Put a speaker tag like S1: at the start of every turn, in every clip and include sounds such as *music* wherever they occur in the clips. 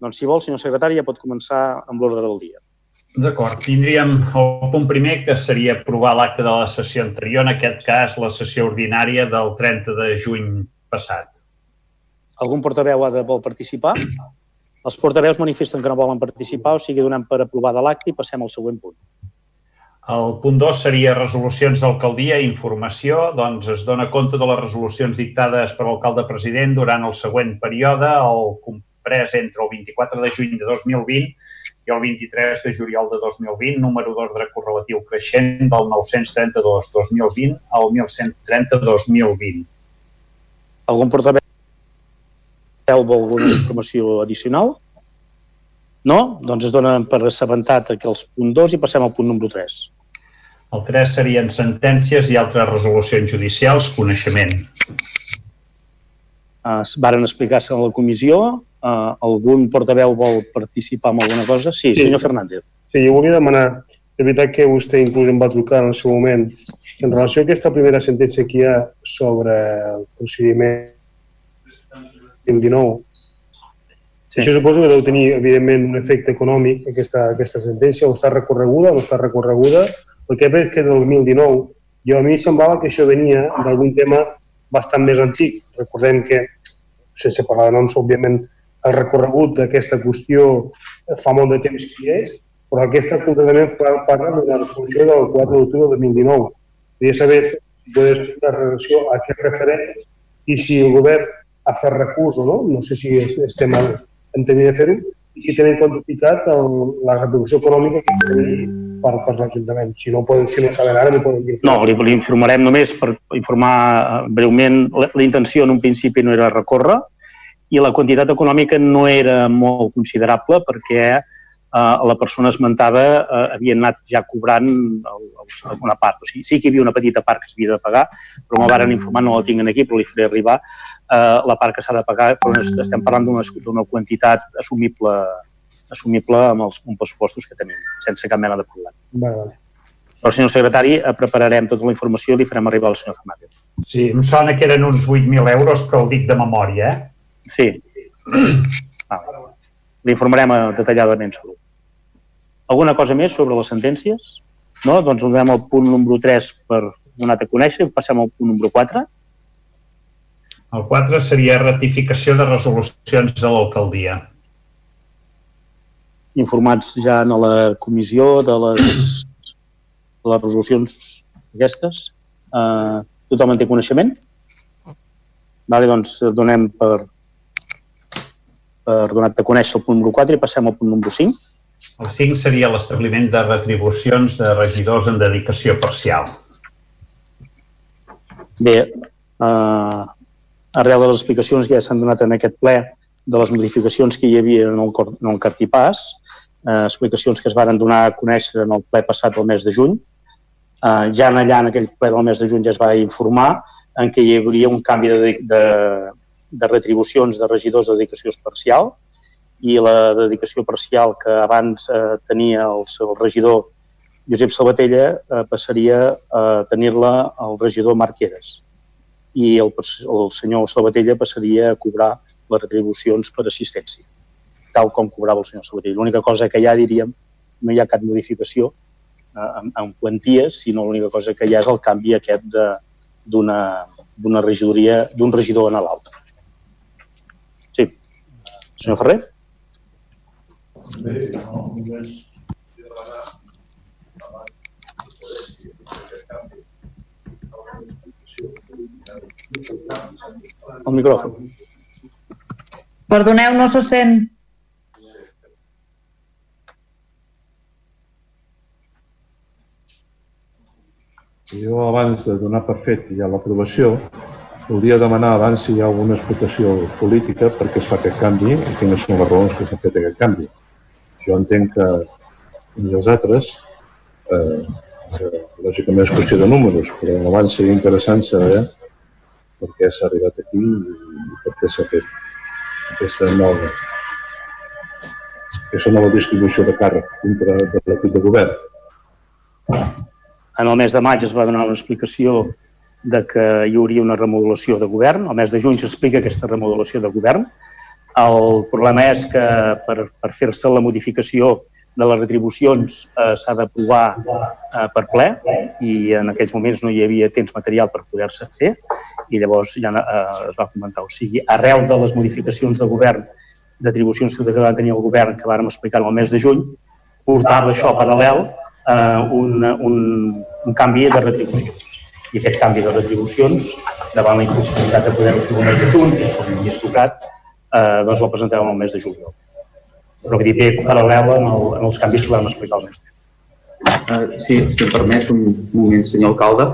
S1: Doncs si vol, senyor secretari, ja pot començar amb l'ordre del dia.
S2: D'acord. Tindríem el punt primer, que seria aprovar l'acte de la sessió anterior, en aquest cas la sessió ordinària del 30 de juny passat.
S1: Algun portaveu ha de vol participar? Els portaveus manifesten que no volen participar, o sigui, donem per aprovada l'acte i passem al següent punt.
S2: El punt 2 seria resolucions d'alcaldia i informació. Doncs es dona compte de les resolucions dictades per l'alcalde president durant el següent període, el comprès entre el 24 de juny de 2020 i el 23 de juliol de 2020, número d'ordre correlatiu creixent del 932-2020 al 1130-2020.
S1: Algun portaveu vol alguna informació addicional? No? Doncs es donen per assabentat aquí els punt 2 i passem al punt número 3.
S2: El 3 serien sentències i altres resolucions judicials, coneixement.
S1: Uh, varen explicar-se a la comissió. Uh, algun portaveu vol participar en alguna cosa? Sí, sí, senyor Fernández.
S3: Sí, jo volia demanar, de veritat que vostè inclús em va trucar en el seu moment, en relació a aquesta primera sentència que hi ha sobre el procediment 19 Sí. Això suposo que deu tenir, evidentment, un efecte econòmic, aquesta, aquesta sentència, o està recorreguda o no està recorreguda, perquè veig que del 2019 jo a mi semblava que això venia d'algun tema bastant més antic. Recordem que, sense parlar de noms, òbviament, el recorregut d'aquesta qüestió fa molt de temps que hi és, però aquesta concretament parla d'una resolució del 4 d'octubre de 2019. Volia saber si podes una relació a què refereix i si el govern ha fet recurs o no. No sé si estem en tenir de fer-ho i si tenen quantificat el, la reproducció econòmica que tenim per, per l'Ajuntament. Si no, poden, si no saben ara, no poden dir.
S1: No, li, li informarem només per informar eh, breument. La, la intenció en un principi no era recórrer i la quantitat econòmica no era molt considerable perquè eh, la persona esmentada eh, havia anat ja cobrant el, el, una part. O sigui, sí que hi havia una petita part que s'havia de pagar, però me varen informar, no la tinc aquí, però li faré arribar, eh, la part que s'ha de pagar, però estem parlant d'una quantitat assumible assumible amb els amb pressupostos que tenim, sense cap mena de problema.
S3: Vale, vale.
S1: Però, senyor secretari, eh, prepararem tota la informació i li farem arribar al senyor Fernández.
S2: Sí, em sona que eren uns 8.000 euros, però ho dic de memòria, eh?
S1: Sí. Ah, L'informarem eh, detalladament sobre Alguna cosa més sobre les sentències? No? Doncs donem el punt número 3 per donar-te a conèixer i passem al punt número 4.
S2: El 4 seria ratificació de resolucions de l'alcaldia.
S1: Informats ja a la comissió de les, de les resolucions aquestes. Uh, tothom en té coneixement? Vale, doncs donem per, per donar-te a conèixer el punt número 4 i passem al punt número 5.
S2: El 5 seria l'establiment de retribucions de regidors en dedicació parcial.
S1: Bé, eh, arrel de les explicacions que ja s'han donat en aquest ple de les modificacions que hi havia en el, en el cartipàs, eh, explicacions que es varen donar a conèixer en el ple passat del mes de juny. Eh, ja en allà, en aquell ple del mes de juny, ja es va informar en què hi hauria un canvi de, de, de retribucions de regidors de dedicació parcial i la dedicació parcial que abans eh, tenia el, el regidor Josep Salvatella eh, passaria a tenir-la el regidor Marc Eres i el, el senyor Salvatella passaria a cobrar les retribucions per assistència, tal com cobrava el senyor Salvatella. L'única cosa que ja diríem, no hi ha cap modificació eh, en, quanties, sinó l'única cosa que hi ha és el canvi aquest d'una regidoria, d'un regidor a l'altre. Senyor Ferrer? Sí, no, només El micròfon.
S4: Perdoneu, no se sent.
S3: Jo, abans de donar per fet ja l'aprovació, voldria demanar abans si hi ha alguna explicació política per què es fa aquest canvi i quines són les raons que s'ha fet aquest canvi. Jo entenc que i els altres, eh, lògicament és qüestió de números, però abans seria interessant saber per què s'ha arribat aquí i per què s'ha fet aquesta nova, aquesta nova distribució de càrrec dintre de l'equip de govern.
S1: En el mes de maig es va donar una explicació de que hi hauria una remodelació de govern. El mes de juny s'explica aquesta remodelació de govern. El problema és que per, per fer-se la modificació de les retribucions eh, s'ha d'aprovar eh, per ple i en aquells moments no hi havia temps material per poder-se fer i llavors ja eh, es va comentar. O sigui, arrel de les modificacions de govern d'atribucions que va tenir el govern que vàrem explicar el mes de juny, portava això paral·lel eh, un, un, un canvi de retribucions. I aquest canvi de retribucions, davant la impossibilitat de poder-ho fer el mes de juny, que és com hem tocat, eh, doncs la presentàvem el mes de juliol. Però que dir, paral·lela en, el, en els canvis que vam explicar al mes.
S4: Uh, sí, si em permet un moment, senyor alcalde.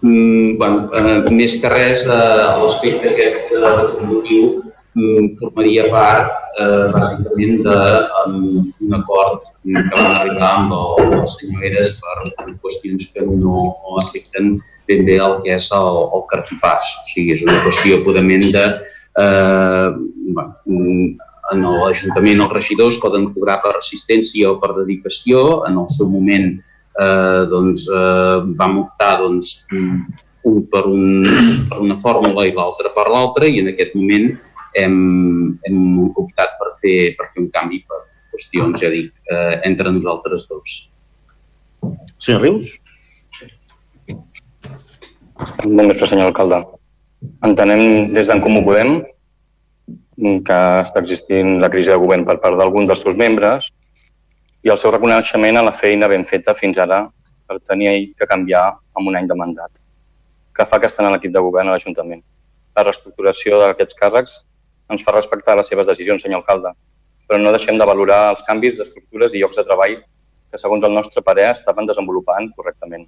S4: Mm, bueno, uh, més que res, uh, l'aspecte aquest uh, motiu Mm, formaria part eh, bàsicament d'un acord que vam arribar amb el, el senyor Eres per qüestions que no afecten ben bé el que és el, el cartipàs. O sigui, és una qüestió purament de... Eh, bueno, en l'Ajuntament els regidors poden cobrar per assistència o per dedicació. En el seu moment eh, doncs, eh, vam optar doncs, un per, un, per una fórmula i l'altra per l'altra i en aquest moment hem, hem optat per fer, per fer un canvi per qüestions, ja dic, eh, entre nosaltres dos.
S1: Senyor Rius?
S5: Bon vespre, senyor alcalde. Entenem des d'en Comú Podem que està existint la crisi de govern per part d'algun dels seus membres i el seu reconeixement a la feina ben feta fins ara per tenir que canviar amb un any de mandat, que fa que estan a l'equip de govern a l'Ajuntament. La reestructuració d'aquests càrrecs ens fa respectar les seves decisions, senyor alcalde, però no deixem de valorar els canvis d'estructures i llocs de treball que, segons el nostre parer, estaven desenvolupant correctament.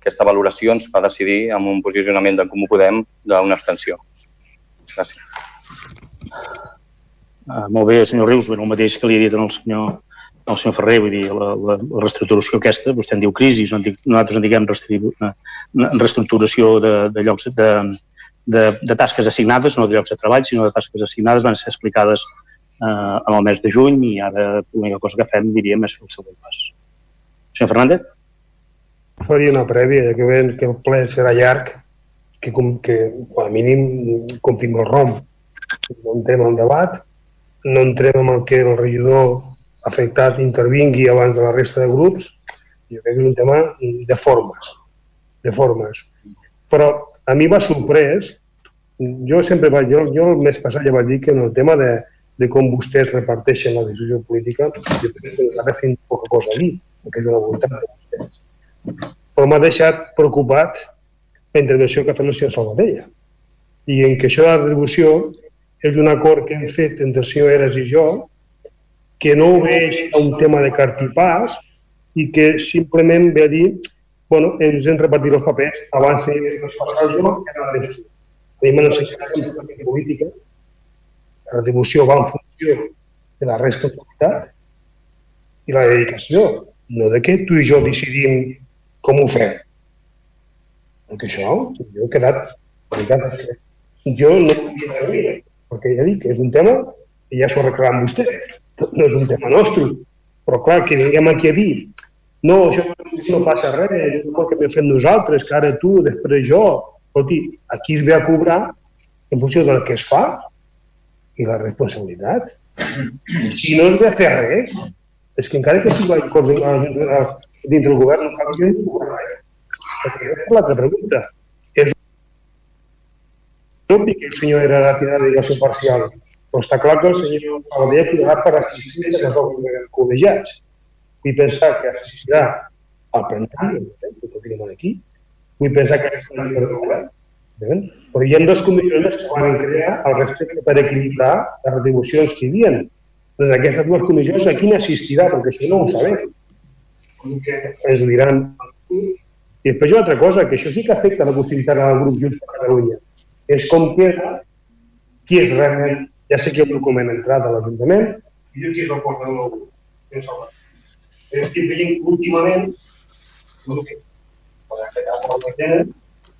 S5: Aquesta valoració ens fa decidir amb un posicionament de Comú Podem d'una extensió. Gràcies.
S1: Uh, molt bé, senyor Rius, ben el mateix que li he dit al senyor, al senyor Ferrer, vull dir, la, la, la reestructuració aquesta, vostè en diu crisi, nosaltres en diguem reestructuració de, de llocs de, de, de tasques assignades, no de llocs de treball, sinó de tasques assignades, van ser explicades eh, en el mes de juny i ara l'única cosa que fem, diríem, és fer el següent pas. Senyor Fernández?
S3: Faria una prèvia, ja que veiem que el ple serà llarg, que, com, que com a mínim complim el ROM. No entrem al debat, no entrem amb el que el regidor afectat intervingui abans de la resta de grups. Jo crec que és un tema de formes, de formes. Però a mi m'ha sorprès, jo sempre vaig, jo, jo el mes passat ja vaig dir que en el tema de, de com vostès reparteixen la decisió política, jo penso que s'ha de fer poca cosa a dir, perquè és una voluntat. Però m'ha deixat preocupat la intervenció que ha fet el senyor Salvatella. I en que això de la retribució és un acord que hem fet entre el senyor Eres i jo, que no ho veig a un tema de cartipàs i que simplement ve a dir bueno, ens hem repartit els papers abans de passar joc que anava més. A mi m'han ensenyat en política la retribució va en funció de la responsabilitat i la dedicació, no de que tu i jo decidim com ho fem. Perquè això, jo he quedat, jo no podia dir perquè ja dic, és un tema que ja s'ho reclamen vostès, no és un tema nostre. Però clar, que vinguem aquí a dir no, això no passa res, és el que hem fet nosaltres, que ara tu, després jo, escolti, aquí es ve a cobrar en funció del que es fa i la responsabilitat. Si no es ve a fer res, és que encara que sigui dintre del govern no que res. Perquè és l'altra pregunta. És obvi que el senyor era la tirada de lligació parcial, però està clar que el senyor Salvador ha per assistir els col·legiats vull pensar que assistirà al plenari, eh, que ho tenim aquí, vull pensar que assistirà al govern, eh? però hi ha dos comissions que van crear al respecte per equilibrar les retribucions que hi havia. Doncs aquestes dues comissions, a quina assistirà? Perquè això no ho sabem. Ens ho diran. I després hi ha una altra cosa, que això sí que afecta la possibilitat del grup Junts per Catalunya. És com queda, qui és realment, ja sé que hi ha document entrat a l'Ajuntament, i jo qui és el portador del grup. No sabrà estic veient últimament el que podem fer a la tenen,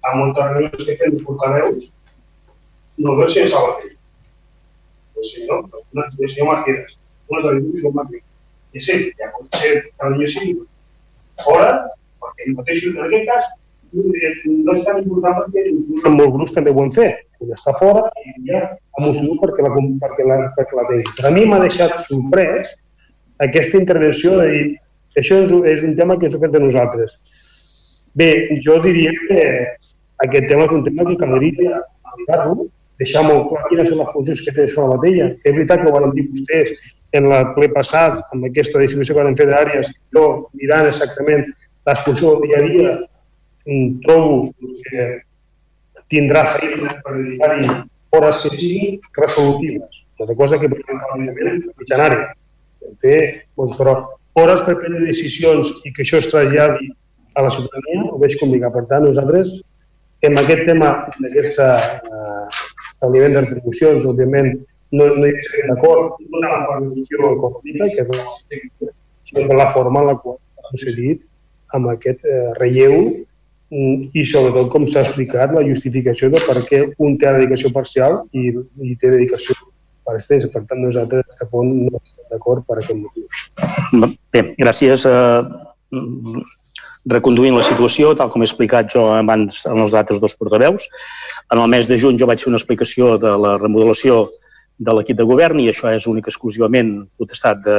S3: a muntar reunions que fem portaveus, no veig sense la pell. El senyor, el senyor Martínez, una de les dues del Martínez. I sí, ja pot ser que el sí, fora, perquè ell mateix, en aquest cas, no és tan important perquè en molts grups també ho han fet. Ja està fora i ja emociono perquè la, perquè la, perquè la té. Per a mi m'ha deixat sorprès aquesta intervenció de dir això és, és un tema que ens ha fet de nosaltres. Bé, jo diria que aquest tema és un tema que caldria deixar molt clar quines són les funcions que té això la matèria. Que és veritat que ho van dir vostès en el ple passat, amb aquesta distribució que van fer d'àrees, jo mirant exactament funcions del dia a dia, trobo que tindrà feina per dedicar-hi hores que siguin resolutives. Una cosa que, per exemple, en mitjanari, té, doncs, però hores per prendre decisions i que això es traslladi a la ciutadania ho veig complicat. Per tant, nosaltres, en aquest tema d'aquest eh, establiment de retribucions, òbviament, no, no hi estem d'acord, la retribució econòmica, que és sinó la forma en la qual ha procedit amb aquest eh, relleu mm, i sobretot com s'ha explicat la justificació de per què un té dedicació parcial i, i té dedicació per extensa. Per tant, nosaltres a punt no estem d'acord per aquest motiu.
S1: Bé, gràcies. Eh, reconduint la situació, tal com he explicat jo abans en els altres dos portaveus. En el mes de juny jo vaig fer una explicació de la remodelació de l'equip de govern i això és únic exclusivament potestat de,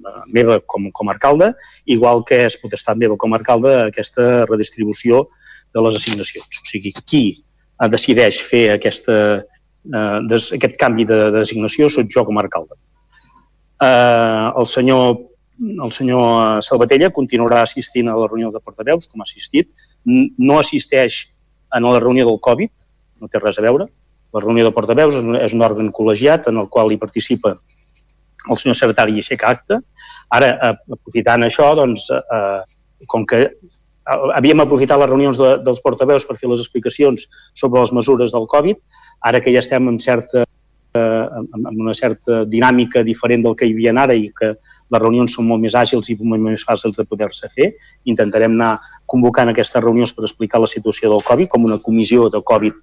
S1: de meva com, com a alcalde, igual que és potestat meva com a alcalde aquesta redistribució de les assignacions. O sigui, qui decideix fer aquesta, eh, des, aquest canvi de, de designació soc jo com a alcalde. Eh, el senyor el senyor Salvatella continuarà assistint a la reunió de portaveus, com ha assistit. No assisteix a la reunió del Covid, no té res a veure. La reunió de portaveus és un òrgan col·legiat en el qual hi participa el senyor secretari i aixeca acte. Ara, aprofitant això, doncs, eh, com que havíem aprofitat les reunions de, dels portaveus per fer les explicacions sobre les mesures del Covid, ara que ja estem en certa amb una certa dinàmica diferent del que hi havia ara i que les reunions són molt més àgils i molt més fàcils de poder-se fer. Intentarem anar convocant aquestes reunions per explicar la situació del Covid com una comissió de Covid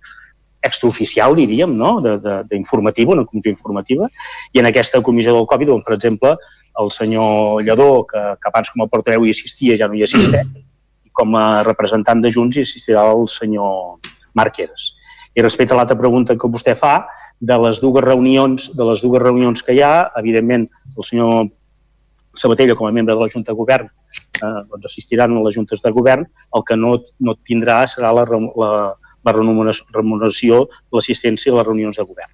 S1: extraoficial, diríem, no? d'informativa, una comissió informativa, i en aquesta comissió del Covid, on, per exemple, el senyor Lledó, que, que abans com a portaveu hi assistia, ja no hi assisteix, i com a representant de Junts hi assistirà el senyor Marqueres. I respecte a l'altra pregunta que vostè fa, de les dues reunions, de les dues reunions que hi ha, evidentment, el senyor Sabatella, com a membre de la Junta de Govern, eh, doncs assistiran a les juntes de govern, el que no, no tindrà serà la, la, la remuneració l'assistència a les reunions de govern.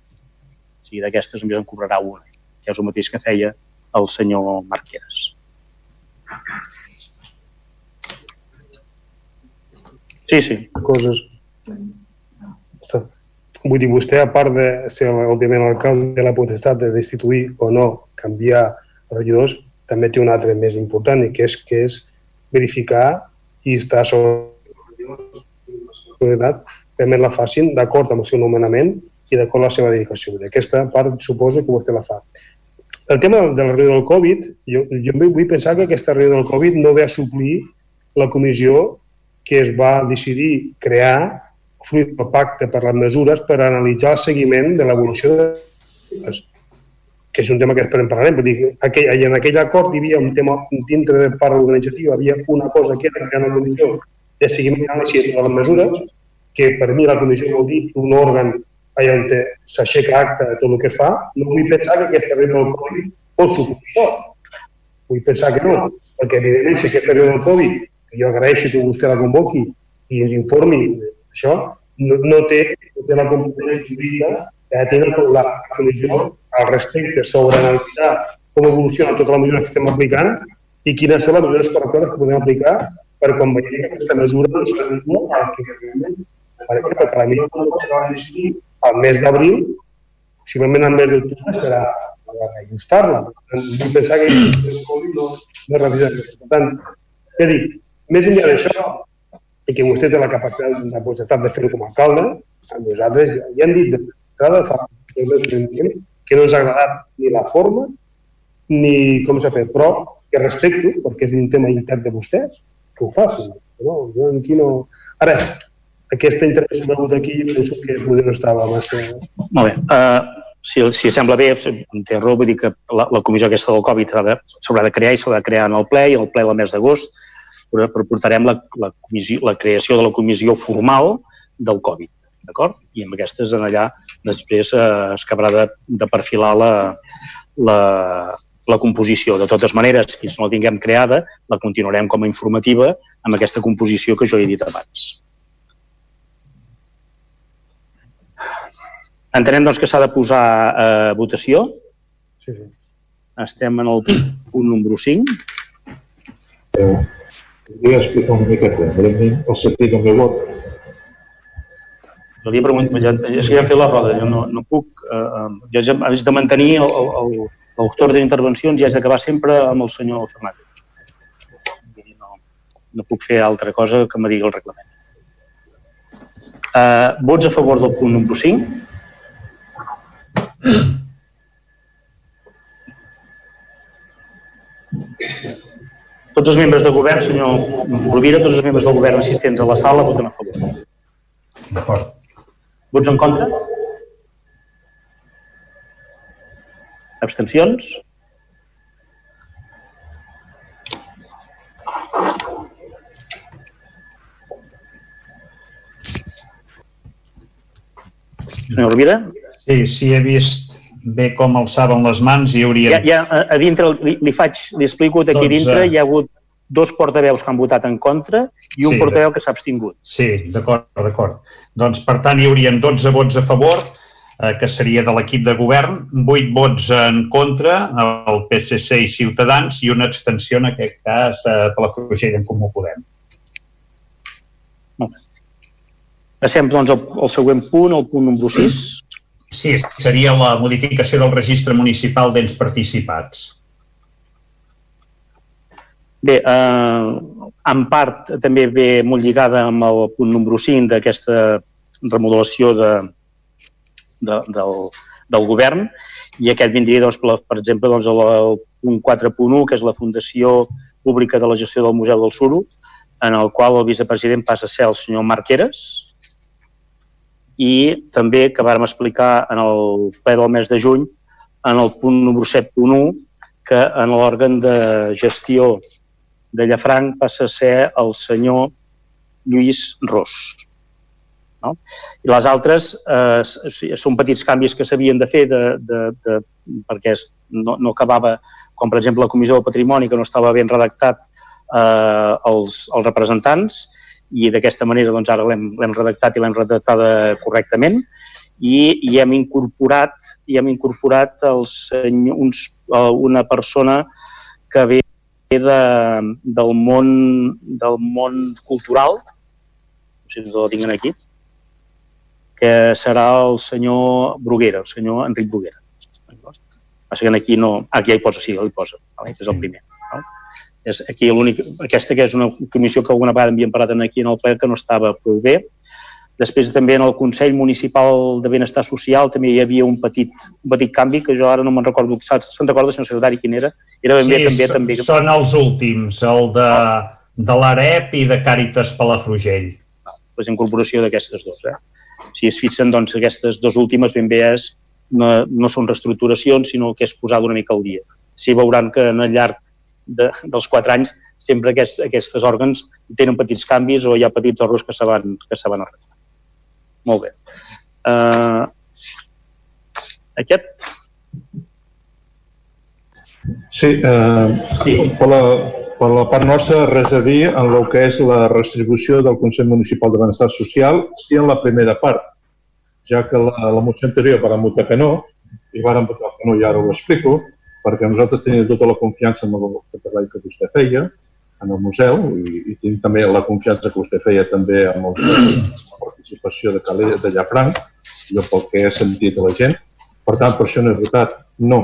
S1: O sigui, d'aquestes només en cobrarà una, que és el mateix que feia el senyor Marqueras. Sí, sí.
S3: Coses Vull dir, vostè, a part de ser, òbviament, l'alcalde de la potestat de destituir o no canviar regidors, també té un altre més important, i que és, que és verificar i estar sobre la també la facin d'acord amb el seu nomenament i d'acord amb la seva dedicació. Aquesta part suposo que vostè la fa. El tema de la reunió del Covid, jo, jo vull pensar que aquesta reunió del Covid no ve a suplir la comissió que es va decidir crear fruit del pacte per les mesures per analitzar el seguiment de l'evolució de que és un tema que després parlarem, però dir, aquell, en aquell acord hi havia un tema dintre de part organitzativa, hi havia una cosa que era la comissió de seguiment d'anàlisi de les mesures, que per mi la comissió vol dir un òrgan allà on s'aixeca acte de tot el que fa, no vull pensar que aquesta reunió del Covid pot suposar això. Vull pensar que no, perquè evidentment si aquesta reunió del Covid, que jo agraeixo que vostè la convoqui i ens informi això no, no, té, no té la competència jurídica que té la comissió al respecte sobre analitzar com evoluciona tota la mesura que estem aplicant i quines són les mesures correctores que podem aplicar per quan veiem que aquesta mesura no s'adequa al que realment la millor que va decidir al mes d'abril, possiblement al mes d'octubre serà ajustar-la. Vull pensar que el Covid no, no és revisar. Per tant, què dic? Més enllà d'això, i que vostè té la capacitat, la possibilitat de fer-ho com a alcalde, nosaltres ja, ja hem dit d'entrada fa que no ens ha agradat ni la forma ni com s'ha fet, però que respecto, perquè és un tema intern de vostès, que ho facin. No? Jo aquí no... Ara, aquesta intervenció que ha aquí, penso que poder no estava massa...
S1: Molt bé. Uh, si, si sembla bé, té raó, vull dir que la, la comissió aquesta del Covid s'haurà de crear i s'haurà de crear en el ple i el ple del mes d'agost portarem la, la, comissió, la creació de la comissió formal del Covid, d'acord? I amb aquestes en allà després eh, es acabarà de, de perfilar la, la, la composició. De totes maneres, fins no la tinguem creada, la continuarem com a informativa amb aquesta composició que jo he dit abans. Entenem doncs, que s'ha de posar a eh, votació. Sí, sí. Estem en el punt número 5.
S6: Eh, podria explicar una miqueta, breument, el sentit del meu vot?
S1: L'havia preguntat, ja, és que ja he fet la roda, jo no, no puc, eh, eh jo ja haig de mantenir el, el, l'autor d'intervencions i haig d'acabar sempre amb el senyor Fernández. No, no puc fer altra cosa que me digui el reglament. Uh, vots a favor del punt número 5? Tots els membres del govern, senyor Rovira, tots els membres del govern assistents a la sala voten a favor. D'acord. Vots en contra? Abstencions? Senyor Rovira?
S2: Sí, si he vist bé com alçaven les mans i hauria...
S1: Ja, ja a dintre, li, li faig, li explico que aquí doncs, dintre hi ha hagut dos portaveus que han votat en contra i un sí, portaveu que s'ha abstingut.
S2: Sí, d'acord, d'acord. Doncs, per tant, hi haurien 12 vots a favor, eh, que seria de l'equip de govern, 8 vots en contra, el PSC i Ciutadans, i una extensió, en aquest cas, eh, per la Frugell en Comú Podem.
S1: Passem, doncs, al, al següent punt, el punt número 6.
S2: Sí, seria la modificació del registre municipal d'ens participats.
S1: Bé, eh, en part també ve molt lligada amb el punt número 5 d'aquesta remodelació de, de, del, del govern i aquest vindria, doncs, per, per exemple, doncs, el, punt 4.1, que és la Fundació Pública de la Gestió del Museu del Suro, en el qual el vicepresident passa a ser el senyor Marc Eres, i també que vàrem explicar en el ple del mes de juny, en el punt número 7.1, que en l'òrgan de gestió de Llafranc passa a ser el senyor Lluís Ros. No? I les altres eh, són petits canvis que s'havien de fer de, de, de, perquè no, no acabava, com per exemple la Comissió del Patrimoni, que no estava ben redactat eh, els, els representants, i d'aquesta manera doncs, ara l'hem redactat i l'hem redactada correctament i, i hem incorporat i hem incorporat el senyor, uns, una persona que ve de, del, món, del món cultural, no sé si ho tinguin aquí, que serà el senyor Bruguera, el senyor Enric Bruguera. Passa que aquí no... Aquí ja hi posa, sí, ja hi posa, vale? és el primer. És aquí l'únic... Aquesta que és una comissió que alguna vegada havíem parlat aquí en el ple que no estava prou bé, Després també en el Consell Municipal de Benestar Social també hi havia un petit, un petit canvi que jo ara no me'n recordo, se'n recorda, senyor secretari, quin era? Era
S2: ben sí, bé també. Són, també. són els últims, el de, de l'AREP i de Càritas Palafrugell.
S1: La incorporació d'aquestes dues. Eh? Si es fixen, doncs, aquestes dues últimes ben bé és, no, no són reestructuracions, sinó que és posar una mica al dia. Si veuran que en el llarg de, dels quatre anys sempre aquests, aquests òrgans tenen petits canvis o hi ha petits errors que se van, que se van arreglar. Molt bé. Uh, aquest?
S6: Sí, eh, sí. Per, la, per la part nostra, res a dir en el que és la restribució del Consell Municipal de Benestar Social, sí en la primera part, ja que la, la moció anterior vam votar que no, i vàrem votar que no, i ara ho explico, perquè nosaltres tenim tota la confiança en el treball que vostè feia, en el museu, i, i tinc també la confiança que vostè feia també amb el, participació de Calella de Llafranc, jo pel que he sentit de la gent. Per tant, per això no he votat no.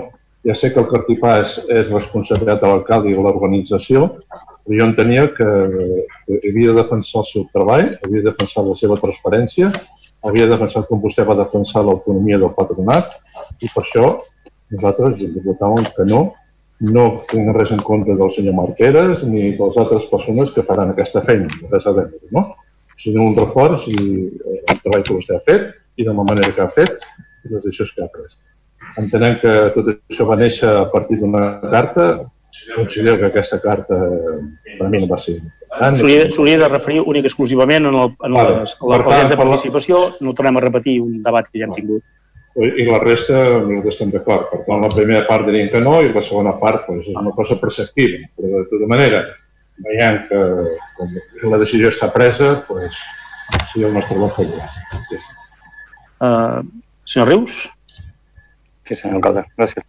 S6: Ja sé que el cartipà és, és responsabilitat de l'alcalde i l'organització, però jo entenia que, que havia de defensar el seu treball, havia de defensar la seva transparència, havia de defensar com vostè va defensar l'autonomia del patronat i per això nosaltres votàvem que no, no tinc res en contra del senyor Marqueres ni de les altres persones que faran aquesta feina, res a veure, no? sigui un reforç i eh, el treball que vostè ha fet i de la manera que ha fet i les decisions que ha pres. Entenem que tot això va néixer a partir d'una carta. Considero que aquesta carta per a mi no va ser
S1: S'hauria de referir únic exclusivament en, el, en vale. les, en les presents de participació. No tornem a repetir un debat que ja hem tingut.
S6: I la resta nosaltres estem d'acord. Per tant, la primera part diríem que no i la segona part pues, és una cosa perceptiva. Però de tota manera, veiem que com la decisió està presa, pues, sí, el nostre vot favorable. Sí.
S1: Uh, senyor Rius?
S5: Sí, senyor alcalde, gràcies.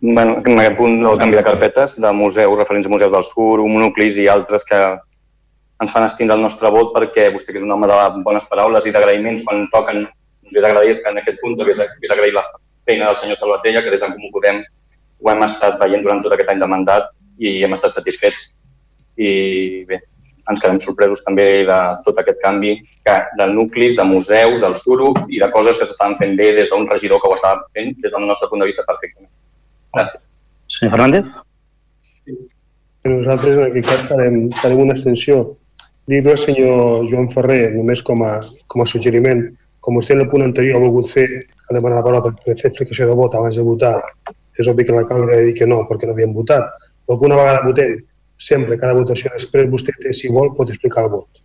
S5: Bueno, en aquest punt el canvi de carpetes de museus, referents a Museu del Sur, un nuclis i altres que ens fan estindre el nostre vot perquè vostè que és un home de bones paraules i d'agraïments quan toquen, ens agrair en aquest punt hagués, hagués agrair la feina del senyor Salvatella, que des d'en Comú Podem ho hem estat veient durant tot aquest any de mandat i hem estat satisfets. I bé, ens quedem sorpresos també de tot aquest canvi que, de nuclis, de museus, del suro i de coses que s'estaven fent bé des d'un regidor que ho estava fent des del nostre punt de vista perfectament. Gràcies.
S1: Senyor Fernández?
S3: Nosaltres en aquest cas farem, farem una extensió. Dir-li al senyor Joan Ferrer, només com a, com a suggeriment, com vostè en el punt anterior ha volgut fer, ha demanat la paraula per fer explicació de vot abans de votar, és obvi que l'alcalde ha de dir que no, perquè no havien votat. Però que una vegada votem, sempre, cada votació després, vostè té, si vol, pot explicar el vot,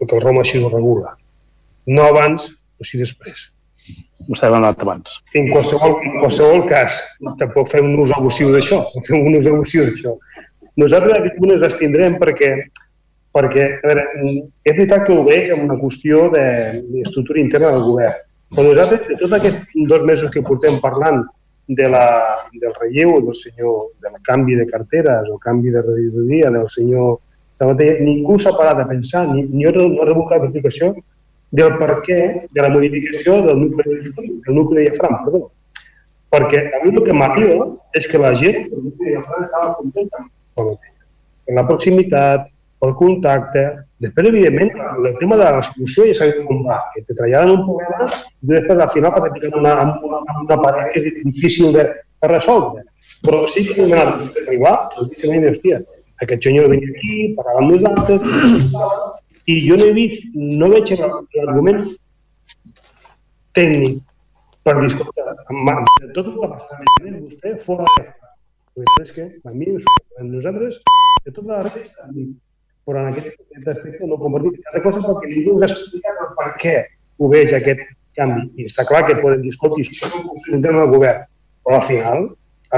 S3: perquè el Roma així ho regula. No abans, o sí després
S1: vostè l'ha anat abans.
S3: En qualsevol, en qualsevol cas, tampoc fem un ús abusiu d'això, *laughs* fem un ús abusiu d'això. Nosaltres punt ens abstindrem perquè, perquè a veure, és veritat que ho veig amb una qüestió d'estructura interna del govern. Però nosaltres, de tots aquests dos mesos que portem parlant de la, del relleu del senyor, del canvi de carteres o canvi de regidoria del senyor Sabater, ningú s'ha parat a pensar, ni, ni jo no he rebut cap explicació del per què de la modificació del nucli, del nucli de diafram, perdó. Perquè a mi el que m'arriba és que la gent el nucli de diafram estava contenta amb la proximitat, el contacte, després, evidentment, el tema de la solució ja sabem com va, que te traiaran un problema i després al final vas ficar una, una, una paret que és difícil de, de resoldre. Però sí que hem anat a arribar, el dic, hòstia, aquest senyor venia aquí, parlava amb nosaltres, i jo no he vist, no veig l'argument tècnic per escolta, de tot el que passa, vostè fora de és que a mi, nosaltres, de tota la resta, però en aquest, aspecte no compartim cada cosa perquè ningú ha explicat el per què ho veig aquest canvi. I està clar que poden dir, escolta, això és un tema del govern, però al final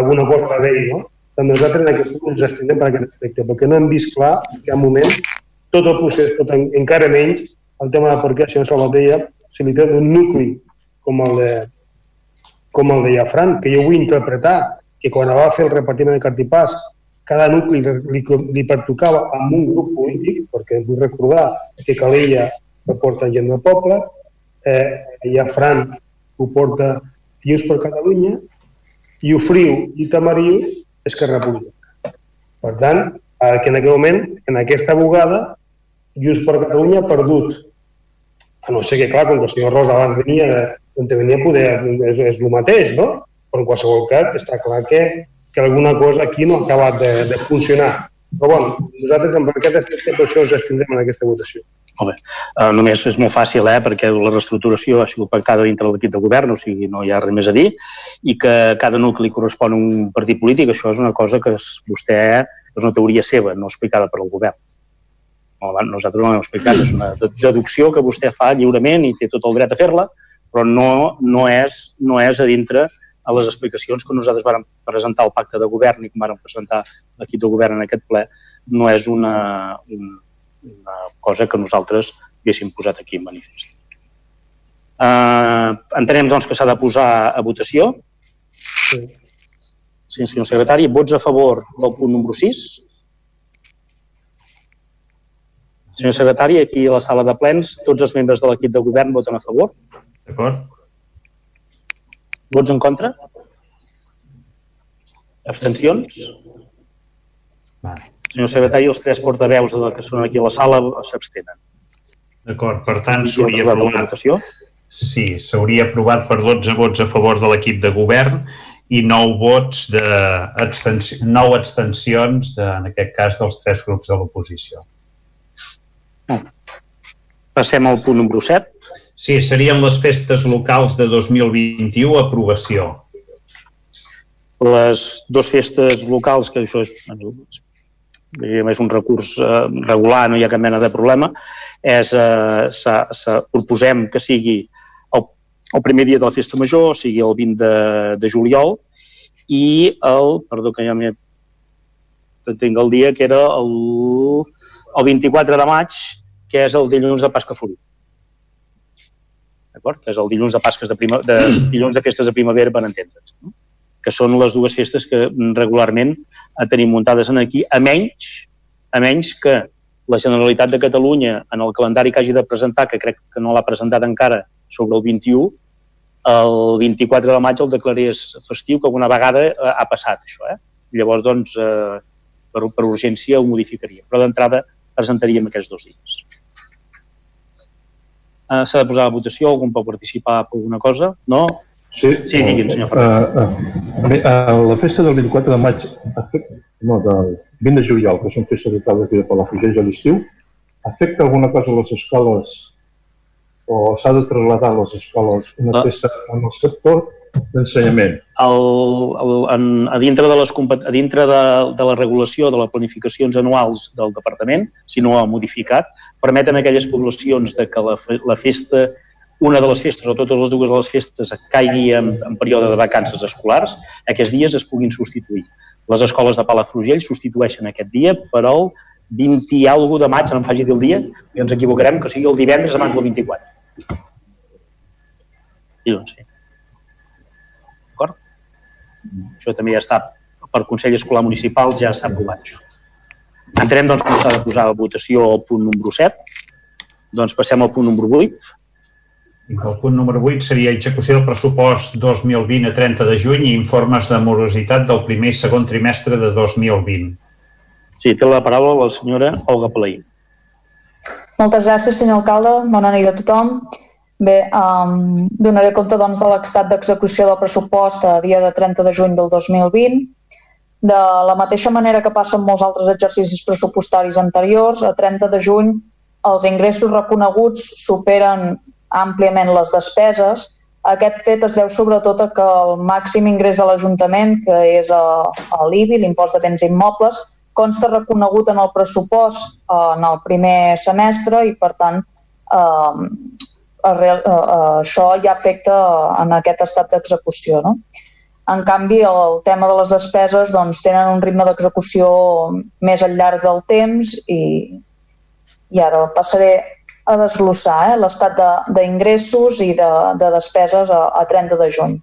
S3: alguna cosa va haver no? Doncs nosaltres en aquest punt ens estendem per aquest aspecte, perquè no hem vist clar en moment tot el procés, tot en, encara menys el tema de per què el senyor Salvatella se li té un nucli com el de, com el de Llafran, que jo vull interpretar que quan va fer el repartiment de cartipàs cada nucli li, li pertocava amb un grup polític, perquè vull recordar que Calella ho porta gent del poble, eh, Llafran ho porta Junts per Catalunya, i Ofriu i Tamariu és que Republicana. Per tant, eh, que en aquell moment, en aquesta bugada, Junts per Catalunya ha perdut. A no ser que, clar, com que el senyor Rosa abans venia d'on venia, poder, és, és el mateix, no? Però en qualsevol cas està clar que, que alguna cosa aquí no ha acabat de, de funcionar. Però bueno, nosaltres amb aquest aspecte per això ens estendrem en aquesta votació.
S1: Molt bé. Uh, només és molt fàcil, eh, perquè la reestructuració ha sigut pactada dintre de l'equip de govern, o sigui, no hi ha res més a dir, i que cada nucli correspon a un partit polític, això és una cosa que és, vostè és una teoria seva, no explicada per al govern nosaltres no l'hem explicat, és una deducció que vostè fa lliurement i té tot el dret a fer-la, però no, no, és, no és a dintre a les explicacions que nosaltres vàrem presentar al pacte de govern i que vàrem presentar l'equip de govern en aquest ple, no és una, una, una cosa que nosaltres haguéssim posat aquí en manifest. Uh, entenem doncs, que s'ha de posar a votació. Sí. Sí, senyor secretari. Vots a favor del punt número 6? Senyor secretari, aquí a la sala de plens, tots els membres de l'equip de govern voten a favor.
S2: D'acord.
S1: Vots en contra? Abstencions?
S2: Vale.
S1: Senyor secretari, els tres portaveus que són aquí a la sala s'abstenen.
S2: D'acord, per tant, s'hauria aprovat... Sí, s'hauria aprovat per 12 vots a favor de l'equip de govern i 9 vots de 9 abstencions, de, en aquest cas, dels tres grups de l'oposició.
S1: Passem al punt número 7.
S2: Sí, serien les festes locals de 2021, aprovació.
S1: Les dues festes locals, que això és és un recurs eh, regular, no hi ha cap mena de problema, és, eh, s ha, s ha, proposem que sigui el, el primer dia de la festa major, sigui el 20 de, de juliol, i el, perdó que ja m'he tinc el dia que era el, el 24 de maig, que és el dilluns de Pasca Florit. D'acord? Que és el dilluns de Pasques de, prima, de dilluns de festes de primavera, per entendre'ns. No? que són les dues festes que regularment tenim muntades en aquí, a menys, a menys que la Generalitat de Catalunya en el calendari que hagi de presentar, que crec que no l'ha presentat encara sobre el 21, el 24 de maig el declarés festiu, que alguna vegada eh, ha passat això. Eh? Llavors, doncs, eh, per, per urgència ho modificaria. Però d'entrada presentaríem aquests dos dies. Eh, S'ha de posar a votació, algun pot participar per alguna cosa? No?
S6: Sí, sí digui'm, senyor Fernández. Uh, uh, uh, la festa del 24 de maig, no, del 20 de juliol, que són festes de aquí de Palafrugell a l'estiu, afecta alguna cosa a les escoles o s'ha de traslladar a les escoles una festa en el sector d'ensenyament?
S1: a dintre, de, les, a dintre de, de la regulació de les planificacions anuals del departament, si no ha modificat, permeten aquelles poblacions de que la, la festa una de les festes o totes les dues de les festes caigui en, en període de vacances escolars, aquests dies es puguin substituir. Les escoles de Palafrugell substitueixen aquest dia per al 20 i alguna de maig, no em faci dir el dia, i ens equivocarem, que sigui el divendres abans del 24. I doncs sí. Això també ja està per Consell Escolar Municipal, ja s'ha aprovat això. Entenem doncs com s'ha de posar a votació el punt número 7. Doncs passem al punt número 8
S2: el punt número 8 seria execució del pressupost 2020 a 30 de juny i informes de morositat del primer i segon trimestre de 2020.
S1: Sí, té la paraula la senyora Olga Palaí.
S7: Moltes gràcies, senyor alcalde. Bona nit a tothom. Bé, um, donaré compte doncs, de l'estat d'execució del pressupost a dia de 30 de juny del 2020. De la mateixa manera que passa en molts altres exercicis pressupostaris anteriors, a 30 de juny els ingressos reconeguts superen àmpliament les despeses. Aquest fet es deu sobretot a que el màxim ingrés a l'Ajuntament, que és l'IBI, l'impost de béns immobles, consta reconegut en el pressupost en el primer semestre i, per tant, eh, això ja afecta en aquest estat d'execució. No? En canvi, el tema de les despeses doncs, tenen un ritme d'execució més al llarg del temps i, i ara passaré a desglossar eh, l'estat d'ingressos i de, de despeses a, a 30 de juny.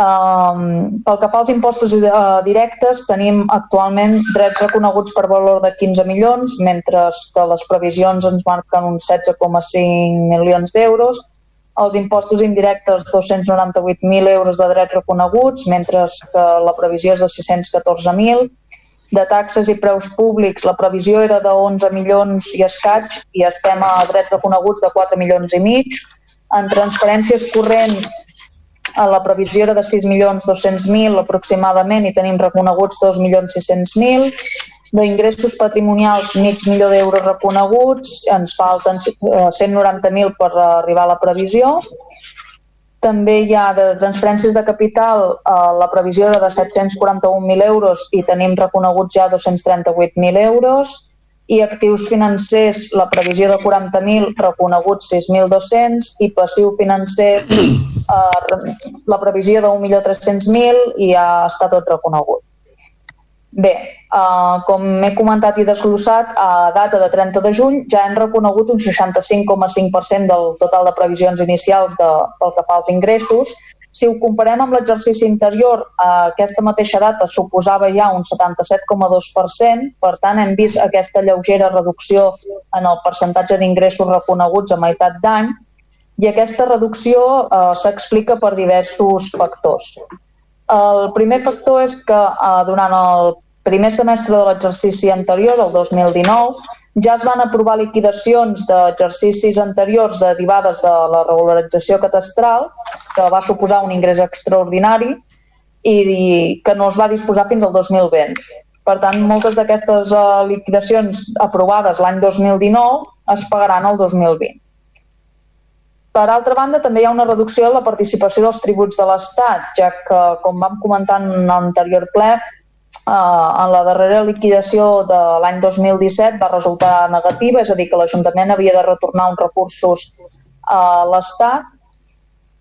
S7: Um, pel que fa als impostos uh, directes, tenim actualment drets reconeguts per valor de 15 milions, mentre que les previsions ens marquen uns 16,5 milions d'euros. Els impostos indirectes, 298.000 euros de drets reconeguts, mentre que la previsió és de 614.000 de taxes i preus públics, la previsió era de 11 milions i escaig i estem a drets reconeguts de 4 milions i mig. En transferències corrents, la previsió era de 6 milions 200.000 aproximadament i tenim reconeguts 2 milions 600.000. D'ingressos patrimonials, mig milió d'euros reconeguts, ens falten 190.000 eh, per arribar a la previsió també hi ha de transferències de capital, eh, la previsió era de 741.000 euros i tenim reconeguts ja 238.000 euros i actius financers, la previsió de 40.000, reconeguts 6.200 i passiu financer, *clears throat* eh, la previsió de 1.300.000 i ja està tot reconegut. Bé, uh, com m'he comentat i desglossat, a data de 30 de juny ja hem reconegut un 65,5% del total de previsions inicials de, pel que fa als ingressos. Si ho comparem amb l'exercici interior, a aquesta mateixa data suposava ja un 77,2%, per tant hem vist aquesta lleugera reducció en el percentatge d'ingressos reconeguts a meitat d'any i aquesta reducció eh, s'explica per diversos factors. El primer factor és que eh, durant el primer semestre de l'exercici anterior, el 2019, ja es van aprovar liquidacions d'exercicis anteriors derivades de la regularització catastral, que va suposar un ingrés extraordinari i que no es va disposar fins al 2020. Per tant, moltes d'aquestes eh, liquidacions aprovades l'any 2019 es pagaran el 2020. Per altra banda, també hi ha una reducció de la participació dels tributs de l'Estat, ja que, com vam comentar en l'anterior ple, en la darrera liquidació de l'any 2017 va resultar negativa, és a dir, que l'Ajuntament havia de retornar uns recursos a l'Estat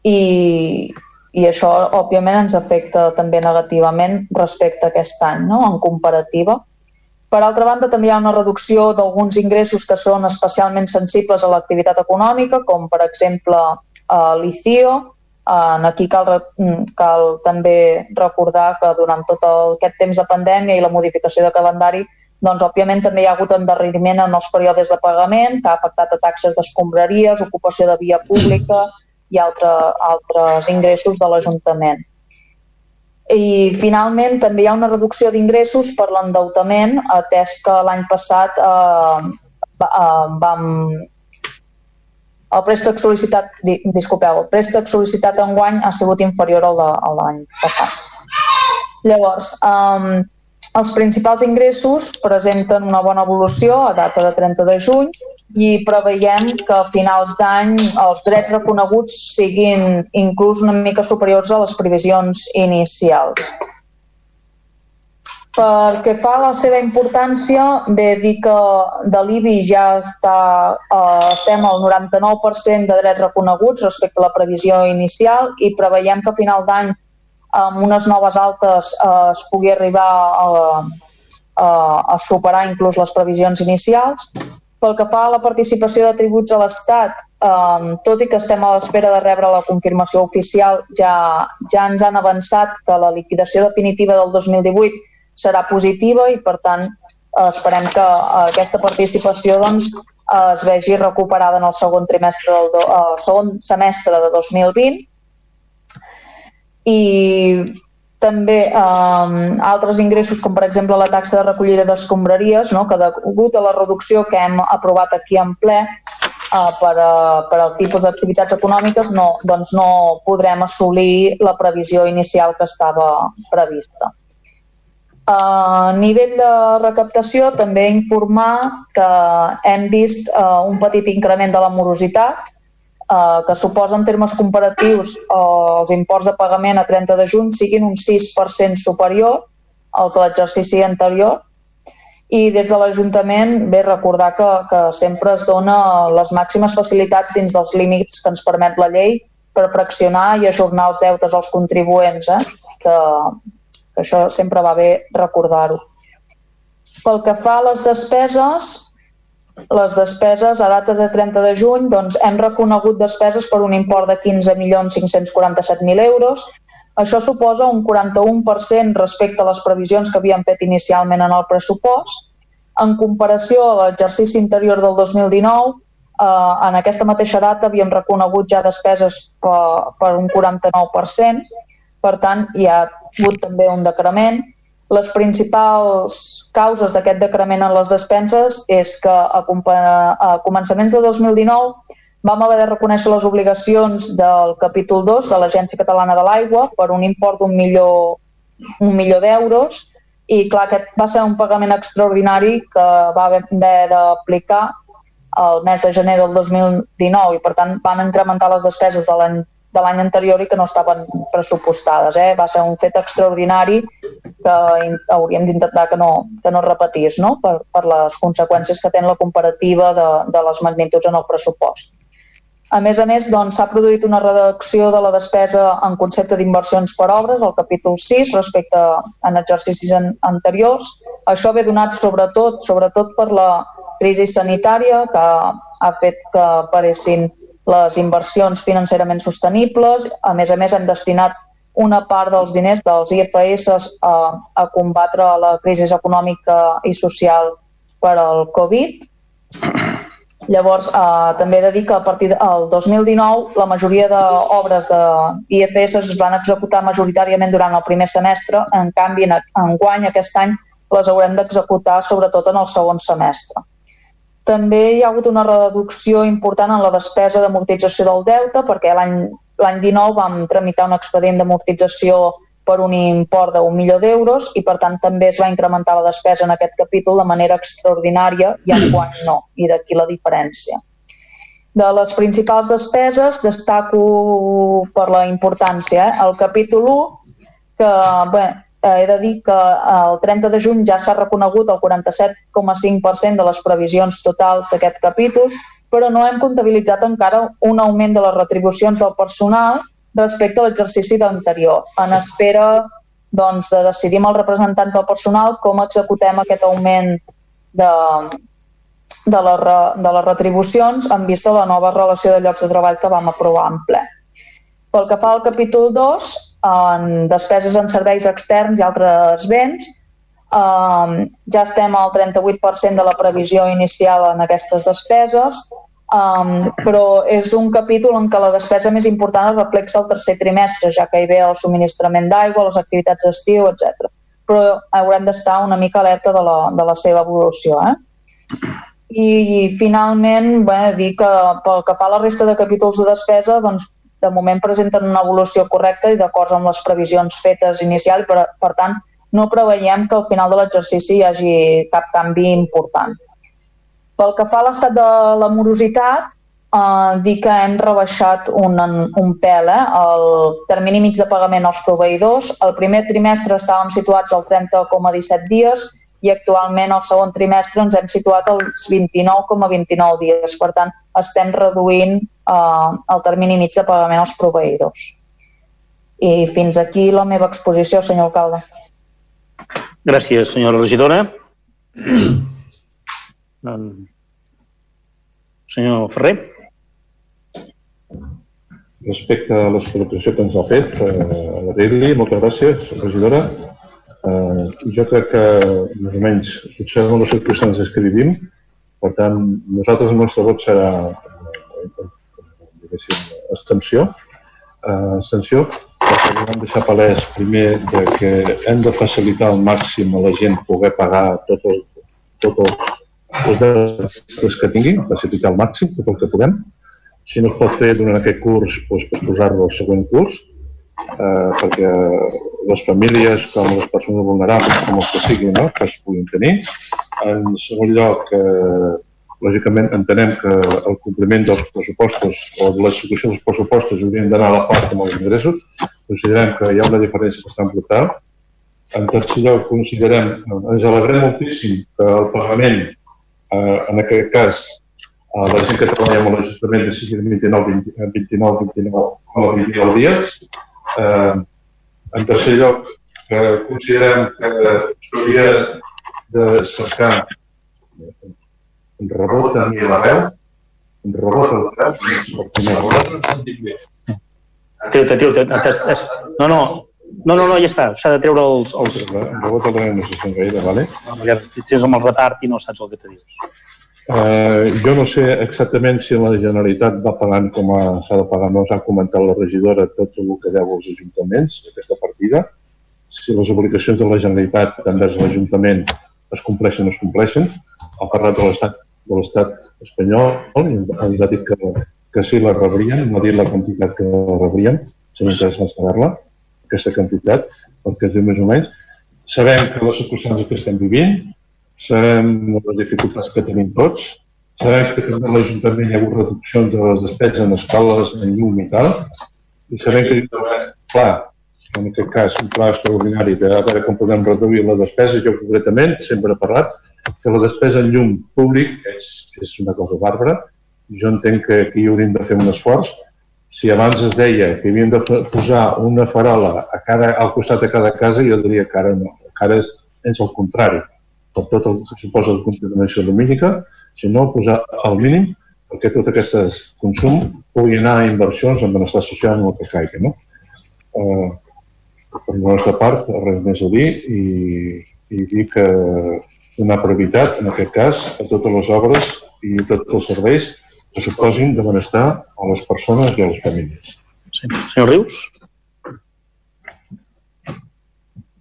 S7: i, i això, òbviament, ens afecta també negativament respecte a aquest any, no? en comparativa. Per altra banda, també hi ha una reducció d'alguns ingressos que són especialment sensibles a l'activitat econòmica, com per exemple eh, l'ICIO, en aquí cal, mm, cal també recordar que durant tot el, aquest temps de pandèmia i la modificació de calendari, doncs, òbviament, també hi ha hagut endarreriment en els períodes de pagament, que ha afectat a taxes d'escombraries, ocupació de via pública i altre, altres ingressos de l'Ajuntament. I, finalment, també hi ha una reducció d'ingressos per l'endeutament, atès que l'any passat eh, eh, vam el préstec sol·licitat, disculpeu, el préstec sol·licitat enguany ha sigut inferior al de l'any passat. Llavors, um, els principals ingressos presenten una bona evolució a data de 30 de juny i preveiem que a finals d'any els drets reconeguts siguin inclús una mica superiors a les previsions inicials. Pel que fa a la seva importància, bé dir que de l'IBI ja està, eh, estem al 99% de drets reconeguts respecte a la previsió inicial i preveiem que a final d'any amb unes noves altes eh, es pugui arribar a, a, a superar inclús les previsions inicials. Pel que fa a la participació de tributs a l'Estat, eh, tot i que estem a l'espera de rebre la confirmació oficial, ja, ja ens han avançat que la liquidació definitiva del 2018 serà positiva i, per tant, eh, esperem que eh, aquesta participació doncs, es vegi recuperada en el segon trimestre del do, el segon semestre de 2020 i també eh, altres ingressos com per exemple la taxa de recollida d'escombraries no? que degut a la reducció que hem aprovat aquí en ple eh, per, a, per al tipus d'activitats econòmiques no, doncs no podrem assolir la previsió inicial que estava prevista. A nivell de recaptació, també informar que hem vist uh, un petit increment de la morositat, uh, que suposa en termes comparatius uh, els imports de pagament a 30 de juny siguin un 6% superior als de l'exercici anterior. I des de l'Ajuntament, bé, recordar que, que sempre es dona les màximes facilitats dins dels límits que ens permet la llei per fraccionar i ajornar els deutes als contribuents, eh? que que això sempre va bé recordar-ho. Pel que fa a les despeses, les despeses a data de 30 de juny doncs, hem reconegut despeses per un import de 15.547.000 euros. Això suposa un 41% respecte a les previsions que havíem fet inicialment en el pressupost. En comparació a l'exercici interior del 2019, eh, en aquesta mateixa data havíem reconegut ja despeses per, per un 49%. Per tant, ha hagut també un decrement. Les principals causes d'aquest decrement en les despenses és que a, a començaments de 2019 vam haver de reconèixer les obligacions del capítol 2 de l'Agència Catalana de l'Aigua per un import d'un milió, un milió d'euros i clar, aquest va ser un pagament extraordinari que va haver d'aplicar el mes de gener del 2019 i per tant van incrementar les despeses de l'any de l'any anterior i que no estaven pressupostades. Eh? Va ser un fet extraordinari que hauríem d'intentar que, no, que no repetís no? Per, per les conseqüències que té la comparativa de, de les magnituds en el pressupost. A més a més, doncs, s'ha produït una redacció de la despesa en concepte d'inversions per obres, al capítol 6, respecte a exercicis anteriors. Això ve donat sobretot sobretot per la crisi sanitària que ha fet que aparessin les inversions financerament sostenibles. A més a més, hem destinat una part dels diners dels IFS a, a combatre la crisi econòmica i social per al Covid. Llavors, eh, també he de dir que a partir del 2019 la majoria d'obres d'IFS es van executar majoritàriament durant el primer semestre, en canvi, en, en guany aquest any les haurem d'executar sobretot en el segon semestre. També hi ha hagut una reducció important en la despesa d'amortització del deute perquè l'any 19 vam tramitar un expedient d'amortització per un import d'un milió d'euros i per tant també es va incrementar la despesa en aquest capítol de manera extraordinària i en quant no, i d'aquí la diferència. De les principals despeses destaco per la importància eh? el capítol 1 que bé, he de dir que el 30 de juny ja s'ha reconegut el 47,5% de les previsions totals d'aquest capítol, però no hem comptabilitzat encara un augment de les retribucions del personal respecte a l'exercici anterior, en espera doncs, de decidir amb els representants del personal com executem aquest augment de, de, les, de les retribucions en vista de la nova relació de llocs de treball que vam aprovar en ple. Pel que fa al capítol 2, en despeses en serveis externs i altres béns, um, ja estem al 38% de la previsió inicial en aquestes despeses, um, però és un capítol en què la despesa més important es reflexa al tercer trimestre, ja que hi ve el subministrament d'aigua, les activitats d'estiu, etc. Però haurem d'estar una mica alerta de la, de la seva evolució. Eh? I, i finalment, bé, dir que pel que fa a la resta de capítols de despesa, doncs de moment presenten una evolució correcta i d'acord amb les previsions fetes inicial, per, per tant, no preveiem que al final de l'exercici hi hagi cap canvi important. Pel que fa a l'estat de la morositat, eh, dir que hem rebaixat un, un pèl, eh? el termini mig de pagament als proveïdors. El primer trimestre estàvem situats al 30,17 dies i actualment al segon trimestre ens hem situat als 29,29 29 dies. Per tant, estem reduint eh, el termini mig de pagament als proveïdors. I fins aquí la meva exposició, senyor alcalde.
S1: Gràcies, senyora regidora. *coughs* Senyor Ferrer.
S6: Respecte a l'explicació que ens ha fet, eh, agrair-li, moltes gràcies, regidora. Eh, jo crec que més o menys potser en les circumstàncies que vivim, per tant, nosaltres el nostre vot serà diguéssim, extensió, eh, extensió, perquè volem deixar palès primer de que hem de facilitar al màxim a la gent poder pagar tot el, tot el, els deutes que tinguin, facilitar al màxim tot el que puguem. Si no es pot fer durant aquest curs, doncs, posar-lo al següent curs, eh, perquè les famílies com les persones vulnerables, com els que siguin, no? que es puguin tenir. En segon lloc, eh, lògicament entenem que el compliment dels pressupostos o de l'execució dels pressupostos haurien d'anar a la part amb els ingressos. Considerem que hi ha una diferència bastant brutal. En tercer lloc, considerem, ens alegrem moltíssim que el pagament, eh, en aquest cas, a la gent que treballa amb l'Ajuntament de sigui 29, 29, 29, 29, 29 dies, Eh, en tercer lloc, que considerem que s'hauria de cercar en rebot a mi la veu, en rebot a la veu, per primer rebot.
S1: Teu-te, teu-te. No, no, no, no, no, ja està. S'ha de treure els... els...
S6: En rebot a la veu no se sent gaire, vale?
S1: Ja tens amb el retard i no saps el que te dius.
S6: Eh, jo no sé exactament si la Generalitat va pagant com s'ha de pagar, no s'ha comentat la regidora tot el que deu als ajuntaments, aquesta partida. Si les obligacions de la Generalitat envers l'Ajuntament es compleixen o es compleixen. Ha parlat de l'Estat de l'estat espanyol i ha dit que, que sí la rebrien, no ha dit la quantitat que la rebrien, seria interessant saber-la, aquesta quantitat, perquè és més o menys. Sabem que les circumstàncies que estem vivint, sabem les dificultats que tenim tots, sabem que també a l'Ajuntament hi ha hagut reduccions de les despeses en escoles, en llum i tal, i sabem que hi ha clar, en aquest cas, un pla extraordinari de a veure com podem reduir les despeses. Jo concretament sempre he parlat que la despesa en llum públic és, és una cosa bàrbara. Jo entenc que aquí hauríem de fer un esforç. Si abans es deia que havíem de posar una farola a cada, al costat de cada casa, jo diria que ara no, que ara és, és el contrari per tot el que suposa la contaminació lumínica, sinó posar al mínim perquè tot aquest consum pugui anar a inversions en benestar social en el que caigui. No? Eh, per la nostra part, res més a dir i, i dir que donar prioritat, en aquest cas, a totes les obres i a tots els serveis que suposin de benestar a les persones i a les famílies.
S1: Sí. Senyor Rius?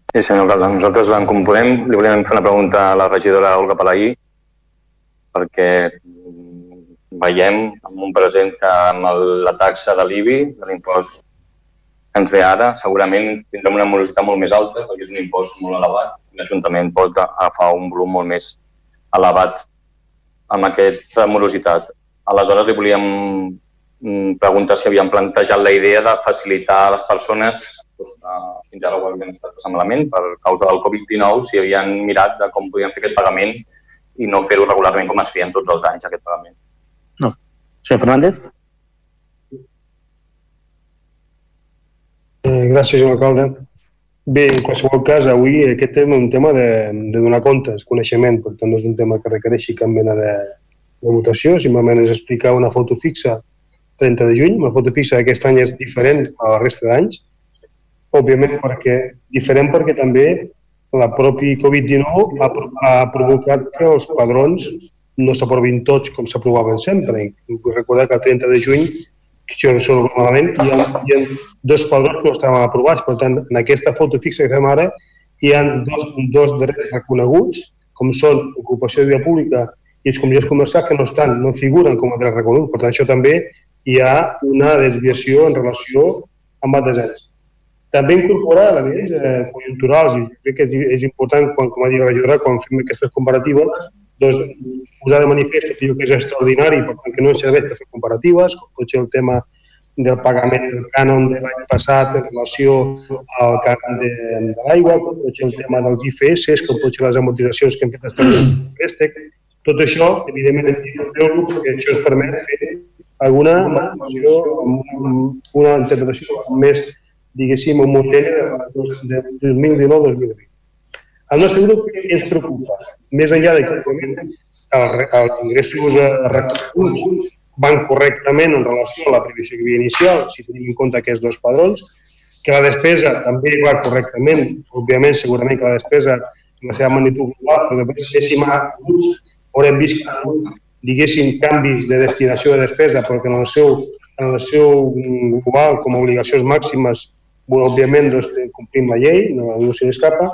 S5: Sí, senyor Alcalde, nosaltres en Com Podem li volíem fer una pregunta a la regidora Olga Palaí perquè veiem en un present que amb el, la taxa de l'IBI, de l'impost que ens ve ara, segurament tindrem una morositat molt més alta perquè és un impost molt elevat l'Ajuntament pot agafar un volum molt més elevat amb aquesta morositat. Aleshores, li volíem mm, preguntar si havien plantejat la idea de facilitar a les persones doncs, fins ara ho havien estat passant malament per causa del Covid-19, si havien mirat de com podien fer aquest pagament i no fer-ho regularment com es feien tots els anys, aquest pagament.
S1: No. Senyor Fernández?
S3: Eh, gràcies, senyor alcalde. Bé, en qualsevol cas, avui aquest és un tema de, de donar comptes, coneixement, per tant no és un tema que requereixi cap mena de, de votació, simplement és explicar una foto fixa 30 de juny, una foto fixa d'aquest any és diferent a la resta d'anys, òbviament perquè diferent perquè també la propi Covid-19 ha, ha provocat que els padrons no s'aprovin tots com s'aprovaven sempre. Vull recordar que el 30 de juny, si no sóc malament, hi ha, hi ha dos padrons que estaven aprovats. Per tant, en aquesta foto fixa que fem ara hi ha dos, dos drets reconeguts, com són ocupació de via pública i els comunitats comercials que no estan, no figuren com a drets reconeguts. Per tant, això també hi ha una desviació en relació amb altres anys. També incorporar elements eh, conjunturals i crec que és, és important, quan, com ha dit la regidora, quan fem aquestes comparatives, doncs, posar de manifest que que és extraordinari, per tant que no serveix per fer comparatives, com pot ser el tema del pagament del cànon de l'any passat en relació al cànon de, de l'aigua, com pot ser el tema dels IFS, com pot ser les amortitzacions que hem fet estar en préstec. Tot això, evidentment, hem perquè això ens permet fer alguna informació, una interpretació més, diguéssim, homogènia de 2019-2020. El nostre grup ens preocupa, més enllà de que els ingressos reconeguts van correctament en relació a la previsió que havia inicial, si tenim en compte aquests dos padrons, que la despesa també va correctament, òbviament, segurament que la despesa en la seva magnitud global, però després, si haurem vist que diguéssim, canvis de destinació de despesa, perquè en el seu, en el seu global, com a obligacions màximes, òbviament doncs, complim la llei, no, no se n'escapa,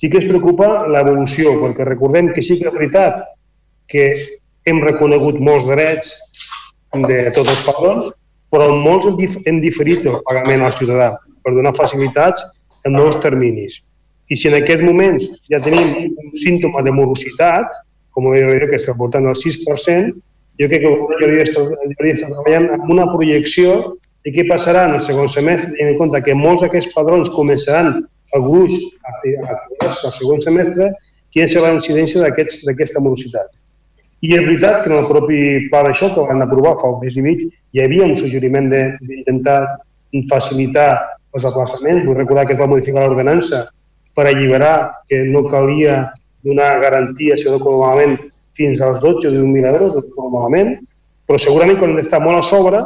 S3: sí que es preocupa l'evolució, perquè recordem que sí que és veritat que hem reconegut molts drets de tots els patrons, però molts hem diferit el pagament al ciutadà per donar facilitats en nous terminis. I si en aquests moments ja tenim un símptoma de morositat, com he dit, que està portant el 6%, jo crec que hauria d'estar treballant amb una projecció de què passarà en el segon semestre, tenint en compte que molts d'aquests padrons començaran el gruix al segon semestre, quina serà la incidència d'aquesta morositat. I és veritat que en el propi pla d'això que van aprovar fa un mes i mig hi havia un suggeriment d'intentar facilitar els aplaçaments. Vull recordar que es va modificar l'ordenança per alliberar que no calia donar garantia, si no malament, fins als 12 o 10.000 euros, com malament, però segurament quan d'estar molt a sobre,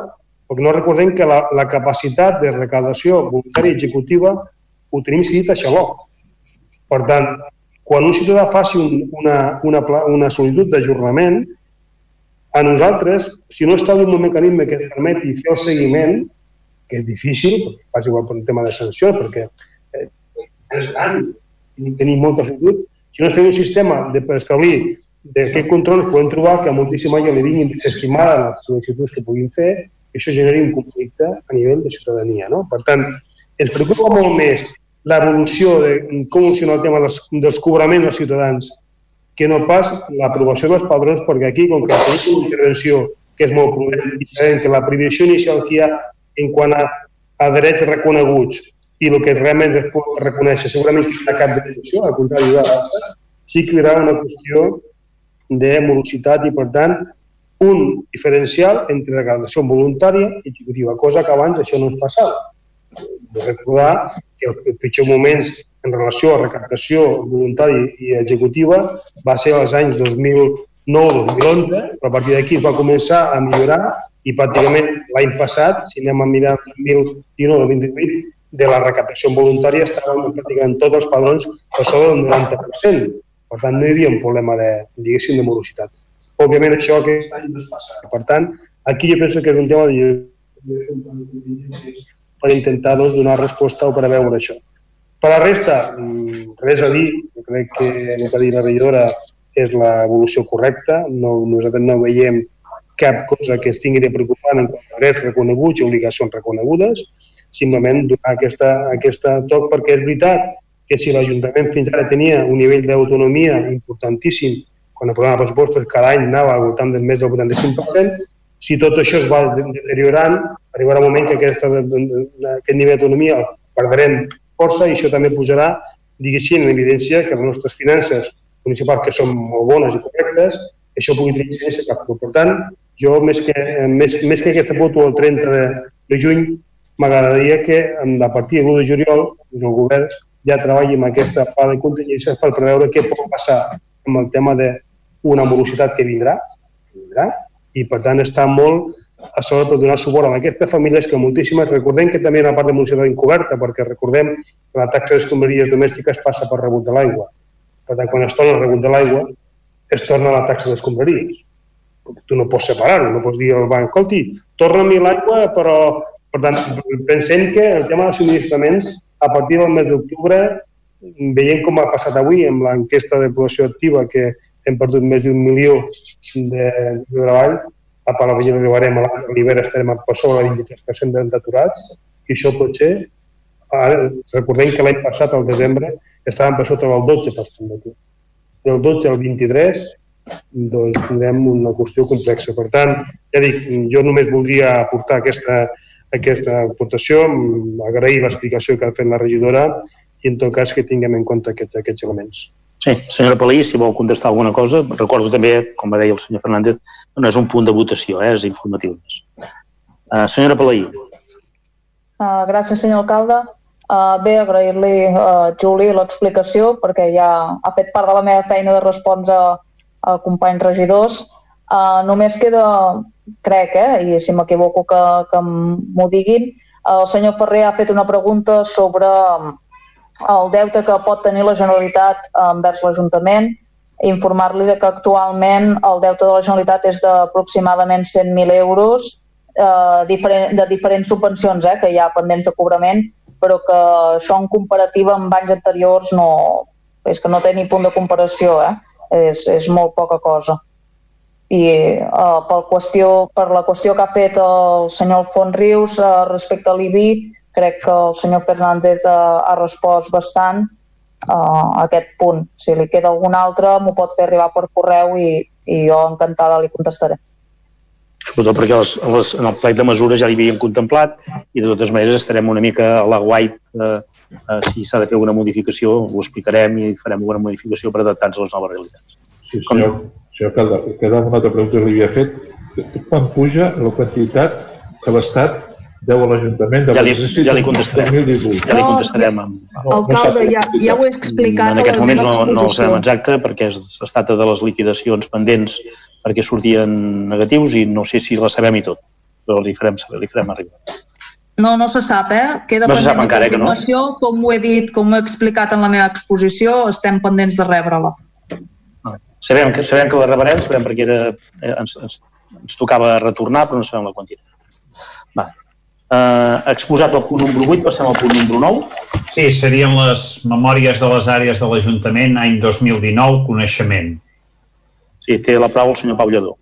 S3: perquè no recordem que la, la capacitat de recaudació voluntària executiva ho tenim decidit a xaló. Per tant, quan un ciutadà faci un, una, una, una solitud d'ajornament, a nosaltres, si no està un mecanisme que permeti fer el seguiment, que és difícil, pas igual per un tema de sancions, perquè eh, és gran tenim molta solitud, si no fem un sistema de, per establir d'aquest control, podem trobar que a moltíssima gent li vinguin desestimades les sol·licituds que puguin fer, i això generi un conflicte a nivell de ciutadania. No? Per tant, ens preocupa molt més l'evolució de com funciona el tema dels, dels cobraments dels ciutadans que no pas l'aprovació dels padrons, perquè aquí, com que tenim una intervenció que és molt prudent i sabem que la prohibició inicial que hi ha en quant a, a drets reconeguts i el que realment es pot reconèixer segurament que és cap de direcció, al contrari de l'altre, sí que hi haurà una qüestió de morositat i, per tant, un diferencial entre la gradació voluntària i executiva, cosa que abans això no es passava. Recordar que els pitjors moments en relació a recaptació voluntària i executiva va ser als anys 2009-2011, però a partir d'aquí es va començar a millorar i pràcticament l'any passat, si anem a mirar 2019-2018, de la recaptació voluntària estaven pràcticament tots els padrons per sobre del 90%. Per tant, no hi havia un problema de, diguéssim, de morositat. Òbviament, això aquest any no es passa. Per tant, aquí jo penso que és un tema de per intentar doncs, donar resposta o per veure això. Per la resta, mm, res a dir. Jo crec que el que ha dit la regidora és l'evolució correcta. No, nosaltres no veiem cap cosa que es tingui de preocupar en quant a drets reconeguts i obligacions reconegudes simplement donar aquesta, aquesta toc perquè és veritat que si l'Ajuntament fins ara tenia un nivell d'autonomia importantíssim, quan aprovava pressupostos cada any anava al voltant del més del 85%, si tot això es va deteriorant, arribarà un moment que aquesta, aquest nivell d'autonomia perdrem força i això també posarà, diguéssim, en evidència que les nostres finances municipals, que són molt bones i correctes, això pugui tenir incidència cap. Per tant, jo, més que, més, més que aquesta foto el 30 de, de juny, m'agradaria que a partir de l'1 de juliol el govern ja treballi amb aquesta pla de contingències per preveure què pot passar amb el tema d'una morositat que vindrà, vindrà i per tant està molt a sobre per donar suport a aquestes famílies que moltíssimes, recordem que també hi ha una part de morositat encoberta, perquè recordem que la taxa d'escombraries domèstiques passa per rebut de l'aigua. Per tant, quan es torna el rebut de l'aigua, es torna la taxa d'escombraries. Tu no pots separar-ho, no pots dir al banc, escolti, torna-mi l'aigua, però... Per tant, pensem que el tema dels subministraments a partir del mes d'octubre, veient com ha passat avui amb l'enquesta de població activa, que hem perdut més d'un milió de, de treball, a Palavella arribarem a l'Olivera estarem per sobre del 23% d'aturats, i això pot ser, ara, recordem que l'any passat, al desembre, estàvem per sota del 12% d'atur. Del 12 al 23, doncs tindrem una qüestió complexa. Per tant, ja dic, jo només voldria aportar aquesta aquesta aportació, agrair l'explicació que ha fet la regidora i en tot cas que tinguem en compte aquest, aquests elements.
S1: Sí, senyora Palí, si vol contestar alguna cosa, recordo també, com va dir el senyor Fernández, no és un punt de votació, eh, és informatiu. Uh, senyora Palí.
S7: Uh, gràcies, senyor alcalde. Uh, bé, agrair-li a uh, Juli l'explicació perquè ja ha fet part de la meva feina de respondre a companys regidors. Uh, només queda crec, eh, i si m'equivoco que, que m'ho diguin, el senyor Ferrer ha fet una pregunta sobre um, el deute que pot tenir la Generalitat envers l'Ajuntament, informar-li que actualment el deute de la Generalitat és d'aproximadament 100.000 euros eh, de diferents subvencions eh, que hi ha pendents de cobrament, però que això en comparativa amb anys anteriors no, és que no té ni punt de comparació, eh? és, és molt poca cosa i uh, pel qüestió, per la qüestió que ha fet el senyor Alfons Rius uh, respecte a l'IBI, crec que el senyor Fernández uh, ha respost bastant uh, a aquest punt. Si li queda algun altre, m'ho pot fer arribar per correu i, i jo encantada li contestaré.
S1: Sobretot perquè les, les, en el plec de mesures ja li havíem contemplat i de totes maneres estarem una mica a la guait eh, eh, si s'ha de fer alguna modificació, ho explicarem i farem alguna modificació per adaptar-nos a les noves realitats.
S6: Sí, Com... Senyor Calda, quedava una altra pregunta que li havia fet. Quan puja la quantitat que l'Estat deu a l'Ajuntament de
S1: ja li, ja li contestarem. 2018. Ja li contestarem. Amb,
S7: no, Alcalde, ja, ja ho he explicat.
S1: En aquests moments no, no ho sabem exacte perquè es tracta de les liquidacions pendents perquè sortien negatius i no sé si la sabem i tot, però li farem saber, li farem arribar.
S7: No, no se sap, eh? Queda
S1: no se sap encara, eh, que no?
S7: Com ho he dit, com ho he explicat en la meva exposició, estem pendents de rebre-la.
S1: Sabem que, sabem que la rebrem, sabem perquè era, eh, ens, ens, ens tocava retornar, però no sabem la quantitat. Va. Eh, exposat el punt número 8, passem al punt número 9.
S2: Sí, serien les memòries de les àrees de l'Ajuntament any 2019, coneixement.
S1: Sí, té la paraula el senyor Pau Lledó.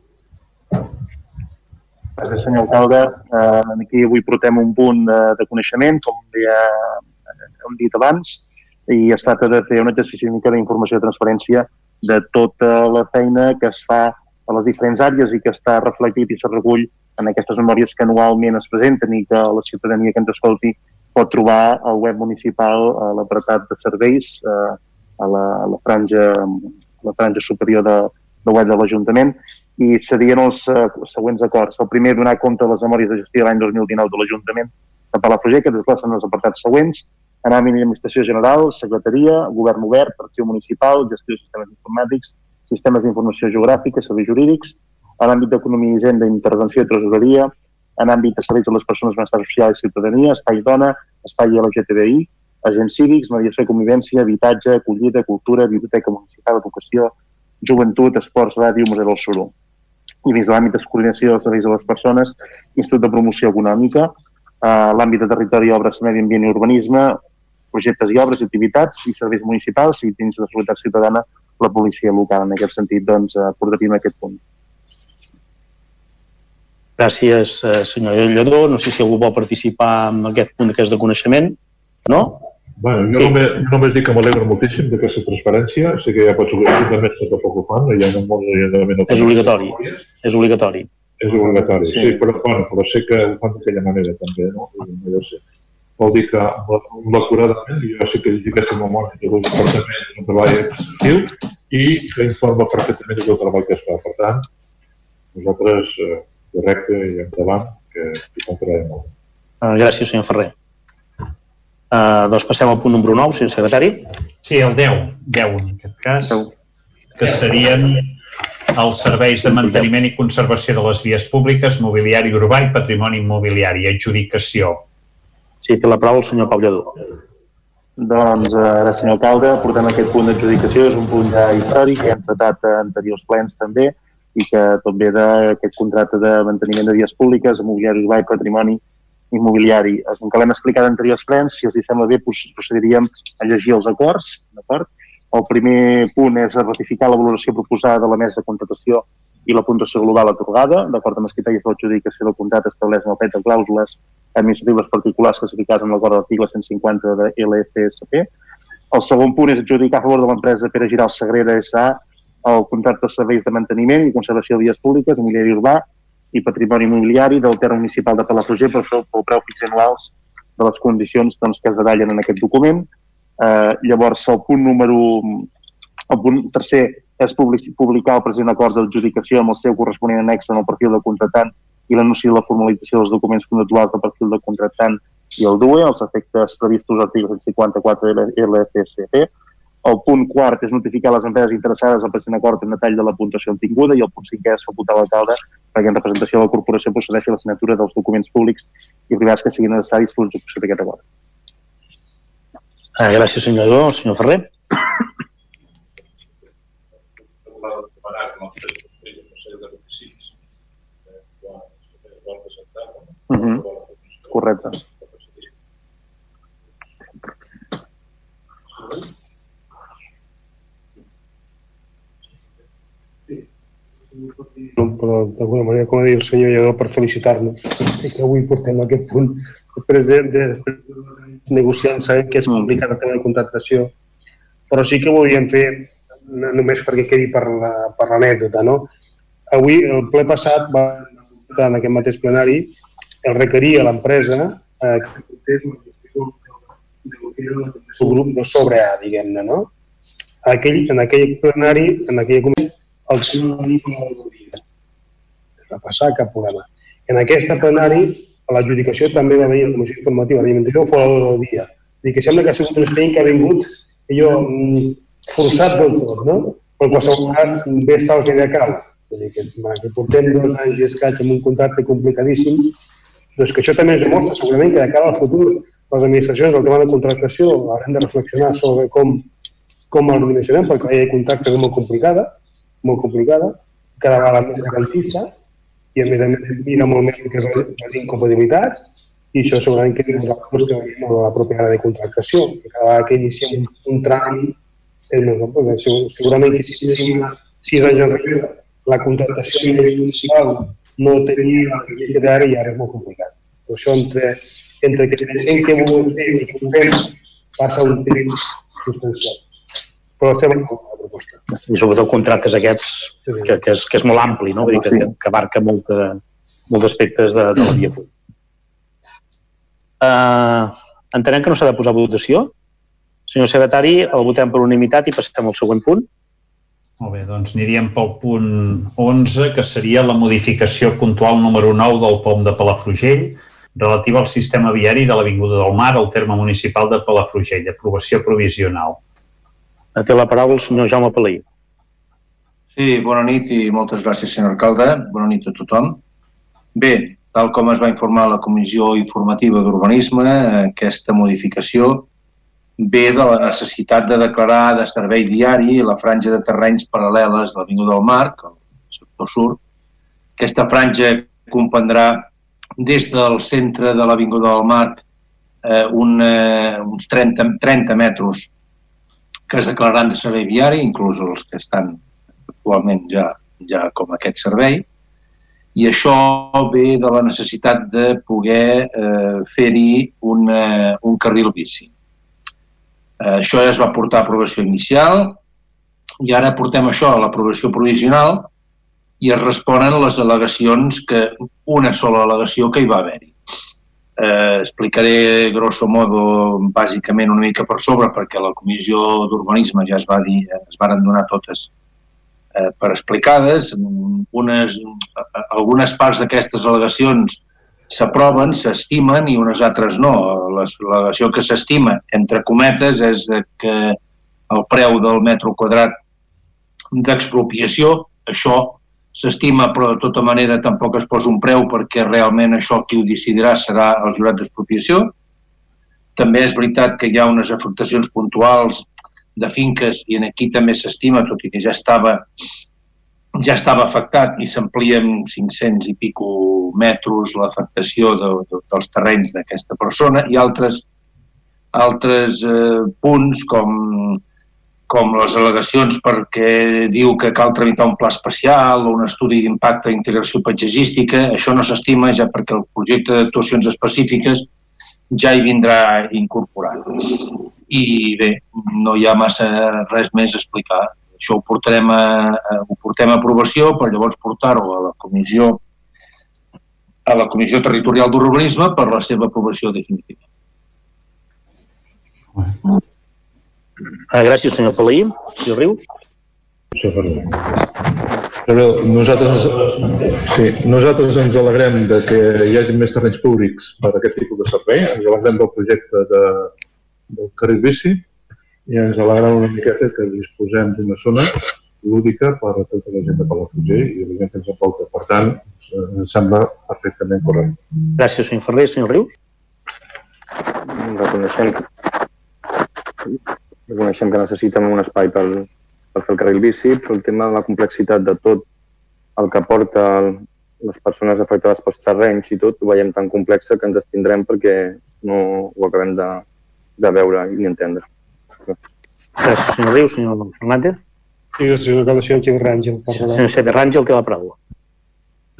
S8: Gràcies, senyor alcalde. Eh, aquí avui portem un punt de, de coneixement, com ja hem dit abans, i es tracta de fer un exercici d'informació de transparència de tota la feina que es fa a les diferents àrees i que està reflectit i se recull en aquestes memòries que anualment es presenten i que la ciutadania que ens escolti pot trobar al web municipal a l'apartat de serveis, eh, a, la, a la franja, la franja superior de, de web de l'Ajuntament i serien els uh, següents acords. El primer, donar compte de les memòries de gestió de l'any 2019 de l'Ajuntament de Palafrugell, que desplacen els apartats següents en àmbit d'administració general, secretaria, govern obert, arxiu municipal, gestió de sistemes informàtics, sistemes d'informació geogràfica, serveis jurídics, en l'àmbit d'economia i hisenda, intervenció i tresoreria, en àmbit de serveis de les persones, benestar social i ciutadania, espai dona, espai LGTBI, agents cívics, mediació i convivència, habitatge, acollida, cultura, biblioteca municipal, educació, joventut, esports, ràdio, museu del Suro. I dins de l'àmbit de coordinació dels serveis de les persones, Institut de Promoció Econòmica, eh, l'àmbit de territori, obres, medi ambient i urbanisme, projectes i obres activitats i serveis municipals i dins de la seguretat ciutadana la policia local. En aquest sentit, doncs, portaríem aquest punt.
S1: Gràcies, eh, senyor Lledó. No sé si algú vol participar en aquest punt que és de coneixement. No?
S6: Bueno, jo, sí. només, jo només dic que m'alegro moltíssim d'aquesta transparència. Sé que ja pots obrir també que tampoc ho fan, hi ha un
S1: de És obligatori. És obligatori.
S6: És obligatori, sí, sí però, bueno, però sé que ho fan d'aquella manera també, no? no sé. vol dir que amb l'acuradament, jo sé que aquesta memòria del departament un treball exhaustiu i que informa perfectament del treball que es fa. Per tant, nosaltres eh, correcte i endavant, que hi comptarem molt.
S1: Uh, gràcies, senyor Ferrer. Uh, doncs passem al punt número 9, senyor secretari.
S2: Sí, el 10, 10 en aquest cas, que serien els serveis de manteniment i conservació de les vies públiques, mobiliari urbà i patrimoni immobiliari, adjudicació.
S1: Sí, té la paraula el senyor Pau Lledó.
S8: Doncs, eh, gràcies, senyor alcalde. Portem aquest punt d'adjudicació, és un punt ja històric, que hem tratat a anteriors plens també, i que tot ve d'aquest contracte de manteniment de vies públiques, mobiliari urbà i patrimoni immobiliari. Com que l'hem explicat en anteriors plens, si els sembla bé, procediríem a llegir els acords, d'acord? El primer punt és ratificar la valoració proposada de la mesa de contratació i la puntuació global atorgada, d'acord amb els criteris de l'adjudicació del contracte estableix en el fet de clàusules administratives particulars classificades en l'acord d'article 150 de l'FSP. El segon punt és adjudicar a favor de l'empresa Pere Giral Sagrera S.A. el contracte de serveis de manteniment i conservació de vies públiques, mobiliari urbà i patrimoni immobiliari del terme municipal de Palafrugell per fer el preu fix anuals de les condicions doncs, que es detallen en aquest document Eh, llavors, el punt número... El punt tercer és publicar el present acord d'adjudicació amb el seu corresponent annex en el perfil de contractant i l'anunci de la formalització dels documents contractuals del perfil de contractant i el DUE, els efectes previstos a l'article 154 de l'FSP. El punt quart és notificar les empreses interessades al present acord en detall de la puntuació obtinguda i el punt cinquè és facultar l'alcalde perquè en representació de la corporació procedeixi a la signatura dels documents públics i privats que siguin necessaris per l'execució d'aquest acord.
S1: Eh, gràcies, senyor Lledó. Senyor Ferrer.
S8: Uh -huh. Correcte.
S3: Però d'alguna manera, com ha dit el senyor Lledó, per felicitar-nos que avui portem aquest punt després de, de, de negociant, sabem que és mm. complicat el tema de contractació, però sí que volíem fer, només perquè quedi per l'anècdota, no? Avui, el ple passat, va en aquest mateix plenari, el requeria a l'empresa eh, que portés el seu grup de sobre A, diguem-ne, no? Aquell, en aquell plenari, en aquella comissió, el senyor no dia. Va passar cap problema. En aquesta plenari a l'adjudicació també va venir la comissió informativa d'alimentació fora del dia. dir que sembla que ha sigut un expedient que ha vingut allò mm, forçat del tot, no? Però en qualsevol cas bé està el que de cal. dir que, que portem dos anys i escaig amb un contracte complicadíssim, doncs que això també es demostra segurament que de cara al futur les administracions del tema de contractació haurem de reflexionar sobre com, com el dimensionem, perquè la llei de contracte és molt complicada, molt complicada, cada vegada més garantista, i a més a més mira molt més que les incompatibilitats i això segurament que nosaltres venim a la pròpia de contractació, que cada vegada que iniciem un, tràmit és més doncs, segurament que si tenim sis anys enrere la contractació municipal no tenia la que d'ara i ara és molt complicat. Per això entre, entre que pensem que volem fer i que fem passa un temps substancial. Però estem en proposta.
S1: I sobretot contractes aquests, que, que, és, que és molt ampli, no? Vull dir que, que abarca molta, molts aspectes de, de la via pública. Uh, entenem que no s'ha de posar votació. Senyor secretari, el votem per unanimitat i passem al següent punt.
S2: Molt bé, doncs aniríem pel punt 11, que seria la modificació puntual número 9 del POM de Palafrugell, relativa al sistema viari de l'Avinguda del Mar al terme municipal de Palafrugell, aprovació provisional.
S1: Té la paraula el senyor Jaume Palí.
S9: Sí, bona nit i moltes gràcies, senyor alcalde. Bona nit a tothom. Bé, tal com es va informar la Comissió Informativa d'Urbanisme, aquesta modificació ve de la necessitat de declarar de servei diari la franja de terrenys paral·leles de l'Avinguda del Mar, el sector sud. Aquesta franja comprendrà des del centre de l'Avinguda del Mar eh, un, eh, uns 30, 30 metres que es declararan de servei viari, inclús els que estan actualment ja, ja com aquest servei, i això ve de la necessitat de poder eh, fer-hi un, eh, un carril bici. Eh, això ja es va portar a aprovació inicial i ara portem això a l'aprovació provisional i es responen les al·legacions que una sola al·legació que hi va haver-hi. Eh, explicaré grosso modo bàsicament una mica per sobre perquè la comissió d'urbanisme ja es va dir, es van donar totes eh, per explicades. Unes, algunes parts d'aquestes al·legacions s'aproven, s'estimen i unes altres no. L'al·legació que s'estima, entre cometes, és que el preu del metro quadrat d'expropiació, això s'estima, però de tota manera tampoc es posa un preu perquè realment això qui ho decidirà serà el jurat d'expropiació. També és veritat que hi ha unes afectacions puntuals de finques i en aquí també s'estima, tot i que ja estava ja estava afectat i s'amplia en 500 i pico metres l'afectació de, de, dels terrenys d'aquesta persona i altres, altres eh, punts com com les al·legacions perquè diu que cal tramitar un pla especial o un estudi d'impacte d'integració paisatgística, això no s'estima ja perquè el projecte d'actuacions específiques ja hi vindrà incorporat. I bé, no hi ha massa res més a explicar. Això ho portarem a, ho portem a aprovació per llavors portar-ho a la comissió a la Comissió Territorial d'Urbanisme per la seva aprovació definitiva.
S1: Ah, gràcies, senyor Palaí. Senyor Rius.
S6: Sí, Però nosaltres, sí, nosaltres ens alegrem de que hi hagi més terrenys públics per a aquest tipus de servei. Ens alegrem del projecte de, del carril bici i ens alegrem una miqueta que disposem d'una zona lúdica per a tota la gent de Palafrugell i la gent que ens envolta. Per tant, ens sembla perfectament correcte.
S1: Gràcies, senyor Ferrer. Senyor Rius?
S5: Reconeixem reconeixem que necessitem un espai per, per fer el carril bici, però el tema de la complexitat de tot el que porta el, les persones afectades pels terrenys i tot, ho veiem tan complexa que ens estindrem perquè no ho acabem de, de veure i entendre.
S1: Gràcies, senyor Riu. Senyor Fernández?
S3: Sí, senyor alcalde, senyor Xavier Ràngel.
S1: Senyor Xavier Ràngel, té la paraula.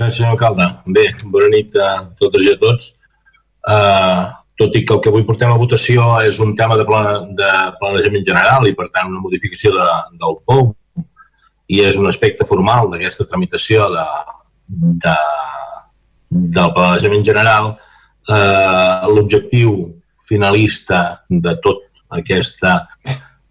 S10: Gràcies, senyor alcalde. Bé, bona nit a totes i a tots. Uh, tot i que el que avui portem a votació és un tema de, plana, de planejament general i, per tant, una modificació de, del POU i és un aspecte formal d'aquesta tramitació de, de, del planejament general, eh, l'objectiu finalista de tot aquesta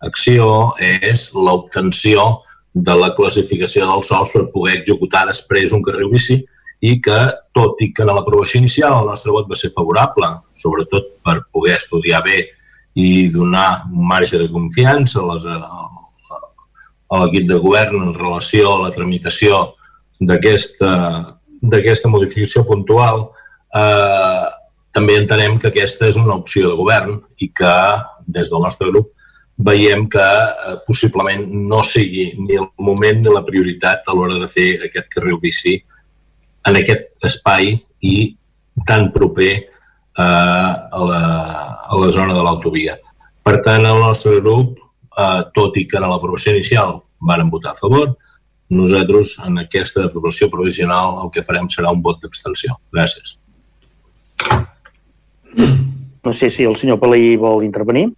S10: acció és l'obtenció de la classificació dels sols per poder executar després un carril bici i que, tot i que en l'aprovació inicial el nostre vot va ser favorable, sobretot per poder estudiar bé i donar un marge de confiança a, les, a l'equip de govern en relació a la tramitació d'aquesta modificació puntual, eh, també entenem que aquesta és una opció de govern i que des del nostre grup veiem que eh, possiblement no sigui ni el moment ni la prioritat a l'hora de fer aquest carril bici en aquest espai i tan proper eh, a, la, a la zona de l'autovia. Per tant, el nostre grup, eh, tot i que en l'aprovació inicial van votar a favor, nosaltres en aquesta aprovació provisional el que farem serà un vot d'abstenció. Gràcies.
S1: No sé si el senyor Palaí vol intervenir.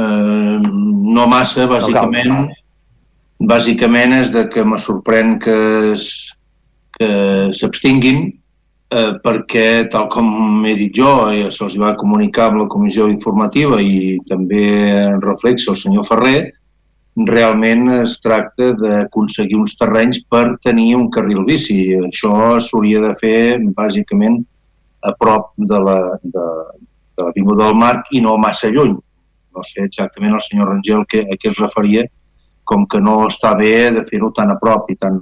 S9: Eh, no massa, bàsicament. No bàsicament és de que me sorprèn que que s'abstinguin eh, perquè, tal com he dit jo, eh, se'ls va comunicar amb la comissió informativa i també en reflex el senyor Ferrer, realment es tracta d'aconseguir uns terrenys per tenir un carril bici. Això s'hauria de fer bàsicament a prop de la, de, de l'Avinguda del Marc i no massa lluny. No sé exactament el senyor Rangel que, a què es referia, com que no està bé de fer-ho tan a prop i tan,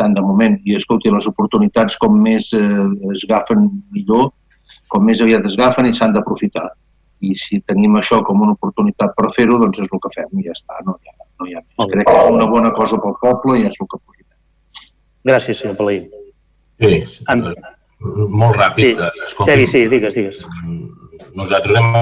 S9: tan de moment. I escolti, les oportunitats com més eh, es agafen millor, com més aviat es agafen i s'han d'aprofitar. I si tenim això com una oportunitat per fer-ho, doncs és el que fem i ja està, no hi ha, no hi ha més. Crec que és una bona cosa pel poble i és el que aprofitem.
S1: Gràcies, senyor Palí.
S10: Sí, en... molt ràpid.
S1: Sí, Escolti, Xavi, sí, digues, digues.
S10: Nosaltres hem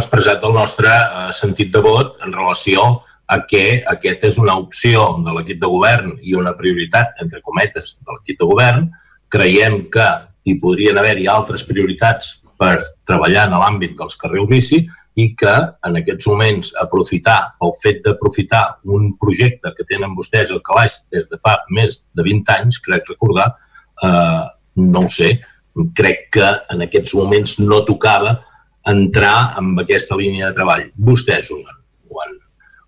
S10: expressat el nostre eh, sentit de vot en relació a que aquest és una opció de l'equip de govern i una prioritat, entre cometes, de l'equip de govern. Creiem que hi podrien haver-hi altres prioritats per treballar en l'àmbit dels carrils bici i que en aquests moments aprofitar el fet d'aprofitar un projecte que tenen vostès al calaix des de fa més de 20 anys, crec recordar, eh, no ho sé. Crec que en aquests moments no tocava entrar amb aquesta línia de treball. Vostès ho han, ho han,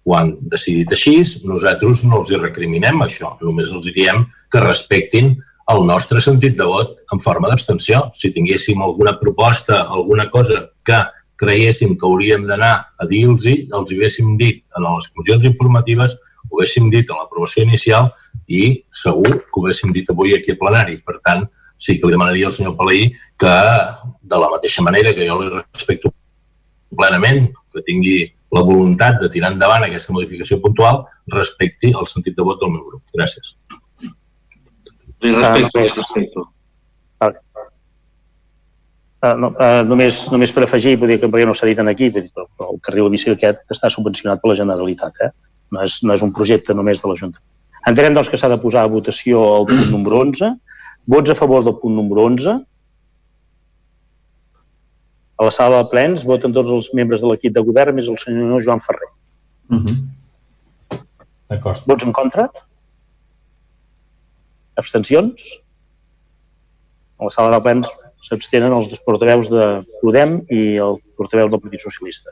S10: ho han decidit així, nosaltres no els hi recriminem això, només els diem que respectin el nostre sentit de vot en forma d'abstenció. Si tinguéssim alguna proposta, alguna cosa que creiéssim que hauríem d'anar a dir-los, els hi haguéssim dit en les comissions informatives, ho haguéssim dit en l'aprovació inicial i segur que ho haguéssim dit avui aquí al plenari. Per tant, sí que li demanaria al senyor Palaí que, de la mateixa manera que jo li respecto plenament, que tingui la voluntat de tirar endavant aquesta modificació puntual, respecti el sentit de vot del meu grup. Gràcies.
S9: Li respecto, uh, li respecto.
S1: Uh, no, uh, només, només per afegir, vull dir que perquè no s'ha dit aquí, però el carril bici aquest està subvencionat per la Generalitat, eh? no, és, no és un projecte només de l'Ajuntament. Entenem doncs, que s'ha de posar a votació el punt número 11. Vots a favor del punt número 11. A la sala de plens voten tots els membres de l'equip de govern més el senyor Joan Ferrer.
S2: Uh -huh. D'acord.
S1: Vots en contra? Abstencions? A la sala de plens s'abstenen els dos portaveus de Podem i el portaveu del Partit Socialista.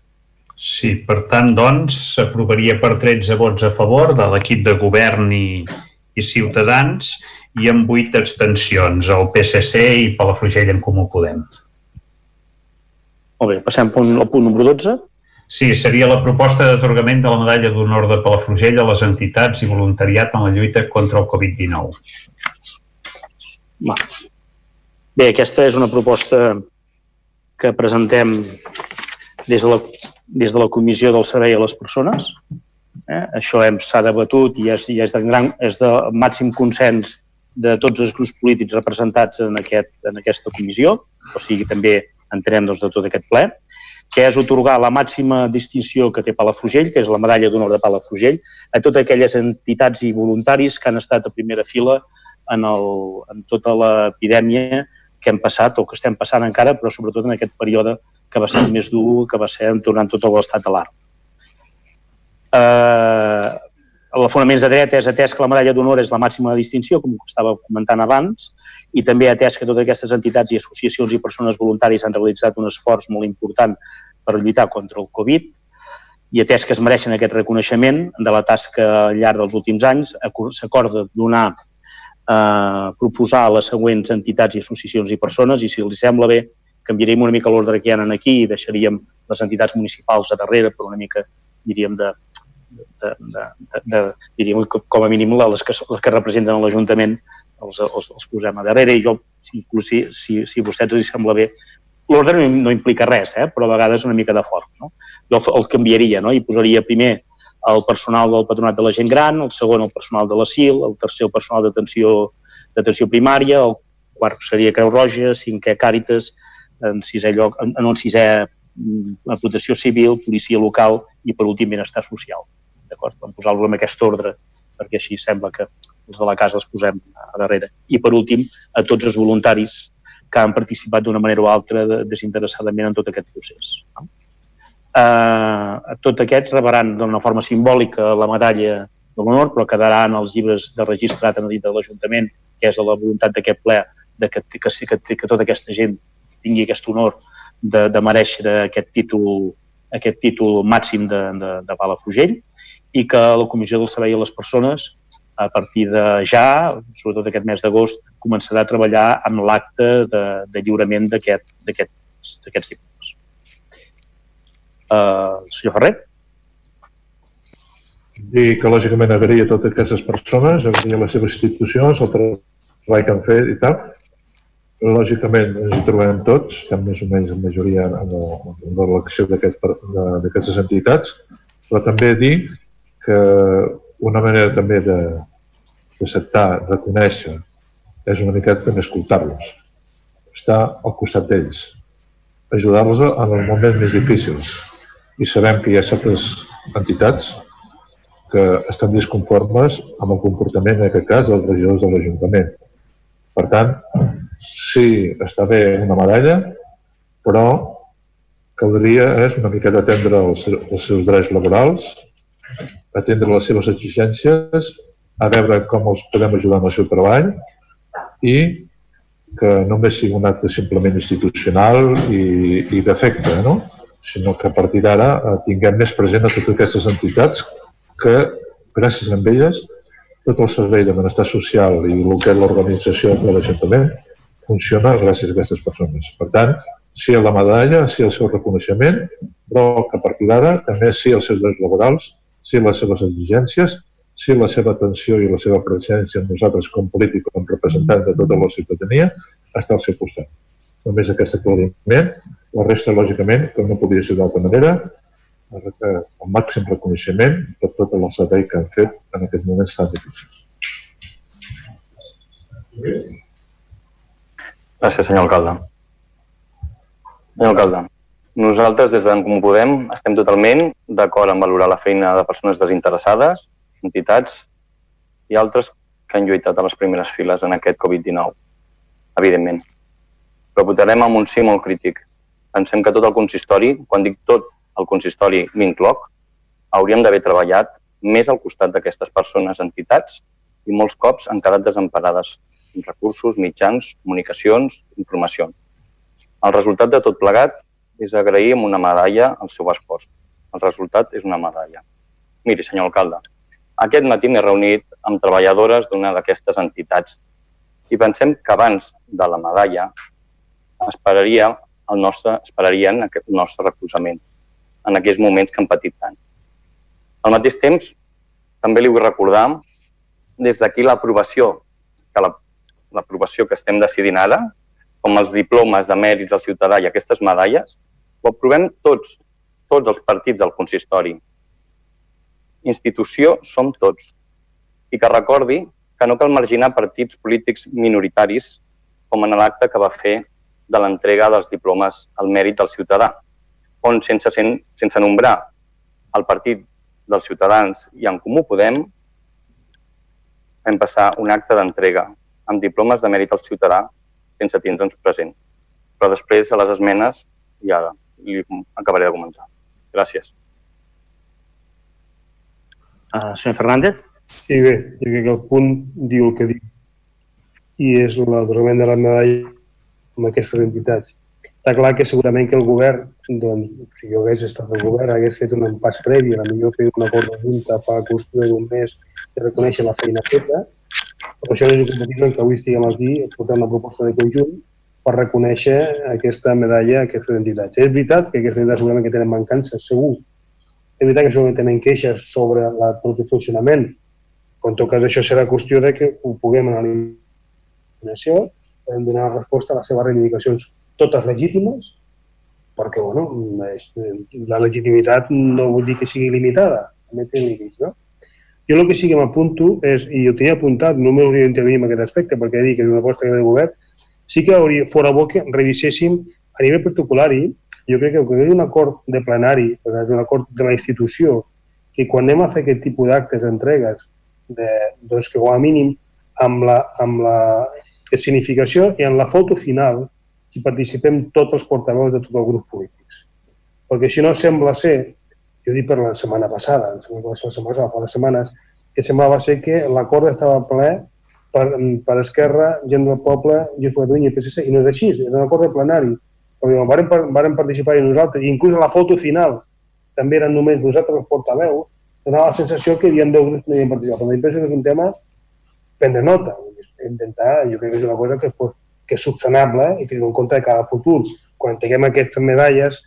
S2: Sí, per tant, doncs, s'aprovaria per 13 vots a favor de l'equip de govern i, i Ciutadans i amb 8 abstencions, el PSC i Palafrugell en Comú Podem.
S1: Molt bé, passem al punt, al punt número 12.
S2: Sí, seria la proposta d'atorgament de la medalla d'honor de Palafrugell a les entitats i voluntariat en la lluita contra el Covid-19.
S1: Bé, aquesta és una proposta que presentem des de la, des de la Comissió del Servei a les Persones. Eh? Això s'ha debatut i és, i és, de gran, és de màxim consens de tots els grups polítics representats en, aquest, en aquesta comissió, o sigui, també entenem doncs, de tot aquest ple, que és otorgar la màxima distinció que té Palafrugell, que és la medalla d'honor de Palafrugell, a totes aquelles entitats i voluntaris que han estat a primera fila en, el, en tota l'epidèmia que hem passat o que estem passant encara, però sobretot en aquest període que va ser el més dur, que va ser durant tot l'estat de l'art. Eh, el fonaments de dret és atès que la medalla d'honor és la màxima distinció, com estava comentant abans, i també atès que totes aquestes entitats i associacions i persones voluntàries han realitzat un esforç molt important per lluitar contra el Covid, i atès que es mereixen aquest reconeixement de la tasca al llarg dels últims anys, s'acorda donar eh, proposar a les següents entitats i associacions i persones i si els sembla bé canviaríem una mica l'ordre que hi ha aquí i deixaríem les entitats municipals a darrere per una mica, diríem, de, de, de, de, de diríem, com a mínim les que, les que representen l'Ajuntament els, els, els posem a darrere i jo, si, si, si, si a vostès els sembla bé, l'ordre no, no implica res, eh? però a vegades una mica de fort. No? Jo el, el canviaria no? i posaria primer el personal del Patronat de la Gent Gran, el segon el personal de l'ASIL, el tercer el personal d'atenció d'atenció primària, el quart seria Creu Roja, cinquè Càritas, en sisè lloc, en, en un sisè la mm, protecció civil, policia local i per últim benestar social. D'acord? Vam posar-lo en aquest ordre perquè així sembla que els de la casa els posem a darrere. I per últim, a tots els voluntaris que han participat d'una manera o altra desinteressadament en tot aquest procés. No? Eh, tots aquests rebaran d'una forma simbòlica la medalla de l'honor, però quedarà en els llibres de registrat en dit de l'Ajuntament, que és la voluntat d'aquest ple, de que, que, que, que tota aquesta gent tingui aquest honor de, de mereixer aquest títol, aquest títol màxim de, de, de Palafrugell i que la Comissió del Servei a les Persones a partir de ja, sobretot aquest mes d'agost, començarà a treballar amb l'acte de, de lliurament d'aquests aquest, diplomes uh, senyor Ferrer.
S6: Dir que lògicament agraïa a totes aquestes persones, agraïa a les seves institucions, el treball que han fet i tal. Lògicament ens hi trobem tots, estem més o menys en majoria en, en l'elecció d'aquestes entitats, però també dir que una manera també d'acceptar, reconèixer, és una miqueta també escoltar-los, estar al costat d'ells, ajudar-los en els moments més difícils, i sabem que hi ha certes entitats que estan disconformes amb el comportament, en aquest cas, dels regidors de l'Ajuntament. Per tant, sí, està bé una medalla, però caldria és una mica d'atendre els, els seus drets laborals, atendre les seves exigències, a veure com els podem ajudar en el seu treball i que només sigui un acte simplement institucional i, i d'efecte, no? sinó que a partir d'ara eh, tinguem més present a totes aquestes entitats que, gràcies a elles, tot el servei de benestar social i el que és l'organització de l'Ajuntament funciona gràcies a aquestes persones. Per tant, sí a la medalla, sí al seu reconeixement, però que a partir d'ara també sí als seus drets laborals, sí les seves exigències, sí la seva atenció i la seva presència amb nosaltres com polític, com representant de tota la ciutadania, està al seu costat. Només aquest aclariment, la resta, lògicament, com no podria ser d'altra manera, el màxim reconeixement per tot el servei que han fet en aquests moments tan difícils.
S5: Gràcies, senyor alcalde. Senyor alcalde, nosaltres des d'en Comú Podem estem totalment d'acord en valorar la feina de persones desinteressades, entitats i altres que han lluitat a les primeres files en aquest Covid-19, evidentment. Però votarem amb un sí molt crític. Pensem que tot el consistori, quan dic tot el consistori m'incloc, hauríem d'haver treballat més al costat d'aquestes persones, entitats, i molts cops han quedat desemparades en recursos, mitjans, comunicacions, informacions. El resultat de tot plegat és agrair amb una medalla el seu esforç. El resultat és una medalla. Miri, senyor alcalde, aquest matí m'he reunit amb treballadores d'una d'aquestes entitats i pensem que abans de la medalla esperaria el nostre, esperarien aquest nostre recolzament en aquells moments que han patit tant. Al mateix temps, també li vull recordar des d'aquí l'aprovació que l'aprovació que estem decidint ara, com els diplomes de mèrits del ciutadà i aquestes medalles, ho aprovem tots, tots els partits del consistori. Institució som tots. I que recordi que no cal marginar partits polítics minoritaris com en l'acte que va fer de l'entrega dels diplomes al mèrit del ciutadà, on sense, sense nombrar el partit dels ciutadans i en Comú Podem vam passar un acte d'entrega amb diplomes de mèrit al ciutadà sense tindre'ns present. Però després, a les esmenes, ja li acabaré de començar. Gràcies.
S1: Uh, senyor Fernández?
S3: Sí, bé, jo crec que el punt diu el que diu i és l'atorgament de la medalla amb aquestes entitats. Està clar que segurament que el govern, doncs, si jo hagués estat el govern, hagués fet un pas previ, a la millor fer una cosa junta fa qüestió d'un mes de reconèixer la feina feta, però això no és incompatible que avui estiguem aquí portant una proposta de conjunt per reconèixer aquesta medalla a aquestes entitats. És veritat que aquestes entitats segurament que tenen mancances, segur. És veritat que segurament tenen queixes sobre el propi funcionament, en tot cas això serà qüestió de que ho puguem analitzar, podem donar resposta a les seves reivindicacions totes legítimes, perquè bueno, la legitimitat no vol dir que sigui limitada, també té límits, no? Jo el que sí que m'apunto és, i ho tenia apuntat, no m'hauria d'intervenir en aquest aspecte, perquè he dit que és una aposta que de govern, sí que hauria, fora bo que reviséssim a nivell particular, jo crec que quan hi un acord de plenari, un acord de la institució, que quan anem a fer aquest tipus d'actes, d'entregues, de, doncs que com a mínim amb la, amb la significació i en la foto final hi participem tots els portaveus de tots els grups polítics. Perquè si no sembla ser, jo dic per la setmana passada, la setmana passada, fa les setmanes, que semblava ser que l'acord estava ple per, per Esquerra, gent del poble, Junts per Catalunya i PSC, i no és així, és un acord de plenari. Perquè vàrem, vàrem participar-hi nosaltres, i inclús a la foto final també eren només nosaltres els portaveus, donava la sensació que hi havia deu grups que no havien participat. Però penso que és un tema prendre nota, intentar, jo crec que és una cosa que es pot que és subsanable i tenint en compte que cada futur, quan tinguem aquestes medalles,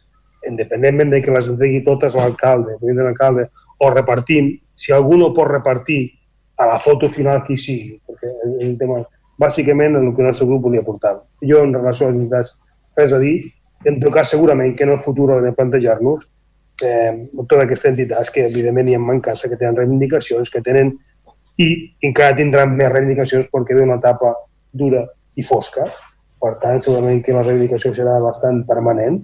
S3: independentment de que les entregui totes l'alcalde, l'alcalde, o repartim, si algú no pot repartir a la foto final qui sigui, perquè és un tema bàsicament en el que el nostre grup volia portar. Jo, en relació a les entitats, res a dir, en tot cas, segurament que en el futur haurem de plantejar-nos eh, totes aquestes entitats que, evidentment, hi ha mancança, que tenen reivindicacions, que tenen i encara tindran més reivindicacions perquè ve una etapa dura i fosca. Per tant, segurament que la reivindicació serà bastant permanent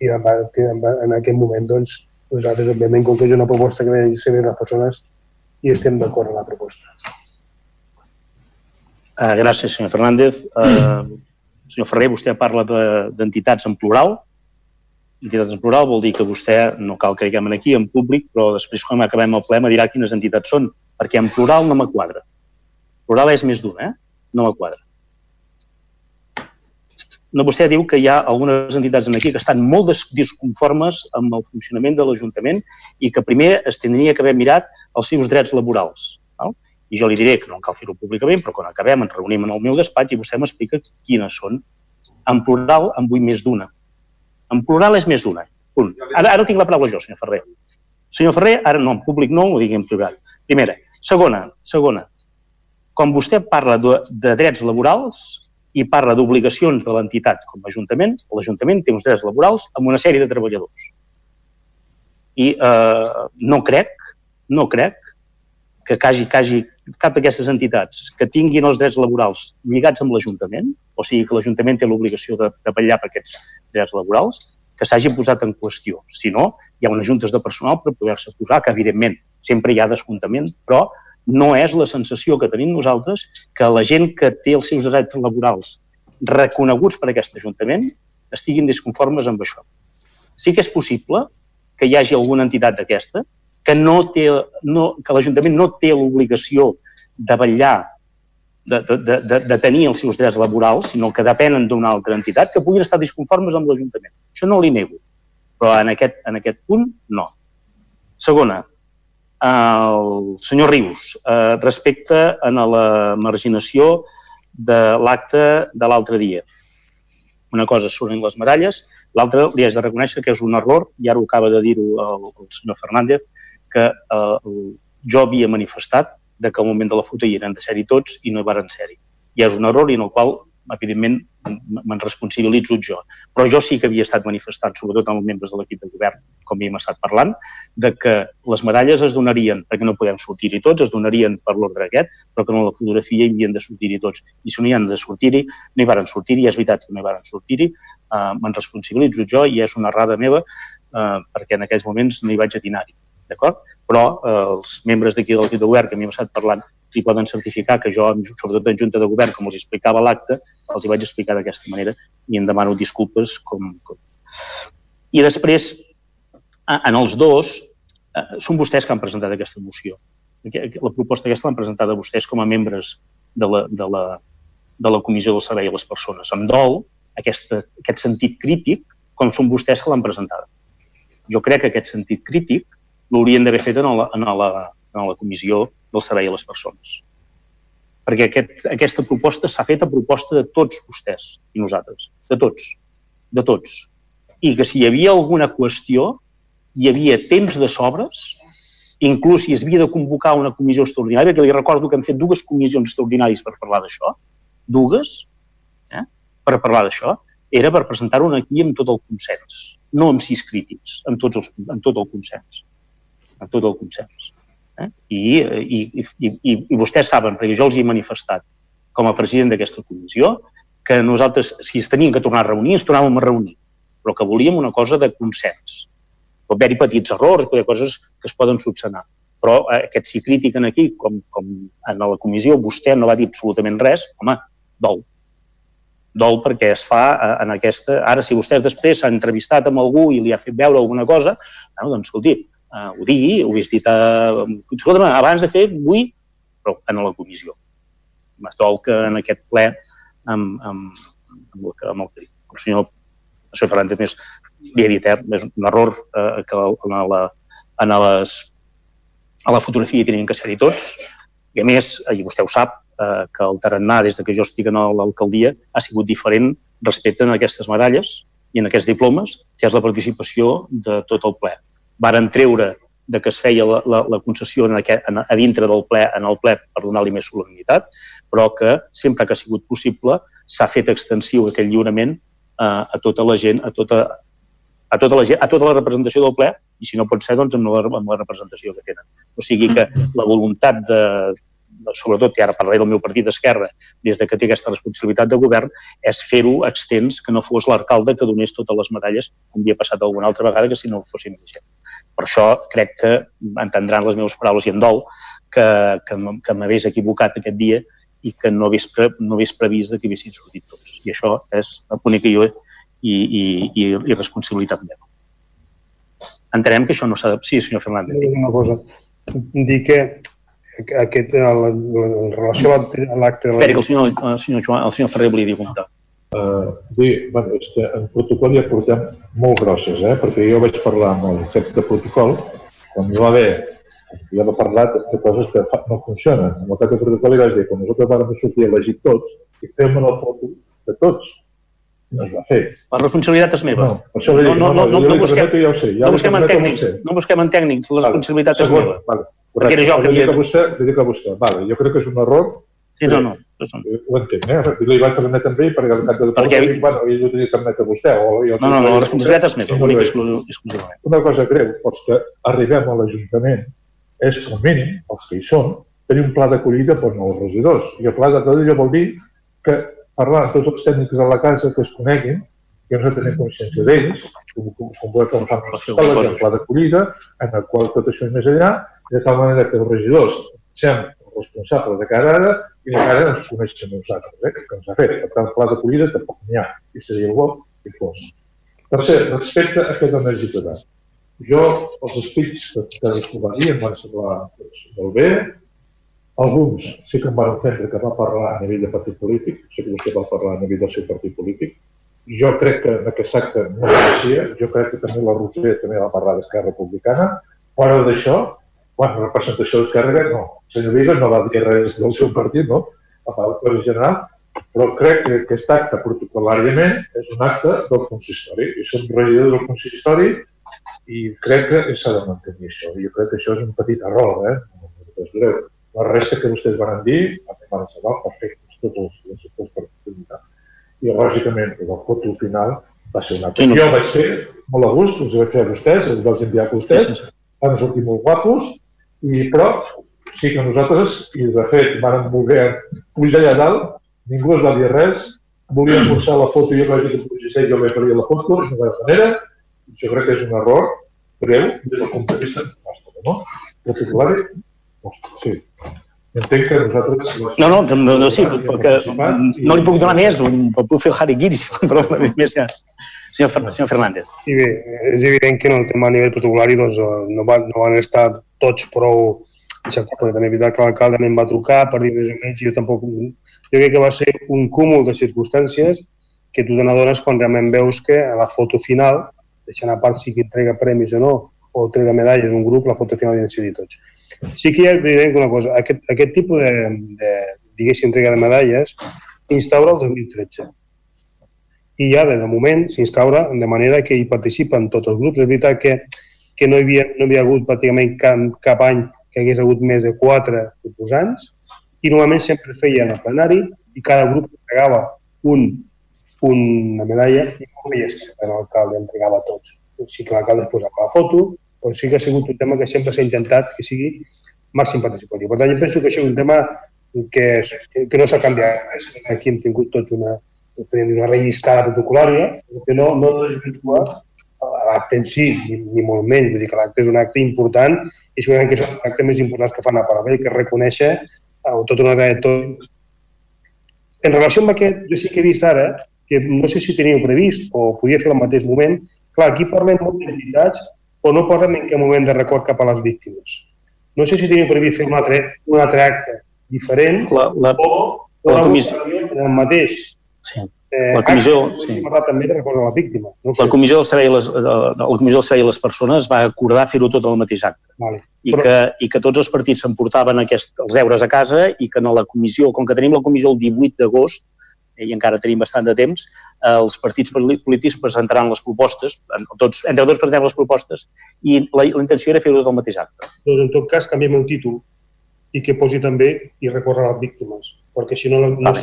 S3: i en aquest moment, doncs, nosaltres, òbviament, com que és una proposta que ve de les persones, i estem d'acord amb la proposta.
S1: Uh, gràcies, senyor Fernández. Uh, senyor Ferrer, vostè parla d'entitats de, en plural. Entitats en plural vol dir que vostè, no cal que diguem aquí en públic, però després quan acabem el ple me dirà quines entitats són, perquè en plural no me quadra. Plural és més d'una, eh? No me quadra. no, vostè diu que hi ha algunes entitats en aquí que estan molt disconformes amb el funcionament de l'Ajuntament i que primer es tindria que haver mirat els seus drets laborals. No? I jo li diré que no cal fer-ho públicament, però quan acabem ens reunim en el meu despatx i vostè m'explica quines són. En plural en vull més d'una. En plural és més d'una. Ara, ara tinc la paraula jo, senyor Ferrer. Senyor Ferrer, ara no, en públic no, ho digui en privat. Primera. Segona, segona. Quan vostè parla de, de drets laborals, i parla d'obligacions de l'entitat com a Ajuntament, l'Ajuntament té uns drets laborals amb una sèrie de treballadors. I eh, no crec, no crec que que hagi cap d'aquestes entitats que tinguin els drets laborals lligats amb l'Ajuntament, o sigui que l'Ajuntament té l'obligació de, de vetllar per aquests drets laborals, que s'hagin posat en qüestió. Si no, hi ha unes juntes de personal per poder-se posar, que evidentment sempre hi ha descomptament, però no és la sensació que tenim nosaltres que la gent que té els seus drets laborals reconeguts per aquest Ajuntament estiguin disconformes amb això. Sí que és possible que hi hagi alguna entitat d'aquesta que, no té, no, que l'Ajuntament no té l'obligació de vetllar, de, de, de, de tenir els seus drets laborals, sinó que depenen d'una altra entitat, que puguin estar disconformes amb l'Ajuntament. Això no li nego, però en aquest, en aquest punt no. Segona, el senyor Rius, eh, respecte a la marginació de l'acte de l'altre dia. Una cosa són les medalles, l'altra li haig de reconèixer que és un error, i ara ho acaba de dir-ho el, el senyor Fernández, que eh, jo havia manifestat de que al moment de la foto hi eren de ser-hi tots i no hi varen ser-hi. I és un error i en el qual evidentment me'n responsabilitzo jo. Però jo sí que havia estat manifestant, sobretot amb els membres de l'equip de govern, com hi hem estat parlant, de que les medalles es donarien, perquè no podem sortir-hi tots, es donarien per l'ordre aquest, però que en la fotografia hi havien de sortir-hi tots. I si no hi han de sortir-hi, no hi varen sortir-hi, és veritat que no hi varen sortir-hi, eh, me'n responsabilitzo jo i és una errada meva eh, perquè en aquells moments no hi vaig atinar-hi, d'acord? Però eh, els membres d'aquí de l'equip de govern que m'hi hem estat parlant i poden certificar que jo, sobretot en Junta de Govern, com els explicava l'acte, els hi vaig explicar d'aquesta manera i em demano disculpes. Com, com... I després, en els dos, eh, són vostès que han presentat aquesta moció. La proposta aquesta l'han presentada vostès com a membres de la, de la, de la Comissió del Servei a les Persones. Em dol aquesta, aquest sentit crític com són vostès que l'han presentada. Jo crec que aquest sentit crític l'haurien d'haver fet en la, en, la, en la Comissió del servei a les persones. Perquè aquest, aquesta proposta s'ha fet a proposta de tots vostès i nosaltres, de tots, de tots. I que si hi havia alguna qüestió, hi havia temps de sobres, inclús si es havia de convocar una comissió extraordinària, que li recordo que hem fet dues comissions extraordinàries per parlar d'això, dues, eh, per parlar d'això, era per presentar-ho aquí amb tot el consens, no amb sis crítics, amb, tots els, amb tot el consens. Amb tot el consens. Eh? I, i, i, i, I vostès saben, perquè jo els he manifestat com a president d'aquesta comissió, que nosaltres, si es tenien que tornar a reunir, ens tornàvem a reunir, però que volíem una cosa de consens. Pot haver-hi petits errors, pot haver coses que es poden subsanar. Però eh, aquest si critiquen aquí, com, com en la comissió vostè no va dir absolutament res, home, dol. Dol perquè es fa eh, en aquesta... Ara, si vostès després s'ha entrevistat amb algú i li ha fet veure alguna cosa, bueno, doncs, escolti, eh, ho digui, ho hagués dit, eh, escolta'm, abans de fer, vull, però en la comissió. M'estol que en aquest ple, amb, amb, amb, el, amb el, el senyor, el senyor Fernández més li dit, eh, és un error eh, que en, la, en les, a la fotografia hi tenien que ser-hi tots, i a més, i vostè ho sap, eh, que el tarannà des de que jo estic a l'alcaldia ha sigut diferent respecte a aquestes medalles i en aquests diplomes, que és la participació de tot el ple varen treure de que es feia la, la, la concessió en aquest, en, a dintre del ple, en el ple per donar-li més solemnitat, però que sempre que ha sigut possible s'ha fet extensiu aquest lliurament eh, a tota la gent, a tota, a tota la gent, a tota la representació del ple i si no pot ser, doncs amb la, amb la representació que tenen. O sigui que la voluntat de, sobretot, i ara parlaré del meu partit d'Esquerra, des de que té aquesta responsabilitat de govern, és fer-ho extens, que no fos l'alcalde que donés totes les medalles, com havia passat alguna altra vegada, que si no fossin vigent. Per això crec que entendran les meves paraules i em dol que, que, que m'hagués equivocat aquest dia i que no hagués, pre, no hagués previst que haguessin sortit tots. I això és única jo i, i, i, i responsabilitat meva. Entenem que això no s'ha de... Sí, senyor Fernández.
S3: Una cosa. Dir que aquest, en relació a l'acte...
S1: Espera, que el senyor, el senyor, Joan, el senyor Ferrer volia dir un
S6: Uh, bé, bueno, és que en protocol ja portem molt grosses, eh? perquè jo vaig parlar amb el cap de protocol, quan hi va haver, ja va parlar de coses que no funcionen. Amb el cap de protocol li vaig dir, quan nosaltres vam sortir a elegir tots, i fem una foto de tots. No es va fer.
S1: La responsabilitat és meva.
S6: No, això no, no, no, no, no, busquem,
S1: ja sé, ja no busquem en tècnics, no busquem en tècnics, la responsabilitat vale. és meva. Vale. Correcte. Perquè era jo que havia...
S6: Que vostè, que vostè, vale, jo crec que és un error
S1: Sí, no, no.
S6: Ho entenc, eh? Li vaig permetre també perquè el cap de perquè... Dic, bueno, ell ho tenia permetre a vostè. O
S1: no, no, no, la responsabilitat és meva, únic exclusivament.
S6: Una cosa greu, doncs que arribem a l'Ajuntament és, com mínim, els que hi són, tenir un pla d'acollida per nous regidors. I el pla d'acollida vol dir que parlar amb tots els tècnics de la casa que es coneguin, que no tenim consciència d'ells, com, com, com com com fan les escoles, el pla d'acollida, en el qual tot això és més enllà, de tal manera que els regidors sempre responsable de cada ara i de cada ara ens coneixem nosaltres, eh, que ens ha fet. Per tant, pla d'acollida tampoc n'hi ha, i seria bo que fos. Tercer, respecte a aquest energia. Jo, els escrits que cadascú va dir em van semblar doncs, molt bé. Alguns sí que em van entendre que va parlar a nivell de partit polític, sé que vostè va parlar a nivell del seu partit polític. Jo crec que en aquest acte no coneixia, jo crec que també la Roser també va parlar d'Esquerra Republicana. Fora d'això, bueno, representació d'Esquerra, no. El senyor Vigas no va dir res del seu partit, no? A part del general, però crec que aquest acte protocolàriament és un acte del consistori. I som regidors del consistori i crec que s'ha de mantenir això. Jo crec que això és un petit error, eh? No és greu. La resta que vostès van dir, a mi m'ha semblat perfecte, tots els, els per comunitat. I, lògicament, la foto final va ser una altra. Jo vaig fer molt a gust, els vaig fer a vostès, els vaig enviar a vostès, van sortir molt guapos, i, però sí que nosaltres, i de fet vam voler pujar allà dalt, ningú es va dir res, volíem posar la foto, jo vaig dir que posés jo vaig faria la foto, de la manera, jo crec que és un error greu des del punt de vista nostre, no? Particular, sí. Entenc que nosaltres...
S1: No, no, no, no sí, perquè no li puc donar més, puc fer el harigiri, *laughs* però més ja. Senyor, senyor Fernández.
S3: Sí, bé, és evident que en el tema a nivell protocol·lari doncs, no, van, no van estar tots prou perquè també és veritat que l'alcalde em va trucar per dir més o menys, jo tampoc... Jo crec que va ser un cúmul de circumstàncies que tu te n'adones quan realment veus que a la foto final, deixant a part si qui entrega premis o no, o entrega medalles d'un grup, la foto final hi han tots. Sí que hi ha evident una cosa, aquest, aquest tipus de, de diguéssim, entrega de medalles instaura el 2013 i ja des del moment s'instaura de manera que hi participen tots els grups. És veritat que que no hi havia, no hi havia hagut pràcticament cap, cap any que hagués hagut més de quatre proposants i normalment sempre feien el plenari i cada grup entregava un, una medalla i no veies que l'alcalde entregava tots. Sí que l'alcalde posava la foto, però sí que ha sigut un tema que sempre s'ha intentat que sigui màxim participatiu. Per tant, jo penso que això és un tema que, que no s'ha canviat Aquí hem tingut tots una, una relliscada protocolària, que no, no desvirtua l'acte en si, ni, ni molt menys. Vull dir que l'acte és un acte important i segurament que és l'acte més important que fan a Paravell, que reconèixer eh, tota una trajectòria. En relació amb aquest, jo sí que he vist ara que no sé si teníeu previst o podia fer al mateix moment. Clar, aquí parlem molt d'entitats, però no parlem en què moment de record cap a les víctimes. No sé si teníeu previst fer un altre, un altre acte diferent
S1: la, la, o,
S3: o la comissió el mateix.
S1: Sí. Eh, la comissió, sí.
S3: també de la víctima.
S1: No. La comissió del servei les, eh, la comissió del servei de les persones va acordar fer-ho tot al mateix acte.
S3: Vale.
S1: I, Però... que, I que tots els partits s'emportaven aquest, els deures a casa i que en la comissió, com que tenim la comissió el 18 d'agost, eh, i encara tenim bastant de temps, eh, els partits polítics presentaran les propostes, tots, entre tots presentem les propostes, i la, la intenció era fer-ho tot al mateix acte.
S3: Doncs en tot cas canviem el títol i que posi també i recórrer les víctimes, perquè si no no, no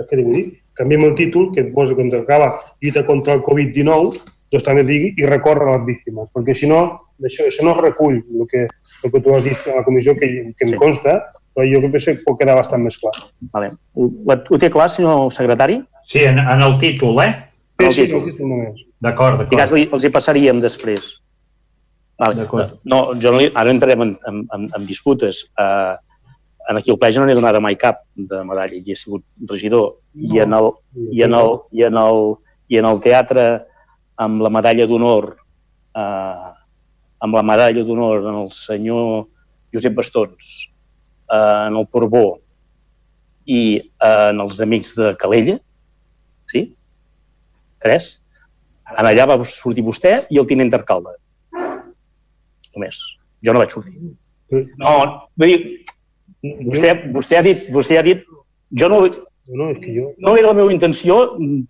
S3: saps què vull dir? canviem el títol, que et posa contra acaba lluita contra el Covid-19, doncs també digui i recorre a les víctimes, perquè si no, això, això no recull el que, el que tu has dit a la comissió que, que em sí. consta, però jo crec que pot quedar bastant més clar.
S1: Vale. Ho, ho té clar, senyor secretari?
S2: Sí, en, en el títol, eh?
S3: Sí, el sí, títol. el títol només.
S2: D'acord, d'acord.
S1: I els hi passaríem després. Vale. No, jo no li, ara entrarem en, en, en, en disputes. Uh, en aquí al ple jo no n'he donat mai cap de medalla, i he sigut regidor. No. I, en el, i, en el, i, en el, I en el teatre, amb la medalla d'honor, eh, amb la medalla d'honor en el senyor Josep Bastons, eh, en el Porbó i eh, en els amics de Calella, sí? Tres. En allà va sortir vostè i el tinent d'alcalde. Només. Jo no vaig sortir. No, vull dir, vostè, vostè, ha dit, vostè ha dit, jo no,
S3: no, és que jo...
S1: no era la meva intenció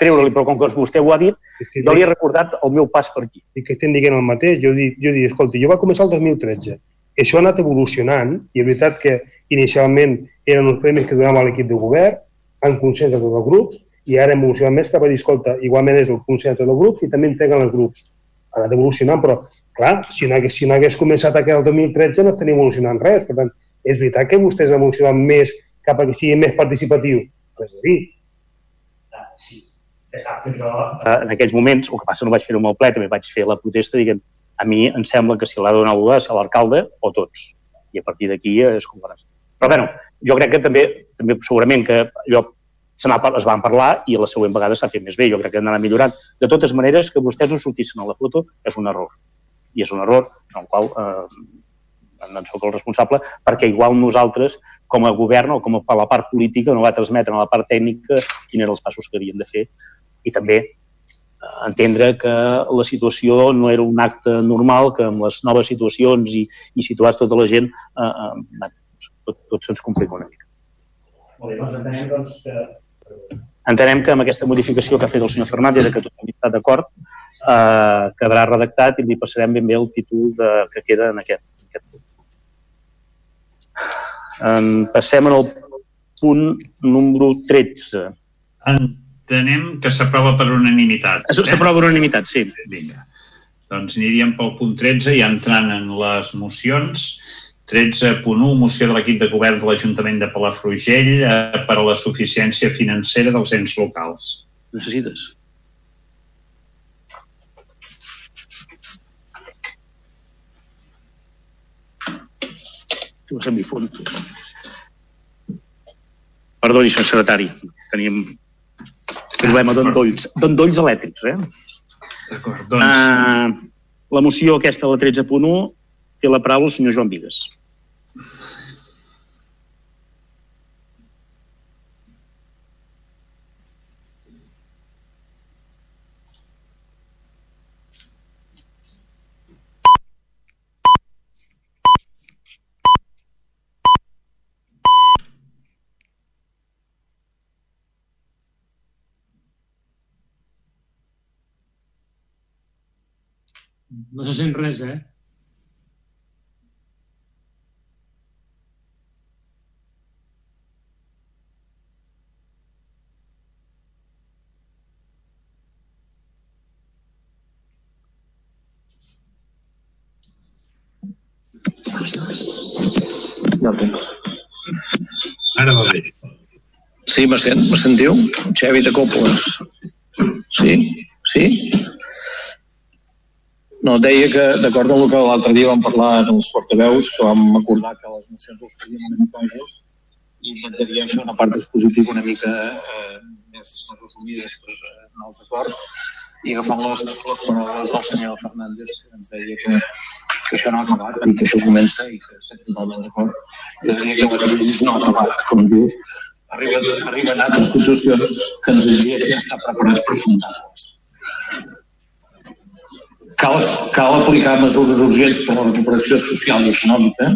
S1: treure-li, però com que vostè ho ha dit,
S3: que
S1: jo li he recordat el meu pas per aquí.
S3: I que estem dient el mateix. Jo dic, jo dic escolta, jo va començar el 2013. Això ha anat evolucionant i és veritat que inicialment eren uns premis que donava l'equip de govern, en consens de tots els grups, i ara hem evolucionat més cap a dir, escolta, igualment és el consens de tots els grups i també entreguen els grups. Ha anat evolucionant, però clar, si no hagués, si no hagués començat aquest el 2013 no estaria evolucionant res. Per tant, és veritat que vostès han evolucionat més cap a que sigui més participatiu. Res a dir.
S1: Sí. Sap que jo... En aquells moments, el que passa no vaig fer-ho amb el ple, també vaig fer la protesta dient a mi em sembla que si l'ha de donar algú és a l'alcalde o tots. I a partir d'aquí es comparàs. Però bueno, jo crec que també, també segurament que allò se es van parlar i la següent vegada s'ha fet més bé. Jo crec que han anat millorant. De totes maneres, que vostès no sortissin a la foto és un error i és un error en el qual eh, en sóc el responsable, perquè igual nosaltres, com a govern o com a la part política, no va transmetre a la part tècnica quins eren els passos que havien de fer i també eh, entendre que la situació no era un acte normal, que amb les noves situacions i, i situats tota la gent, eh, eh, tot, tot se'ns complica una mica.
S2: Molt bé, doncs entenem doncs, que...
S1: Entenem que amb aquesta modificació que ha fet el senyor Fernández, que tothom està d'acord, eh, quedarà redactat i li passarem ben bé el títol de, que queda en aquest, en aquest punt. En, passem al punt número 13.
S2: Entenem que s'aprova per unanimitat.
S1: Eh? S'aprova per unanimitat, sí.
S2: Vinga. Doncs aniríem pel punt 13 i entrant en les mocions. 13.1, moció de l'equip de govern de l'Ajuntament de Palafrugell eh, per a la suficiència financera dels ens locals.
S1: Necessites? Vas mi font. Perdoni, senyor secretari, teníem problema d'endolls, d'endolls elèctrics, eh?
S2: D'acord, doncs... Uh,
S1: la moció aquesta, la 13.1, té la paraula el senyor Joan Vigues.
S11: No se sent res, eh?
S12: Ja el tens.
S10: Ara va bé.
S12: Sí, me sent? Me sentiu? Xevi de Coppoles. Sí? Sí? No, deia que, d'acord amb el que l'altre dia vam parlar en els portaveus, que vam acordar que les mocions les faríem una mica àgils i intentaríem fer una part expositiva una mica eh, més resumides pues, eh, els acords i agafant les, les paraules del senyor Fernández que ens deia que, que això no ha acabat i que això comença i que estem totalment d'acord que deia que la crisi no ha acabat, com diu. Arriben, arriben altres situacions que ens exigeixen estar preparats per afrontar-les Cal, cal aplicar mesures urgents per a la recuperació social i econòmica.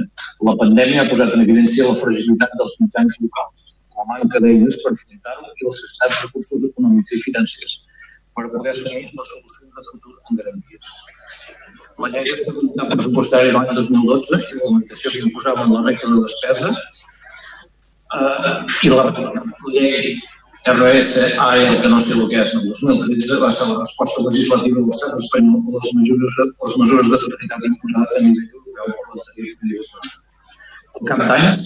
S12: La pandèmia ha posat en evidència la fragilitat dels mitjans locals, la manca d'eines per afrontar-ho i els estats recursos econòmics i financers per poder assumir les solucions de futur en garanties. La llei d'estabilitat pressupostària de l'any 2012 i la limitació que imposava en la regla de despesa eh, i la llei RSAE, que no sé el que és, en 2013 va ser la resposta legislativa de l'estat espanyol a les mesures de, les mesures d'austeritat imposades a nivell europeu per la televisió. Al cap d'anys,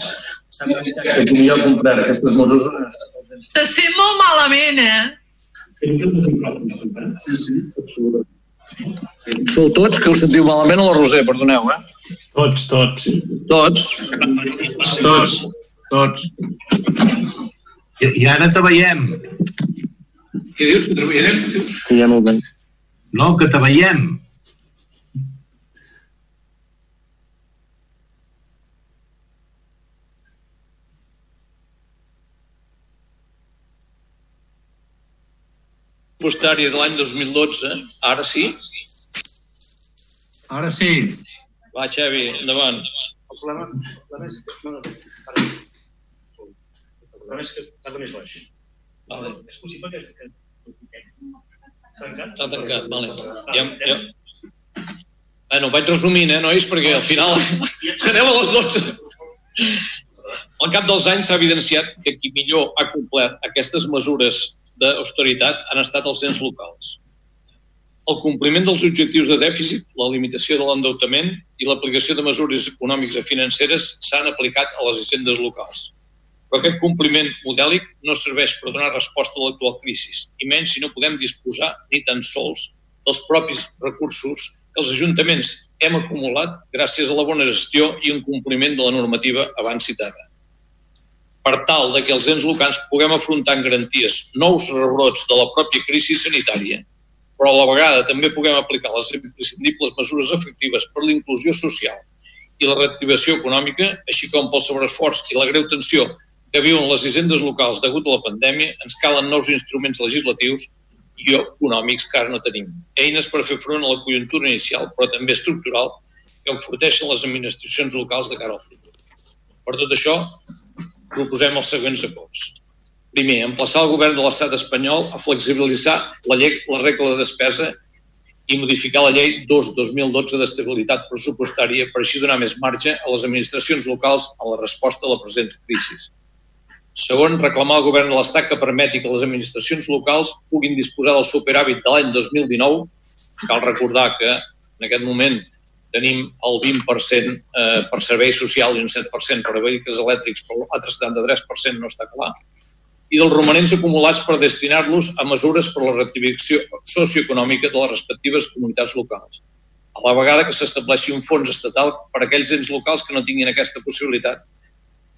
S12: s'ha que qui millor complert aquestes mesures
S13: Se sent molt malament, eh?
S12: Sou tots que us sentiu malament a la Roser, perdoneu, eh?
S2: Tots, tots.
S12: Tots?
S10: Tots.
S12: Tots.
S10: I, i ara te veiem.
S12: Què dius, que treballarem? Dius?
S1: Ja no ho
S10: No, que te veiem.
S14: pressupostàries de l'any 2012, ara sí?
S9: Ara sí.
S14: Va, Xavi, endavant.
S1: El problema, el problema és que... No. Problema és que parla més baix.
S14: Vale.
S1: És possible que... que... S'ha tancat?
S14: S'ha tancat, vale. Ja, ja. Bueno, vaig resumint, eh, nois, perquè al final serem a les 12. Al cap dels anys s'ha evidenciat que qui millor ha complert aquestes mesures d'austeritat han estat els ens locals. El compliment dels objectius de dèficit, la limitació de l'endeutament i l'aplicació de mesures econòmiques i financeres s'han aplicat a les hisendes locals. Però aquest compliment modèlic no serveix per donar resposta a l'actual crisi, i menys si no podem disposar ni tan sols dels propis recursos que els ajuntaments hem acumulat gràcies a la bona gestió i un compliment de la normativa abans citada. Per tal de que els ens locals puguem afrontar en garanties nous rebrots de la pròpia crisi sanitària, però a la vegada també puguem aplicar les imprescindibles mesures efectives per la inclusió social i la reactivació econòmica, així com pel sobreesforç i la greu tensió que viuen les hisendes locals degut a la pandèmia, ens calen nous instruments legislatius i econòmics que ara no tenim. Eines per fer front a la conjuntura inicial, però també estructural, que enforteixen les administracions locals de cara al futur. Per tot això, proposem els següents acords. Primer, emplaçar el govern de l'estat espanyol a flexibilitzar la, llei, la regla de despesa i modificar la llei 2-2012 d'estabilitat pressupostària per així donar més marge a les administracions locals a la resposta a la present crisi. Segon, reclamar al govern de l'Estat que permeti que les administracions locals puguin disposar del superàvit de l'any 2019. Cal recordar que en aquest moment tenim el 20% eh, per servei social i un 7% per vehicles elèctrics, però l'altre 73% no està clar, i dels romanents acumulats per destinar-los a mesures per a la reactivació socioeconòmica de les respectives comunitats locals. A la vegada que s'estableixi un fons estatal per a aquells ens locals que no tinguin aquesta possibilitat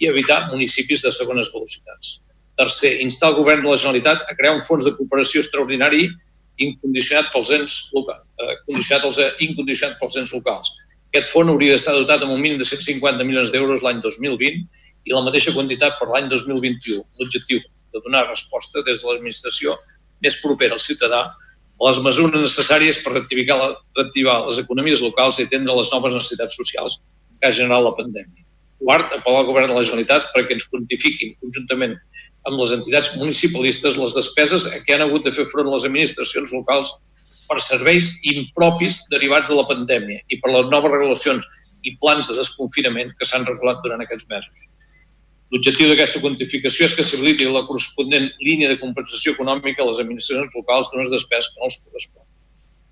S14: i evitar municipis de segones velocitats. Tercer, instar el govern de la Generalitat a crear un fons de cooperació extraordinari incondicionat pels ens locals, eh, eh, incondicionat pels ens locals. Aquest fons hauria d'estar dotat amb un mínim de 150 milions d'euros l'any 2020 i la mateixa quantitat per l'any 2021. L'objectiu de donar resposta des de l'administració més propera al ciutadà a les mesures necessàries per reactivar, reactivar les economies locals i atendre les noves necessitats socials que ha generat la pandèmia. Quart, apel·lar al govern de la Generalitat perquè ens quantifiquin conjuntament amb les entitats municipalistes les despeses a què han hagut de fer front les administracions locals per serveis impropis derivats de la pandèmia i per les noves regulacions i plans de desconfinament que s'han regulat durant aquests mesos. L'objectiu d'aquesta quantificació és que s'habiliti la corresponent línia de compensació econòmica a les administracions locals d'unes despeses que no els correspon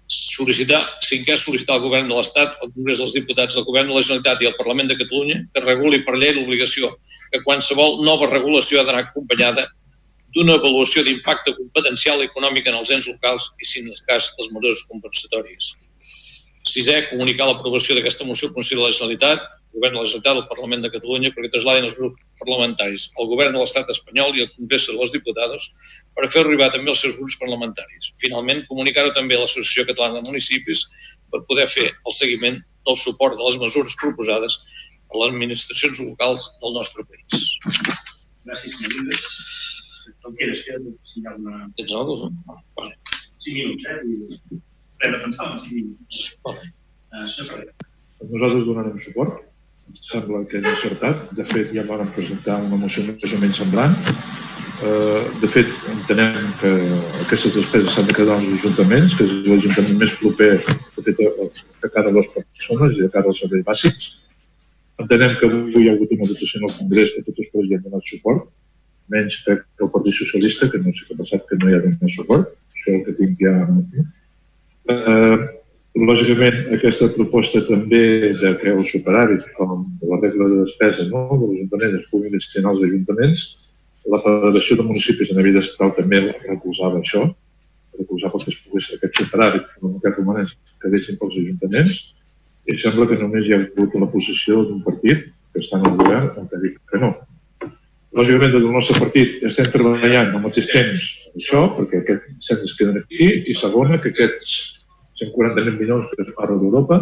S14: sol·licitar, cinquè, sol·licitar al govern de l'Estat, al Congrés dels Diputats, al govern de la Generalitat i al Parlament de Catalunya que reguli per llei l'obligació que qualsevol nova regulació ha d'anar acompanyada d'una avaluació d'impacte competencial i econòmic en els ens locals i, si en el cas, les mesures compensatòries. Sisè, comunicar l'aprovació d'aquesta moció al Consell de la Generalitat, Govern de la Generalitat, el Parlament de Catalunya, perquè traslladin els grups parlamentaris al Govern de l'Estat espanyol i al Congrés de los Diputados per fer arribar també als seus grups parlamentaris. Finalment, comunicar-ho també a l'Associació Catalana de Municipis per poder fer el seguiment del suport de les mesures proposades a les administracions locals del nostre país.
S1: Gràcies, Com quieres, queda si hi ha una...
S14: Tens alguna cosa? No? Vale.
S1: 5 minuts, eh? Per defensar amb 5 minuts.
S14: Vale.
S1: Uh, senyor Ferrer.
S6: Nosaltres donarem suport. Em sembla que és encertat. De fet, ja vam presentar una moció més o menys semblant. Eh, de fet, entenem que aquestes despeses s'han de quedar als ajuntaments, que és l'Ajuntament més proper de fet, a cara a les persones i a cara als serveis bàsics. Entenem que avui hi ha hagut una votació en el Congrés que tots els partits han donat suport, menys que el Partit Socialista, que no sé què ha passat, que no hi ha donat suport. Això és el que tinc ja Eh, lògicament, aquesta proposta també de que el superàvit, com de la regla de despesa no? de l'Ajuntament, es pugui destinar als ajuntaments. La Federació de Municipis en Vida Estatal també recolzava això, recolzava que es pogués aquest superàvit, com aquest romanents, que deixin pels ajuntaments, i sembla que només hi ha hagut la posició d'un partit que està en el govern en què dic que no. Lògicament, des del nostre partit estem treballant al mateix temps això, perquè aquests centres queden aquí, i segona, que aquests 140.000 milions parla d'Europa,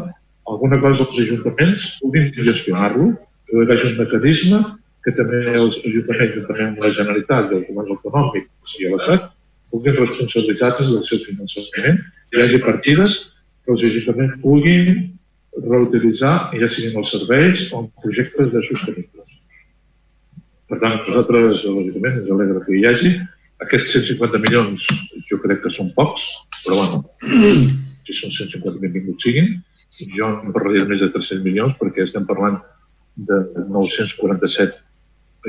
S6: alguna cosa els ajuntaments puguin gestionar-lo, que hi hagi un mecanisme que també els ajuntaments, també amb la Generalitat, els governs autonòmics i l'Estat, puguin responsabilitzar-se del seu finançament, hi hagi partides que els ajuntaments puguin reutilitzar, ja siguin els serveis o projectes de sostenibles. Per tant, nosaltres, lògicament, ens alegra que hi hagi. Aquests 150 milions jo crec que són pocs, però bueno, si són 150 milions siguin, jo no parlaria de més de 300 milions perquè estem parlant de 947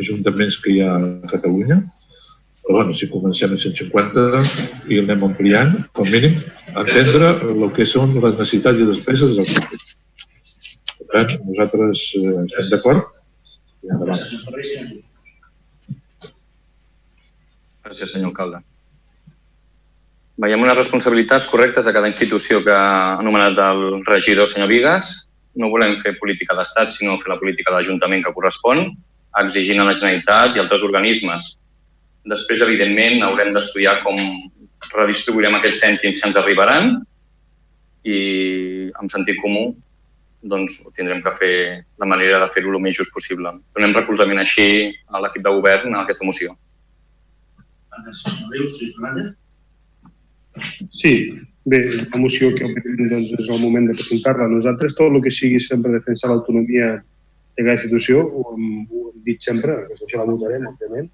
S6: ajuntaments que hi ha a Catalunya. Però bueno, si comencem a 150 i anem ampliant, com mínim, entendre el que són les necessitats i despeses del públic. Per tant, nosaltres eh, estem d'acord i endavant.
S5: Gràcies, senyor alcalde. Veiem unes responsabilitats correctes de cada institució que ha anomenat el regidor senyor Vigues. No volem fer política d'estat, sinó fer la política de l'Ajuntament que correspon, exigint a la Generalitat i altres organismes. Després, evidentment, haurem d'estudiar com redistribuirem aquests cèntims que ens arribaran i amb sentit comú doncs tindrem que fer la manera de fer-ho el més just possible. Donem recolzament així a l'equip de govern a aquesta moció.
S3: Sí, bé, la moció que doncs, és el moment de presentar-la. Nosaltres tot el que sigui sempre defensar l'autonomia de cada institució, ho hem, ho hem dit sempre, això la votarem, òbviament.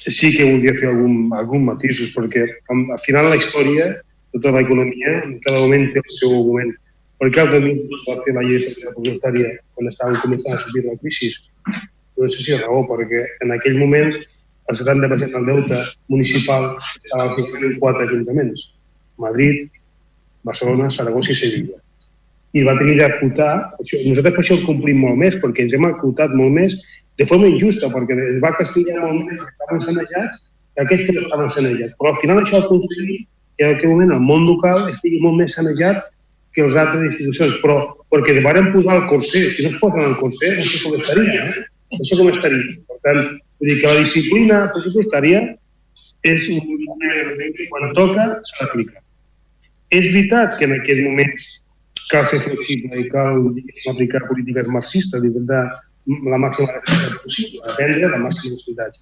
S3: Sí que voldria fer algun, algun matisos, perquè al final la història, tota l'economia, en cada moment té el seu moment. Per què el camí va fer la llei de pressupostària quan estàvem començant a subir la crisi? No sé si raó, perquè en aquell moment el 70% del deute municipal estava als quatre ajuntaments, Madrid, Barcelona, Saragossa i Sevilla. I va tenir d'acotar, nosaltres per això el complim molt més, perquè ens hem acotat molt més de forma injusta, perquè es va castigar molt més que estaven sanejats que aquells que no estaven sanejats. Però al final això ha aconseguit que en aquell moment el món local estigui molt més sanejat que les altres institucions, però perquè varen posar el corser, si no es posen el corser, no sé com estaria, eh? no sé com estaria. Per tant, Vull dir que la disciplina pressupostària és un que quan toca s'ha d'aplicar. És veritat que en aquests moments cal ser flexible i cal aplicar polítiques marxistes, d'intentar la màxima necessitat possible, atendre la màxima necessitat.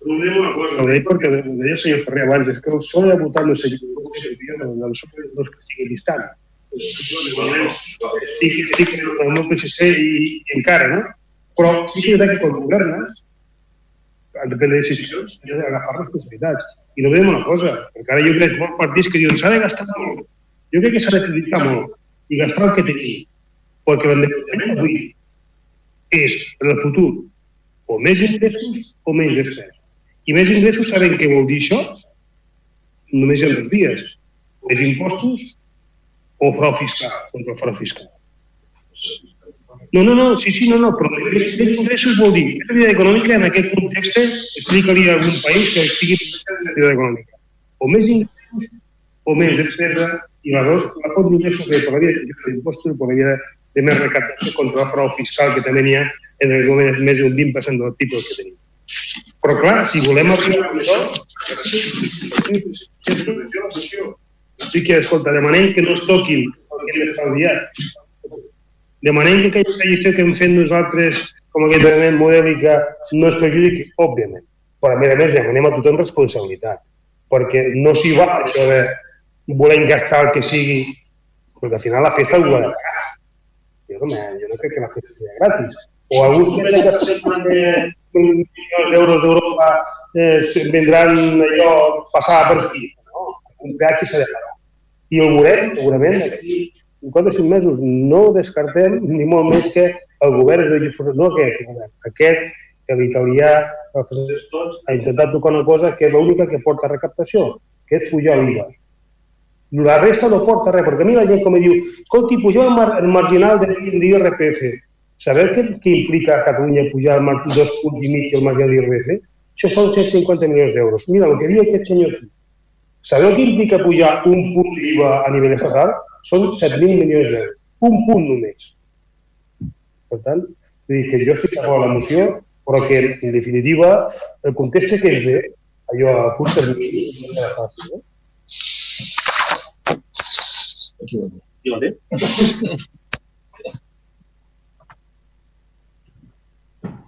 S3: Però ho una cosa, ho deia perquè ho deia el senyor Ferrer abans, és que el sol de votar no sé què, el sol no és que sigui distant. Estic, estic en el meu PSC i, i encara, no? Però sí que és veritat que quan governes han de prendre decisions, han d'agafar responsabilitats. I no veiem una cosa, perquè ara jo crec molts partits que diuen s'ha de gastar molt. Jo crec que s'ha de prioritzar molt i gastar el que tenim. Perquè l'endemà avui és, en el futur, o més ingressos o menys despeses. I més ingressos sabem què vol dir això? Només ha dos vies. Més impostos o frau fiscal, contra el frau fiscal. No, no, no, sí, sí, no, no, però més, ingressos vol dir activitat econòmica en aquest context explica-li a algun país que estigui activitat econòmica. O més ingressos o més despesa i la dos, la pot d'ingressos que per la via d'impostos per la de més recaptació contra el frau fiscal que també n'hi ha en el moment és més d'un 20% del tipus que tenim. Però clar, si volem aplicar això, sí que, escolta, demanem que no es toquin el que hem estalviat, Demanem que aquella tradició que hem fet nosaltres com aquest element modèlica no es perjudiqui, òbviament. Però a més a més demanem a tothom responsabilitat, perquè no s'hi va això de voler gastar el que sigui, perquè al final la festa ho ha de pagar. Jo no, jo no crec que la festa sigui gratis. O algú que ha gastat 40 milions d'euros d'Europa eh, vendran allò, passar per aquí. No, un peatge s'ha de pagar. I ho veurem, segurament, aquí 4 o 5 mesos no descartem ni molt més que el govern de no aquest govern, aquest que l'italià ha intentat tocar una cosa que és l'única que porta recaptació, que és pujar l'IVA. La resta no porta res, perquè a mi la gent com diu, escolti, pugeu el, mar el marginal de l'IRPF. Sabeu què, què implica a Catalunya pujar el dos punts i mig el marginal d'IRPF? Això són 150 milions d'euros. Mira, el que diu aquest senyor aquí. Sabeu què implica pujar un punt d'IVA a nivell estatal? Són 7.000 milions d'euros. Un punt només. Per tant, vull dir que jo estic a la moció, però que, en definitiva, el context que és bé, allò a curt termini, no serà fàcil. No? Aquí?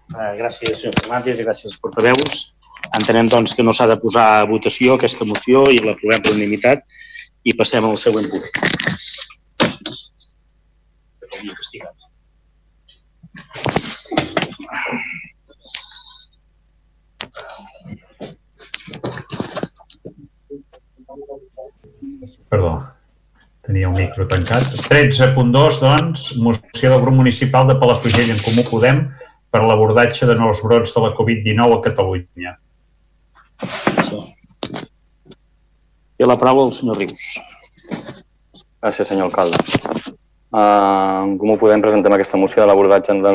S1: Uh, gràcies, senyor Fernández, gràcies portaveus. Entenem doncs, que no s'ha de posar a votació aquesta moció i l'aprovem per unanimitat i passem al següent punt.
S2: Perdó, tenia un micro tancat. 13.2, doncs, moció del grup municipal de Palafrugell en Comú Podem per l'abordatge de nous brots de la Covid-19 a Catalunya.
S1: Té la paraula el senyor Rius.
S5: Gràcies, senyor alcalde. Uh, com ho podem presentar aquesta moció de l'abordatge de,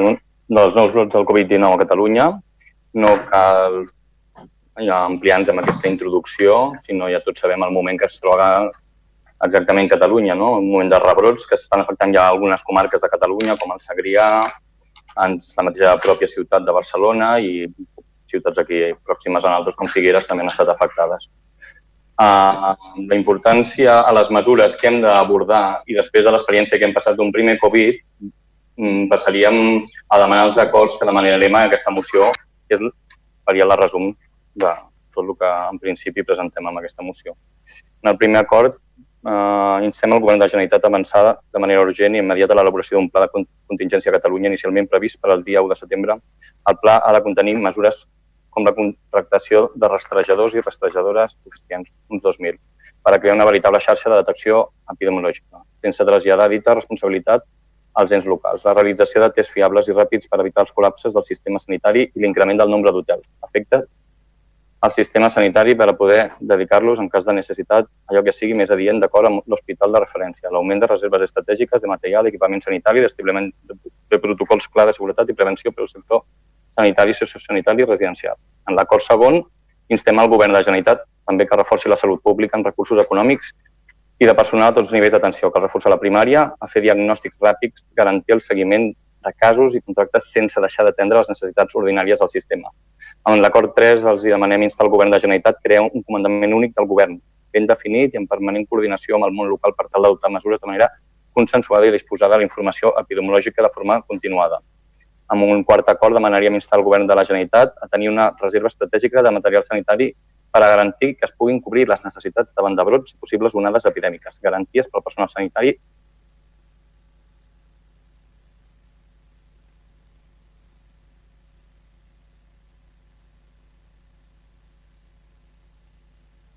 S5: dels nous brots del Covid-19 a Catalunya? No cal ja ampliar-nos amb aquesta introducció, sinó ja tots sabem el moment que es troba exactament Catalunya, no? un moment de rebrots que estan afectant ja algunes comarques de Catalunya, com el Segrià, la mateixa pròpia ciutat de Barcelona i ciutats aquí pròximes a nosaltres com Figueres també han estat afectades. Uh, la importància a les mesures que hem d'abordar i després de l'experiència que hem passat d'un primer Covid, um, passaríem a demanar els acords que demanarem a aquesta moció, que és, faria la resum de tot el que en principi presentem amb aquesta moció. En el primer acord eh, instem el Govern de la Generalitat a avançar de manera urgent i immediata l'elaboració d'un pla de contingència a Catalunya inicialment previst per al dia 1 de setembre. El pla ha de contenir mesures com la contractació de rastrejadors i rastrejadores cristians, uns 2.000, per a crear una veritable xarxa de detecció epidemiològica, sense traslladar dita responsabilitat als ens locals, la realització de tests fiables i ràpids per evitar els col·lapses del sistema sanitari i l'increment del nombre d'hotels. Afecta al sistema sanitari per a poder dedicar-los en cas de necessitat allò que sigui més adient d'acord amb l'hospital de referència, l'augment de reserves estratègiques de material, d'equipament sanitari, d'establiment de protocols clar de seguretat i prevenció pel sector sanitari, sociosanitari i residencial. En l'acord segon, instem al Govern de la Generalitat també que reforci la salut pública en recursos econòmics i de personal a tots els nivells d'atenció, que reforça la primària, a fer diagnòstics ràpids, garantir el seguiment de casos i contractes sense deixar d'atendre les necessitats ordinàries del sistema en l'acord 3 els demanem instar el govern de la Generalitat a crear un comandament únic del govern, ben definit i en permanent coordinació amb el món local per tal d'adoptar mesures de manera consensuada i disposar de la informació epidemiològica de forma continuada. Amb un quart acord demanaríem instar el govern de la Generalitat a tenir una reserva estratègica de material sanitari per a garantir que es puguin cobrir les necessitats davant de brots i possibles onades epidèmiques, garanties pel personal sanitari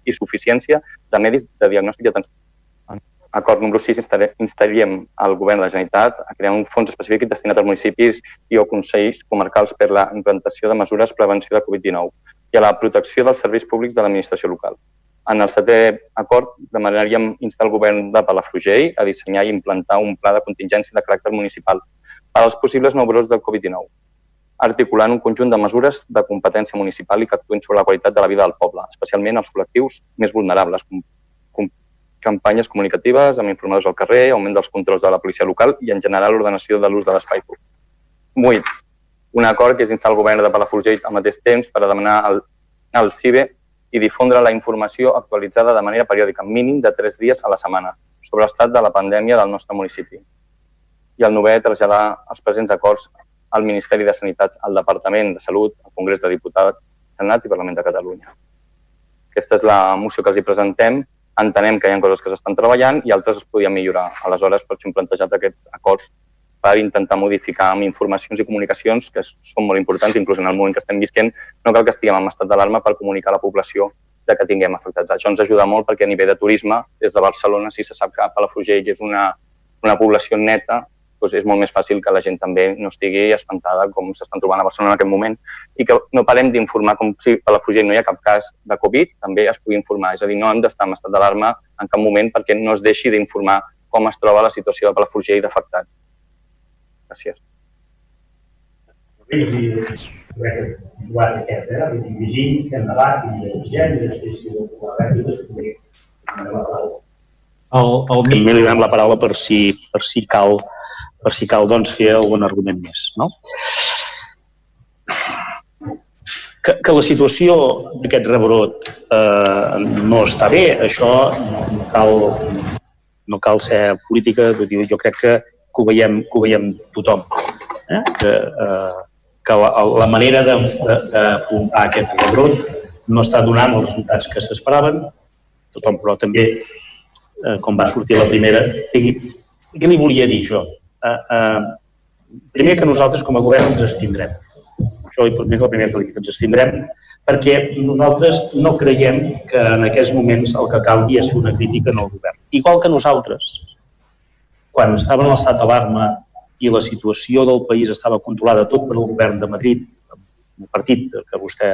S5: i suficiència de medis de diagnòstic i atenció. Acord número 6, instaríem al Govern de la Generalitat a crear un fons específic destinat als municipis i o consells comarcals per la implantació de mesures de prevenció de Covid-19 i a la protecció dels serveis públics de l'administració local. En el setè acord demanaríem instar el govern de Palafrugell a dissenyar i implantar un pla de contingència de caràcter municipal per als possibles nous brots del Covid-19 articulant un conjunt de mesures de competència municipal i que actuïn sobre la qualitat de la vida del poble, especialment els col·lectius més vulnerables, com, com campanyes comunicatives amb informadors al carrer, augment dels controls de la policia local i, en general, l'ordenació de l'ús de l'espai públic. 8. Un acord que és instar el govern de Palafrugell al mateix temps per a demanar al, al CIBE i difondre la informació actualitzada de manera periòdica, mínim de 3 dies a la setmana, sobre l'estat de la pandèmia del nostre municipi. I el novè, traslladar els presents acords al Ministeri de Sanitat, al Departament de Salut, al Congrés de Diputats, Senat i Parlament de Catalunya. Aquesta és la moció que els hi presentem. Entenem que hi ha coses que s'estan treballant i altres es podien millorar. Aleshores, per això hem plantejat aquests acords per intentar modificar amb informacions i comunicacions que són molt importants, inclús en el moment que estem visquent, no cal que estiguem en estat d'alarma per comunicar a la població de que tinguem afectats. Això ens ajuda molt perquè a nivell de turisme, des de Barcelona, si se sap que Palafrugell és una, una població neta, doncs és molt més fàcil que la gent també no estigui espantada com s'estan trobant a Barcelona en aquest moment i que no parem d'informar com si a la Fugell no hi ha cap cas de Covid, també es pugui informar. És a dir, no hem d'estar en estat d'alarma en cap moment perquè no es deixi d'informar com es troba la situació de Palafrugell d'afectats. Gràcies.
S1: El, el També li donem la paraula per si, per si cal per si cal doncs, fer algun argument més. No? Que, que la situació d'aquest rebrot eh, no està bé, això no cal, no cal ser política, jo crec que, que, ho, veiem, que ho veiem tothom. Eh? Que, eh, que la, la manera d'afrontar aquest rebrot no està donant els resultats que s'esperaven, tothom però també, eh, com va sortir la primera, què li volia dir jo? Eh, eh, primer que nosaltres com a govern ens abstindrem. Això la primera que li dic, ens abstindrem perquè nosaltres no creiem que en aquests moments el que calgui és fer una crítica en el govern. Igual que nosaltres, quan estava en l'estat d'alarma i la situació del país estava controlada tot per el govern de Madrid, el partit que vostè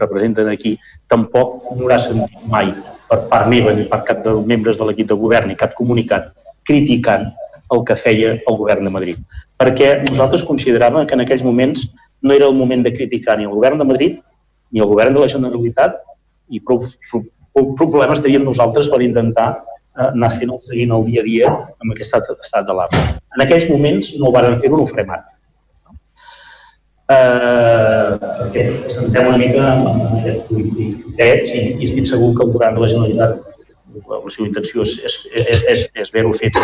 S1: representen aquí, tampoc no haurà sentit mai per part meva ni per cap dels membres de l'equip de govern ni cap comunicat criticant el que feia el govern de Madrid. Perquè nosaltres consideràvem que en aquells moments no era el moment de criticar ni el govern de Madrid ni el govern de la Generalitat i prou, prou, prou problemes teníem nosaltres per intentar eh, anar fent el, seguint el dia a dia amb aquest estat, estat d'alarma. En aquells moments no ho van fer-ho, no ho farem ara. Eh, perquè sentem una mica amb aquest polític i, i estic segur que el govern de la Generalitat la, seva intenció és, és, és, és, haver-ho fet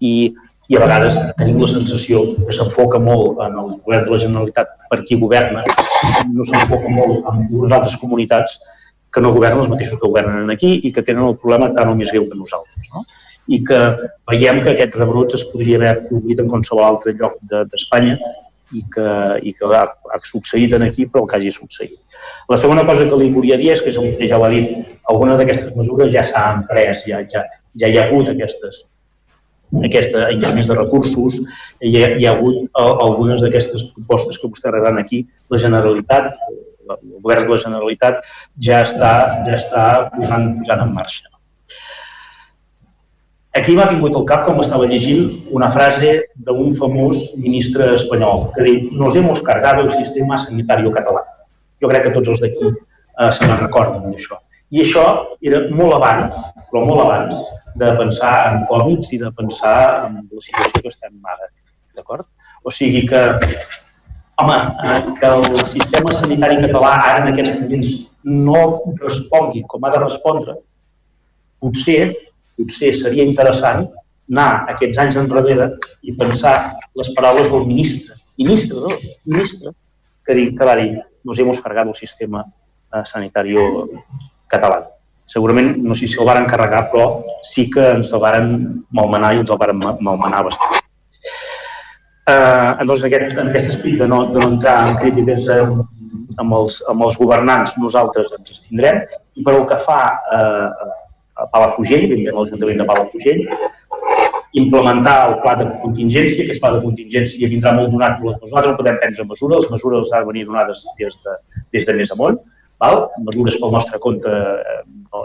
S1: i i a vegades tenim la sensació que s'enfoca molt en el govern de la Generalitat per qui governa, no s'enfoca molt en les altres comunitats que no governen els mateixos que governen aquí i que tenen el problema tan o més greu que nosaltres. No? I que veiem que aquest rebrot es podria haver produït en qualsevol altre lloc d'Espanya de, i que, i que ha, ha succeït en aquí, però que hagi succeït. La segona cosa que li volia dir és que, com vostè ja ho ha dit, algunes d'aquestes mesures ja s'han pres, ja, ja, ja hi ha hagut aquestes, aquesta increments de recursos, hi ha, hi ha hagut algunes d'aquestes propostes que vostè rebrà aquí, la Generalitat, el govern de la Generalitat ja està, ja està posant, posant en marxa. Aquí m'ha vingut al cap, com estava llegint, una frase d'un famós ministre espanyol que diu «Nos hemos cargado el sistema sanitario català». Jo crec que tots els d'aquí eh, se me'n recorden d'això. I això era molt abans, però molt abans, de pensar en Covid i de pensar en la situació que estem ara. D'acord? O sigui que, home, eh, que el sistema sanitari català ara en aquests moments no respongui com ha de respondre, potser, potser seria interessant anar aquests anys enrere i pensar les paraules del ministre, ministre, no? ministre, que, dic, que va dir nos hemos cargado el sistema eh, sanitari català. Segurament, no sé si el varen carregar, però sí que ens el varen malmenar i ens el varen malmenar bastant. Eh, doncs, aquest, en aquest esprit de no, de no entrar en crítiques eh, amb, els, amb els governants, nosaltres ens estindrem. I per el que fa eh, a Palafrugell, ben bé l'Ajuntament de Palafrugell, implementar el pla de contingència, aquest pla de contingència vindrà molt donat, però nosaltres no podem prendre mesures, les mesures han de venir donades des de, des de més amunt, val? mesures pel nostre compte eh, no,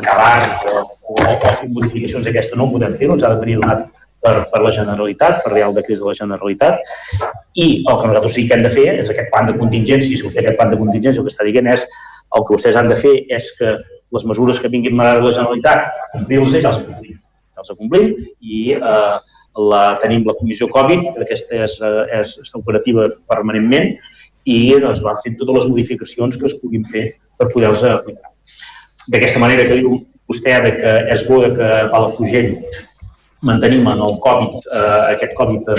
S1: acabar o, o, o modificacions d'aquesta no podem fer, ens ha de tenir donat per, per la Generalitat, per Real Decrets de la Generalitat, i el que nosaltres sí que hem de fer és aquest plan de contingència, si vostè aquest plan de contingència el que està dient és el que vostès han de fer és que les mesures que vinguin de la Generalitat, complir-los ja els complim. Ja els complim i eh, la, tenim la comissió Covid, que aquesta és, eh, és, és operativa permanentment, i es van fent totes les modificacions que es puguin fer per poder-les aplicar. D'aquesta manera que diu vostè de que és bo que a Palafrugell mantenim en el Covid, eh, aquest Covid a,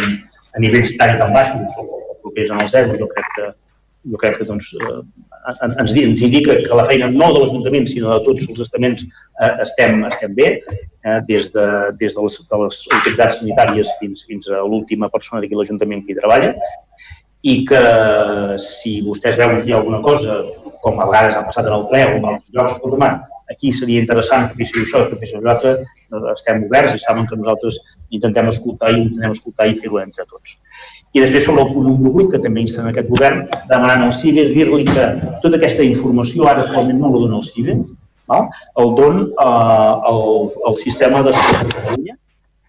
S1: a nivells tan tan baixos o propers en el zero, jo crec que, jo crec que doncs, eh, ens, ens indica que la feina no de l'Ajuntament, sinó de tots els estaments eh, estem, estem bé, eh, des, de, des de, les, de les autoritats sanitàries fins, fins a l'última persona d'aquí l'Ajuntament que hi treballa, i que si vostès veuen que hi ha alguna cosa, com a vegades ha passat en el ple o en altres llocs, escolta, aquí seria interessant que féssim això, que féssim allò estem oberts i saben que nosaltres intentem escoltar i intentem escoltar i fer-ho entre tots. I després sobre el punt número 8, que també insten aquest govern, demanant al CIBE, dir-li que tota aquesta informació ara actualment no la dona el CIBE, no? el don eh, el, el sistema de salut de Catalunya,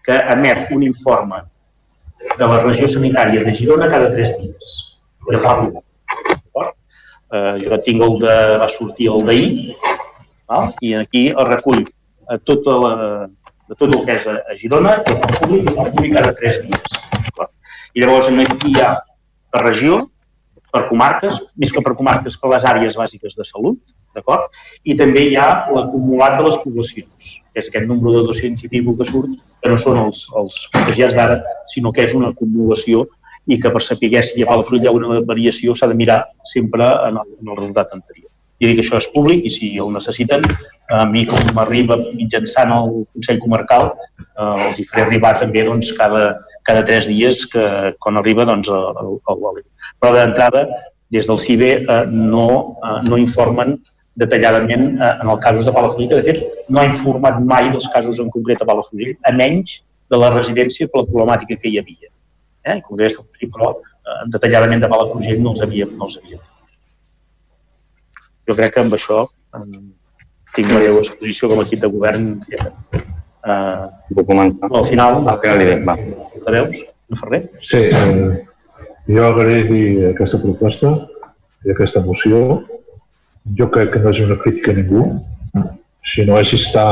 S1: que emet un informe de la regió sanitària de Girona cada tres dies. Eh, jo tinc el de, va sortir el d'ahir, i aquí el recull a tota la, de tot el que és a, Girona, i el públic, el públic cada tres dies. I llavors aquí hi ha per regió, per comarques, més que per comarques, per les àrees bàsiques de salut, d'acord? I també hi ha l'acumulat de les poblacions, que és aquest número de 200 i pico que surt, que no són els, els contagiats d'ara, sinó que és una acumulació i que per saber si a Palafrugell hi ha una variació s'ha de mirar sempre en el, en el resultat anterior. I dic que això és públic i si el necessiten, a mi com m'arriba mitjançant el Consell Comarcal, eh, els hi faré arribar també doncs, cada, cada tres dies que quan arriba doncs, el, el, el, Però d'entrada, des del CIBE eh, no, eh, no informen detalladament eh, en els casos de Palafrugell, que de fet no ha informat mai dels casos en concret a Palafrugell, a menys de la residència per la problemàtica que hi havia. Eh? En concret, però eh, detalladament de Palafrugell no els havia, no els havia jo crec que amb això eh, tinc la meva exposició com a equip de govern
S5: eh, documentar.
S1: al final,
S5: al final li va.
S1: La veus, no Ferrer?
S6: Sí, eh, jo agraeixo aquesta proposta i aquesta moció. Jo crec que no és una crítica a ningú, sinó és instar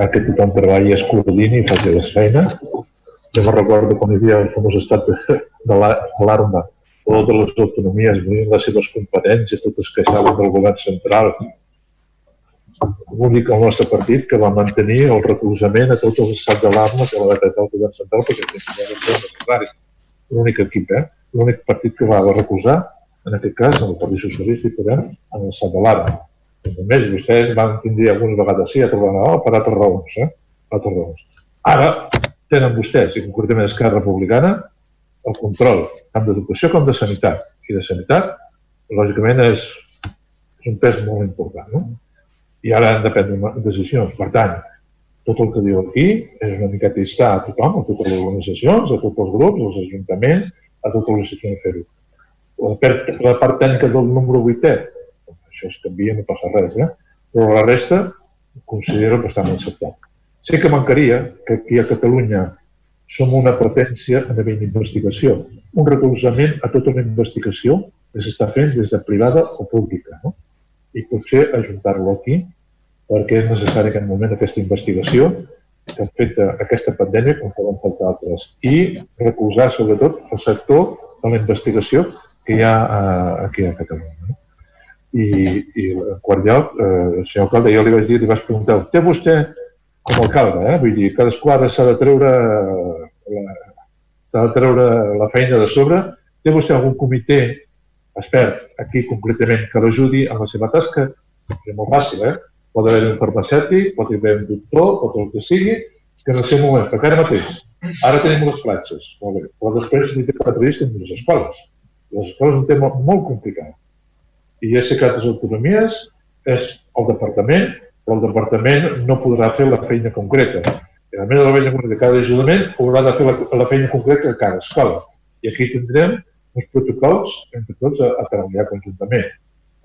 S6: a que tothom treballi, es coordini i faci les feines. Jo me recordo quan hi havia el famós estat d'alarma totes les autonomies volien les seves competències, totes queixaven del govern central. L'únic el nostre partit que va mantenir el recolzament a tots els estats d'alarma que va decretar el govern central perquè de ser necessari. L'únic equip, eh? L'únic partit que va recolzar, en aquest cas, el Partit Socialista i Podem, en l'estat d'alarma. Més, vostès van tindre algunes vegades sí a trobar oh, per altres raons, eh? Per altres raons. Ara tenen vostès, i concretament Esquerra Republicana, el control, tant d'educació com de sanitat. I de sanitat, lògicament, és, és un pes molt important. No? I ara han de prendre decisions. Per tant, tot el que diu aquí és una mica instar a tothom, a totes les organitzacions, a tots els grups, als ajuntaments, a totes les institucions fer-ho. La, la part tècnica del número 8è, això es canvia, no passa res, eh? però la resta considero molt acceptat. Sé que mancaria que aquí a Catalunya som una potència a nivell d'investigació, un recolzament a tota una investigació que s'està fent des de privada o pública. No? I potser ajuntar-lo aquí perquè és necessari en aquest moment aquesta investigació que han fet aquesta pandèmia com poden faltar altres. I recolzar sobretot el sector de la investigació que hi ha eh, aquí a Catalunya. No? I, i en quart lloc, eh, senyor alcalde, jo li vaig dir, li vaig preguntar, té vostè com alcalde, eh? vull dir, cadascú ara s'ha de treure la, s'ha de treure la feina de sobre. Té vostè algun comitè expert, aquí concretament, que l'ajudi en la seva tasca? És molt fàcil, eh? Pot haver un farmacèutic, pot haver un doctor, pot el que sigui, que en el seu moment, perquè ara mateix, ara tenim les platges, molt bé, però després ni té dies tenim les escoles. Les escoles és un tema molt complicat. I ja sé que altres autonomies és el departament però el departament no podrà fer la feina concreta. I a més de la feina concreta de cada ajuntament haurà de fer la, la feina concreta de cada escola. I aquí tindrem uns protocols entre tots a, a treballar conjuntament.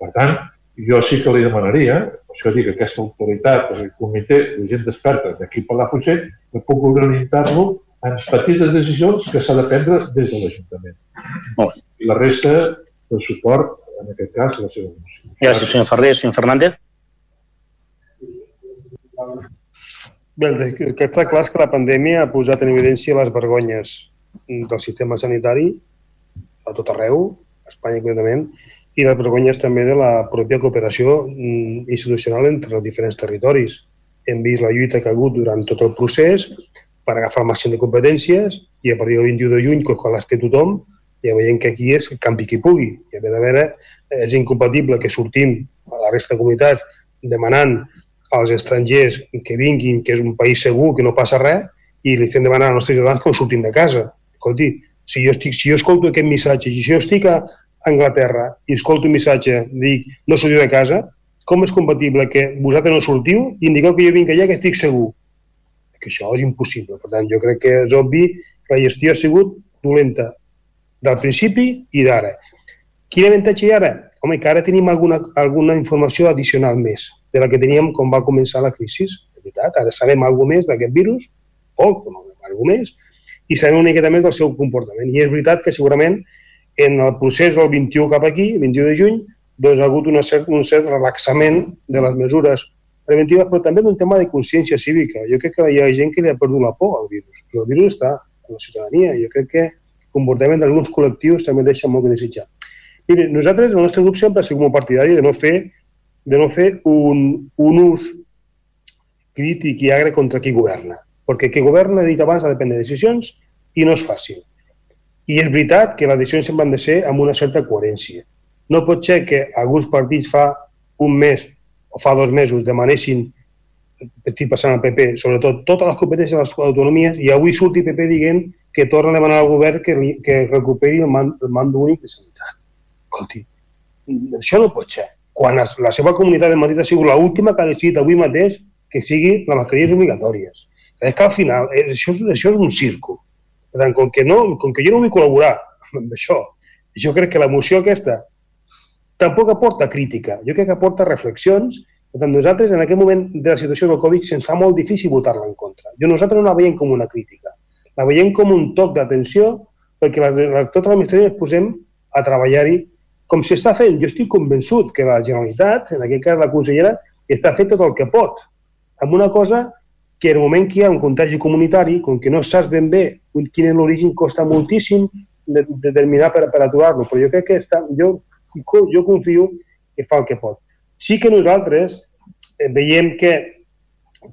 S6: Per tant, jo sí que li demanaria, això dic, aquesta autoritat, el comitè de gent experta d'aquí per la Fuixet, que puc orientar-lo en petites decisions que s'ha de prendre des de l'Ajuntament. I la resta, del suport, en aquest cas, la seva moció.
S1: Gràcies, senyor Ferrer. Senyor Fernández?
S3: Bé, el que està clar és que la pandèmia ha posat en evidència les vergonyes del sistema sanitari a tot arreu, a Espanya concretament, i les vergonyes també de la pròpia cooperació mm, institucional entre els diferents territoris. Hem vist la lluita que ha hagut durant tot el procés per agafar el màxim de competències i a partir del 21 de juny, quan les té tothom, ja veiem que aquí és campi qui pugui. I a veure, és incompatible que sortim a la resta de comunitats demanant als estrangers que vinguin, que és un país segur, que no passa res, i li estem demanant als nostres ciutadans que ho surtin de casa. Escolti, si jo, estic, si jo escolto aquest missatge, si jo estic a Anglaterra i escolto un missatge, dic, no sortiu de casa, com és compatible que vosaltres no sortiu i indiqueu que jo vinc allà que estic segur? Que això és impossible. Per tant, jo crec que és obvi que la gestió ha sigut dolenta del principi i d'ara. Quin avantatge hi ha ara? Home, que ara tenim alguna, alguna informació addicional més de la que teníem quan va començar la crisi. De veritat, ara sabem alguna més d'aquest virus, o alguna més, i sabem una miqueta més del seu comportament. I és veritat que segurament en el procés del 21 cap aquí, 21 de juny, doncs ha hagut una cert, un cert relaxament de les mesures preventives, però també d'un tema de consciència cívica. Jo crec que hi ha gent que li ha perdut la por al virus, que el virus està a la ciutadania. Jo crec que el comportament d'alguns col·lectius també deixa molt que desitjar. Mire, nosaltres, el nostre grup sempre ha sigut molt partidari de no fer de no fer un, un ús crític i agre contra qui governa. Perquè qui governa, he dit abans, ha de prendre decisions i no és fàcil. I és veritat que les decisions sempre han de ser amb una certa coherència. No pot ser que alguns partits fa un mes o fa dos mesos demanessin, estic passant al PP, sobretot totes les competències de les autonomies i avui surti PP dient que torna a demanar al govern que, que recuperi el, man, el mando únic de sanitat. Escolti, això no pot ser. Quan la seva comunitat de Madrid ha sigut l'última que ha decidit avui mateix que sigui les mascarilles obligatòries. És que al final eh, això, això és un circo. Per tant, com que, no, com que jo no vull col·laborar amb això, jo crec que la moció aquesta tampoc aporta crítica, jo crec que aporta reflexions. Per tant, nosaltres en aquest moment de la situació del Covid se'ns fa molt difícil votar-la en contra. Jo nosaltres no la veiem com una crítica, la veiem com un toc d'atenció perquè la, la, tota l'administració ens posem a treballar-hi com s'està fent. Jo estic convençut que la Generalitat, en aquest cas la consellera, està fent tot el que pot, amb una cosa que en el moment que hi ha un contagi comunitari, com que no saps ben bé quin és l'origen, costa moltíssim de, de determinar per, per aturar-lo. Però jo crec que està, jo, jo confio que fa el que pot. Sí que nosaltres eh, veiem que,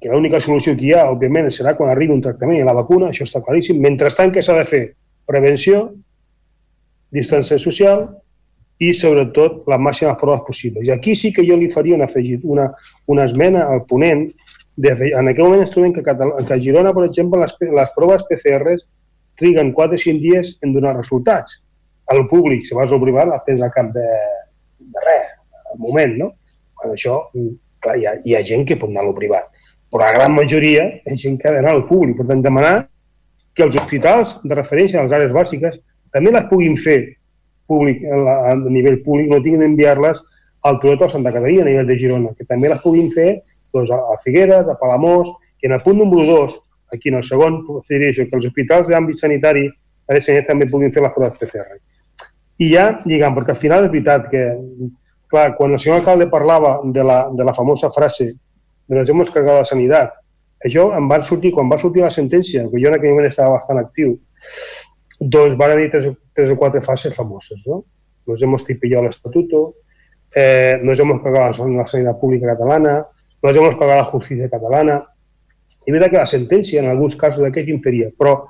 S3: que l'única solució que hi ha, òbviament, serà quan arribi un tractament i la vacuna, això està claríssim. Mentrestant, que s'ha de fer? Prevenció, distància social i, sobretot, les màximes proves possibles. I aquí sí que jo li faria una, una, una esmena al ponent, de, en aquest moment ens trobem que, que a Girona, per exemple, les, les proves PCR triguen 4 o 5 dies en donar resultats. Al públic, si vas al privat, la tens al cap de, de res, al moment, no? Quan això, clar, hi ha, hi ha gent que pot anar al privat, però la gran majoria és gent que ha d'anar al públic. Per tant, demanar que els hospitals de referència a les àrees bàsiques també les puguin fer públic, a, a nivell públic, no tinguin d'enviar-les al Toyota o Santa Caterina a nivell de Girona, que també les puguin fer doncs, a Figueres, a Palamós, i en el punt número 2, aquí en el segon, dirigeixo que els hospitals d'àmbit sanitari a l'SNET també puguin fer les proves PCR. I ja, diguem, perquè al final és veritat que, clar, quan el senyor alcalde parlava de la, de la famosa frase de nos hemos cargado la sanitat, això em va sortir, quan va sortir la sentència, que jo en aquell moment estava bastant actiu, doncs van dir tres, tres o quatre frases famoses, ¿no? Nos hemos tripillado el estatuto, eh, nos hemos cargado la, la sanidad pública catalana, nos hemos pagat la justícia catalana. I és que la sentència, en alguns casos, d'aquest inferia, però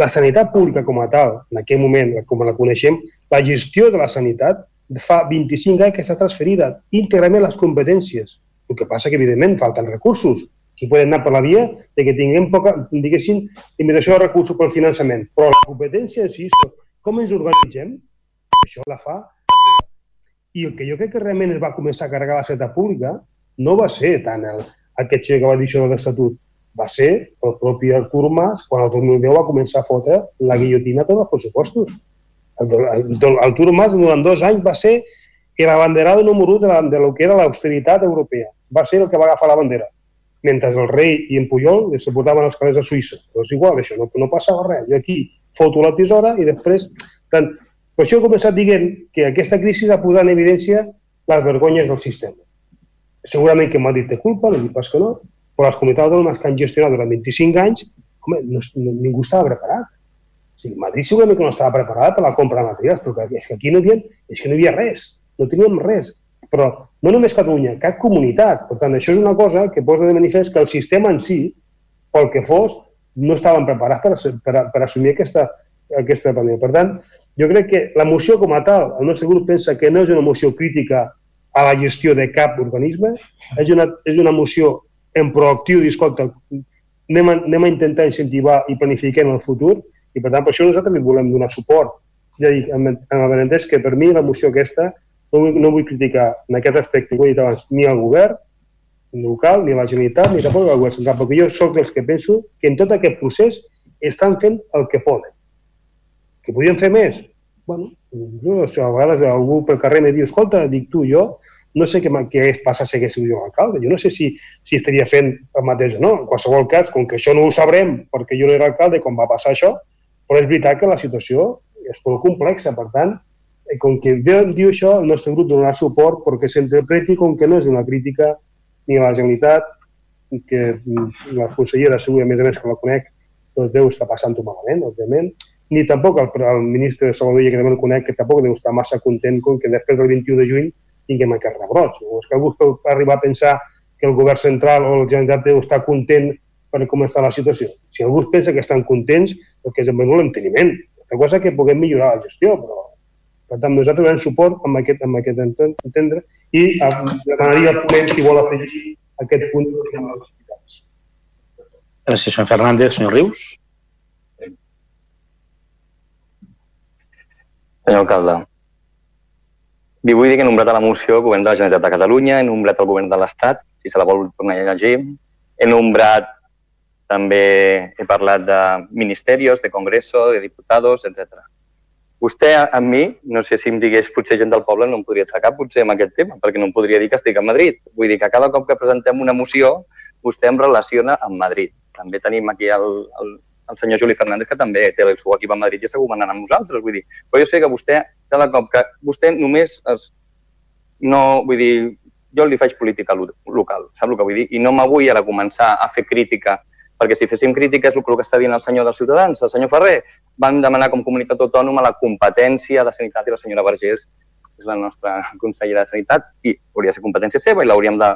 S3: la sanitat pública com a tal, en aquell moment, com la coneixem, la gestió de la sanitat fa 25 anys que està transferida íntegrament les competències. El que passa que, evidentment, falten recursos, que poden anar per la via de que tinguem poca, diguéssim, limitació de recursos pel finançament. Però la competència si, com ens organitzem, això la fa. I el que jo crec que realment es va començar a carregar la sanitat pública no va ser tant el, aquest que va dir això de l'Estatut, va ser el propi Artur Mas quan el 2010 va començar a fotre la guillotina a tots els pressupostos. El, el, el Artur Mas durant dos anys va ser l'abanderado número 1 de, la, de lo que era l'austeritat europea. Va ser el que va agafar la bandera. Mentre el rei i en Puyol se portaven els calés a Suïssa. És igual, això no, no passava res. Jo aquí foto la tisora i després... Tant, per això he començat dient que aquesta crisi ha posat en evidència les vergonyes del sistema segurament que Madrid té culpa, no dic pas que no, però les comunitats autònomes que han gestionat durant 25 anys, home, no, no, ningú estava preparat. O sigui, Madrid segurament que no estava preparat per la compra de materials, però és que aquí no hi havia, és que no hi havia res, no teníem res. Però no només Catalunya, cap comunitat. Per tant, això és una cosa que posa de manifest que el sistema en si, pel que fos, no estaven preparats per, per, per assumir aquesta, aquesta pandèmia. Per tant, jo crec que la moció com a tal, el nostre grup pensa que no és una moció crítica a la gestió de cap organisme. És una, és una moció en proactiu, dir, escolta, anem a, anem a intentar incentivar i planificar en el futur i per tant per això nosaltres li volem donar suport. Ja dic, amb, amb el que per mi la moció aquesta no vull, no vull criticar en aquest aspecte, ho he dit abans, ni al govern local, ni la Generalitat, ni tampoc al govern central, perquè jo sóc dels que penso que en tot aquest procés estan fent el que poden. Que podien fer més? bueno, jo, a vegades algú pel carrer me diu, escolta, dic tu, jo no sé què, què passa si hagués sigut jo l'alcalde. Jo no sé si, si estaria fent el mateix o no. En qualsevol cas, com que això no ho sabrem perquè jo no era alcalde quan va passar això, però és veritat que la situació és prou complexa. Per tant, com que diu això, el nostre grup donarà suport perquè s'interpreti com que no és una crítica ni a la Generalitat, que la consellera, segur, a més a més que la conec, doncs deu estar passant-ho malament, òbviament, ni tampoc el, el ministre de Salvador, que també el conec, que tampoc deu estar massa content com que després del 21 de juny tinguem aquests rebrots. O és que algú pot arribar a pensar que el govern central o la Generalitat deu estar content per com està la situació. Si algú pensa que estan contents, el que és amb l'enteniment. La cosa que puguem millorar la gestió, però per tant, nosaltres donem suport amb aquest, amb aquest entendre i demanaria al ponent si vol afegir aquest punt de les activitats.
S1: Gràcies, senyor Fernández. Senyor Rius.
S5: Senyor alcalde, li vull dir que he nombrat a la moció el govern de la Generalitat de Catalunya, he nombrat el govern de l'Estat, si se la vol tornar a llegir, he nombrat també, he parlat de ministerios, de congreso, de diputados, etc. Vostè, a mi, no sé si em digués potser gent del poble, no em podria atacar potser amb aquest tema, perquè no em podria dir que estic a Madrid. Vull dir que cada cop que presentem una moció, vostè em relaciona amb Madrid. També tenim aquí el, el, el senyor Juli Fernández, que també té el seu equip a Madrid i està governant amb nosaltres. Vull dir, però jo sé que vostè, cada cop que vostè només es, no, vull dir, jo li faig política local, sap el que vull dir? I no m'avull ara començar a fer crítica perquè si féssim crítica és el que està dient el senyor dels ciutadans, el senyor Ferrer. Van demanar com comunitat autònoma la competència de sanitat i la senyora Vergés és la nostra consellera de Sanitat i hauria de ser competència seva i l'hauríem de,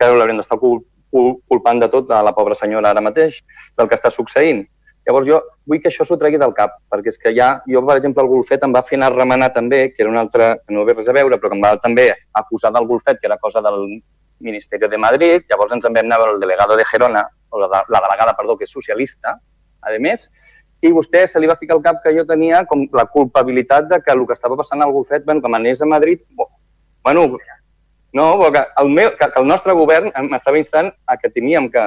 S5: l'hauríem d'estar culpant de tot a la pobra senyora ara mateix del que està succeint. Llavors jo vull que això s'ho tregui del cap, perquè és que ja, jo per exemple el golfet em va fer anar a remenar també, que era un altre, que no ve res a veure, però que em va també acusar del golfet, que era cosa del Ministeri de Madrid, llavors ens en vam anar a veure el delegado de Gerona, o la, la delegada, perdó, que és socialista, a més, i vostè se li va ficar al cap que jo tenia com la culpabilitat de que el que estava passant al golfet, bueno, que m'anés a Madrid, bueno, no, que el, meu, que, que el nostre govern m'estava instant a que teníem que...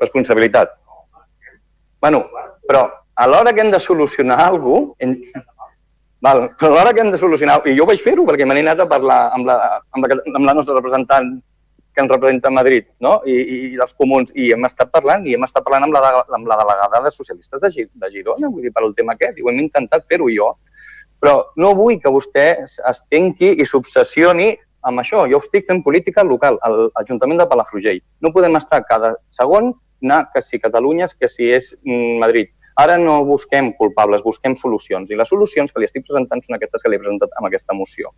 S5: Responsabilitat. Bueno, però a l'hora que hem de solucionar alguna cosa, val, però a l'hora que hem de solucionar, i jo vaig fer-ho perquè m'he anat a parlar amb la, amb la, amb la nostra representant que ens representa Madrid no? I, i dels comuns. I hem estat parlant, i hem estat parlant amb la, amb la delegada de socialistes de, de Girona, vull dir, per al tema aquest, i ho hem intentat fer-ho jo. Però no vull que vostè es tenqui i s'obsessioni amb això. Jo estic fent política local, a l'Ajuntament de Palafrugell. No podem estar cada segon anar que si Catalunya, que si és mm, Madrid. Ara no busquem culpables, busquem solucions. I les solucions que li estic presentant són aquestes que li he presentat amb aquesta moció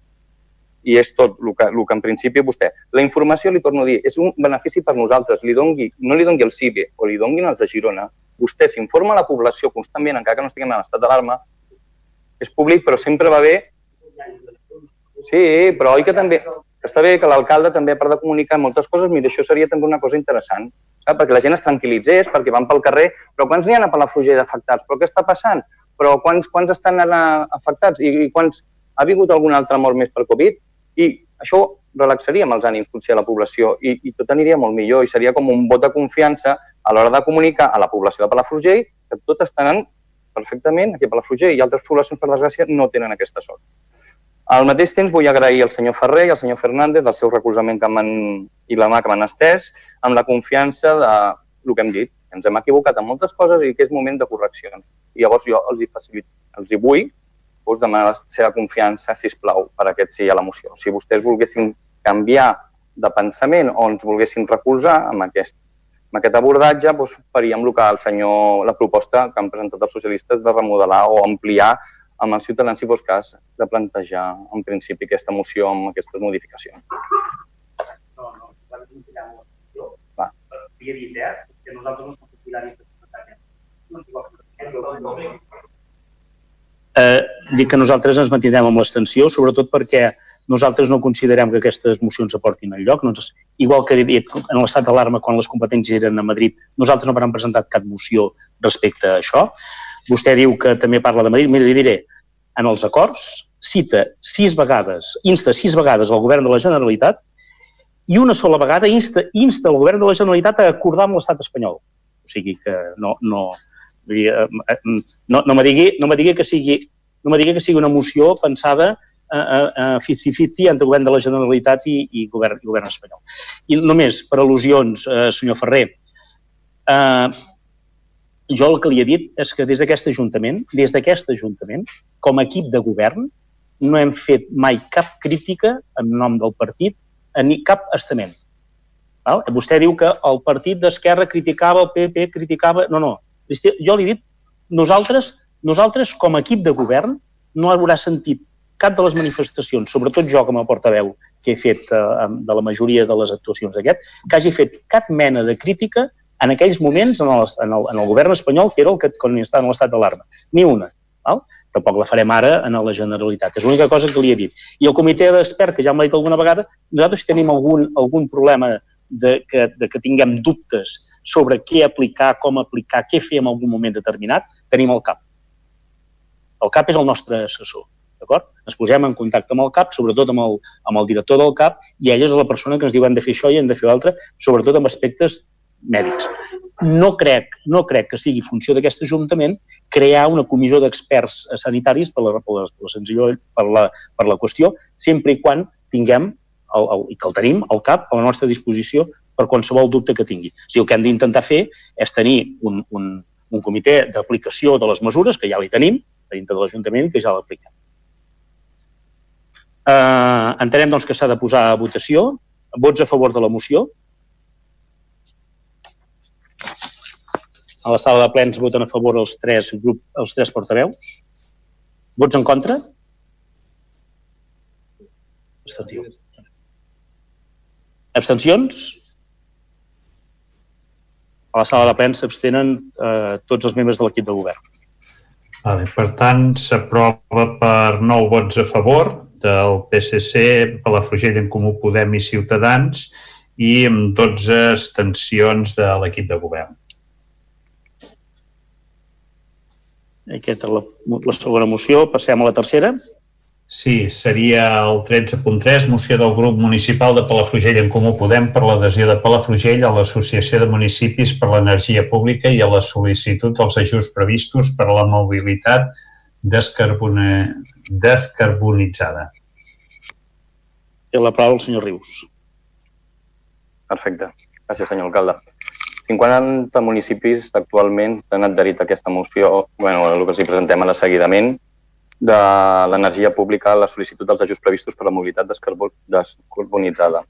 S5: i és tot el que, el que en principi vostè... La informació, li torno a dir, és un benefici per nosaltres. Li dongui, no li dongui el CIBE o li donguin els de Girona. Vostè s'informa a la població constantment, encara que no estiguem en estat d'alarma, és públic, però sempre va bé... Sí, però oi que també... Està bé que l'alcalde també, a part de comunicar moltes coses, mira, això seria també una cosa interessant, sap? perquè la gent es tranquil·litzés, perquè van pel carrer, però quants n'hi ha a Palafrugell d'afectats? Però què està passant? Però quants, quants estan afectats? I, I quants... Ha vingut algun altre mort més per Covid? I això relaxaria amb els ànims potser a la població i, i tot aniria molt millor i seria com un vot de confiança a l'hora de comunicar a la població de Palafrugell que tot estan perfectament aquí a Palafrugell i altres poblacions, per desgràcia, no tenen aquesta sort. Al mateix temps vull agrair al senyor Ferrer i al senyor Fernández del seu recolzament que i la mà que m'han estès amb la confiança de el que hem dit. Ens hem equivocat en moltes coses i que és moment de correccions. I llavors jo els hi facilito, els hi vull us demanar la seva confiança, si plau, per aquest sí a la moció. Si vostès volguessin canviar de pensament o ens volguessin recolzar amb aquest, amb aquest abordatge, doncs faríem el que el senyor, la proposta que han presentat els socialistes de remodelar o ampliar amb els ciutadans, si fos cas, de plantejar en principi aquesta moció amb aquestes modificacions. No, no, Va. Havia dit, eh, que nosaltres no som partidaris de
S1: eh, dic que nosaltres ens mantindrem amb l'extensió, sobretot perquè nosaltres no considerem que aquestes mocions aportin al lloc. Ens, igual que en l'estat d'alarma, quan les competències eren a Madrid, nosaltres no vam presentar cap moció respecte a això. Vostè diu que també parla de Madrid. Mira, li diré, en els acords cita sis vegades, insta sis vegades al govern de la Generalitat i una sola vegada insta, insta el govern de la Generalitat a acordar amb l'estat espanyol. O sigui que no, no, Dir, eh, eh, no, no me digui, no me digui que sigui no me digui que sigui una moció pensada a, a 50-50 entre el govern de la Generalitat i, i, govern, i govern espanyol. I només per al·lusions, eh, senyor Ferrer, eh, jo el que li he dit és que des d'aquest Ajuntament, des d'aquest Ajuntament, com a equip de govern, no hem fet mai cap crítica en nom del partit ni cap estament. Val? Vostè diu que el partit d'Esquerra criticava, el PP criticava... No, no, jo li he dit, nosaltres, nosaltres com a equip de govern no haurà sentit cap de les manifestacions, sobretot jo com a portaveu que he fet eh, de la majoria de les actuacions d'aquest, que hagi fet cap mena de crítica en aquells moments en el, en el, en el govern espanyol, que era el que quan estava en l'estat d'alarma. Ni una. Val? Tampoc la farem ara en la Generalitat. És l'única cosa que li he dit. I el comitè d'expert, que ja m'ha dit alguna vegada, nosaltres si tenim algun, algun problema de que, de que tinguem dubtes sobre què aplicar, com aplicar, què fer en algun moment determinat, tenim el CAP. El CAP és el nostre assessor, d'acord? Ens posem en contacte amb el CAP, sobretot amb el, amb el director del CAP, i ell és la persona que ens diu hem de fer això i hem de fer l'altre, sobretot amb aspectes mèdics. No crec, no crec que sigui funció d'aquest Ajuntament crear una comissió d'experts sanitaris per la, per la, per la, per la, per la qüestió, sempre i quan tinguem el, el, i que el tenim al cap a la nostra disposició per qualsevol dubte que tingui. O sigui, el que hem d'intentar fer és tenir un, un, un comitè d'aplicació de les mesures, que ja li tenim, dintre de l'Ajuntament, que ja l'apliquem. Eh, entenem doncs, que s'ha de posar a votació. Vots a favor de la moció? A la sala de plens voten a favor els tres, grup, els tres portaveus. Vots en contra? Abstencions. Abstencions? A la sala de plens s'abstenen eh, tots els membres de l'equip de govern.
S2: Vale, per tant, s'aprova per 9 vots a favor del PSC, Palafrugell en Comú Podem i Ciutadans i amb 12 abstencions de l'equip de govern.
S1: Aquesta és la, la segona moció. Passem a la tercera.
S2: Sí, seria el 13.3, moció del grup municipal de Palafrugell en Comú Podem per l'adhesió de Palafrugell a l'Associació de Municipis per l'Energia Pública i a la sol·licitud dels ajuts previstos per a la mobilitat descarbonitzada.
S1: Té la paraula el senyor Rius.
S5: Perfecte. Gràcies, senyor alcalde. 50 municipis actualment han adherit a aquesta moció, bueno, el que els hi presentem a la seguidament, de l'energia pública a la sol·licitud dels ajuts previstos per la mobilitat descarbonitzada.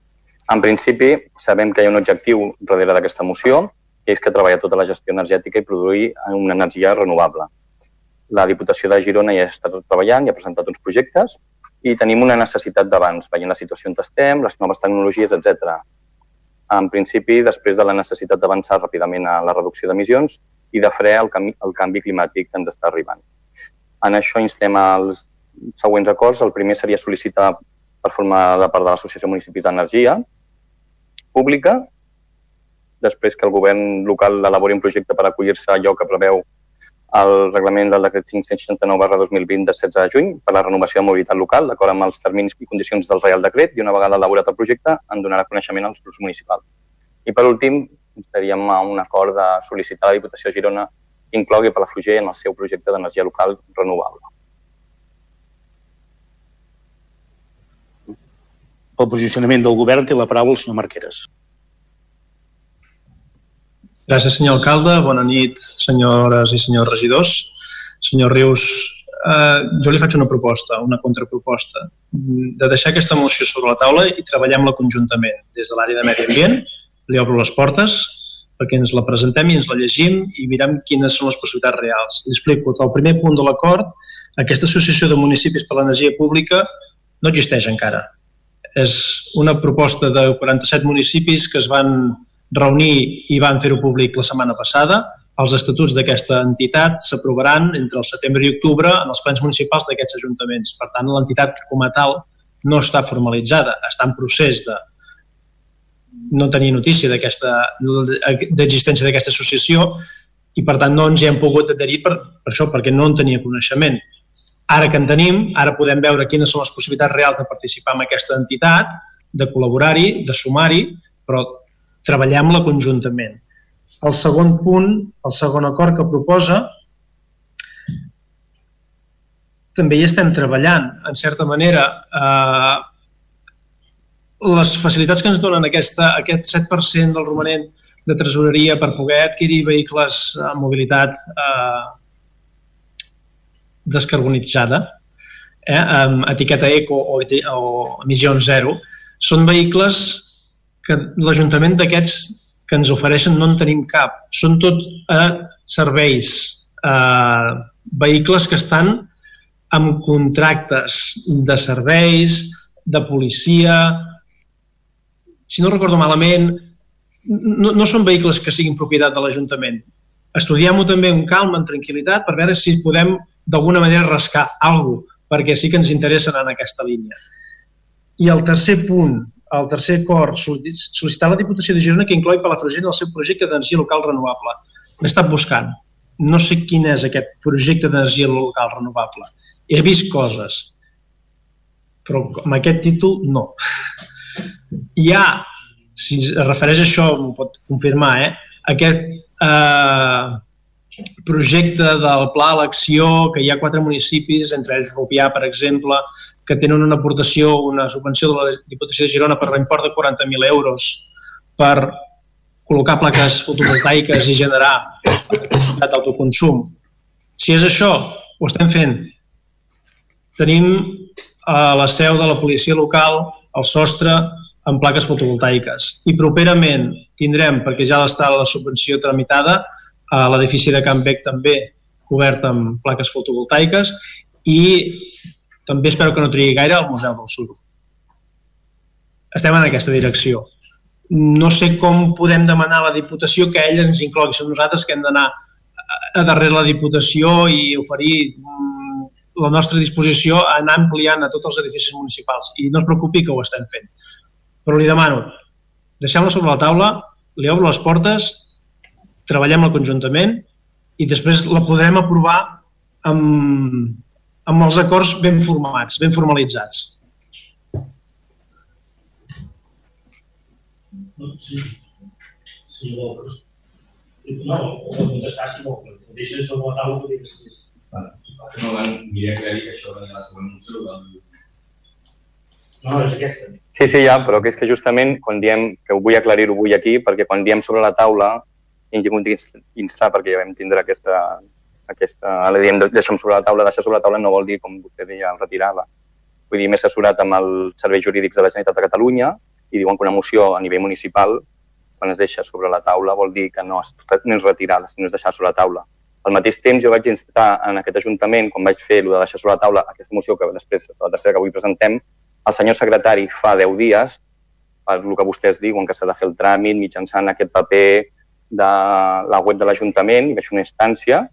S5: En principi, sabem que hi ha un objectiu darrere d'aquesta moció, que és que treballar tota la gestió energètica i produir una energia renovable. La Diputació de Girona ja està treballant i ha presentat uns projectes i tenim una necessitat d'abans, veient la situació on estem, les noves tecnologies, etc en principi, després de la necessitat d'avançar ràpidament a la reducció d'emissions i de fre el, canvi, el canvi climàtic que ens està arribant. En això instem als següents acords. El primer seria sol·licitar per formar de part de l'Associació Municipis d'Energia Pública, després que el govern local elabori un projecte per acollir-se a allò que preveu el reglament del decret 569 2020 de 16 de juny per la renovació de mobilitat local, d'acord amb els terminis i condicions del Reial Decret, i una vegada elaborat el projecte, en donarà coneixement als grups municipals. I per últim, estaríem a un acord de sol·licitar a la Diputació de Girona inclogui Palafrugell en el seu projecte d'energia local renovable.
S1: Pel posicionament del govern té la paraula el senyor Marqueres.
S15: Gràcies, senyor alcalde. Bona nit, senyores i senyors regidors. Senyor Rius, eh, jo li faig una proposta, una contraproposta, de deixar aquesta moció sobre la taula i treballem-la conjuntament. Des de l'àrea de medi ambient, li obro les portes perquè ens la presentem i ens la llegim i mirem quines són les possibilitats reals. Li explico que el primer punt de l'acord, aquesta associació de municipis per l'energia pública no existeix encara. És una proposta de 47 municipis que es van reunir i van fer-ho públic la setmana passada. Els estatuts d'aquesta entitat s'aprovaran entre el setembre i octubre en els plens municipals d'aquests ajuntaments. Per tant, l'entitat com a tal no està formalitzada, està en procés de no tenir notícia d'existència d'aquesta associació i per tant no ens hi hem pogut adherir per, per això, perquè no en tenia coneixement. Ara que en tenim, ara podem veure quines són les possibilitats reals de participar en aquesta entitat, de col·laborar-hi, de sumar-hi, però treballem-la conjuntament. El segon punt, el segon acord que proposa, també hi estem treballant. En certa manera, eh, les facilitats que ens donen aquesta, aquest 7% del romanent de tresoreria per poder adquirir vehicles amb mobilitat eh, descarbonitzada, eh, amb etiqueta eco o, o emissions zero, són vehicles que l'Ajuntament d'aquests que ens ofereixen no en tenim cap. Són tot eh, serveis, eh, vehicles que estan amb contractes de serveis, de policia. Si no recordo malament, no, no són vehicles que siguin propietat de l'Ajuntament. Estudiem-ho també amb calma, amb tranquil·litat, per veure si podem d'alguna manera rascar alguna cosa, perquè sí que ens interessen en aquesta línia. I el tercer punt, el tercer acord, sol·licitar la Diputació de Girona que incloi Palafrugell el seu projecte d'energia local renovable. L'he estat buscant. No sé quin és aquest projecte d'energia local renovable. He vist coses, però amb aquest títol no. Hi ha, si es refereix a això, m'ho pot confirmar, eh? aquest eh, projecte del Pla Elecció, que hi ha quatre municipis, entre ells Rupià, per exemple, que tenen una aportació, una subvenció de la Diputació de Girona per l'import de 40.000 euros per col·locar plaques fotovoltaiques i generar d'autoconsum. Si és això, ho estem fent. Tenim a la seu de la policia local el sostre amb plaques fotovoltaiques. I properament tindrem, perquè ja està la subvenció tramitada, a l'edifici de Can Bec també cobert amb plaques fotovoltaiques i també espero que no trigui gaire al Museu del Suro. Estem en aquesta direcció. No sé com podem demanar a la Diputació que ella ens inclogui. Som nosaltres que hem d'anar a darrere la Diputació i oferir mm, la nostra disposició a anar ampliant a tots els edificis municipals. I no es preocupi que ho estem fent. Però li demano, deixem-la sobre la taula, li obro les portes, treballem-la conjuntament i després la podrem aprovar amb, amb els acords ben formats, ben formalitzats.
S11: Sí, sí, vol, no, ho contestar si vol, però ho deixes sobre la taula que digues.
S16: No, van, mira que això de la segona moció
S11: no, és aquesta.
S5: Sí, sí, ja, però que és que justament quan diem, que ho vull aclarir-ho avui aquí, perquè quan diem sobre la taula, hem hagut d'instar, perquè ja vam tindre aquesta, aquesta, la diem, deixem sobre la taula, deixar sobre la taula no vol dir, com vostè deia, retirar-la. Vull dir, m'he assessorat amb els serveis jurídics de la Generalitat de Catalunya i diuen que una moció a nivell municipal, quan es deixa sobre la taula, vol dir que no és, no és sinó és deixar sobre la taula. Al mateix temps, jo vaig instar en aquest Ajuntament, quan vaig fer el de deixar sobre la taula aquesta moció, que després, la tercera que avui presentem, el senyor secretari fa 10 dies, per el que vostès diuen que s'ha de fer el tràmit mitjançant aquest paper de la web de l'Ajuntament, i fer una instància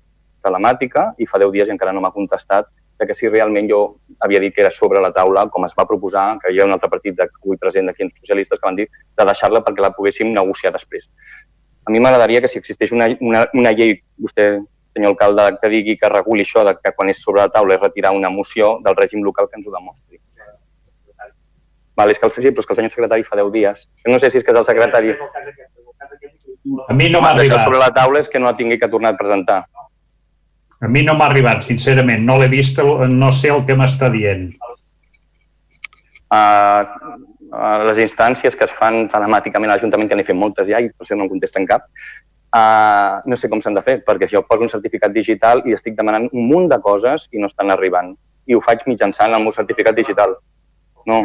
S5: telemàtica i fa 10 dies encara no m'ha contestat de que si realment jo havia dit que era sobre la taula, com es va proposar, que hi ha un altre partit de, avui present d'aquí, els socialistes, que van dir de deixar-la perquè la poguéssim negociar després. A mi m'agradaria que si existeix una, una, una llei, vostè, senyor alcalde, que digui que reguli això, de que quan és sobre la taula és retirar una moció del règim local que ens ho demostri. Vale, és que el, sí, però és que el senyor secretari fa 10 dies. No sé si és que és el secretari...
S2: A mi no m'ha arribat.
S5: sobre la taula és que no ha tingut que tornar a presentar.
S2: A mi no m'ha arribat, sincerament. No l'he vist, no sé el que m'està dient.
S5: Uh, uh, les instàncies que es fan telemàticament a l'Ajuntament, que n'he fet moltes ja i per això no en contesten cap, uh, no sé com s'han de fer, perquè jo poso un certificat digital i estic demanant un munt de coses i no estan arribant. I ho faig mitjançant el meu certificat digital. No.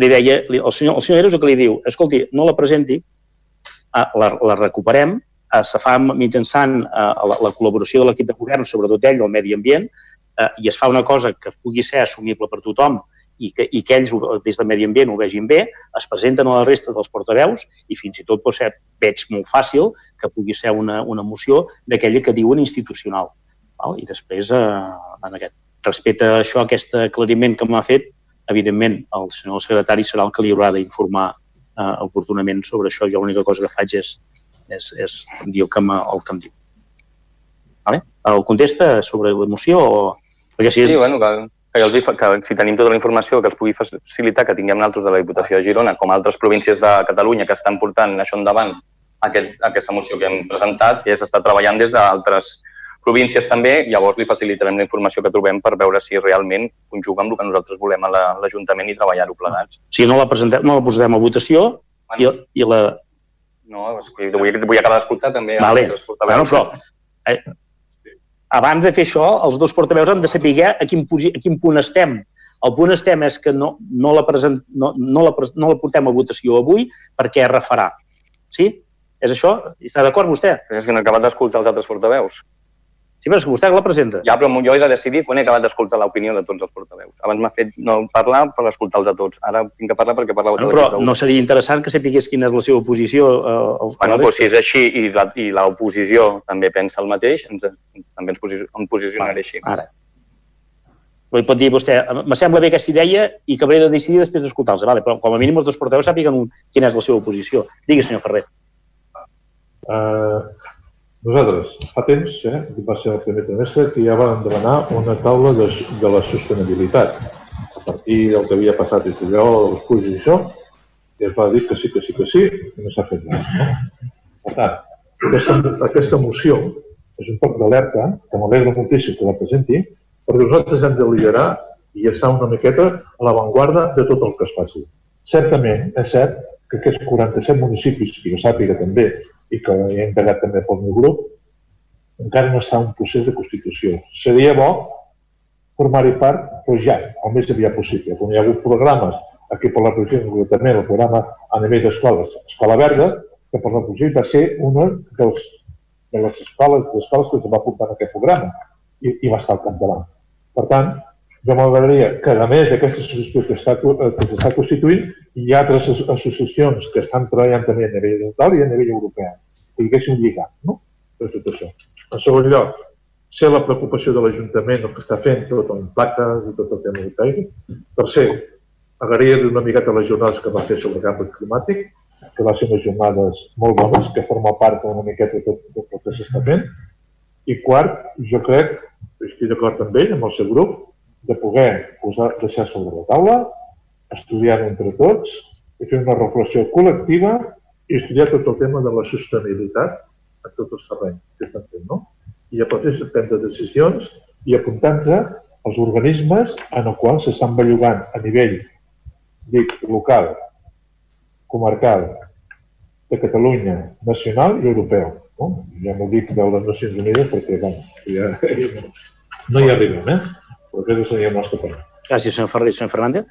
S1: Li deia, el senyor, el senyor Eros el que li diu, escolti, no la presenti, la, la recuperem, eh, se fa mitjançant eh, la, la col·laboració de l'equip de govern, sobretot ell, del medi ambient, eh, i es fa una cosa que pugui ser assumible per tothom i que, i que ells des del medi ambient ho vegin bé, es presenten a la resta dels portaveus i fins i tot pot ser, veig molt fàcil, que pugui ser una, una moció d'aquella que diuen institucional. Val? I després, eh, en aquest, respecte a això, aquest aclariment que m'ha fet, evidentment, el senyor secretari serà el que li haurà d'informar eh, oportunament sobre això. Jo l'única cosa que faig és és, és dir el que, el que em diu. Vale? El contesta sobre l'emoció o...
S5: Perquè si... Sí, bueno, que, que, els, que si tenim tota la informació que els pugui facilitar, que tinguem altres de la Diputació de Girona, com altres províncies de Catalunya que estan portant això endavant, aquest, aquesta moció que hem presentat, que s'està treballant des d'altres províncies també, llavors li facilitarem la informació que trobem per veure si realment conjuga amb el que nosaltres volem a l'Ajuntament i treballar-ho plegats.
S1: Si no la presentem, no la posarem a votació i, i la,
S5: no, vull, vull acabar d'escoltar també.
S1: Vale. Bueno, però, eh, abans de fer això, els dos portaveus han de saber a quin, a quin punt estem. El punt estem és que no, no, la, present, no, no, la, no la portem a votació avui perquè es refarà. Sí? És això? Està d'acord vostè?
S5: És que no he acabat d'escoltar els altres portaveus.
S1: Sí, però és que vostè la presenta.
S5: Ja, però jo he de decidir quan he acabat d'escoltar l'opinió de tots els portaveus. Abans m'ha fet no parlar per escoltar-los a tots. Ara tinc que parlar perquè
S1: Bueno,
S5: tots.
S1: però no seria interessant que sapigués quina és la seva posició eh, al
S5: Bueno,
S1: la
S5: doncs, si és així i la- i l'oposició també pensa el mateix, ens, també ens posi- em posicionaré així.
S1: Ara. Vull pot dir vostè, me sembla bé aquesta idea i que hauré de decidir després d'escoltar-los. Vale, però com a mínim els dos portaveus sàpiguen quina és la seva posició. Digui, senyor Ferrer.
S6: Eh, nosaltres, fa temps, eh, va ser el primer trimestre, que ja vam demanar una taula de, de la sostenibilitat. A partir del que havia passat i juliol, els pujos i això, i es va dir que sí, que sí, que sí, i no s'ha fet res. No? Per tant, aquesta, aquesta moció és un poc d'alerta, que m'alegra moltíssim que la presenti, perquè nosaltres hem de liderar i estar una miqueta a l'avantguarda de tot el que es faci. Certament, és cert que aquests 47 municipis, que jo sàpiga també, i que he entregat també pel meu grup, encara no està en un procés de constitució. Seria bo formar-hi part, però ja, el més aviat possible. Quan hi ha hagut programes aquí per la província, concretament el programa a nivell d'escoles, Escola Verda, que per la província va ser una dels, de les escoles, les escoles que es va portar en aquest programa i, i va estar al capdavant. Per tant, jo m'agradaria que, a més d'aquesta associació que està, que s'està constituint, hi ha altres as- associacions que estan treballant també a nivell local i a nivell europeu, que hi haguessin lligat, no? Per tot això. En segon lloc, ser la preocupació de l'Ajuntament el que està fent tot amb plaques i tot el tema de feina. Tercer, agrair una miqueta les jornades que va fer sobre canvi climàtic, que va ser unes jornades molt bones, que forma part una miqueta de tot, tot el que s'està fent. I quart, jo crec, estic d'acord amb ell, amb el seu grup, de poder posar, deixar sobre la taula, estudiar entre tots i fer una reflexió col·lectiva i estudiar tot el tema de la sostenibilitat a tots els terrenys que estan fent, no? I a partir de prendre decisions i apuntant-se als organismes en els quals s'estan bellugant a nivell dic, local, comarcal, de Catalunya, nacional i europeu. No? Ja no dic de les Nacions Unides perquè bueno, ja, *laughs* no hi arribem, eh? Però aquest seria el nostre punt.
S1: Gràcies, senyor Ferrer. Senyor Fernández?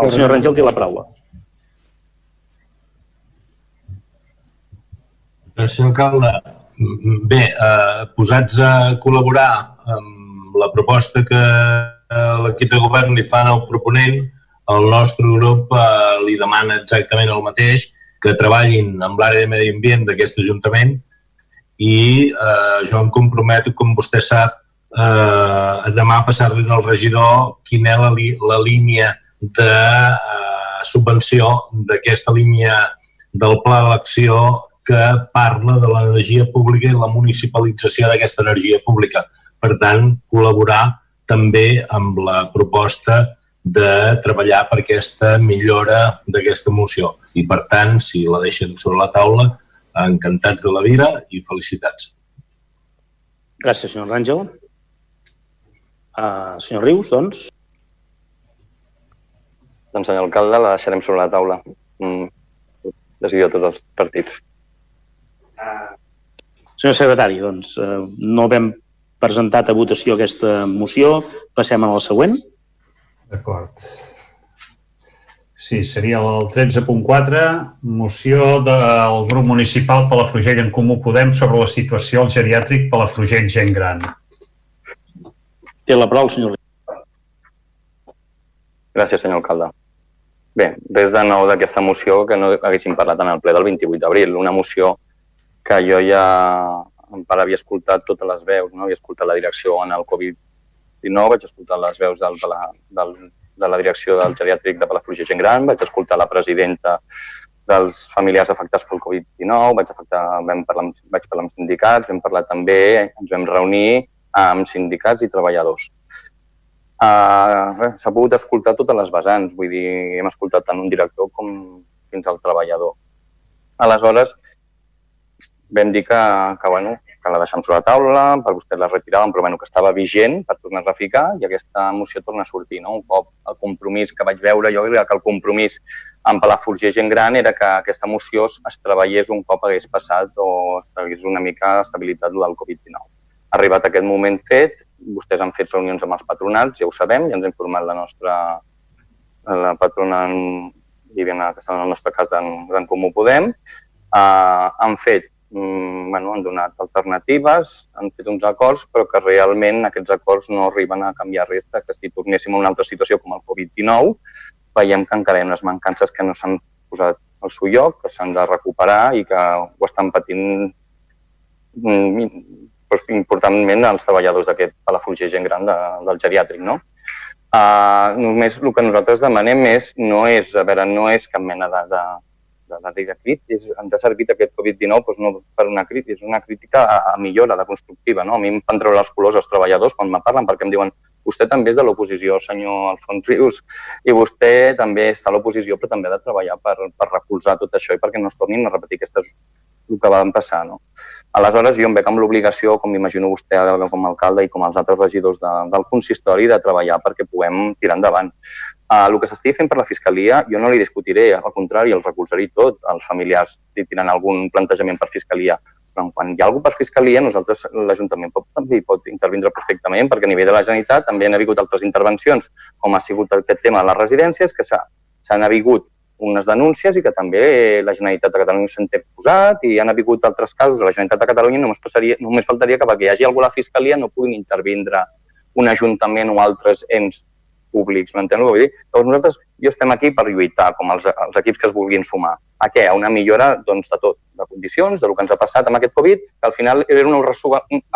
S1: El senyor Rangel té la paraula.
S10: Senyor alcalde, mm, bé, eh, posats a col·laborar amb la proposta que eh, l'equip de govern li fan al proponent, el nostre grup eh, li demana exactament el mateix, que treballin amb l'àrea de medi ambient d'aquest Ajuntament i eh, jo em comprometo, com vostè sap, eh, demà passar-li al regidor quina és la, la línia de eh, subvenció d'aquesta línia del pla d'acció que parla de l'energia pública i la municipalització d'aquesta energia pública. Per tant, col·laborar també amb la proposta de treballar per aquesta millora d'aquesta moció. I, per tant, si la deixen sobre la taula, encantats de la vida i felicitats.
S1: Gràcies, senyor Rangel. Uh, senyor Rius, doncs.
S5: Doncs, senyor alcalde, la deixarem sobre la taula. Mm, decisió de tots els partits.
S1: Senyor secretari, doncs, eh, no vam presentat a votació aquesta moció. Passem a la següent.
S2: D'acord. Sí, seria el 13.4, moció del grup municipal Palafrugell en Comú Podem sobre la situació al geriàtric Palafrugell gent gran.
S1: Té la paraula el senyor.
S5: Gràcies, senyor alcalde. Bé, res de nou d'aquesta moció que no haguéssim parlat en el ple del 28 d'abril. Una moció que jo ja en part havia escoltat totes les veus, no? havia escoltat la direcció en el Covid-19, vaig escoltar les veus del, de, la, del, de la direcció del geriàtric de Palafrugell Gent Gran, vaig escoltar la presidenta dels familiars afectats pel Covid-19, vaig, afectar, vam parlar, amb- vaig parlar amb sindicats, vam parlar també, ens vam reunir amb sindicats i treballadors. Uh, S'ha pogut escoltar totes les vessants, vull dir, hem escoltat tant un director com fins al treballador. Aleshores, vam dir que, que, bueno, que la deixem sobre la taula, per vostè la retiràvem, però bueno, que estava vigent per tornar-la a ficar i aquesta moció torna a sortir. No? Un cop el compromís que vaig veure jo era que el compromís amb Palafrugell gent gran era que aquesta moció es, treballés un cop hagués passat o hagués una mica estabilitzat el del Covid-19. Arribat aquest moment fet, vostès han fet reunions amb els patronats, ja ho sabem, ja ens ha informat la nostra la patrona Viviana, que està en el nostre cas en, en Comú Podem, uh, han fet bueno, han donat alternatives, han fet uns acords, però que realment aquests acords no arriben a canviar res, que si tornéssim a una altra situació com el Covid-19, veiem que encara hi ha unes mancances que no s'han posat al seu lloc, que s'han de recuperar i que ho estan patint mm, doncs, importantment els treballadors d'aquest Palafrugell gent gran de, del geriàtric. No? Uh, només el que nosaltres demanem és, no és, a veure, no és cap mena de, de, de, de, de crit, és, ens ha servit aquest Covid-19 doncs no per una crítica, és una crítica a, a millora, de constructiva. No? A mi em fan treure els colors els treballadors quan me parlen perquè em diuen vostè també és de l'oposició, senyor Alfons Rius, i vostè també està a l'oposició, però també ha de treballar per, per recolzar tot això i perquè no es tornin a repetir aquestes el que va passar. No? Aleshores, jo em veig amb l'obligació, com m'imagino vostè com a alcalde i com els altres regidors de, del consistori, de treballar perquè puguem tirar endavant. Uh, el que s'estigui fent per la Fiscalia, jo no li discutiré, al contrari, el recolzaré tot, els familiars si tenen algun plantejament per Fiscalia. Però quan hi ha algú per Fiscalia, nosaltres, l'Ajuntament pot, també pot intervindre perfectament, perquè a nivell de la Generalitat també han hagut altres intervencions, com ha sigut aquest tema de les residències, que s'han hagut unes denúncies i que també la Generalitat de Catalunya s'han posat i han hagut altres casos a la Generalitat de Catalunya només, passaria, només faltaria que perquè hi hagi algú a la Fiscalia no puguin intervindre un ajuntament o altres ens públics, que vull dir? Llavors nosaltres, jo estem aquí per lluitar, com els, els equips que es vulguin sumar. A què? A una millora doncs, de tot, de condicions, de lo que ens ha passat amb aquest Covid, que al final era una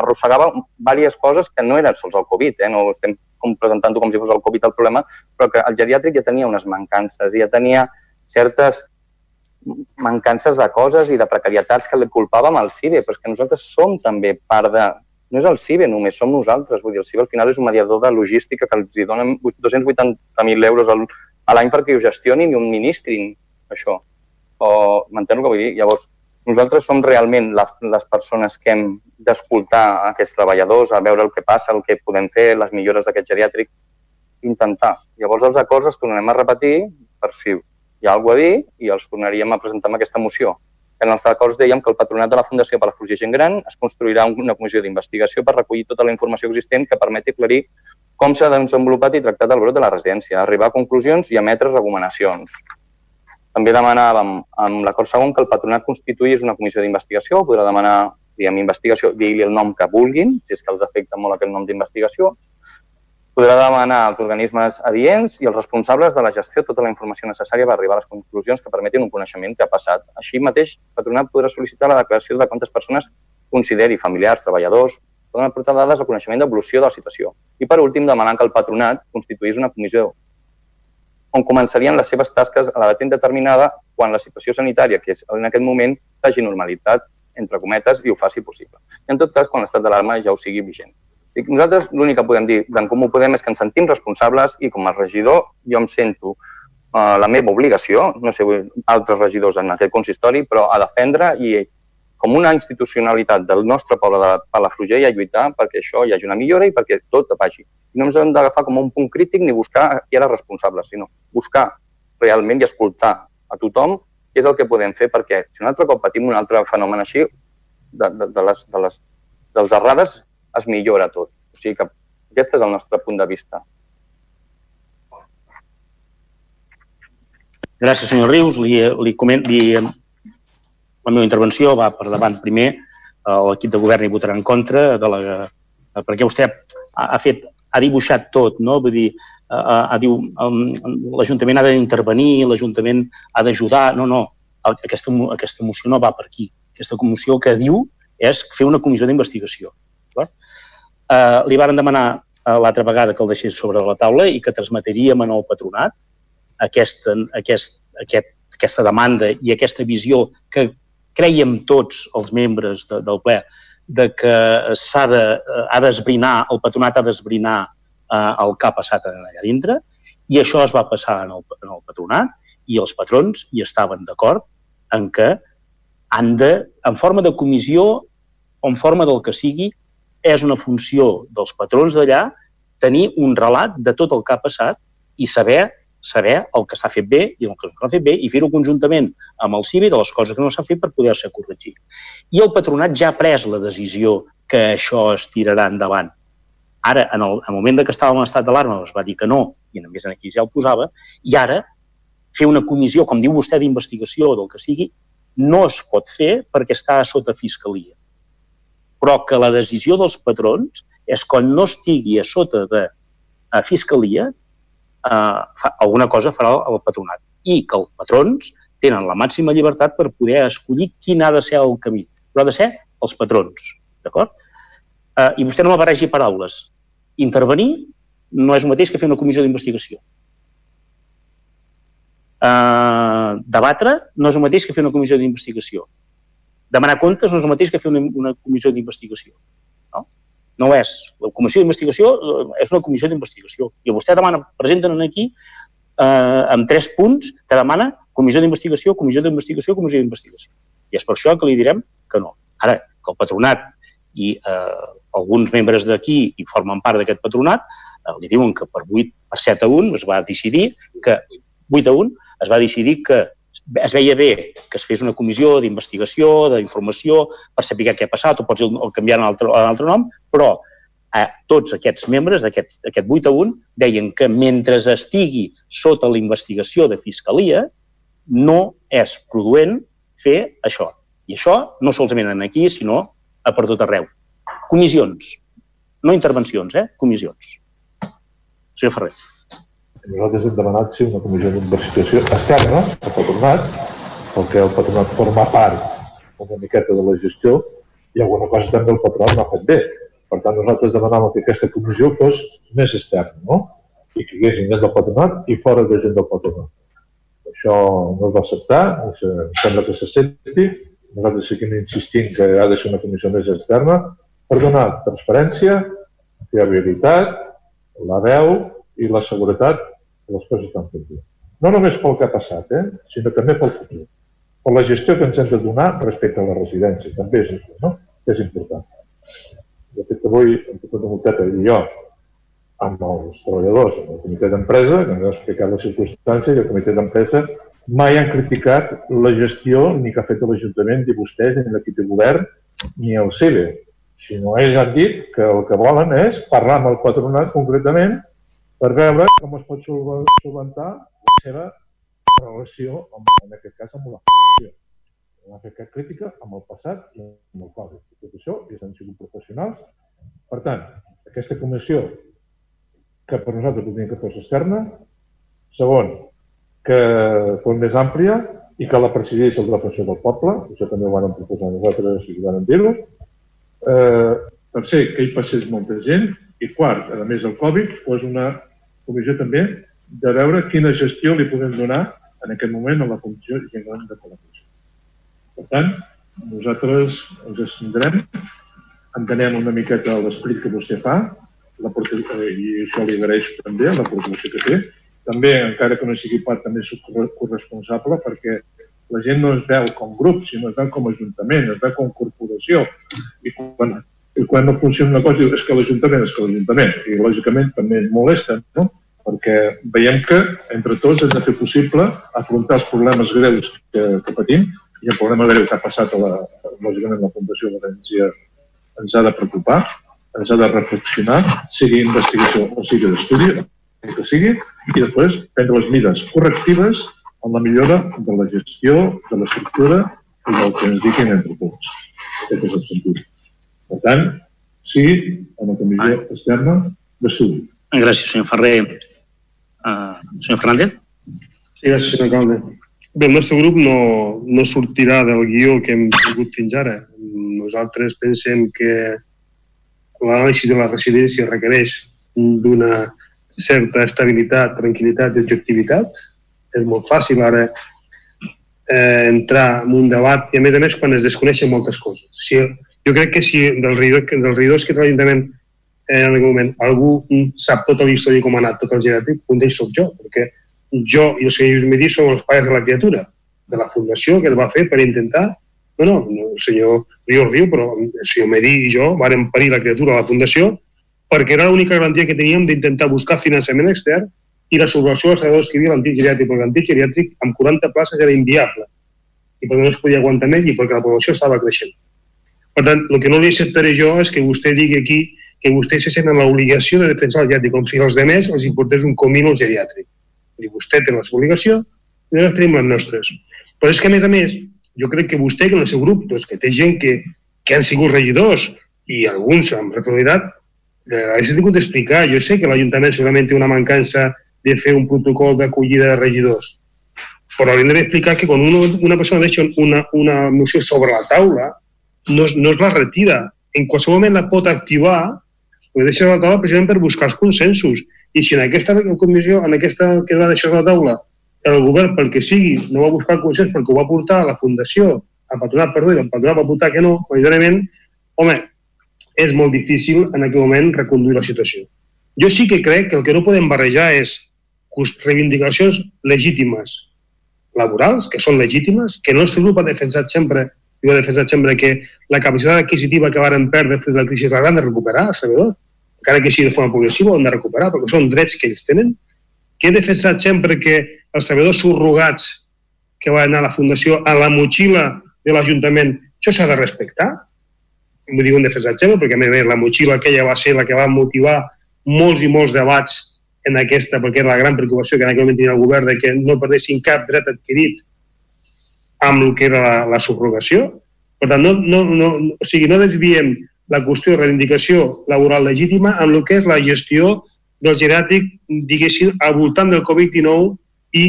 S5: arrossegava diverses coses que no eren sols el Covid, eh? no estem presentant-ho com si fos el Covid el problema, però que el geriàtric ja tenia unes mancances, ja tenia certes mancances de coses i de precarietats que li culpàvem al CIBE, però és que nosaltres som també part de... No és el CIBE només, som nosaltres. Vull dir, el CIBE al final és un mediador de logística que els donen 280.000 euros a l'any perquè ho gestionin i ho administrin, això. O m'entén el que vull dir? Llavors, nosaltres som realment la, les persones que hem d'escoltar aquests treballadors, a veure el que passa, el que podem fer, les millores d'aquest geriàtric, intentar. Llavors els acords els tornarem a repetir per si hi ha alguna a dir i els tornaríem a presentar amb aquesta moció. En els acords dèiem que el patronat de la Fundació per la Fugir Gent Gran es construirà una comissió d'investigació per recollir tota la informació existent que permeti aclarir com s'ha desenvolupat i tractat el brot de la residència, arribar a conclusions i emetre recomanacions. També demanàvem, amb l'acord segon, que el patronat constituís una comissió d'investigació, podrà demanar, diguem, investigació, dir-li el nom que vulguin, si és que els afecta molt aquest nom d'investigació, podrà demanar als organismes adients i als responsables de la gestió tota la informació necessària per arribar a les conclusions que permetin un coneixement que ha passat. Així mateix, el patronat podrà sol·licitar la declaració de quantes persones consideri, familiars, treballadors, poden aportar dades al coneixement d'evolució de la situació. I, per últim, demanar que el patronat constituís una comissió on començarien les seves tasques a la data indeterminada quan la situació sanitària, que és en aquest moment, s'hagi normalitat, entre cometes, i ho faci possible. I, en tot cas, quan l'estat d'alarma ja ho sigui vigent. I nosaltres l'únic que podem dir d'en Comú Podem és que ens sentim responsables i com a regidor jo em sento uh, la meva obligació, no sé altres regidors en aquest consistori, però a defendre i com una institucionalitat del nostre poble de Palafrugell a lluitar perquè això hi hagi una millora i perquè tot vagi. No ens hem d'agafar com un punt crític ni buscar qui era responsable, sinó buscar realment i escoltar a tothom què és el que podem fer perquè si un altre cop patim un altre fenomen així, de, de, de les, de les, dels errades es millora tot. O sigui que aquest és el nostre punt de vista.
S1: Gràcies, senyor Rius. Li, li, coment, li, la meva intervenció va per davant primer. L'equip de govern hi votarà en contra de la, perquè vostè ha, ha fet ha dibuixat tot, no? Vull dir, ha, ha diu, l'Ajuntament ha d'intervenir, l'Ajuntament ha d'ajudar. No, no, aquesta, aquesta moció no va per aquí. Aquesta moció que diu és fer una comissió d'investigació eh, li varen demanar eh, l'altra vegada que el deixés sobre la taula i que transmetríem en el patronat aquesta, aquest, aquest, aquesta demanda i aquesta visió que creiem tots els membres de, del ple de que s'ha de, eh, ha d'esbrinar, el patronat ha d'esbrinar eh, el que ha passat allà dintre i això es va passar en el, en el patronat i els patrons hi estaven d'acord en que han de, en forma de comissió o en forma del que sigui, és una funció dels patrons d'allà tenir un relat de tot el que ha passat i saber saber el que s'ha fet bé i el que no s'ha fet bé i fer-ho conjuntament amb el CIBI de les coses que no s'ha fet per poder-se corregir. I el patronat ja ha pres la decisió que això es tirarà endavant. Ara, en el, en el moment que estàvem en estat d'alarma, es va dir que no, i a més aquí ja el posava, i ara fer una comissió, com diu vostè, d'investigació del que sigui, no es pot fer perquè està sota fiscalia. Però que la decisió dels patrons és quan no estigui a sota de a fiscalia, eh, fa, alguna cosa farà el patronat. I que els patrons tenen la màxima llibertat per poder escollir quin ha de ser el camí. Però ha de ser els patrons, d'acord? Eh, I vostè no barregi paraules. Intervenir no és el mateix que fer una comissió d'investigació. Uh, debatre no és el mateix que fer una comissió d'investigació. Demanar comptes no és el mateix que fer una, una comissió d'investigació. No? no és. La comissió d'investigació eh, és una comissió d'investigació. I vostè demana, presenten aquí eh, amb tres punts que demana comissió d'investigació, comissió d'investigació, comissió d'investigació. I és per això que li direm que no. Ara, que el patronat i eh, alguns membres d'aquí i formen part d'aquest patronat eh, li diuen que per 8, per 7 a 1 es va decidir que 8 a 1 es va decidir que es veia bé que es fes una comissió d'investigació, d'informació, per saber què ha passat, o pots el canviar en altre, en altre nom, però eh, tots aquests membres d'aquest 8 a 1 deien que mentre estigui sota la investigació de fiscalia no és produent fer això. I això no solament aquí, sinó a per tot arreu. Comissions, no intervencions, eh? comissions. Senyor Ferrer.
S6: Nosaltres hem demanat sí, una comissió d'investigació externa, al patronat, perquè el patronat forma part una miqueta de la gestió i alguna cosa també el patronat no ha fet bé. Per tant, nosaltres demanàvem que aquesta comissió fos més externa, no? I que hi hagués gent del patronat i fora de gent del patronat. Això no es va acceptar, em sembla que s'accepti, nosaltres seguim insistint que ha de ser una comissió més externa per donar transparència, fiabilitat, la veu i la seguretat les coses que han fet. No només pel que ha passat, eh? sinó també pel futur. Per la gestió que ens hem de donar respecte a la residència, també és, no? és important. De fet, avui, en de Multeta i jo, amb els treballadors del comitè d'empresa, que ens ha explicat la circumstància, i el comitè d'empresa mai han criticat la gestió ni que ha fet l'Ajuntament, ni vostès, ni l'equip de govern, ni el CIBE. no, ells han dit que el que volen és parlar amb el patronat concretament per veure com es pot solventar la seva relació, amb, en aquest cas, amb la formació. Fet cap crítica amb el passat i amb el Covid. Tot això, ells han sigut professionals. Per tant, aquesta comissió, que per nosaltres podria que fos externa. Segon, que fos més àmplia i que la presidís el defensor del poble, això també ho van proposar nosaltres i ho van dir-ho. Eh, tercer, que hi passés molta gent. I quart, a més del Covid, fos una comissió també de veure quina gestió li podem donar en aquest moment a la Comissió General de Col·laboració. Per tant, nosaltres ens estendrem, entenem una miqueta l'esperit que vostè fa, la, i això li agraeix també, la proposta que té, també, encara que no sigui part, també soc corresponsable perquè la gent no es veu com grup, sinó es veu com ajuntament, es veu com corporació. I quan, i quan no funciona una cosa, és que l'Ajuntament és que l'Ajuntament. I lògicament també ens molesta, no? perquè veiem que entre tots hem de fer possible afrontar els problemes greus que, que patim i el problema greu que ha passat a la, lògicament la Fundació de l'Energia ens ha de preocupar, ens ha de reflexionar, sigui investigació o sigui d'estudi, el que sigui, i després prendre les mides correctives en la millora de la gestió, de l'estructura i del que ens diguin entre tots. Aquest és el sentit. Per tant, sí, a la comissió externa d'estudi.
S1: Gràcies, senyor Ferrer. Uh, senyor Fernández?
S3: Sí, gràcies, senyor alcalde. Bé, el nostre grup no, no sortirà del guió que hem tingut fins ara. Nosaltres pensem que l'anàlisi de la residència requereix d'una certa estabilitat, tranquil·litat i objectivitat. És molt fàcil ara eh, entrar en un debat i, a més a més, quan es desconeixen moltes coses. Si, jo crec que si dels regidors, dels regidors que l'Ajuntament eh, en aquell moment algú sap tota la història com ha anat tot el geriàtric, un d'ells soc jo, perquè jo i el senyor Lluís Medí som els pares de la criatura, de la fundació que es va fer per intentar no, no, el senyor Riu riu, però el senyor Medí i jo vàrem parir la criatura a la fundació perquè era l'única garantia que teníem d'intentar buscar finançament extern i la subvenció als treballadors que hi havia l'antic geriàtric, perquè l'antic geriàtric amb 40 places era inviable i perquè no es podia aguantar més i perquè la població estava creixent. Per tant, el que no li acceptaré jo és que vostè digui aquí que vostè se sent en l'obligació de defensar el geriàtric, com si als demés els importés un comino al geriàtric. I vostè té la seva obligació i nosaltres tenim les nostres. Però és que, a més a més, jo crec que vostè, que en el seu grup, doncs, que té gent que, que han sigut regidors i alguns amb responsabilitat, eh, hagués tingut d'explicar. Jo sé que l'Ajuntament segurament té una mancança de fer un protocol d'acollida de regidors, però hauríem d'explicar que quan una, una persona deixa una, una moció sobre la taula, no, no es la retira. En qualsevol moment la pot activar, ho deixa a la taula precisament per buscar els consensos. I si en aquesta comissió, en aquesta que va deixar a la taula, el govern, pel que sigui, no va buscar el consens perquè ho va portar a la Fundació, al patronat, perdó, i el patronat va votar que no, majoritàriament, home, és molt difícil en aquell moment reconduir la situació. Jo sí que crec que el que no podem barrejar és reivindicacions legítimes laborals, que són legítimes, que el nostre grup ha defensat sempre i ha defensat sempre que la capacitat adquisitiva que varen perdre després de la crisi gran de recuperar els treballadors, encara que sigui de forma progressiva, ho hem de recuperar, perquè són drets que ells tenen, que he defensat sempre que els treballadors subrogats que van anar a la Fundació a la motxilla de l'Ajuntament, això s'ha de respectar. M'ho dic un defensat sempre, perquè a més la motxilla aquella va ser la que va motivar molts i molts debats en aquesta, perquè era la gran preocupació que en aquell moment tenia el govern de que no perdessin cap dret adquirit amb el que era la, la subrogació. Per tant, no, no, no, o sigui, no desviem la qüestió de reivindicació laboral legítima amb el que és la gestió del geriàtric, diguéssim, al voltant del Covid-19 i,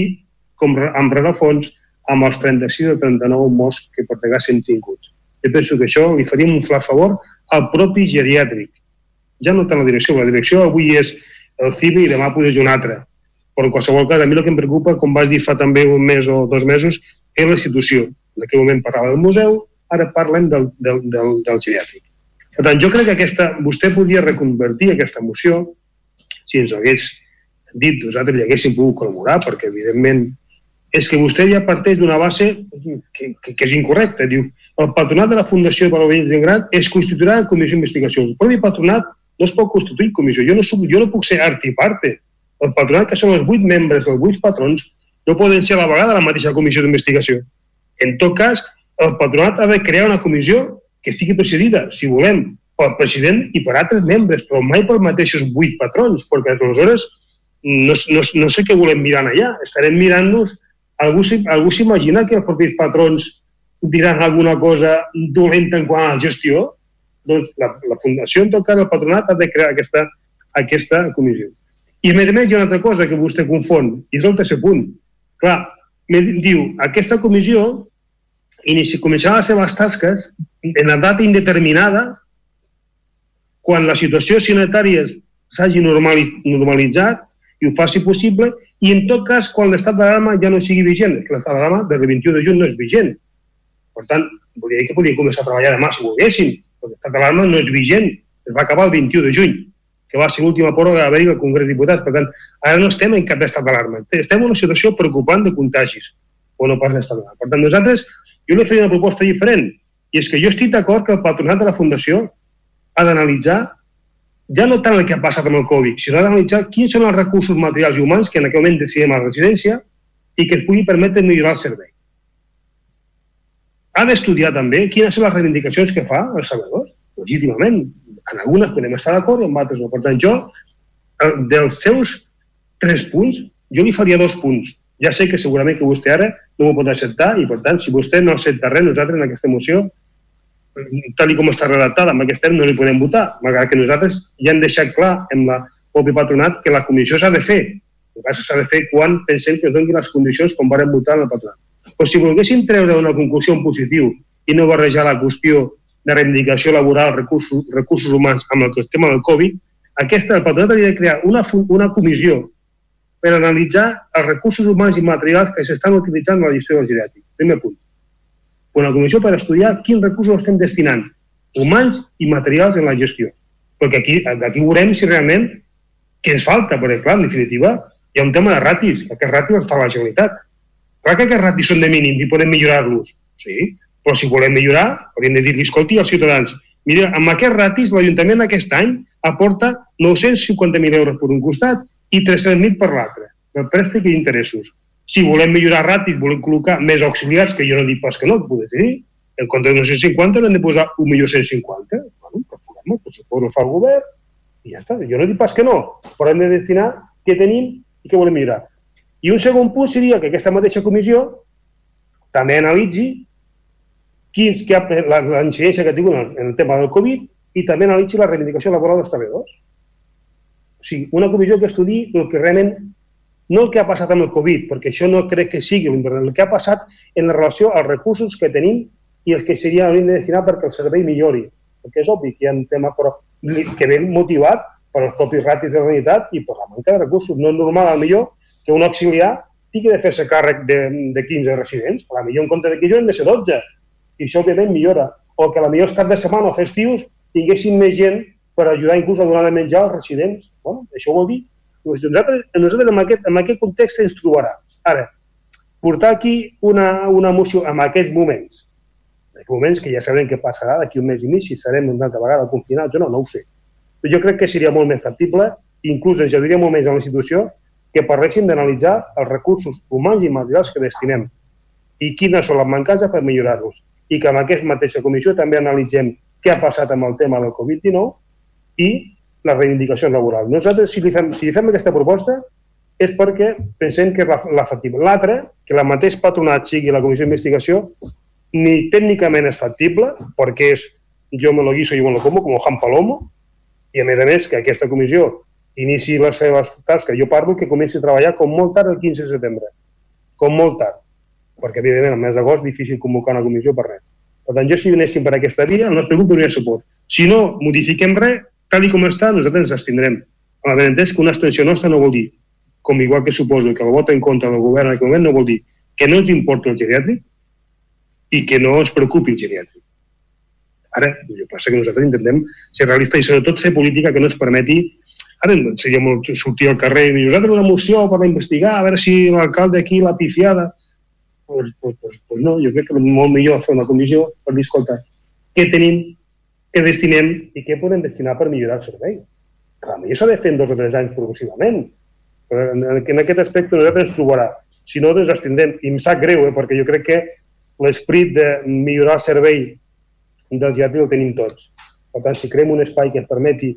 S3: com amb rerefons, amb els 36 o 39 morts que per pegar s'hem tingut. Jo penso que això li faríem un fla favor al propi geriàtric. Ja no tant la direcció, la direcció avui és el CIBI i demà podria un altre. Però en qualsevol cas, a mi el que em preocupa, com vas dir fa també un mes o dos mesos, és la institució. En aquell moment parlava del museu, ara parlem del, del, del, del geriàtric. Per tant, jo crec que aquesta, vostè podria reconvertir aquesta moció, si ens hagués dit, nosaltres hi haguéssim pogut col·laborar, perquè evidentment és que vostè ja parteix d'una base que, que, que és incorrecta. Diu, el patronat de la Fundació per l'Ovells en Gran es constituirà en comissió d'investigació. El propi patronat no es pot constituir comissió. Jo no, soc, jo no puc ser art i parte. El patronat, que són els vuit membres, els vuit patrons, no poden ser a la vegada la mateixa comissió d'investigació. En tot cas, el patronat ha de crear una comissió que estigui presidida, si volem, pel president i per altres membres, però mai pels mateixos vuit patrons, perquè aleshores no, no, no sé què volem mirar allà. Estarem mirant-nos... Algú, algú s'imagina que els propis patrons diran alguna cosa dolenta en quant a la gestió? Doncs la, la Fundació, en tot cas, el patronat ha de crear aquesta, aquesta comissió. I a més a més hi ha una altra cosa que vostè confon, i és el tercer punt. Clar, diu, aquesta comissió inici, començarà les seves tasques en la data indeterminada quan la situació sanitària s'hagi normalitzat i ho faci possible, i en tot cas quan l'estat d'alarma ja no sigui vigent, que l'estat d'alarma des del 21 de juny no és vigent. Per tant, volia dir que podíem començar a treballar demà si volguéssim, però l'estat d'alarma no és vigent, es va acabar el 21 de juny, que va ser l'última pròrroga que va haver-hi al Congrés de Diputats. Per tant, ara no estem en cap estat d'alarma, estem en una situació preocupant de contagis, o no pas d'estat d'alarma. Per tant, nosaltres, jo li faria una proposta diferent, i és que jo estic d'acord que el patronat de la Fundació ha d'analitzar ja no tant el que ha passat amb el Covid, sinó d'analitzar quins són els recursos materials i humans que en aquell moment decidim a la residència i que ens pugui permetre millorar el servei. Ha d'estudiar també quines són les reivindicacions que fa els treballadors, legítimament. En algunes podem estar d'acord i en altres no. Per tant, jo, dels seus tres punts, jo li faria dos punts. Ja sé que segurament que vostè ara no ho pot acceptar i, per tant, si vostè no accepta res, nosaltres en aquesta moció tal com està redactada, amb aquest terme no li podem votar, malgrat que nosaltres ja hem deixat clar en la propi patronat que la comissió s'ha de fer. El cas s'ha de fer quan pensem que es donin les condicions com varen votar en el patronat. Però si volguéssim treure una conclusió en positiu i no barrejar la qüestió de reivindicació laboral, recursos, recursos humans amb el tema del Covid, aquesta, el patronat hauria de crear una, una comissió per analitzar els recursos humans i materials que s'estan utilitzant en la gestió del geriàtric. Primer punt una comissió per estudiar quins recursos estem destinant, humans i materials en la gestió. Perquè aquí, aquí veurem si realment què ens falta, perquè clar, en definitiva, hi ha un tema de ratis, que aquests ratis els fa la Generalitat. Clar que aquests ratis són de mínim i podem millorar-los, sí, però si volem millorar, hauríem de dir-li, escolti, als ciutadans, mira, amb aquests ratis l'Ajuntament aquest any aporta 950.000 euros per un costat i 300.000 per l'altre, per préstec i interessos. Si volem millorar ràpid, volem col·locar més auxiliars, que jo no dic pas que no, poder tenir, en compte de 950 n'hem de posar 1.150. Bueno, per problema, pues, ho fa el govern i ja està. Jo no dic pas que no, però hem de destinar què tenim i què volem millorar. I un segon punt seria que aquesta mateixa comissió també analitzi quins, que la, la incidència que ha tingut en, en el tema del Covid i també analitzi la reivindicació laboral dels treballadors. O sigui, una comissió que estudi el que realment, no el que ha passat amb el Covid, perquè això no crec que sigui el que ha passat en la relació als recursos que tenim i els que seria hauríem de destinar perquè el servei millori. Perquè és obvi que hi ha un tema però, que ve motivat per els propis ratis de la unitat i per la manca de recursos. No és normal, al millor, que un auxiliar tingui de fer-se càrrec de, de 15 residents. A la millor en compte de 15 hem de ser 12. I això, òbviament, millora. O que a la millor cap de setmana o festius tinguessin més gent per ajudar inclús a donar de menjar als residents. Bueno, això vol dir nosaltres, nosaltres en, aquest, en aquest context ens trobarà. Ara, portar aquí una, una moció en aquests moments, en aquests moments que ja sabem què passarà d'aquí un mes i mig, si serem una altra vegada confinats o no, no ho sé jo crec que seria molt més factible, inclús ens ajudaria molt més a la institució, que parlessin d'analitzar els recursos humans i materials que destinem i quines són les mancances per millorar-los. I que en aquesta mateixa comissió també analitzem què ha passat amb el tema del Covid-19 i les reivindicacions laborals. Nosaltres, si li, fem, si li fem aquesta proposta, és perquè pensem que la, factible. L'altre, que la mateix patronat sigui la comissió d'investigació, ni tècnicament és factible, perquè és jo me lo guiso y me lo como, como Juan Palomo, i, a més a més, que aquesta comissió inici les seves tasques. Jo parlo que comenci a treballar com molt tard el 15 de setembre. Com molt tard. Perquè, evidentment, al mes d'agost difícil convocar una comissió per res. Per tant, jo si anéssim per aquesta via, el nostre grup donaria suport. Si no modifiquem res, tal com està, nosaltres ens abstindrem. Amb la entès que una abstenció nostra no vol dir, com igual que suposo que el vot en contra del govern en aquest moment, no vol dir que no ens importa el geriàtric i que no ens preocupi el geriàtric. Ara, el que passa que nosaltres intentem ser realistes i sobretot fer política que no ens permeti ara seria molt sortir al carrer i dir, nosaltres una moció per investigar, a veure si l'alcalde aquí l'ha pifiada. Pues, pues, pues, pues no, jo crec que molt millor fer una comissió per dir, escolta, què tenim, què destinem i què podem destinar per millorar el servei. Clar, millor s'ha de fer en dos o tres anys progressivament. Però en, en aquest aspecte nosaltres ens trobarà. Si no, ens abstindrem. I em sap greu, eh, perquè jo crec que l'esperit de millorar el servei del geriàtric el tenim tots. Per tant, si creem un espai que permeti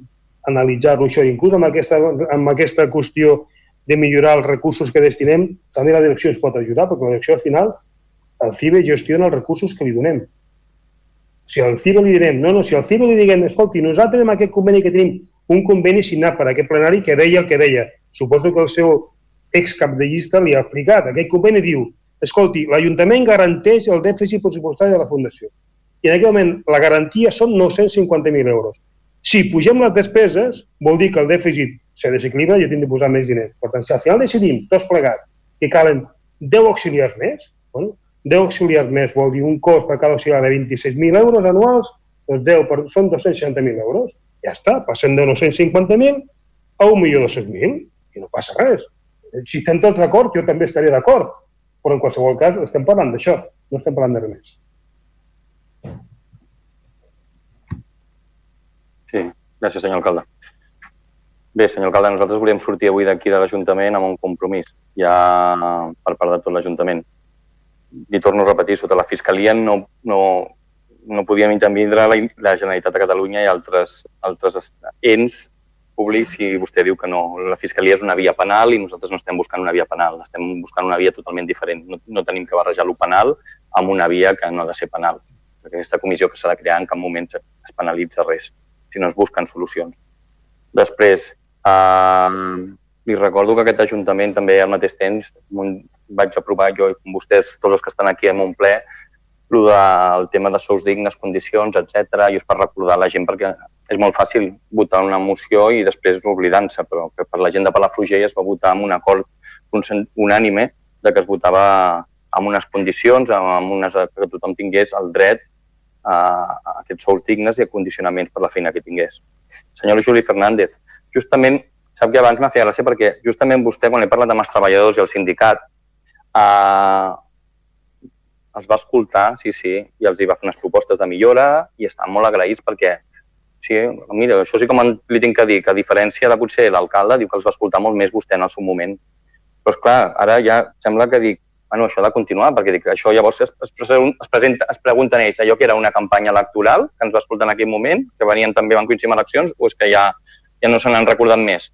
S3: analitzar-lo això, inclús amb aquesta, amb aquesta qüestió de millorar els recursos que destinem, també la direcció ens pot ajudar, perquè la direcció al final, el CIBE gestiona els recursos que li donem. Si al CIBE li direm, no, no, si al CIBE li diguem, escolti, nosaltres amb aquest conveni que tenim, un conveni signat per aquest plenari que deia el que deia. Suposo que el seu excap de llista li ha explicat. Aquest conveni diu, escolti, l'Ajuntament garanteix el dèficit pressupostari de la Fundació i en aquest moment la garantia són 950.000 euros. Si pugem les despeses, vol dir que el dèficit se desequilibra i tinc de posar més diners. Per tant, si al final decidim, tots plegats, que calen 10 auxiliars més, bueno, 10 auxiliars més vol dir un cost per cada auxiliar de 26.000 euros anuals, doncs 10 per, són 260.000 euros. Ja està, passem de 950.000 a 1.200.000 i no passa res. Si estem tots d'acord, jo també estaria d'acord, però en qualsevol cas estem parlant d'això, no estem parlant de res més.
S5: Sí, gràcies, senyor alcalde. Bé, senyor alcalde, nosaltres volíem sortir avui d'aquí de l'Ajuntament amb un compromís, ja per part de tot l'Ajuntament. I torno a repetir, sota la Fiscalia no, no, no podíem intervindre la, la Generalitat de Catalunya i altres, altres ens públics si vostè diu que no. La Fiscalia és una via penal i nosaltres no estem buscant una via penal, estem buscant una via totalment diferent. No, no tenim que barrejar lo penal amb una via que no ha de ser penal. Perquè aquesta comissió que s'ha de crear en cap moment es penalitza res si no es busquen solucions. Després, eh, li recordo que aquest Ajuntament també al mateix temps vaig aprovar jo i com vostès, tots els que estan aquí en un ple, el, de, el tema de sous dignes, condicions, etc. i és per recordar la gent perquè és molt fàcil votar una moció i després oblidant-se, però que per la gent de Palafrugell es va votar amb un acord unànime de que es votava amb unes condicions, amb unes, que tothom tingués el dret a, a aquests sous dignes i a condicionaments per la feina que tingués. Senyor Juli Fernández, justament, sap que abans m'ha fet gràcia perquè justament vostè, quan he parlat amb els treballadors i el sindicat, eh, els va escoltar, sí, sí, i els hi va fer unes propostes de millora i estan molt agraïts perquè, sí, mira, això sí que li tinc que dir, que a diferència de potser l'alcalde, diu que els va escoltar molt més vostè en el seu moment. Però, clar, ara ja sembla que dic, bueno, això ha de continuar, perquè dic, això llavors es, es, es, presenta, es pregunten ells, allò que era una campanya electoral, que ens va escoltar en aquell moment, que venien també, van coincidir amb eleccions, o és que ja, ja no se n'han recordat més?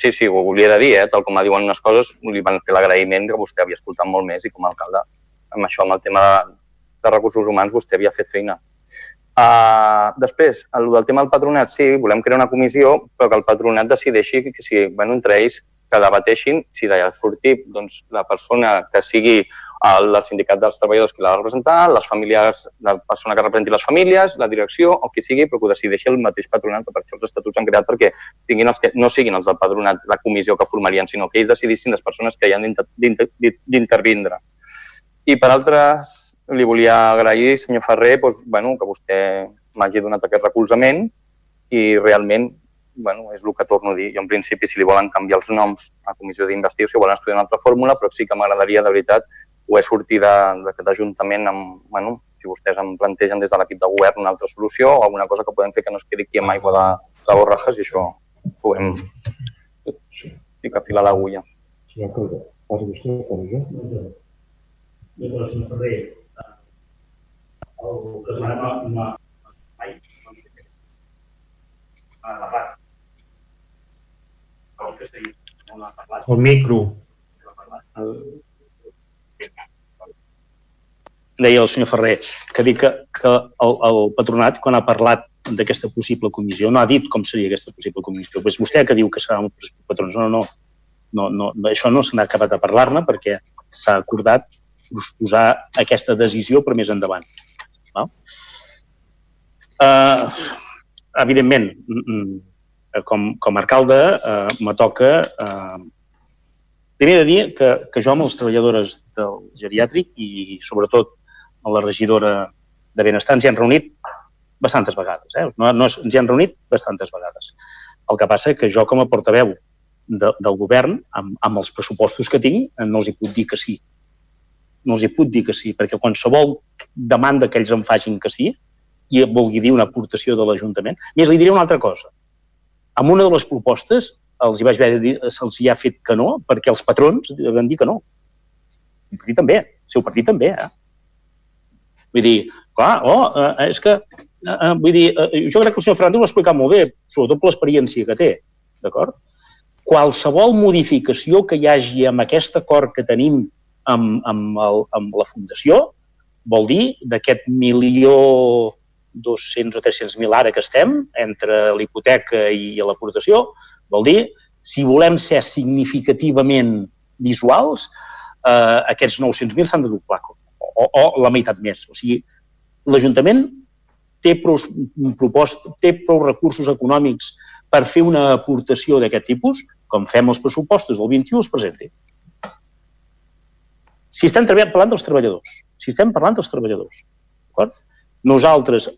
S5: Sí, sí, ho volia dir, eh? tal com diuen unes coses, li van fer l'agraïment que vostè havia escoltat molt més i com a alcalde, amb això, amb el tema de, de recursos humans vostè havia fet feina. Uh, després, el del tema del patronat, sí, volem crear una comissió, però que el patronat decideixi que si, bueno, entre ells que debateixin si d'allà sortir doncs, la persona que sigui el, el sindicat dels treballadors que l'ha de representar, les famílies, la persona que representi les famílies, la direcció o qui sigui, però que ho decideixi el mateix patronat, per això els estatuts han creat perquè tinguin els que, no siguin els del patronat la comissió que formarien, sinó que ells decidissin les persones que hi han d'intervindre. I per altres, li volia agrair, senyor Ferrer, doncs, bueno, que vostè m'hagi donat aquest recolzament i realment bueno, és el que torno a dir. Jo, en principi, si li volen canviar els noms a comissió d'investigació, volen estudiar una altra fórmula, però sí que m'agradaria, de veritat, poder sortir d'aquest ajuntament amb, bueno, si vostès em plantegen des de l'equip de govern una altra solució o alguna cosa que podem fer que no es quedi aquí amb aigua de, de borrajes i això podem ficar fil a l'agulla.
S6: Sí, Alcalde, pas vostè per jo?
S11: Llavors, senyor Ferrer, el que es va mai a la part el
S2: micro.
S1: El... Deia el senyor Ferrer que dic que, que el, el patronat, quan ha parlat d'aquesta possible comissió, no ha dit com seria aquesta possible comissió. Pues vostè que diu que serà un patrons, no, no, no, no, no això no se n'ha acabat de parlar-ne perquè s'ha acordat posar aquesta decisió per més endavant. No? Uh, evidentment, com, com a alcalde eh, me toca eh, primer de dir que, que jo amb les treballadores del geriàtric i sobretot amb la regidora de benestar ens hi hem reunit bastantes vegades. Eh? No, no, ens hi hem reunit bastantes vegades. El que passa que jo com a portaveu de, del govern, amb, amb els pressupostos que tinc, no els hi puc dir que sí. No els hi puc dir que sí, perquè qualsevol demanda que ells em facin que sí, i vulgui dir una aportació de l'Ajuntament. Més, li diré una altra cosa amb una de les propostes els hi vaig haver de dir, se'ls hi ha fet que no, perquè els patrons van dir que no. El partit també, el seu partit també, eh? Vull dir, clar, oh, eh, és que, eh, eh vull dir, jo crec que el senyor Fernández ho ha explicat molt bé, sobretot per l'experiència que té, d'acord? Qualsevol modificació que hi hagi amb aquest acord que tenim amb, amb, el, amb la Fundació vol dir d'aquest milió 200 o 300 mil ara que estem, entre l'hipoteca i l'aportació, vol dir, si volem ser significativament visuals, eh, aquests 900.000 s'han de doblar, o, o la meitat més. O sigui, l'Ajuntament té propost, té prou recursos econòmics per fer una aportació d'aquest tipus, com fem els pressupostos del 21, els presenti. Si estem parlant dels treballadors, si estem parlant dels treballadors, d'acord? Nosaltres,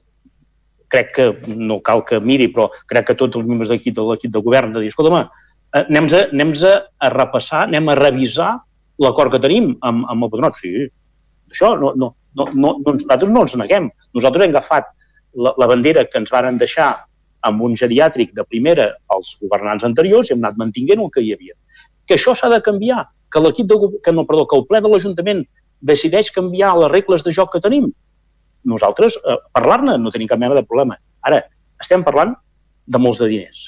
S1: crec que no cal que miri, però crec que tots els membres d'aquí de l'equip de govern de dir, escolta, eh, anem, a, anem a, a repassar, anem a revisar l'acord que tenim amb, amb el patronat. Sí, això no, no, no, no, nosaltres no ens neguem. Nosaltres hem agafat la, la bandera que ens varen deixar amb un geriàtric de primera als governants anteriors i hem anat mantinguent el que hi havia. Que això s'ha de canviar, que l'equip de, que no, perdó, que el ple de l'Ajuntament decideix canviar les regles de joc que tenim, nosaltres eh, parlar-ne no tenim cap mena de problema. Ara, estem parlant de molts de diners.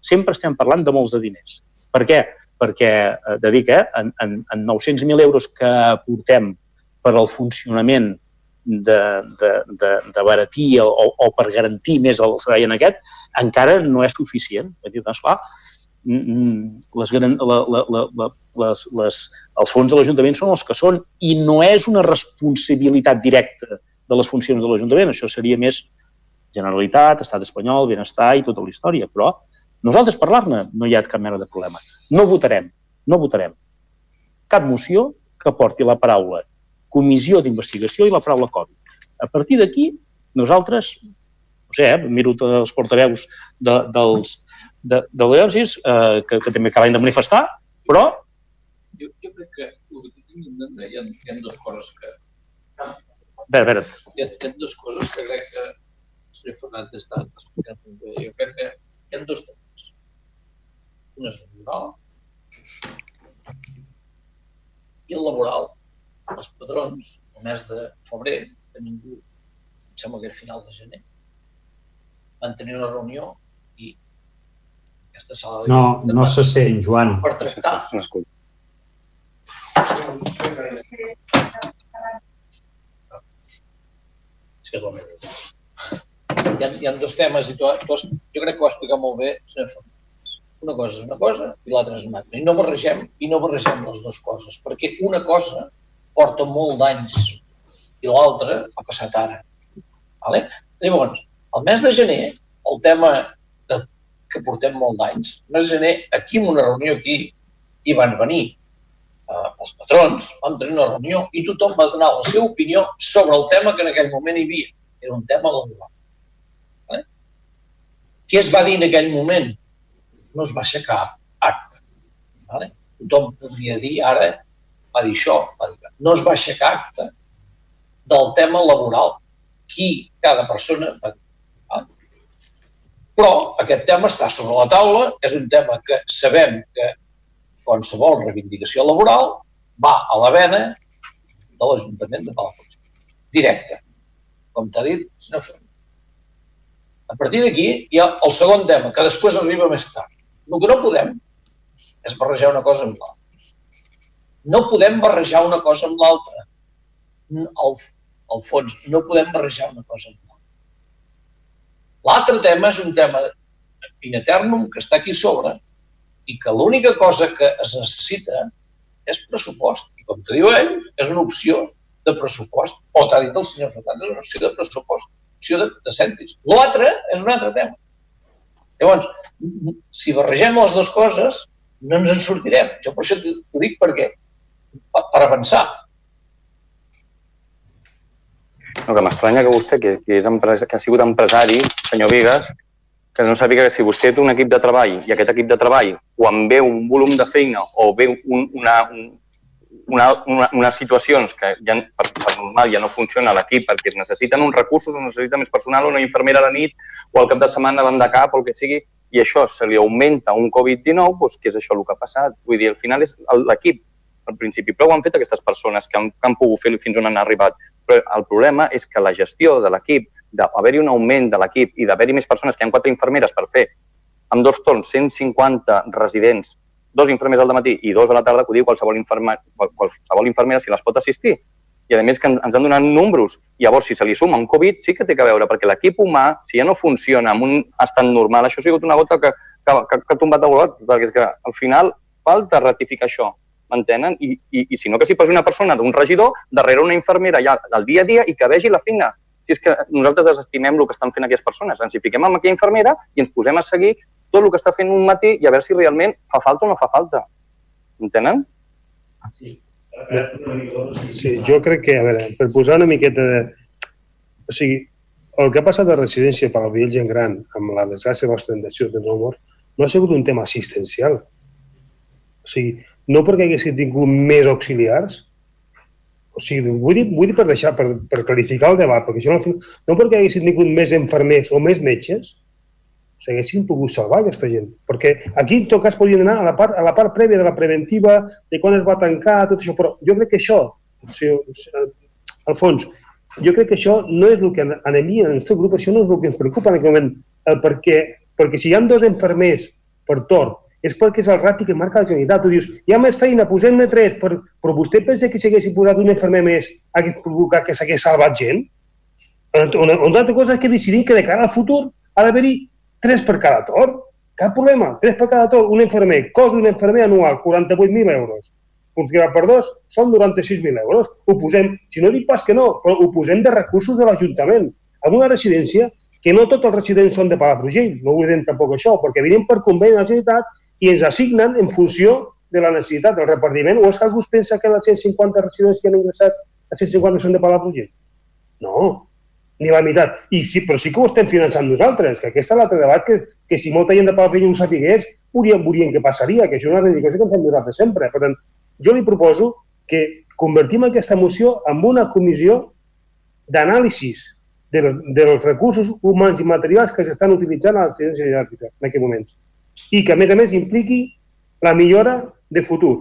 S1: Sempre estem parlant de molts de diners. Per què? Perquè, eh, de dir que en, en, en 900.000 euros que portem per al funcionament de, de, de, de baratir o, o per garantir més el servei en aquest, encara no és suficient. És dir, doncs, clar, mm, mm, les, la, la, la, la, les, les, els fons de l'Ajuntament són els que són i no és una responsabilitat directa de les funcions de l'Ajuntament. Això seria més Generalitat, Estat espanyol, benestar i tota la història. Però nosaltres parlar-ne no hi ha cap mena de problema. No votarem, no votarem cap moció que porti la paraula comissió d'investigació i la paraula Covid. A partir d'aquí, nosaltres, no sé, eh, miro els portaveus de, dels, de, de l'Energis, eh, que, que també acaben de manifestar, però...
S12: Jo, jo crec que el que tinc hi ha, hi ha dues coses que,
S1: a veure.
S12: Hi ha, hi ha dues coses que crec que el senyor Fernández està explicant molt bé. Jo crec que hi ha dos temes. Un és el laboral i el laboral. Els patrons, el mes de febrer, que ningú, em sembla que era final de gener, van tenir una reunió i aquesta sala...
S2: No, no se sent, Joan.
S12: Per tractar.
S14: Sí, idea. Hi ha, hi ha dos temes i tu, tu has, jo crec que ho ha explicat molt bé senyor Fernández. Una cosa és una cosa i l'altra és una altra. I no barregem, i no barregem les dues coses, perquè una cosa porta molt d'anys i l'altra ha passat ara. Vale? Llavors, el mes de gener, el tema de, que portem molt d'anys, el mes de gener, aquí en una reunió aquí, hi van venir eh, els patrons, vam tenir una reunió i tothom va donar la seva opinió sobre el tema que en aquell moment hi havia. Era un tema laboral. Eh? Què es va dir en aquell moment? No es va aixecar acte. Vale? Tothom podria dir ara, va dir això, va dir, no es va aixecar acte del tema laboral. Qui, cada persona, va dir. Però aquest tema està sobre la taula, és un tema que sabem que qualsevol reivindicació laboral va a la vena de l'Ajuntament de Palafrugell. Directe, com t'ha dit senyor Fernández. A partir d'aquí hi ha el segon tema, que després arriba més tard. El que no podem és barrejar una cosa amb l'altra. No podem barrejar una cosa amb l'altra. Al, al fons, no podem barrejar una cosa amb l'altra. L'altre tema és un tema in eternum que està aquí sobre, i que l'única cosa que es necessita és pressupost. I com te diu ell, és una opció de pressupost. O t'ha dit el senyor Fernández, una opció de pressupost, opció de, de cèntims. L'altre és un altre tema. Llavors, si barregem les dues coses, no ens en sortirem. Jo per això t'ho dic perquè, per avançar.
S5: El que m'estranya que vostè, que, que, és empresa, que ha sigut empresari, senyor Vigues, que no sàpiga que si vostè té un equip de treball i aquest equip de treball, quan ve un volum de feina o ve un, una, un, una, una, unes situacions que ja, per, per normal ja no funciona l'equip perquè es necessiten uns recursos o necessita més personal o una infermera a la nit o al cap de setmana van de cap o el que sigui, i això se li augmenta un Covid-19, doncs què és això el que ha passat? Vull dir, al final és l'equip, al principi, però ho han fet aquestes persones que han, que han pogut fer fins on han arribat. Però el problema és que la gestió de l'equip d'haver-hi un augment de l'equip i d'haver-hi més persones, que hi ha quatre infermeres per fer amb dos torns 150 residents, dos infermers al matí i dos a la tarda, que ho diu qualsevol, inferma, qualsevol infermera si les pot assistir. I a més que ens han donat números. Llavors, si se li suma un Covid, sí que té que veure, perquè l'equip humà, si ja no funciona en un estat normal, això ha sigut una gota que, que, que, que ha tombat el bolot, perquè és que al final falta ratificar això, m'entenen? I, i, I si no, que s'hi posi una persona d'un regidor darrere una infermera ja del dia a dia i que vegi la feina si és que nosaltres desestimem el que estan fent aquestes persones. Ens hi fiquem amb aquella infermera i ens posem a seguir tot el que està fent un matí i a veure si realment fa falta o no fa falta. Entenen?
S3: Sí. Sí, jo crec que, a veure, per posar una miqueta de... O sigui, el que ha passat a residència per la gent gran amb la desgràcia de l'extendació de no mort no ha sigut un tema assistencial. O sigui, no perquè haguessin tingut més auxiliars, o sigui, vull dir, vull dir per deixar, per, per clarificar el debat, perquè això no, perquè haguessin tingut més enfermers o més metges, s'haguessin pogut salvar aquesta gent. Perquè aquí, en tot cas, podrien anar a la part, a la part prèvia de la preventiva, de quan es va tancar, tot això, però jo crec que això, o sigui, al fons, jo crec que això no és el que a mi, en el grup, això no és el que ens preocupa en aquest moment, el perquè, perquè si hi ha dos enfermers per torn és perquè és el rati que marca la Generalitat. Tu dius, hi ha més feina, posem-ne tres, però, però vostè pensa que si haguessin posat un infermer més hagués provocat que s'hagués salvat gent? Una, una altra cosa és que decidim que de cara al futur ha d'haver-hi tres per cada torn. Cap problema, tres per cada torn. Un infermer, cost d'un infermer anual, 48.000 euros. Multiplicat per dos, són 96.000 euros. Ho posem, si no dic pas que no, però ho posem de recursos de l'Ajuntament. En una residència que no tots els residents són de Palafrugell, no oblidem tampoc això, perquè venim per conveni de la Generalitat i ens assignen en funció de la necessitat del repartiment. O és que algú pensa que les 150 residents que han ingressat a 150 són de Palafrugell? No, ni la meitat. I sí, però sí que ho estem finançant nosaltres, que aquest és l'altre debat que, que si molta gent de Palafrugell ho sapigués, veuríem, veuríem què passaria, que això és una reivindicació que fem nosaltres sempre. Per tant, jo li proposo que convertim aquesta moció en una comissió d'anàlisis de, dels recursos humans i materials que s'estan utilitzant a la residència geriàtrica en aquests moments i que, a més a més, impliqui la millora de futur.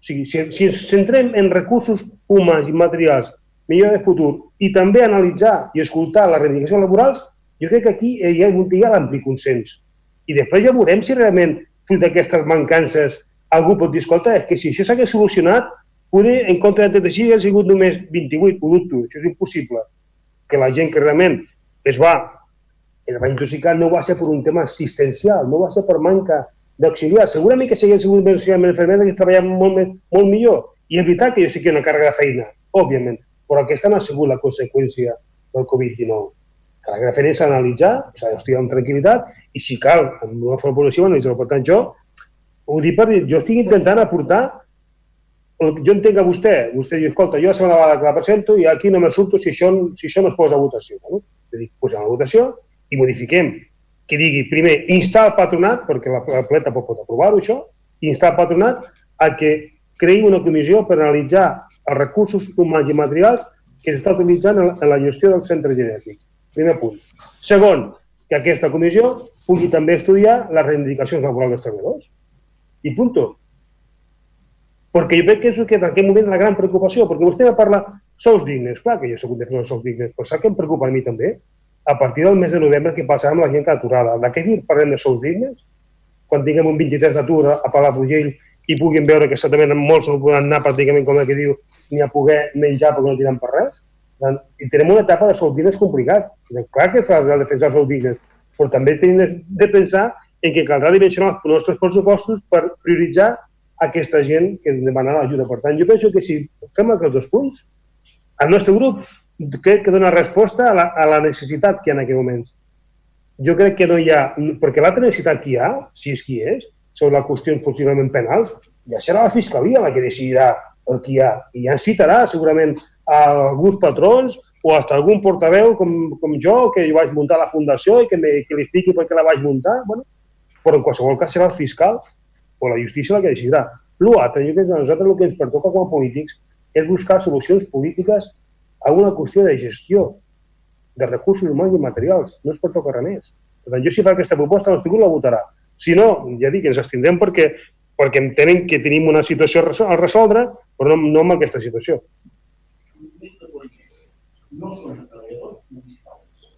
S3: O sigui, si, si ens centrem en recursos humans i materials, millora de futur, i també analitzar i escoltar les reivindicacions laborals, jo crec que aquí hi ha, hi ha l'ampli consens. I després ja veurem si realment, fruit d'aquestes mancances, algú pot dir, escolta, és que si això s'hagués solucionat, poder, en contra de 36, ha sigut només 28, ho dubto, això és impossible. que la gent que realment es va, es va intoxicar no va ser per un tema assistencial, no va ser per manca d'auxiliar. Segurament que si hagués sigut més infermera hagués treballat molt, més, molt millor. I és veritat que jo sí que una càrrega de feina, òbviament, però aquesta no ha sigut la conseqüència del Covid-19. Que la càrrega de feina s'ha d'analitzar, s'ha d'estudiar amb tranquil·litat i si cal, amb una forma progressiva, analitzar-ho. Per tant, jo ho dic per dir, jo estic intentant aportar jo entenc a vostè, vostè diu, escolta, jo la setmana vegada que la presento i aquí no me surto si això, si això no es posa a votació. No? És dir, posem a votació i modifiquem que digui, primer, instar el patronat, perquè la, la pot, aprovar-ho això, instar el patronat a que creï una comissió per analitzar els recursos humans i materials que s'està utilitzant en la, en la gestió del centre genètic. Primer punt. Segon, que aquesta comissió pugui també estudiar les reivindicacions laborals dels treballadors. I punto. Perquè jo crec que és que en aquest moment la gran preocupació, perquè vostè parla sous dignes. Clar que jo soc un defensor de sous dignes, però sap què em preocupa a mi també? A partir del mes de novembre què passarà amb la gent que aturada. D'aquest dia parlem de sous dignes? Quan tinguem un 23 d'atur a Palafrugell i puguin veure que certament molts no poden anar pràcticament, com el que diu, ni a poder menjar perquè no tenen per res. I tenim una etapa de sous dignes complicat. Clar que s'ha de defensar sous dignes, però també tenim de pensar en què caldrà dimensionar els nostres pressupostos per prioritzar aquesta gent que ens demanarà ajuda. Per tant, jo penso que si fem aquests dos punts, el nostre grup crec que dona resposta a la, a la necessitat que hi ha en aquest moment. Jo crec que no hi ha... Perquè l'altra necessitat que hi ha, si és qui és, sobre les qüestions possiblement penals, ja serà la Fiscalia la que decidirà el que hi ha. I ja citarà segurament alguns patrons o hasta algun portaveu com, com jo, que jo vaig muntar la fundació i que, me, que li expliqui per què la vaig muntar. Bueno, però en qualsevol cas serà el fiscal o la justícia la que decidirà. L'altre, jo crec que a nosaltres el que ens pertoca com a polítics és buscar solucions polítiques a una qüestió de gestió de recursos humans i materials. No es pertoca res més. Per tant, jo si fa aquesta proposta, el grup la votarà. Si no, ja dic, ens abstindrem perquè, perquè entenem que tenim una situació a resoldre, però no, no amb aquesta situació.
S11: No són treballadors municipals,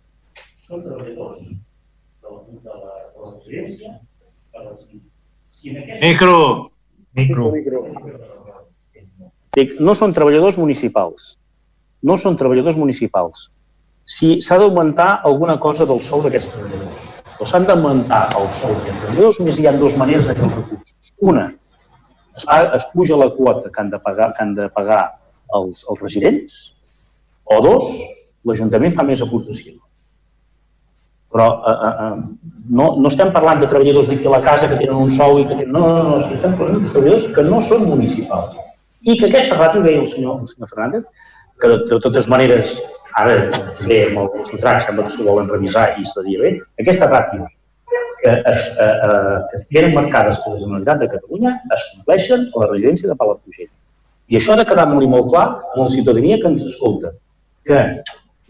S11: són treballadors de la, de la, de la residència, de les
S9: Micro.
S2: Micro.
S1: Dic, no són treballadors municipals. No són treballadors municipals. Si s'ha d'augmentar alguna cosa del sou d'aquests treballadors, o s'han d'augmentar el sou d'aquests treballadors, només hi ha dues maneres de fer els recursos. Una, es, fa, es puja la quota que han de pagar, que han de pagar els, els residents, o dos, l'Ajuntament fa més aportacions. Però eh, eh, eh, no, no estem parlant de treballadors d'aquí a la casa que tenen un sou i que tenen... No, no, no, estem parlant de treballadors que no són municipals. I que aquesta ràtio, deia el senyor, el senyor Fernández, que de, de totes maneres, ara bé, amb el concentrat sembla que s'ho volen revisar i seria bé, aquesta ràtio que, es, eh, eh, que tenen marcades per la Generalitat de Catalunya es compleixen a la residència de Palafrugell. I això ha de quedar molt i molt clar a la ciutadania que ens escolta, que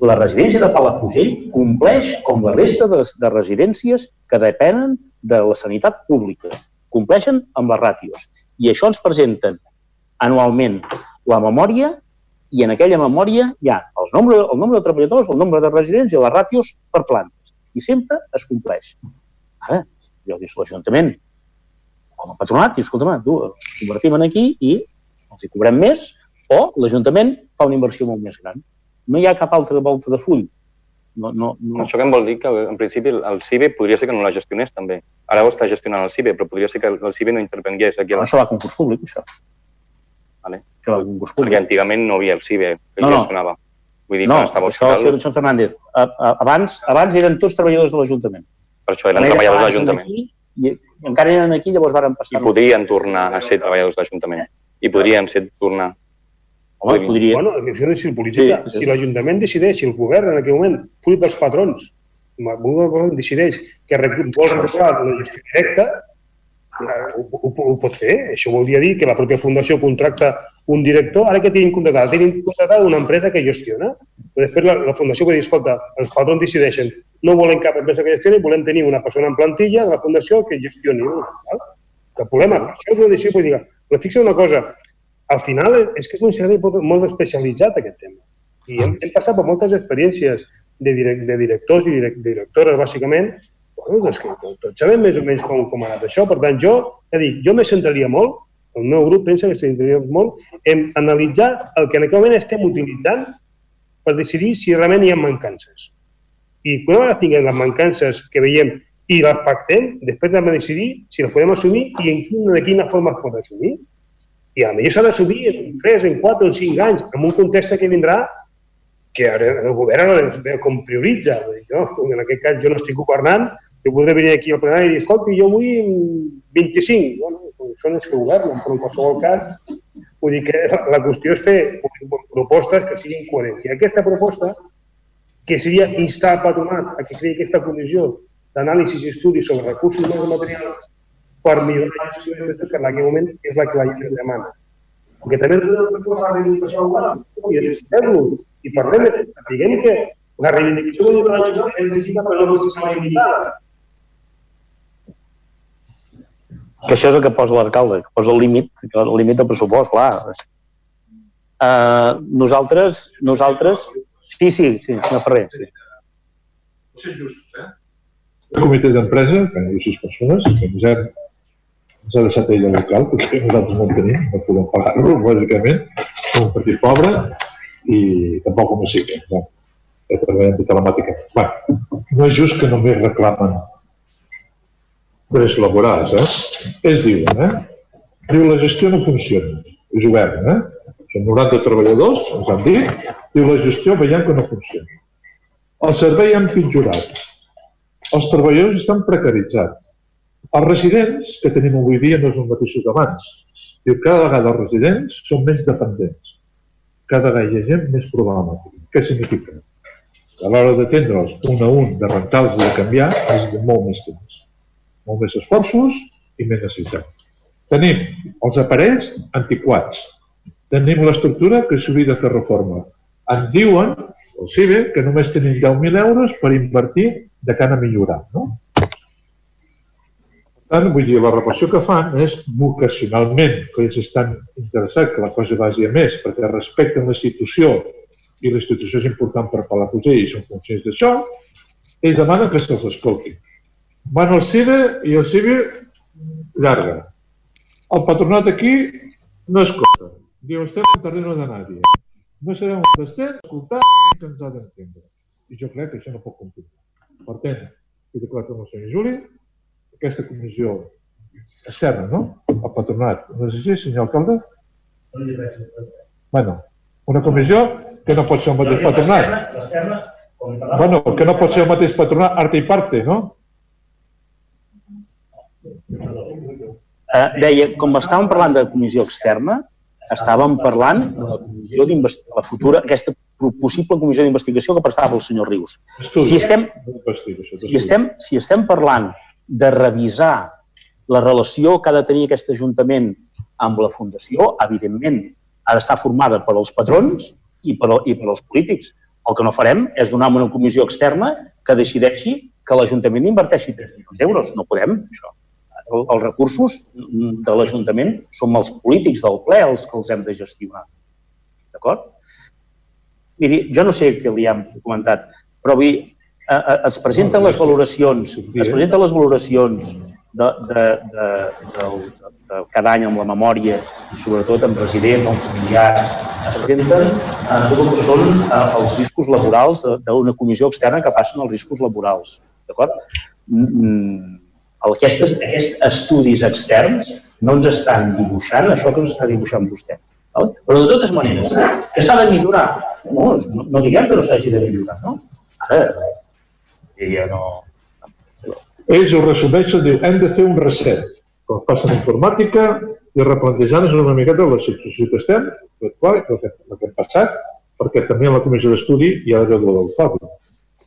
S1: la residència de Palafrugell compleix com la resta de, de residències que depenen de la sanitat pública. Compleixen amb les ràtios. I això ens presenten anualment la memòria i en aquella memòria hi ha el nombre, el nombre de treballadors, el nombre de residents i les ràtios per plantes. I sempre es compleix. Ara, jo dic l'Ajuntament, com a patronat, diu, escolta, tu, ens convertim en aquí i els hi cobrem més o l'Ajuntament fa una inversió molt més gran no hi ha cap altra volta de full. No, no, no.
S5: Això que em vol dir que, en principi, el CIBE podria ser que no la gestionés, també. Ara ho està gestionant el CIBE, però podria ser que el CIBE no intervengués aquí.
S1: No, això va a concurs públic, això.
S5: Vale.
S1: Això va concurs públic.
S5: Perquè antigament no havia el CIBE que
S1: no, no.
S5: gestionava. Vull dir
S1: no,
S5: que estava
S1: això, senyor Joan Fernández, a, a, abans, abans eren tots treballadors de l'Ajuntament.
S5: Per això eren treballadors de l'Ajuntament.
S1: I, I encara eren aquí, llavors varen passar...
S5: I podrien tornar a ser treballadors de l'Ajuntament. I podrien ser tornar
S1: Home, podria...
S3: Bueno, és decisió política. Sí, sí. Si l'Ajuntament decideix, si el govern en aquell moment, fruit dels patrons, decideix que vol recuperar la gestió directa, ho, ho, ho pot fer. Això voldria dir que la pròpia fundació contracta un director, ara que tenim contractat? Tenim contractat una empresa que gestiona. Però després la, la fundació pot dir, escolta, els patrons decideixen, no volem cap empresa que gestioni, volem tenir una persona en plantilla de la fundació que gestioni. Val? Cap problema. Això és una decisió política. Però fixa una cosa, al final és que és un servei molt especialitzat aquest tema. I hem, hem passat per moltes experiències de, direct, de directors i direct, directores, bàsicament, bueno, doncs que tots sabem més o menys com, com ha anat això. Per tant, jo, ja dic, jo me centraria molt, el meu grup pensa que centraria molt en analitzar el que en aquest moment estem utilitzant per decidir si realment hi ha mancances. I quan ara tinguem les mancances que veiem i les pactem, després hem de decidir si les podem assumir i en quina, de quina forma es pot assumir. I a millor s'ha d'assumir en 3, en 4 o en 5 anys, en un context que vindrà que el govern de veure com prioritza. Jo, en aquest cas, jo no estic governant, jo podré venir aquí al plenari i dir, escolta, jo vull 25. Bueno, són els que governen, però en qualsevol cas, vull dir que la qüestió és fer propostes que siguin coherents. I aquesta proposta, que seria instar al patronat a que creï aquesta comissió d'anàlisi i estudi sobre recursos humans i materials per millorar la gestió de que en aquell moment és la que la gent demana. Perquè també és una la reivindicació govern i expliquem-los i parlem, que la reivindicació de la gent és legítima però no és reivindicada.
S1: Que això és el que posa l'alcalde, que posa el límit, el límit del pressupost, clar. Uh, nosaltres, nosaltres... Sí, sí, sí, senyor Ferrer, sí.
S6: No ser justos, eh? El comitè d'empresa, que hi ha sis persones, que ens hem ens ha deixat ell el local, perquè nosaltres no en tenim, no podem pagar-lo, lògicament, som un partit pobre i tampoc com sí que no? que treballem telemàticament. Bé, no és just que només reclamen drets laborals, eh? Ells diuen, eh? Diu, la gestió no funciona. És obert, eh? Són 90 treballadors, ens han dit, diu, la gestió veiem que no funciona. El servei ha empitjorat. Els treballadors estan precaritzats els residents que tenim avui dia no és el mateix que abans. Diu, cada vegada els residents són més dependents. Cada vegada hi ha gent més problemàtica. Què significa? A l'hora d'atendre'ls un a un, de rentar-los i de canviar, és de molt més temps. Molt més esforços i més necessitat. Tenim els aparells antiquats. Tenim l'estructura que s'hauria de fer reforma. Ens diuen, el CIBE, que només tenim 10.000 euros per invertir de cara a millorar. No? tant, vull dir, la reflexió que fan és vocacionalment, que ells estan interessats que la cosa vagi a més, perquè respecten la institució i la institució és important per Palafrugell i són conscients d'això, ells demanen que se'ls escolti. Van al CIBE i el CIBE llarga. El patronat aquí no escolta. Diu, estem en terreno de nadie. No sabem on estem, escoltar i que ens ha d'entendre. I jo crec que això no pot continuar. Per tant, he declarat amb el senyor Juli, aquesta comissió externa, no? El patronat. No és així, senyor alcalde? Bueno, una comissió que no pot ser el mateix patronat. Bueno, que no pot ser el mateix patronat, arte i parte, no?
S1: Eh, deia, com estàvem parlant de comissió externa, estàvem parlant de la comissió la futura, aquesta possible comissió d'investigació que prestava el senyor Rius. Si estem, si estem, si estem parlant de revisar la relació que ha de tenir aquest Ajuntament amb la Fundació, evidentment, ha d'estar formada per als patrons i per, i per als polítics. El que no farem és donar una comissió externa que decideixi que l'Ajuntament inverteixi 3 milions d'euros. No podem, això. El, els recursos de l'Ajuntament són els polítics del ple els que els hem de gestionar. D'acord? Miri, jo no sé què li hem comentat, però vull, Eh, es presenten les valoracions, es presenten les valoracions de, de, de, de, de, de cada any amb la memòria, sobretot amb resident, amb familiars, es presenten eh, tot el que són eh, els riscos laborals d'una comissió externa que passen els riscos laborals. D'acord? Mm, aquests, aquests estudis externs no ens estan dibuixant això que ens està dibuixant vostè. Però de totes maneres, que s'ha de millorar? No, no, no diguem que no s'hagi de millorar, no? Ara, ja no...
S6: Ells ho resumeixen, diu, hem de fer un reset, com passa en informàtica, i replantejar-nos una miqueta la situació que estem, el que, el que hem passat, perquè també en la comissió d'estudi hi ha d'haver del Covid.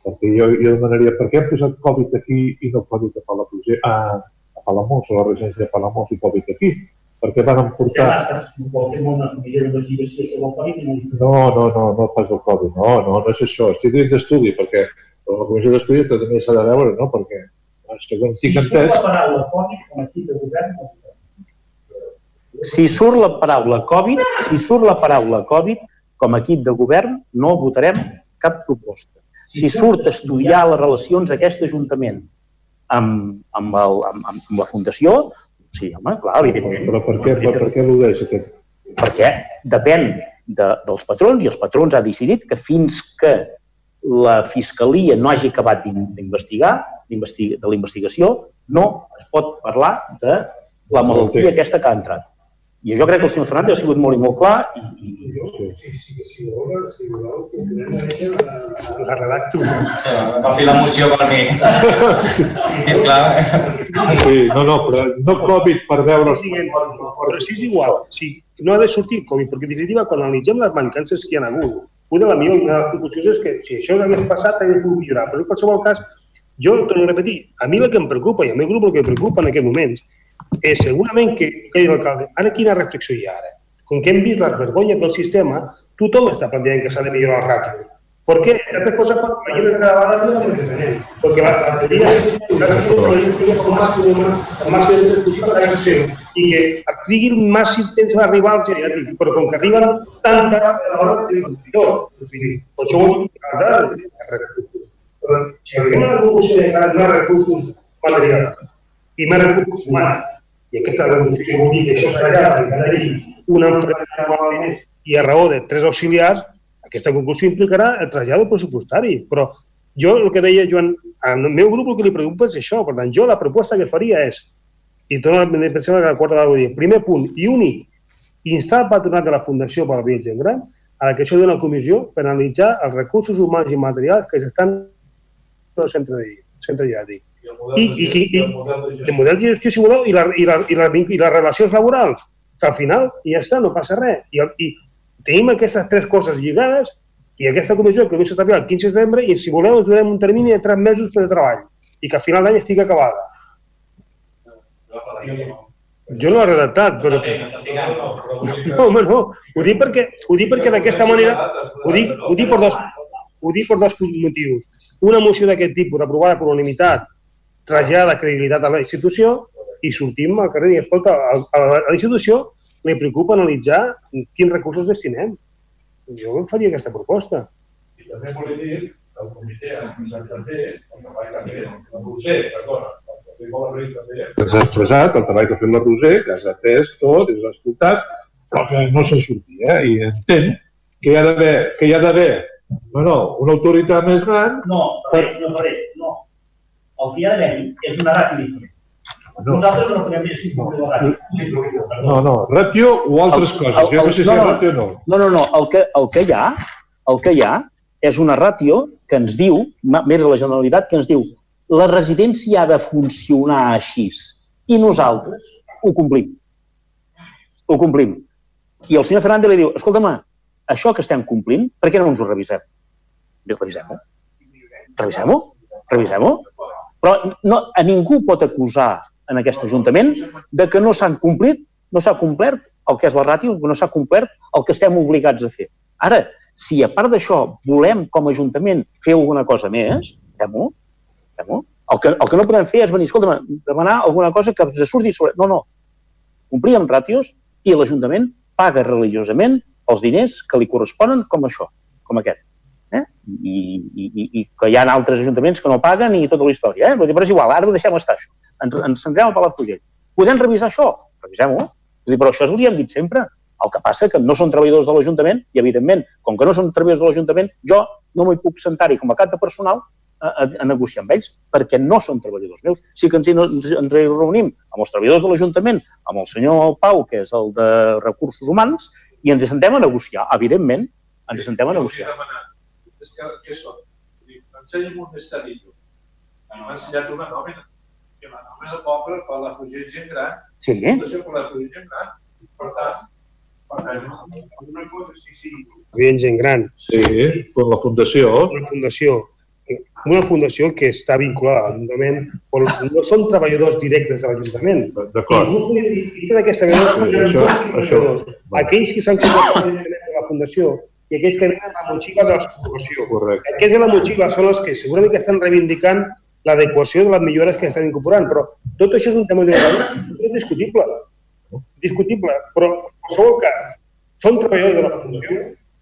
S6: Perquè jo, jo demanaria, per què hem posat Covid aquí i no Covid a Palafrugell, a, a Palamós, a la residència de Palamós i Covid aquí? Perquè van emportar... No, no, no, no pas el Covid, no, no, no és això, estic dins d'estudi, perquè la comissió d'estudi també s'ha de veure, no? Perquè, segons tinc entès...
S11: la paraula Covid com a equip de govern,
S1: si surt la paraula Covid, si surt la paraula Covid, com a equip de govern no votarem cap proposta. Si surt estudiar les relacions d'aquest Ajuntament amb, amb, el, amb, amb la Fundació, sí, home, clar, evidentment.
S6: Però per què, per, per què l'ho aquest?
S1: Perquè depèn de, dels patrons i els patrons ha decidit que fins que la Fiscalia no hagi acabat d'investigar, de la investigació, no es pot parlar de la malaltia aquesta que ha entrat. I jo crec que el senyor Fernández ha sigut molt i molt clar i, i,
S3: la redacto.
S16: Agafi la moció per mi. Sisplau.
S6: Sí, no, no, però no Covid per veure...
S3: Però si és igual, si no ha de sortir Covid, perquè en definitiva, quan analitzem les mancances que hi ha hagut, una de les millors de les conclusions és que si això hagués passat, hauria pogut millorar. Però en qualsevol cas, jo torno a repetir, a mi el que em preocupa i al meu grup el que em preocupa en aquest moment és segurament que, que l'alcalde, ara quina reflexió hi ha ara? Com que hem vist les vergonyes del sistema, tothom està plantejant que s'ha de millorar el ràtio. ¿Por qué? Estas cosas la gente cada vez más Porque la batería es con más, con más exclusiva de acción y que sigui el más intenso arribar al geriàtric, però com que arriben tan tard a l'hora de l'hospital, per això vull parlar de recursos. Si arribem a la conclusió de que no recursos materials i més recursos humans, i aquesta reducció vol dir que això serà que cada una empresa i a raó de tres auxiliars, aquesta conclusió implicarà el trasllat pressupostari, però jo el que deia Joan, al meu grup el que li preocupa és això, per tant, jo la proposta que faria és, i torno a pensar que la quarta de dir, primer punt i únic, instar el patronat de la Fundació per la Vida Gent Gran a la creació d'una comissió per analitzar els recursos humans i materials que s'estan al centre de centre diàtic. I, i, i, i, el model de gestió, si voleu, i, la, i, la, i, la, i les relacions laborals, que al final ja està, no passa res. I, i, tenim aquestes tres coses lligades i aquesta comissió que comença a treballar el 15 de setembre i, si voleu, ens donem un termini de tres mesos per treball i que a final d'any estigui acabada. Jo no l'he redactat, però... No, home, no. Ho dic perquè, ho dic perquè d'aquesta manera... Ho dic, ho, dic per dos, ho dic per dos motius. Una moció d'aquest tipus, aprovada per unanimitat, trasllada credibilitat a la institució i sortim al carrer i escolta, a, a la institució li preocupa analitzar quins recursos destinem. Jo em faria aquesta proposta.
S6: I també vol dir que el comitè ha expressat també el treball que ha fet la Roser, perdona, que s'ha expressat el treball que ha fet la Roser, que s'ha fet tot, s'ha escoltat, però que no se'n sortia, eh? i entén que hi ha d'haver, que hi ha d'haver, bueno, una autoritat més gran...
S11: No, per... no, no, no. El que hi ha d'haver és una ràtio diferent. No. Nosaltres no podem dir si
S6: No, no, ràtio o altres el, coses. El, el, jo no sé si no, ràtio o no.
S1: No, no, no. El que, el que hi ha, el que hi ha és una ràtio que ens diu, més de la Generalitat, que ens diu la residència ha de funcionar així i nosaltres ho complim. Ho complim. I el senyor Fernández li diu, escolta'm, això que estem complint, per què no ens ho revisem? Diu, revisem-ho. Revisem-ho. Revisem-ho. Però no, a ningú pot acusar en aquest Ajuntament de que no s'han complit, no s'ha complert el que és la ràtio, que no s'ha complert el que estem obligats a fer. Ara, si a part d'això volem com a Ajuntament fer alguna cosa més, fem-ho, fem el que, el que no podem fer és venir, escolta, demanar alguna cosa que ens surti sobre... No, no. Complir amb ràtios i l'Ajuntament paga religiosament els diners que li corresponen com això, com aquest eh? I, i, i que hi ha altres ajuntaments que no paguen i tota la història. Eh? Però és igual, ara ho deixem estar, això. Ens, ens centrem al Palafrugell. Podem revisar això? Revisem-ho. Però això ho hem dit sempre. El que passa que no són treballadors de l'Ajuntament i, evidentment, com que no són treballadors de l'Ajuntament, jo no m'hi puc sentar-hi com a cap de personal a, a, a negociar amb ells, perquè no són treballadors meus. Sí que ens, ens, ens reunim amb els treballadors de l'Ajuntament, amb el senyor Pau, que és el de Recursos Humans, i ens sentem a negociar. Evidentment, ens sentem a negociar
S6: és que, què són? Ensenya'm un estadillo. M'ha ensenyat una nòmina. I la nòmina pobre per la fugir gent gran.
S1: Sí.
S6: Fundació per la fugir gent gran. Per tant, per tant, una cosa sí, sí.
S3: Bien gent gran.
S6: Sí, per la fundació.
S3: Una fundació una fundació que està vinculada a l'Ajuntament, però no són treballadors directes de l'Ajuntament.
S6: D'acord.
S3: I d'aquesta manera, sí, això, això, aquells que s'han començat a la fundació i aquells que venen a la motxilla de.
S6: Correcte.
S3: Aquells de la motxilla són els que segurament que estan reivindicant l'adequació de les millores que estan incorporant, però tot això és un tema de és discutible. Discutible, però en qualsevol cas, són treballadors de la fundació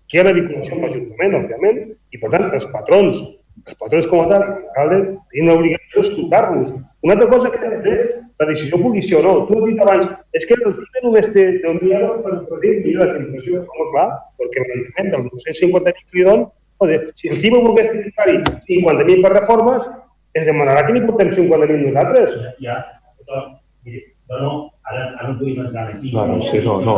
S3: que hi ha la vinculació amb l'Ajuntament, òbviament, i per tant els patrons els patrons com a tal, l'alcalde, tenim l'obligació d'escoltar-los. Una altra cosa que és la decisió policia o no. Tu has dit abans, és que el CIME només té 10.000 euros per poder millorar la tarifació. Home, clar, perquè l'Ajuntament del 250.000 que li don, joder, si el CIME volgués tributar-hi 50.000 per reformes, ens demanarà que n'hi portem 50.000 nosaltres.
S1: Ja, miri, no, no, ara, ara no podem entrar aquí.
S6: No, no, sí, no, no.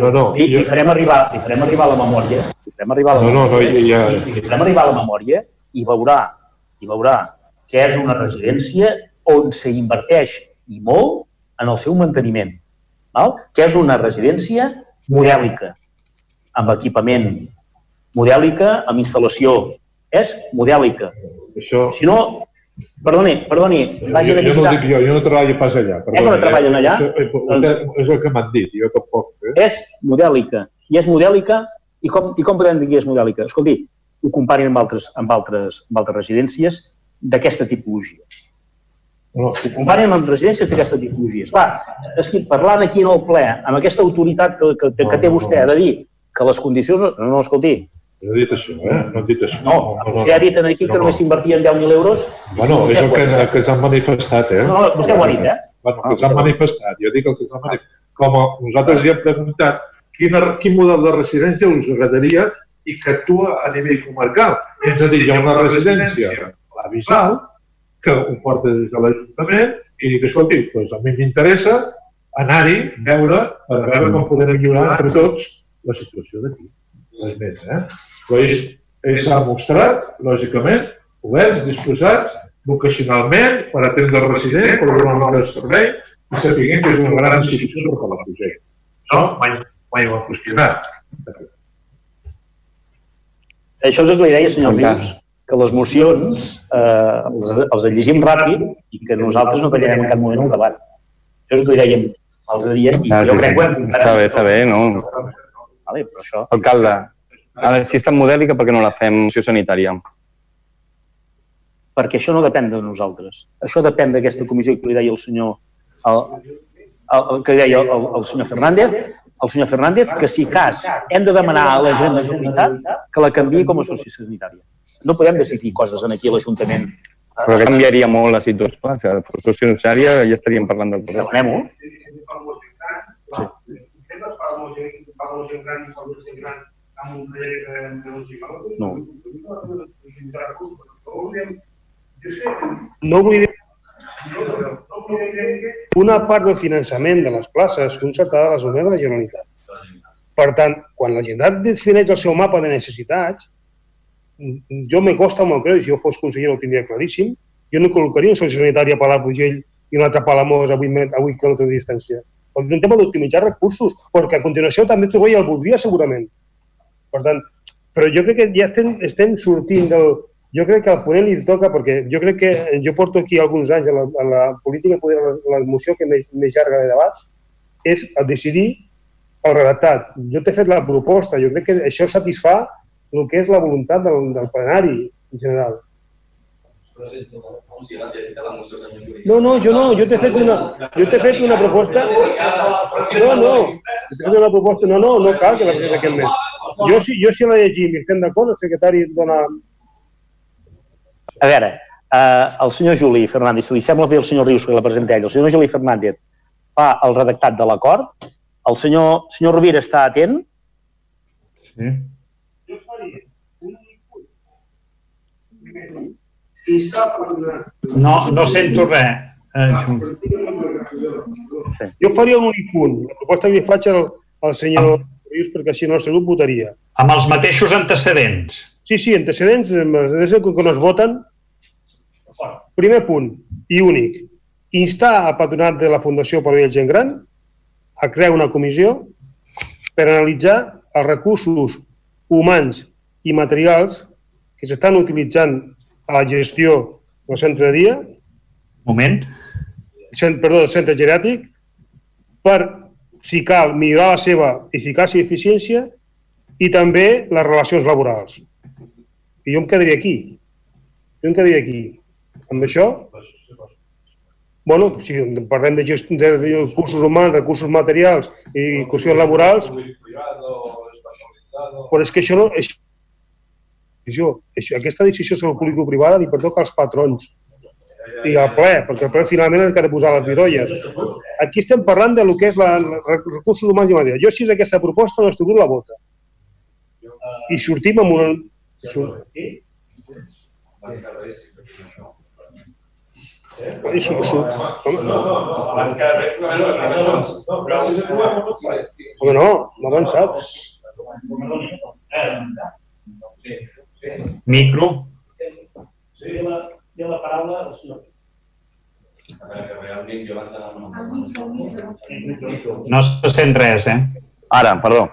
S1: No,
S6: no.
S1: I, i farem arribar, i farem arribar la memòria. I farem arribar la
S6: No, no, no,
S1: memòria.
S6: ja-
S1: I, i farem arribar la memòria i veurà, i veurà que és una residència on s'inverteix i molt en el seu manteniment. Val? Que és una residència modèlica, amb equipament, modèlica, amb instal·lació. És modèlica.
S6: Això...
S1: Si no, perdoni, perdoni,
S6: Jo,
S1: vagi
S6: jo
S1: de
S6: no ho
S1: visitar.
S6: dic jo, jo no treballo pas allà.
S1: Eh, que no treballen allà?
S6: Eh,
S1: Doncs-
S6: és el que m'han dit, jo tampoc. Eh?
S1: és modèlica. I és modèlica, i com, i com podem dir que és modèlica? Escolti, ho comparin amb altres, amb altres, amb altres residències d'aquesta tipologia.
S6: No.
S1: Ho comparen amb residències d'aquesta tipologia. Clar, és que parlant aquí en el ple, amb aquesta autoritat que, que, que, que té vostè de dir que les condicions... No, no, escolti,
S6: No he dit això, eh? No he dit això.
S1: no, vostè ha dit aquí que només s'invertien 10.000 euros.
S6: Bueno, és el que, que s'han manifestat, eh?
S1: No, no, vostè ho ha dit, eh?
S6: Bueno, que s'han manifestat. Jo dic el que s'han manifestat. Com a, nosaltres ja hem preguntat quina, quin model de residència us agradaria i que actua a nivell comarcal. Ens ha dit, hi ha una residència, la Bisal, que ho porta des de l'Ajuntament i dic, escolti, doncs a mi m'interessa anar-hi, veure, per veure com podem millorar entre tots la situació d'aquí. Res més, eh? Però ells, ells s'han mostrat, lògicament, oberts, disposats, vocacionalment, per atendre el resident, per donar un bon servei i sapiguem que és una gran institució per la projecte. Això mai, mai ho han qüestionat.
S1: Això és el que li deia, senyor Rius, que les mocions eh, els, els llegim ràpid i que nosaltres no tallarem en cap moment el debat. Això és el que li dèiem l'altre dia i
S5: Ah,
S1: jo
S5: sí,
S1: crec que ho hem comparat.
S5: Està bé, està bé, no?
S1: Vale, però això...
S5: Alcalde, ara, si és tan modèlica, per què no la fem moció sanitària?
S1: perquè això no depèn de nosaltres. Això depèn d'aquesta comissió que li deia el senyor, el, el, el que deia el, el senyor Fernández, el senyor Fernández, que si cas hem de demanar a la Generalitat que la canviï com a associació sanitària. No podem decidir coses en aquí a l'Ajuntament.
S5: Però que canviaria molt la situació. Clar, si fos socio sanitària ja estaríem parlant del problema.
S1: Demanem-ho.
S3: No. No vull dir una part del finançament de les places concertada les donarà la Generalitat. Per tant, quan la Generalitat defineix el seu mapa de necessitats, jo me costa molt creure, si jo fos conseller ho tindria claríssim, jo no col·locaria una societat sanitària a Palafrugell i una altra a Palamós a 8, met- a 8 quilòmetres de distància. És un tema d'optimitzar recursos, perquè a continuació també trobo i el voldria segurament. Per tant, però jo crec que ja estem, estem sortint del... Jo crec que al ponent li toca, perquè jo crec que jo porto aquí alguns anys a la, a la política, poder la, la moció que més, més llarga de debats, és a decidir el redactat. Jo t'he fet la proposta, jo crec que això satisfà el que és la voluntat del, del plenari en general. No, no, jo no, jo t'he fet una, jo t'he fet una proposta... No, no, t'he fet una proposta... No, no, no cal que la presenti aquest mes. Jo, si, jo si la llegim i estem d'acord, el secretari dona...
S1: A veure, eh, el senyor Juli Fernández, si li sembla bé el senyor Rius que la presenta ell, el senyor Juli Fernández fa el redactat de l'acord, el senyor, senyor Rovira està atent,
S6: Sí.
S2: No, no sento res. Eh,
S3: Jo faria un únic punt. La proposta que li faig al, al senyor Rius, perquè així el nostre grup votaria.
S2: amb els mateixos antecedents.
S3: Sí, sí, antecedents, antecedents que no es voten. Primer punt, i únic. Instar a patronat de la Fundació per la Gent Gran a crear una comissió per analitzar els recursos humans i materials que s'estan utilitzant a la gestió del centre de dia,
S2: Moment.
S3: cent, perdó, del centre geriàtric, per, si cal, millorar la seva eficàcia i eficiència i també les relacions laborals. I jo em quedaria aquí. Jo em quedaria aquí. Amb això, bueno, si parlem de, gest... de recursos humans, recursos materials i qüestions laborals, però és que això no... És... decisió. Aquesta decisió sobre público-privada li pertoca als patrons i al ple, perquè el ple finalment el ha de posar les virolles. Aquí estem parlant de lo que és la, recursos humans i materials. Jo, si és aquesta proposta, el nostre grup la vota. I sortim amb una... Surt, surt. Home, no, m'ha avançat.
S2: Micro.
S17: Sí, la, la paraula al senyor.
S2: No se sent res, eh?
S5: Ara, perdó,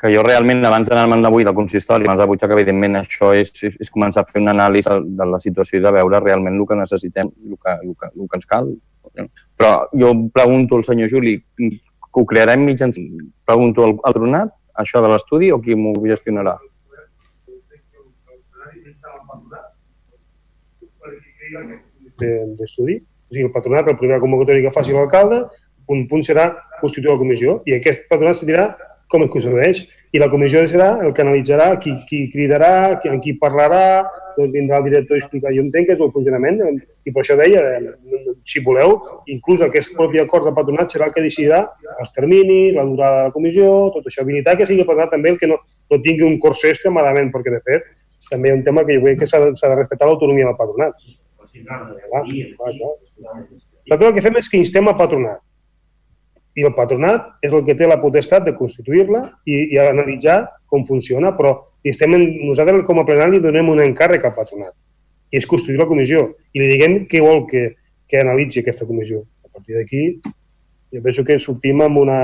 S5: que jo realment abans d'anar-me'n avui del consistori, abans de que evidentment això és, és, és començar a fer una anàlisi de la situació i de veure realment el que necessitem, el que, el que, el que ens cal. Però jo pregunto al senyor Juli, que ho crearem mitjançant... Pregunto al, al Tronat, això de l'estudi, o qui m'ho gestionarà?
S3: D'estudi. O sigui, el patronat, la primera convocatòria que faci l'alcalde, un punt serà constituir la comissió i aquest patronat se dirà com es constitueix i la comissió serà el que analitzarà qui, qui cridarà, qui, amb qui parlarà, doncs vindrà el director a explicar. Jo entenc que és el funcionament i per això deia, si voleu, inclús aquest propi acord de patronat serà el que decidirà els terminis, la durada de la comissió, tot això. Habilitar que sigui patronat també el que no, no tingui un corsé extremadament, perquè de fet també hi ha un tema que jo crec que s'ha de, de respectar l'autonomia del patronat. Nosaltres el que fem és que instem a patronat. I el patronat és el que té la potestat de constituir-la i, i analitzar com funciona, però estem en, nosaltres com a plenari donem un encàrrec al patronat, i és constituir la comissió, i li diguem què vol que, que analitzi aquesta comissió. A partir d'aquí, jo penso que sortim amb una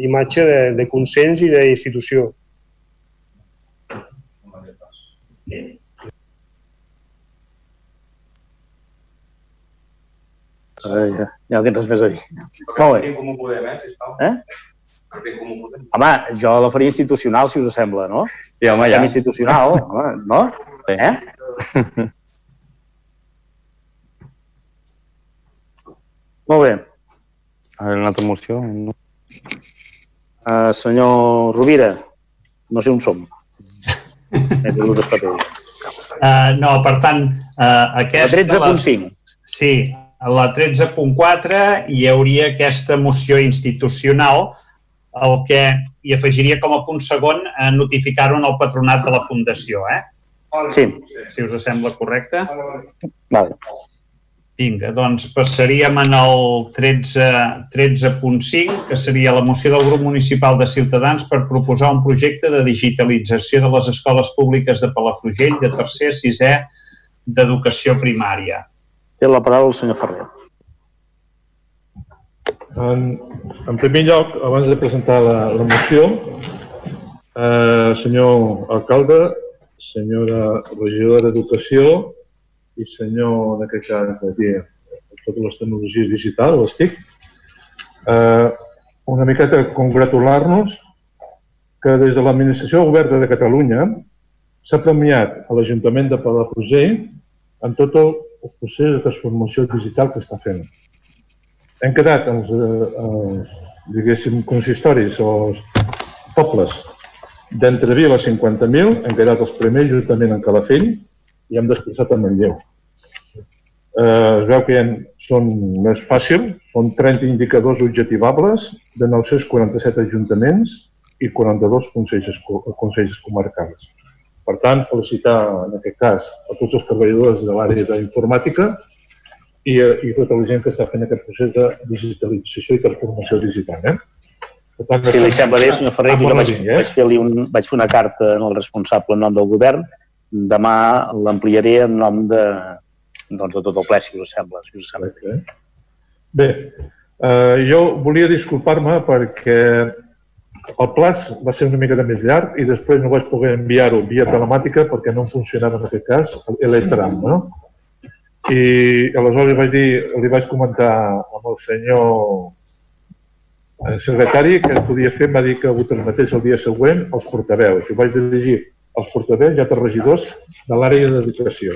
S3: imatge de, de consens i d'institució.
S1: Eh, ja, ja no tinc res més a dir. Molt bé.
S16: Com ho podem, eh, sisplau?
S1: Eh?
S16: Com ho podem?
S1: Home, jo la faria institucional, si us sembla, no?
S5: Sí, home, ja.
S1: Fem institucional, home, no? Eh? *laughs* Molt bé.
S5: A veure, una altra moció? No.
S1: Uh, senyor Rovira, no sé on som. He perdut els papers.
S2: Uh, no, per tant, uh, aquesta...
S1: La 13.5.
S2: Sí, a la 13.4 hi hauria aquesta moció institucional, el que hi afegiria com a punt segon a notificar-ho al patronat de la Fundació, eh?
S1: Sí.
S2: Si us sembla correcte.
S1: Vale.
S2: Vinga, doncs passaríem en el 13.5, 13 que seria la moció del grup municipal de Ciutadans per proposar un projecte de digitalització de les escoles públiques de Palafrugell de tercer a sisè d'educació primària.
S1: Té la paraula el senyor Ferrer.
S6: En, en primer lloc, abans de presentar la, la moció, eh, senyor alcalde, senyora regidora d'Educació i senyor, en aquest cas, aquí, totes les tecnologies digitals, les TIC, eh, una miqueta congratular-nos que des de l'Administració Oberta de Catalunya s'ha premiat a l'Ajuntament de Palafrugell en tot el procés de transformació digital que està fent. Hem quedat els, eh, els diguéssim, consistoris o els pobles d'entre Vila 50.000, hem quedat els primers juntament en Calafell i hem desplaçat a Manlleu. Eh, es veu que ha, són més fàcil, són 30 indicadors objectivables de 947 ajuntaments i 42 consells, consells comarcals. Per tant, felicitar en aquest cas a tots els treballadors de l'àrea d'informàtica i, i tota la gent que està fent aquest procés de digitalització i transformació digital. Eh?
S1: Per tant, si li sembla bé, senyor Ferrer, jo vaig, eh? vaig, fer un, vaig fer una carta al responsable en nom del govern. Demà l'ampliaré en nom de, doncs, de tot el ple, si us sembla. Si us sembla.
S6: Bé, eh, jo volia disculpar-me perquè el plaç va ser una mica més llarg i després no vaig poder enviar-ho via telemàtica perquè no funcionava en aquest cas l'Eletram, no? I aleshores vaig, dir, li vaig comentar amb el senyor secretari que podia fer, va dir que ho transmetés el dia següent als portaveus. I vaig dirigir als portaveus i altres regidors de l'àrea d'educació.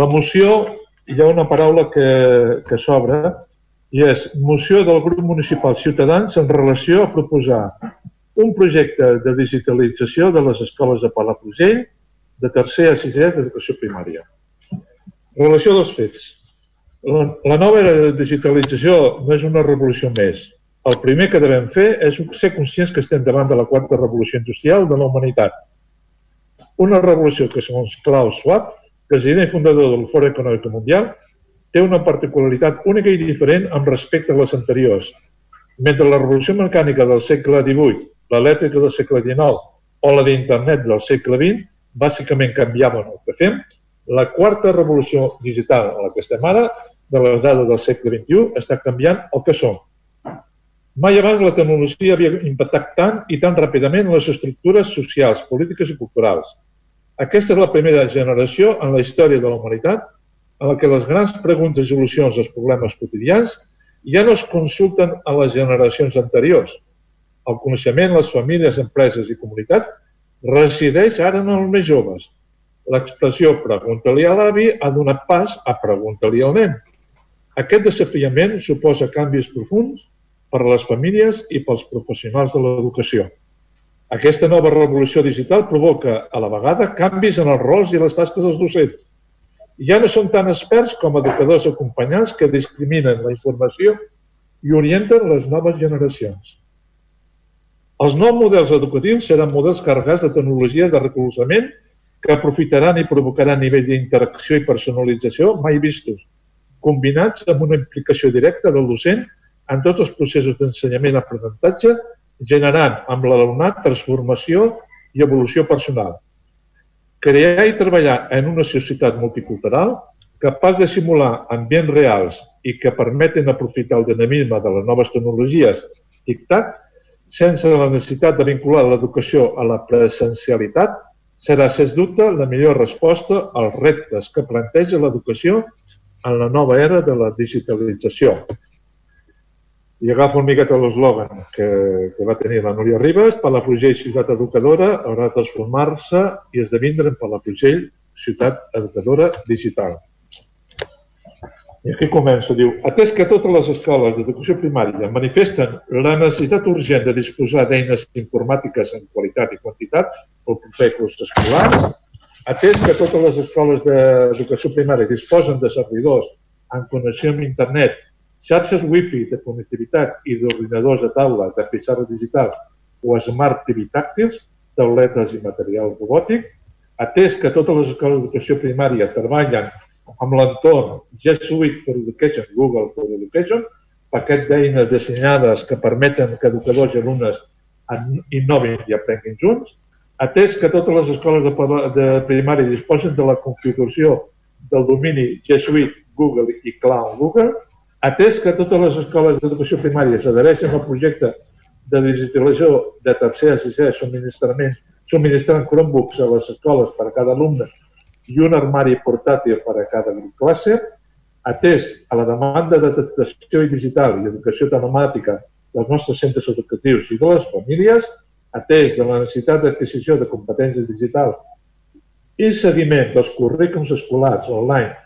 S6: La moció, hi ha una paraula que, que s'obre i és moció del grup municipal Ciutadans en relació a proposar un projecte de digitalització de les escoles de Palafrugell de tercer a sisè d'educació primària. Relació dels fets. La, nova era de digitalització no és una revolució més. El primer que devem fer és ser conscients que estem davant de la quarta revolució industrial de la humanitat. Una revolució que, segons Klaus Schwab, president i fundador del Foro Econòmic Mundial, té una particularitat única i diferent amb respecte a les anteriors. Mentre la revolució mecànica del segle XVIII, l'elèctrica del segle XIX o la d'internet del segle XX bàsicament canviaven el que fem, la quarta revolució digital a la que estem ara, de les dades del segle XXI, està canviant el que som. Mai abans la tecnologia havia impactat tant i tan ràpidament les estructures socials, polítiques i culturals. Aquesta és la primera generació en la història de la humanitat en que les grans preguntes i solucions als problemes quotidians ja no es consulten a les generacions anteriors. El coneixement, les famílies, empreses i comunitats resideix ara en els més joves. L'expressió pregunta-li a l'avi ha donat pas a pregunta-li al nen. Aquest desafiament suposa canvis profuns per a les famílies i pels professionals de l'educació. Aquesta nova revolució digital provoca, a la vegada, canvis en els rols i les tasques dels docents ja no són tan experts com educadors acompanyants que discriminen la informació i orienten les noves generacions. Els nous models educatius seran models carregats de tecnologies de recolzament que aprofitaran i provocaran nivells d'interacció i personalització mai vistos, combinats amb una implicació directa del docent en tots els processos d'ensenyament i aprenentatge, generant amb l'alumnat transformació i evolució personal crear i treballar en una societat multicultural capaç de simular ambients reals i que permeten aprofitar el dinamisme de les noves tecnologies TIC-TAC sense la necessitat de vincular l'educació a la presencialitat serà, sens dubte, la millor resposta als reptes que planteja l'educació en la nova era de la digitalització i agafo una miqueta l'eslògan que, que va tenir la Núria Ribas, Palafrugell Ciutat Educadora haurà de transformar-se i esdevindre en Palafrugell Ciutat Educadora Digital. I aquí comença, diu, atès que totes les escoles d'educació primària manifesten la necessitat urgent de disposar d'eines informàtiques en qualitat i quantitat pel proper curs escolars, atès que totes les escoles d'educació primària disposen de servidors en connexió amb internet xarxes wifi de connectivitat i d'ordinadors a taula de pissarra digital o smart TV tàctils, tauletes i material robòtic, atès que totes les escoles d'educació primària treballen amb l'entorn G Suite for Education, Google for Education, paquet d'eines dissenyades que permeten que educadors i alumnes innovin i aprenguin junts, atès que totes les escoles de, de primària disposen de la configuració del domini G Suite, Google i Cloud Google, Atès que totes les escoles d'educació primària s'adhereixen al projecte de digitalització de tercer a sisè subministrament, subministrant Chromebooks a les escoles per a cada alumne i un armari portàtil per a cada classe, atès a la demanda de detectació digital i educació telemàtica dels nostres centres educatius i de les famílies, atès de la necessitat d'adquisició de competències digitals i seguiment dels currículums escolars online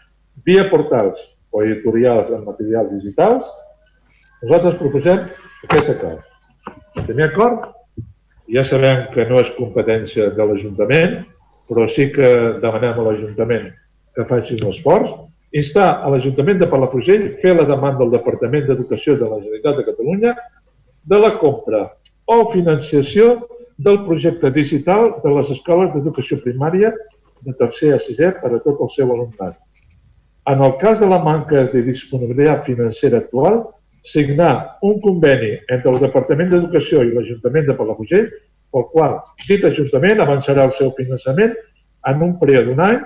S6: via portals o editorials en materials digitals, nosaltres proposem aquest acord. Primer acord, ja sabem que no és competència de l'Ajuntament, però sí que demanem a l'Ajuntament que faci un esforç, instar a l'Ajuntament de Palafrugell fer la demanda al Departament d'Educació de la Generalitat de Catalunya de la compra o financiació del projecte digital de les escoles d'educació primària de tercer a sisè per a tot el seu alumnat. En el cas de la manca de disponibilitat financera actual, signar un conveni entre el Departament d'Educació i l'Ajuntament de Palafrugell, pel qual dit Ajuntament avançarà el seu finançament en un període d'un any.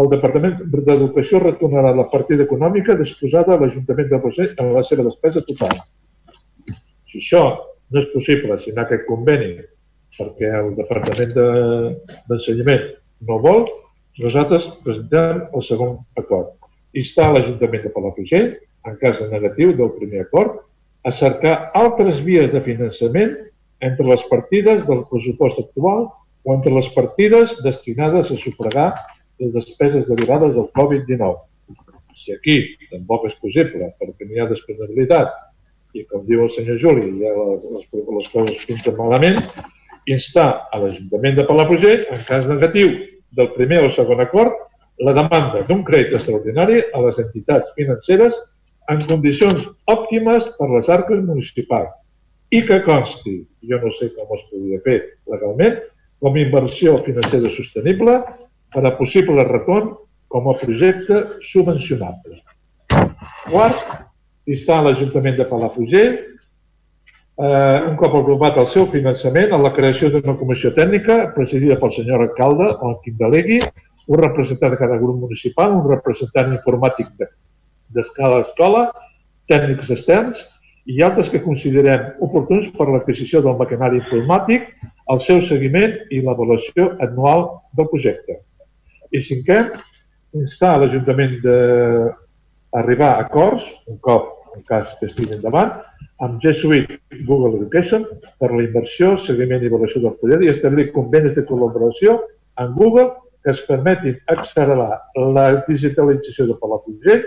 S6: El Departament d'Educació retornarà la partida econòmica disposada a l'Ajuntament de Palafrugell en la seva despesa total. Si això no és possible signar aquest conveni perquè el Departament d'Ensenyament de, no vol, nosaltres presentem el segon acord instar l'Ajuntament de Palafrugell, en cas de negatiu del primer acord, a cercar altres vies de finançament entre les partides del pressupost actual o entre les partides destinades a sufragar les despeses derivades del Covid-19. Si aquí tampoc és possible perquè n'hi ha disponibilitat i, com diu el senyor Juli, ja les, les, les coses pinten malament, instar a l'Ajuntament de Palafrugell, en cas negatiu del primer o segon acord la demanda d'un crèdit extraordinari a les entitats financeres en condicions òptimes per les arques municipals i que consti, jo no sé com es podria fer legalment, com a inversió financera sostenible per a possible retorn com a projecte subvencionable. Quart, instar l'Ajuntament de Palafrugell, eh, un cop aprovat el seu finançament, a la creació d'una comissió tècnica presidida pel senyor alcalde, el quin delegui, un representant de cada grup municipal, un representant informàtic d'escala de, escola, tècnics externs i altres que considerem oportuns per l'adquisició del maquinari informàtic, el seu seguiment i l'avaluació anual del projecte. I cinquè, instar l'Ajuntament d'arribar a acords, un cop en cas que estigui endavant, amb G Google Education per la inversió, seguiment i avaluació del projecte i establir convenis de col·laboració amb Google que es permetin accelerar la digitalització de Palafrugell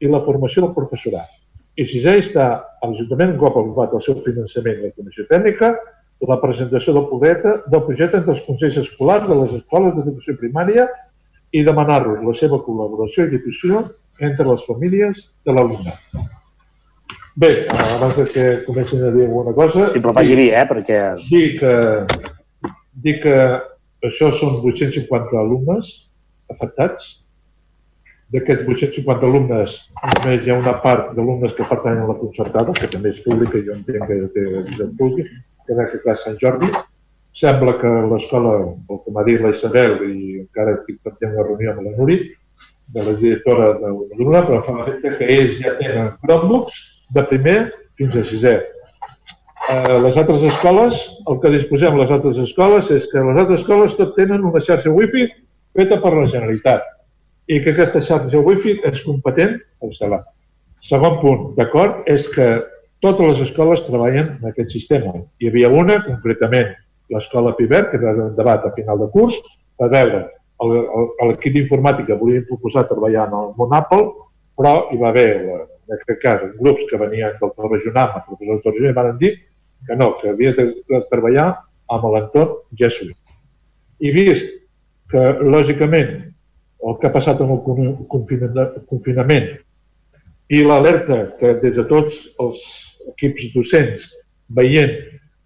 S6: i la formació del professorat. I si ja està l'Ajuntament, un cop aprovat el seu finançament i la Comissió Tècnica, la presentació del projecte, del projecte entre els consells escolars de les escoles d'educació primària i demanar-los la seva col·laboració i difusió entre les famílies de l'alumnat. Bé, abans de que comencin a dir alguna cosa...
S11: Sí, però faci bé, eh, perquè...
S6: Dic que, dic que això són 850 alumnes afectats. D'aquests 850 alumnes, només hi ha una part d'alumnes que pertanyen a la concertada, que també és pública, jo entenc que és públic, que en aquest cas Sant Jordi, Sembla que l'escola, o com ha dit la Isabel, i encara estic pendent una reunió amb la Nuri, de la directora de l'alumne, però fa l'efecte que ells ja tenen Chromebooks de primer fins a sisè. Eh, les altres escoles, el que disposem les altres escoles és que les altres escoles tot tenen una xarxa wifi feta per la Generalitat i que aquesta xarxa wifi és competent per instal·lar. Segon punt, d'acord, és que totes les escoles treballen en aquest sistema. Hi havia una, concretament, l'escola Piver, que era un debat a final de curs, per veure, l'equip d'informàtica volia proposar treballar en el món Apple, però hi va haver, en aquest cas, grups que venien del Regional, professors del Regional, i van dir que no, que havia de, treballar amb l'entorn jesuït. I vist que, lògicament, el que ha passat amb el confinament i l'alerta que des de tots els equips docents veient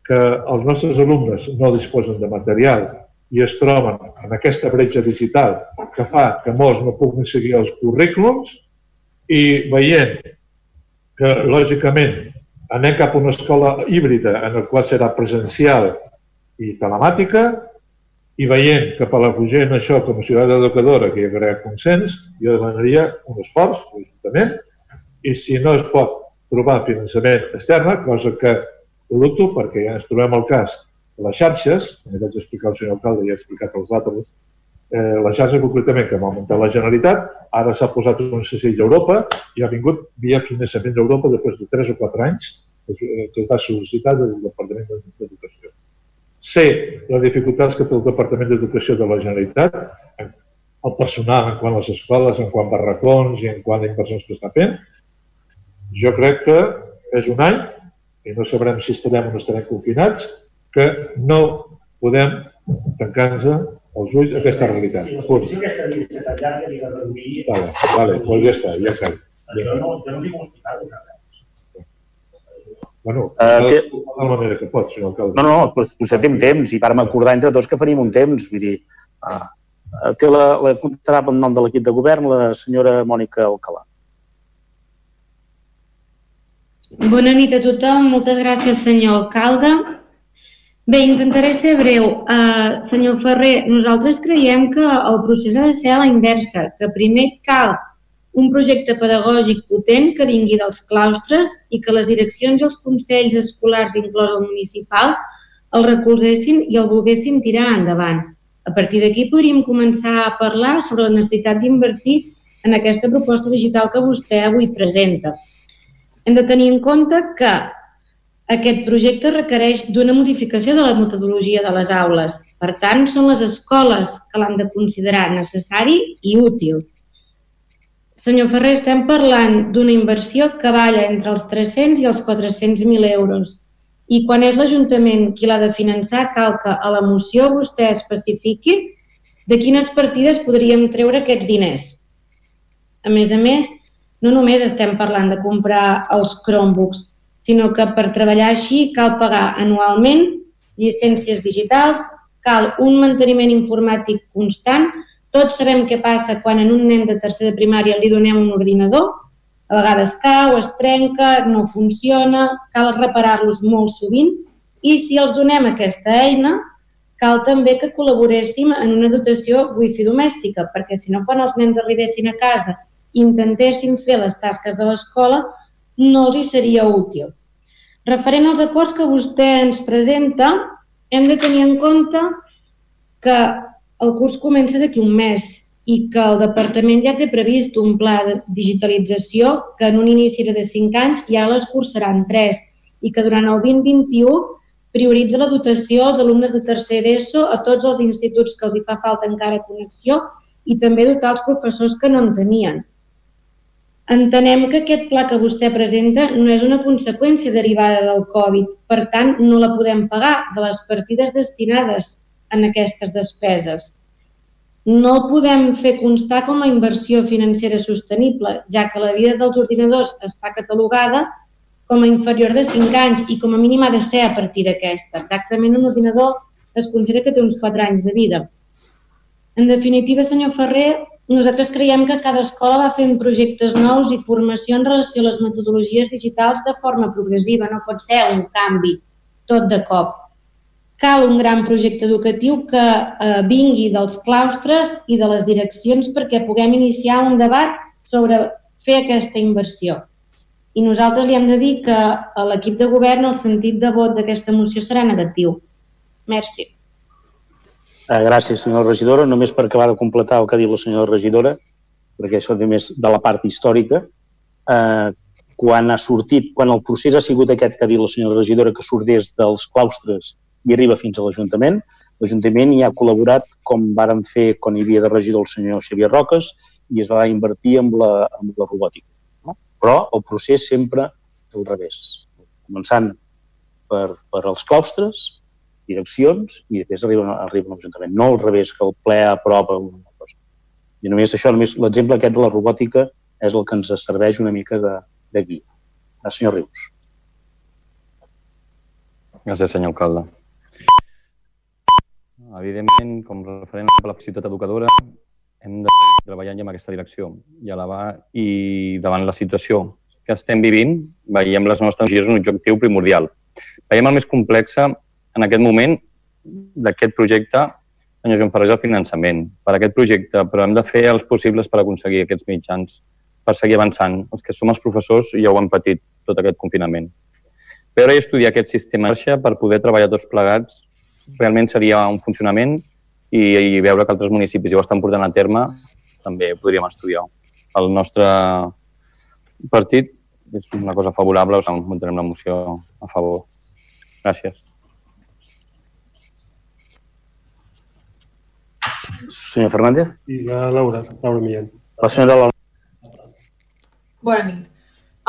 S6: que els nostres alumnes no disposen de material i es troben en aquesta bretxa digital que fa que molts no puguin seguir els currículums i veient que, lògicament, anem cap a una escola híbrida en la qual serà presencial i telemàtica i veient que per la Fugent això com a ciutat educadora que hi haurà consens, jo demanaria un esforç, l'Ajuntament, i si no es pot trobar finançament extern, cosa que Producto perquè ja ens trobem el cas les xarxes, com vaig explicar al senyor alcalde i he explicat als altres, eh, la xarxa concretament que va muntar la Generalitat, ara s'ha posat un segell d'Europa i ha vingut via finançament d'Europa després de 3 o 4 anys eh, que es va sol·licitar del Departament d'Educació. Sé les dificultats que té el Departament d'Educació de la Generalitat, el personal en quant a les escoles, en quant a barracons i en quant a inversions que està fent. Jo crec que és un any i no sabrem si estarem o no estarem confinats, que no podem tancar-nos els ulls a aquesta realitat. Punt. Sí, aquesta llista tan llarga i de reduir... Vale, vale, doncs ja està, ja està.
S17: Jo no, jo no he explicat
S6: Bueno, uh, que... de la manera que pots, senyor alcalde.
S11: No, no, doncs posem temps i vàrem acordar entre tots que faríem un temps. Vull dir, uh, té la, la comptarà pel nom de l'equip de govern la senyora Mònica Alcalà.
S18: Bona nit a tothom. Moltes gràcies, senyor alcalde. Bé, intentaré ser breu. Uh, senyor Ferrer, nosaltres creiem que el procés ha de ser a la inversa, que primer cal un projecte pedagògic potent que vingui dels claustres i que les direccions i els consells escolars, inclòs el municipal, el recolzessin i el volguessin tirar endavant. A partir d'aquí podríem començar a parlar sobre la necessitat d'invertir en aquesta proposta digital que vostè avui presenta. Hem de tenir en compte que aquest projecte requereix d'una modificació de la metodologia de les aules. Per tant, són les escoles que l'han de considerar necessari i útil. Senyor Ferrer, estem parlant d'una inversió que balla entre els 300 i els 400.000 euros. I quan és l'Ajuntament qui l'ha de finançar, cal que a la moció vostè especifiqui de quines partides podríem treure aquests diners. A més a més, no només estem parlant de comprar els Chromebooks, sinó que per treballar així cal pagar anualment llicències digitals, cal un manteniment informàtic constant. Tots sabem què passa quan en un nen de tercer de primària li donem un ordinador. A vegades cau, es trenca, no funciona, cal reparar-los molt sovint i si els donem aquesta eina, cal també que col·laboréssim en una dotació wifi domèstica, perquè si no, quan els nens arribessin a casa i intentessin fer les tasques de l'escola, no els hi seria útil. Referent als acords que vostè ens presenta, hem de tenir en compte que el curs comença d'aquí un mes i que el departament ja té previst un pla de digitalització que en un inici de 5 anys ja l'escurçaran 3 i que durant el 2021 prioritza la dotació als alumnes de tercer d'ESO a tots els instituts que els hi fa falta encara connexió i també dotar els professors que no en tenien. Entenem que aquest pla que vostè presenta no és una conseqüència derivada del Covid, per tant, no la podem pagar de les partides destinades en aquestes despeses. No el podem fer constar com a inversió financera sostenible, ja que la vida dels ordinadors està catalogada com a inferior de 5 anys i com a mínim ha de ser a partir d'aquesta. Exactament un ordinador es considera que té uns 4 anys de vida. En definitiva, senyor Ferrer, nosaltres creiem que cada escola va fent projectes nous i formació en relació a les metodologies digitals de forma progressiva, no pot ser un canvi tot de cop. Cal un gran projecte educatiu que eh, vingui dels claustres i de les direccions perquè puguem iniciar un debat sobre fer aquesta inversió i nosaltres li hem de dir que a l'equip de govern el sentit de vot d'aquesta moció serà negatiu. Merci.
S1: Eh, gràcies, senyora regidora. Només per acabar de completar el que ha dit la senyora regidora, perquè això és més de la part històrica, eh, quan ha sortit, quan el procés ha sigut aquest que ha dit la senyora regidora, que surt des dels claustres i arriba fins a l'Ajuntament, l'Ajuntament hi ha col·laborat com varen fer quan hi havia de regidor el senyor Xavier Roques i es va invertir amb la, amb la robòtica però el procés sempre al revés, començant per, per els claustres, direccions, i després arriba, arriba a l'Ajuntament. No al revés, que el ple aprova una cosa. I només això, només l'exemple aquest de la robòtica és el que ens serveix una mica de, de guia. El senyor Rius.
S5: Gràcies, senyor alcalde. Evidentment, com referent a la ciutat educadora, hem de treballar en aquesta direcció i elevar i davant la situació que estem vivint, veiem les nostres energies un objectiu primordial. Veiem el més complex en aquest moment d'aquest projecte, senyor Joan Ferrer, el finançament per aquest projecte, però hem de fer els possibles per aconseguir aquests mitjans, per seguir avançant. Els que som els professors ja ho hem patit tot aquest confinament. Veure i estudiar aquest sistema per poder treballar tots plegats realment seria un funcionament i, i veure que altres municipis ja ho estan portant a terme, també podríem estudiar. El nostre partit és una cosa favorable, us muntarem la moció a favor. Gràcies.
S1: Senyor Fernández?
S3: I la Laura, Laura Millán.
S1: La senyora Laura.
S19: Bona nit.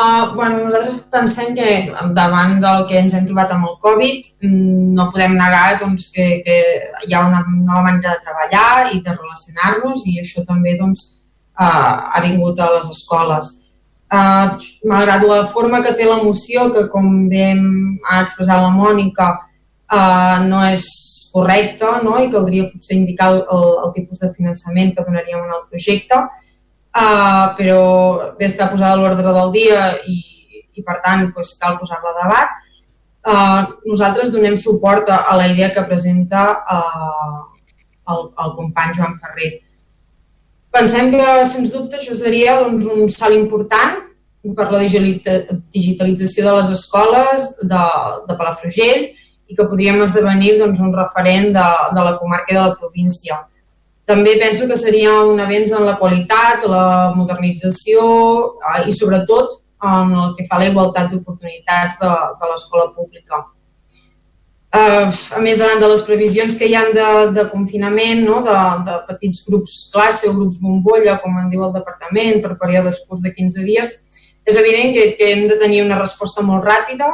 S19: Uh, bueno, nosaltres pensem que davant del que ens hem trobat amb el Covid mm, no podem negar doncs, que, que hi ha una nova manera de treballar i de relacionar-nos i això també doncs, uh, ha vingut a les escoles. Uh, malgrat la forma que té la moció, que com bé ha expressat la Mònica, uh, no és correcta no? i caldria potser indicar el, el, el tipus de finançament que donaríem en el projecte, uh, però bé està posada a l'ordre del dia i, i per tant doncs, cal posar-la a debat. Uh, nosaltres donem suport a, a la idea que presenta uh, el, el company Joan Ferrer. Pensem que, sens dubte, això seria doncs, un salt important per la digitalització de les escoles de, de Palafrugell i que podríem esdevenir doncs, un referent de, de la comarca i de la província. També penso que seria un avenç en la qualitat, la modernització eh, i sobretot en el que fa a la igualtat d'oportunitats de, de l'escola pública. Uh, a més, davant de les previsions que hi han de, de confinament, no? de, de petits grups classe o grups bombolla, com en diu el departament, per períodes curts de 15 dies, és evident que, que hem de tenir una resposta molt ràpida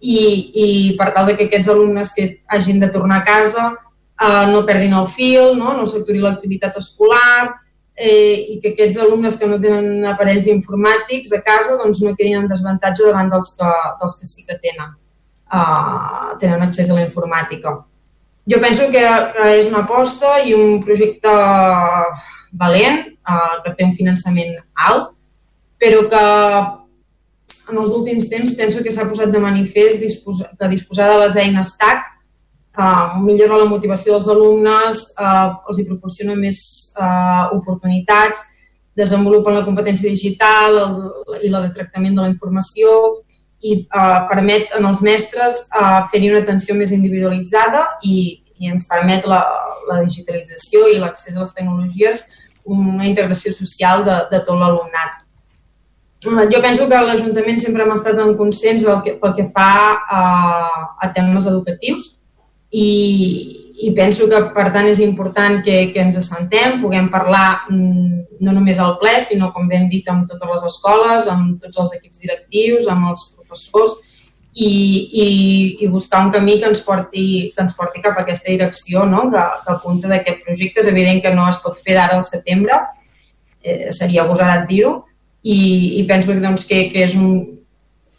S19: i, i per tal que aquests alumnes que hagin de tornar a casa eh, no perdin el fil, no, no s'aturi l'activitat escolar eh, i que aquests alumnes que no tenen aparells informàtics a casa doncs, no quedin en desavantatge davant dels que, dels que sí que tenen, eh, tenen accés a la informàtica. Jo penso que, que és una aposta i un projecte valent, eh, que té un finançament alt, però que en els últims temps penso que s'ha posat de manifest que disposar de les eines TAC eh, millora la motivació dels alumnes, eh, els hi proporciona més eh, oportunitats, desenvolupen la competència digital el, i la de tractament de la informació i eh, permet en els mestres eh, fer-hi una atenció més individualitzada i, i ens permet la, la digitalització i l'accés a les tecnologies una integració social de, de tot l'alumnat. Jo penso que l'Ajuntament sempre hem estat en consens pel que, pel que fa a, a temes educatius i, i penso que, per tant, és important que, que ens assentem, puguem parlar mm, no només al ple, sinó, com hem dit, amb totes les escoles, amb tots els equips directius, amb els professors i, i, i buscar un camí que ens porti, que ens porti cap a aquesta direcció, no? que, que apunta d'aquest projecte. És evident que no es pot fer d'ara al setembre, eh, seria agosarat dir-ho, i, i penso doncs, que, que és un,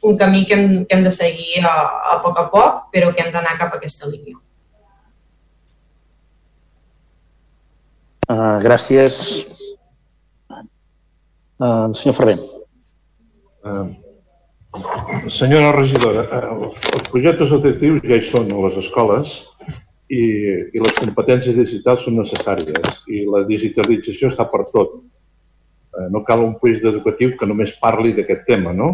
S19: un camí que hem, que hem de seguir a, a poc a poc, però que hem d'anar cap a aquesta línia.
S1: Uh, gràcies. Uh, senyor Ferrer.
S6: Uh, senyora regidora, uh, els projectes educatius ja hi són a les escoles i, i les competències digitals són necessàries i la digitalització està per tot no cal un projecte educatiu que només parli d'aquest tema, no?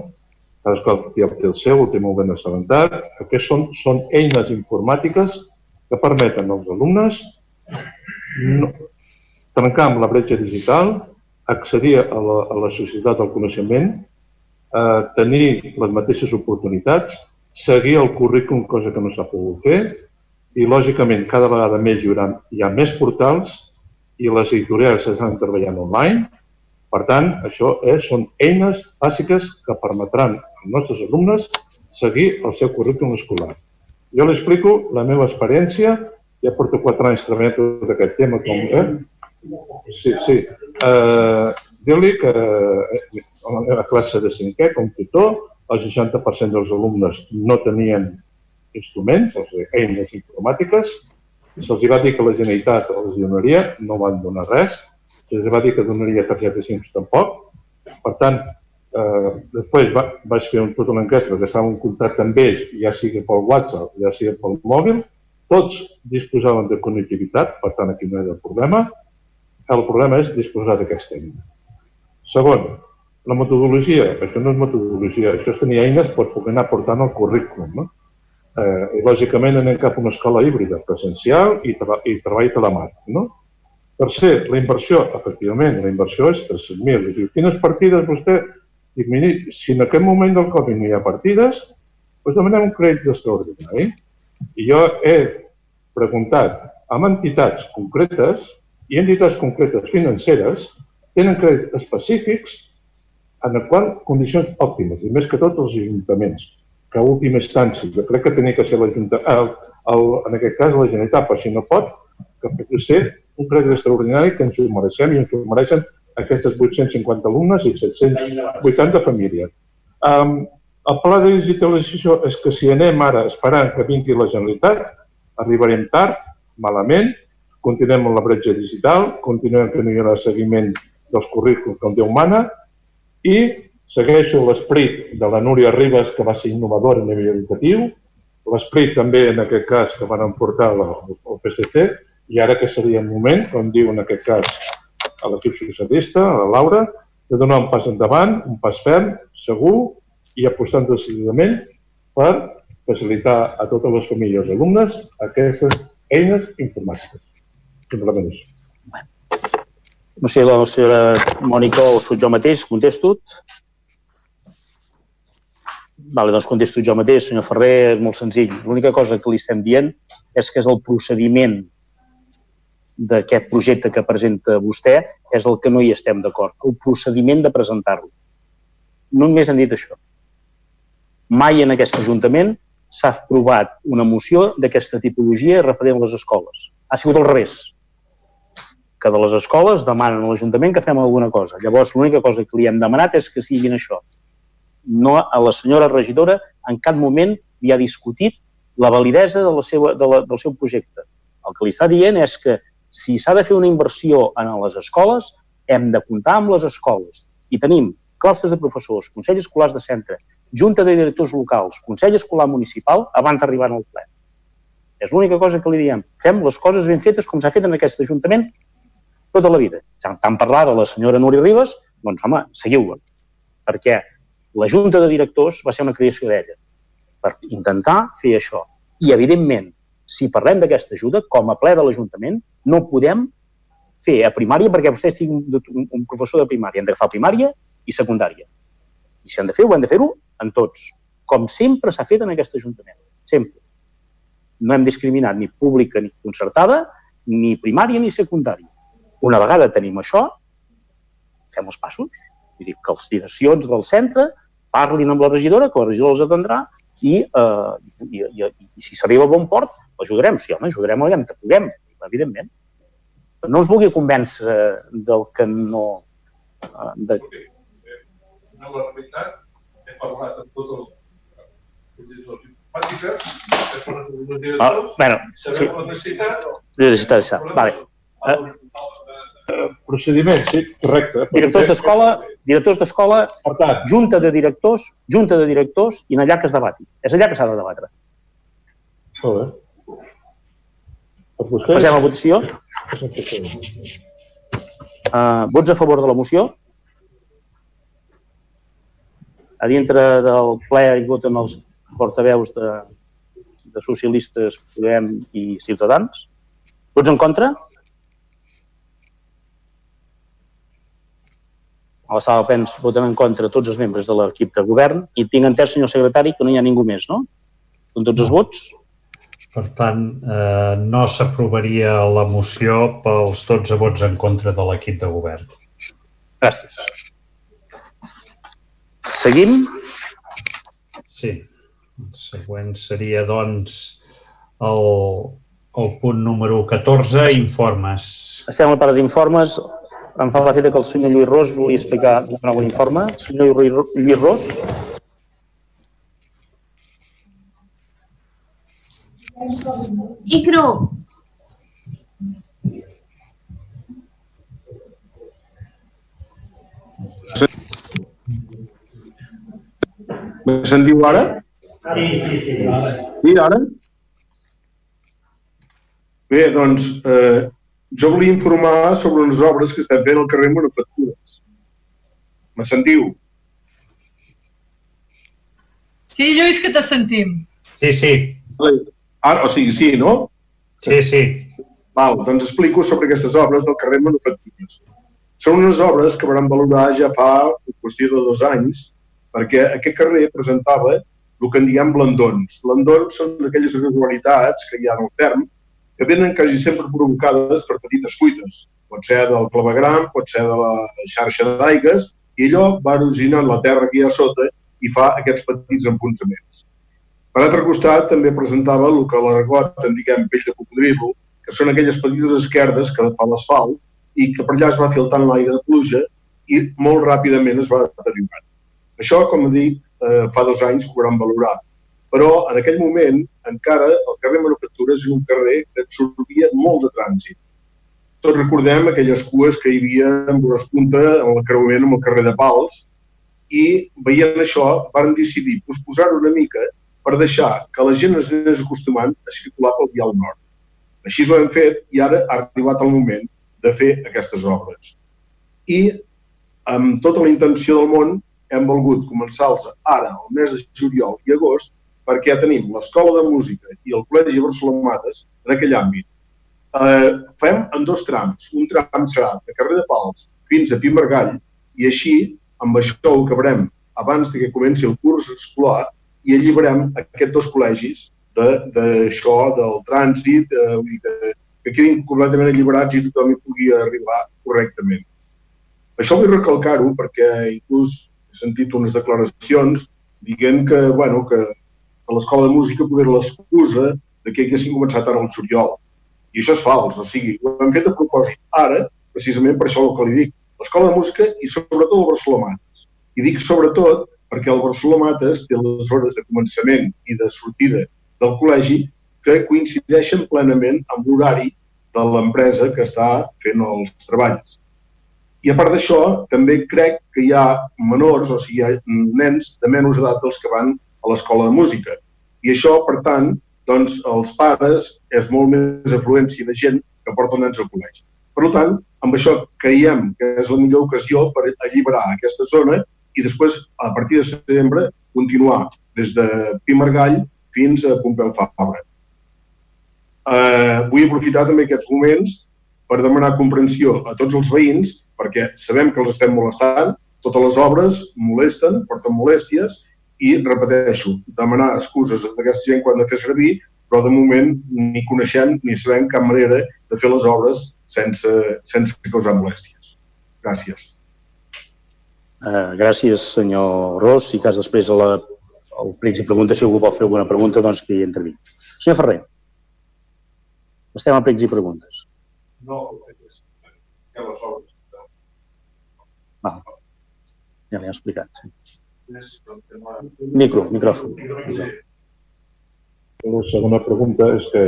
S6: Cada escola té el seu, el té molt ben assabentat. Aquests són, són eines informàtiques que permeten als alumnes no, trencar amb la bretxa digital, accedir a la, a la societat del coneixement, eh, tenir les mateixes oportunitats, seguir el currículum, cosa que no s'ha pogut fer, i lògicament cada vegada més hi haurà, hi ha més portals i les editorials estan treballant online, per tant, això és, són eines bàsiques que permetran als nostres alumnes seguir el seu currículum escolar. Jo li explico la meva experiència, ja porto quatre anys treballant tot aquest tema com... Eh? Sí, sí. Uh, Dir-li que eh, a la meva classe de cinquè, com tutor, el 60% dels alumnes no tenien instruments, o sigui, eines informàtiques. Se'ls va dir que la Generalitat els donaria, no van donar res es va dir que donaria targeta SIMS tampoc. Per tant, eh, després va, vaig fer un, tota una enquesta que estava en contacte amb ells, ja sigui pel WhatsApp, ja sigui pel mòbil, tots disposaven de connectivitat, per tant aquí no hi ha problema. El problema és disposar d'aquesta eina. Segon, la metodologia, això no és metodologia, això és tenir eines per poder anar portant el currículum. No? Eh, lògicament anem cap a una escola híbrida, presencial i, tra i treball telemàtic. No? Tercer, la inversió. Efectivament, la inversió és 300.000. Diu, quines partides vostè? Dic, miri, si en aquest moment del Covid no hi ha partides, doncs demanem un crèdit extraordinari. I jo he preguntat amb entitats concretes i entitats concretes financeres tenen crèdits específics en el qual condicions òptimes, i més que tots els ajuntaments, que a última instància, jo crec que tenia que ser l'Ajuntament, en aquest cas la Generalitat, però si no pot, que pugui ser un crèdit extraordinari que ens ho mereixem i ens ho mereixen aquestes 850 alumnes i 780 famílies. Um, el pla de digitalització és que si anem ara esperant que vingui la Generalitat, arribarem tard, malament, continuem amb la bretxa digital, continuem hi haurà seguiment dels currículums com Déu mana i segueixo l'esperit de la Núria Ribas, que va ser innovadora a nivell educatiu, l'esperit també, en aquest cas, que van portar el, el PSC, i ara que seria el moment, com diu en aquest cas a l'equip socialista, a la Laura, de donar un pas endavant, un pas ferm, segur i apostant decididament per facilitar a totes les famílies alumnes aquestes eines informàtiques. Simplement això.
S1: No sé, la senyora Mònica o sóc jo mateix, contesto. Vale, doncs contesto jo mateix, senyor Ferrer, és molt senzill. L'única cosa que li estem dient és que és el procediment d'aquest projecte que presenta vostè és el que no hi estem d'acord, el procediment de presentar-lo. No només hem dit això. Mai en aquest Ajuntament s'ha aprovat una moció d'aquesta tipologia referent a les escoles. ha sigut al revés que de les escoles demanen a l'Ajuntament que fem alguna cosa. Llavors, l'única cosa que li hem demanat és que siguin això. No, a la senyora regidora en cap moment li ha discutit la validesa de la seva, de la, del seu projecte. El que li està dient és que si s'ha de fer una inversió en les escoles, hem de comptar amb les escoles. I tenim claustres de professors, consells escolars de centre, junta de directors locals, consell escolar municipal, abans d'arribar al ple. És l'única cosa que li diem. Fem les coses ben fetes com s'ha fet en aquest Ajuntament tota la vida. Tant parlar de la senyora Núria Ribas, doncs home, seguiu-la. Perquè la Junta de Directors va ser una creació d'ella per intentar fer això. I, evidentment, si parlem d'aquesta ajuda, com a ple de l'Ajuntament, no podem fer a primària perquè vostè sigui un, professor de primària. Hem fer primària i secundària. I si han de fer-ho, hem de fer-ho en tots, com sempre s'ha fet en aquest Ajuntament. Sempre. No hem discriminat ni pública ni concertada, ni primària ni secundària. Una vegada tenim això, fem els passos. Vull dir, que les direccions del centre parlin amb la regidora, que la regidora els atendrà i, eh, i, i, i si s'arriba a bon port, l'ajudarem. Sí, home, ajudarem allà que puguem, evidentment. No us vulgui convèncer del que no... Eh, de...
S20: No, la realitat, he parlat amb tots els
S1: Ah, bueno, sí.
S20: necessitat.
S1: Necessitat, vale. Eh,
S20: procediment, sí, correcte.
S1: Directors d'escola, directors d'escola, junta de directors, junta de directors i allà que es debati. És allà que s'ha de debatre.
S20: Molt bé.
S1: Passem a votació. Uh, vots a favor de la moció? A dintre del ple hi voten els portaveus de, de socialistes, Podem i Ciutadans. Vots en contra? a la sala de plens voten en contra tots els membres de l'equip de govern i tinc entès, senyor secretari, que no hi ha ningú més, no? Són tots els vots?
S2: Per tant, eh, no s'aprovaria la moció pels 12 vots en contra de l'equip de govern.
S1: Gràcies. Seguim?
S2: Sí. El següent seria, doncs, el, el punt número 14, informes.
S1: Estem a la part d'informes em fa la feta que el senyor Lluís Ros volia explicar un nou informe. Senyor Lluís Ros.
S18: Micro.
S21: Me sentiu ara?
S17: Sí, sí, sí. Ara.
S21: Sí, ara? Bé, doncs, eh, jo volia informar sobre unes obres que estan fent al carrer Manufactures. Me sentiu?
S13: Sí, Lluís, que te sentim.
S2: Sí, sí.
S21: Ara, o sigui, sí, no?
S2: Sí, sí.
S21: Val, doncs explico sobre aquestes obres del carrer Manufactures. Són unes obres que vam valorar ja fa qüestió de dos anys, perquè aquest carrer presentava el que en diem blandons. Blandons són aquelles irregularitats que hi ha en el term que venen quasi sempre provocades per petites fuites. Pot ser del clavegram, pot ser de la xarxa d'aigues, i allò va erosionant la terra que hi ha sota i fa aquests petits enfonsaments. Per altre costat, també presentava el que a l'argot en diguem pell de cocodrilo, que són aquelles petites esquerdes que fa l'asfalt i que per allà es va filtrant l'aigua de pluja i molt ràpidament es va deteriorant. Això, com dic, eh, fa dos anys que ho vam valorar però en aquell moment encara el carrer Manufactures era un carrer que absorbia molt de trànsit. Tots recordem aquelles cues que hi havia en punta en el creuament amb el carrer de Pals i veient això van decidir posposar-ho una mica per deixar que la gent es anés acostumant a circular pel vial nord. Així ho hem fet i ara ha arribat el moment de fer aquestes obres. I amb tota la intenció del món hem volgut començar-los ara, al mes de juliol i agost, perquè ja tenim l'Escola de Música i el Col·legi Barcelona Mates en aquell àmbit. Eh, fem en dos trams. Un tram serà de carrer de Pals fins a Pimargall i així, amb això ho acabarem abans que comenci el curs escolar i alliberem aquests dos col·legis d'això, de, de del trànsit, eh, vull dir que, que quedin completament alliberats i tothom hi pugui arribar correctament. Això vull recalcar-ho perquè inclús he sentit unes declaracions dient que, bueno, que a l'escola de música poder l'excusa de que haguessin començat ara el juliol. I això és fals, o sigui, ho hem fet a propòsit ara, precisament per això el que li dic, l'escola de música i sobretot el Barcelomates. I dic sobretot perquè el Barcelomates té les hores de començament i de sortida del col·legi que coincideixen plenament amb l'horari de l'empresa que està fent els treballs. I a part d'això, també crec que hi ha menors, o sigui, hi ha nens de menys edat dels que van a l'escola de música. I això, per tant, doncs, els pares és molt més afluència de gent que porta nens al col·legi. Per tant, amb això creiem que és la millor ocasió per alliberar aquesta zona i després, a partir de setembre, continuar des de Pimargall fins a Pompeu Fabra. Eh, vull aprofitar també aquests moments per demanar comprensió a tots els veïns perquè sabem que els estem molestant, totes les obres molesten, porten molèsties i, repeteixo, demanar excuses a aquesta gent quan de fer servir, però de moment ni coneixem ni sabem cap manera de fer les obres sense, sense causar molèsties. Gràcies.
S1: Uh, gràcies, senyor Ros. Si cas després a la, el príncip pregunta si algú vol fer alguna pregunta, doncs que hi entri. Senyor Ferrer, estem a príncip preguntes.
S21: No, ja les obres.
S1: Val. Ja l'he explicat. Sí. Micro, micròfon.
S6: La segona pregunta és que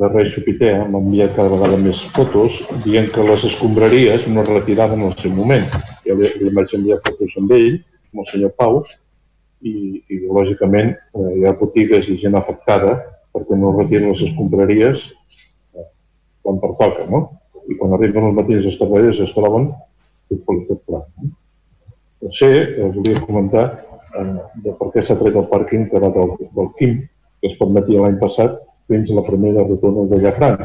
S6: la Rei Xupitea m'ha enviat cada vegada més fotos dient que les escombraries no es retiraven al seu moment. Jo li, li vaig enviar fotos amb ell, amb el senyor Pau, i, i lògicament eh, hi ha botigues i gent afectada perquè no retiren les escombraries eh, quan pertoca, no? I quan arriben els matins els treballadors es troben tot per aquest pla. No? Tercer, eh, volia comentar eh, de per què s'ha tret el pàrquing que era del, del Quim, que es permetia l'any passat, fins a la primera rotonda de Llafranc.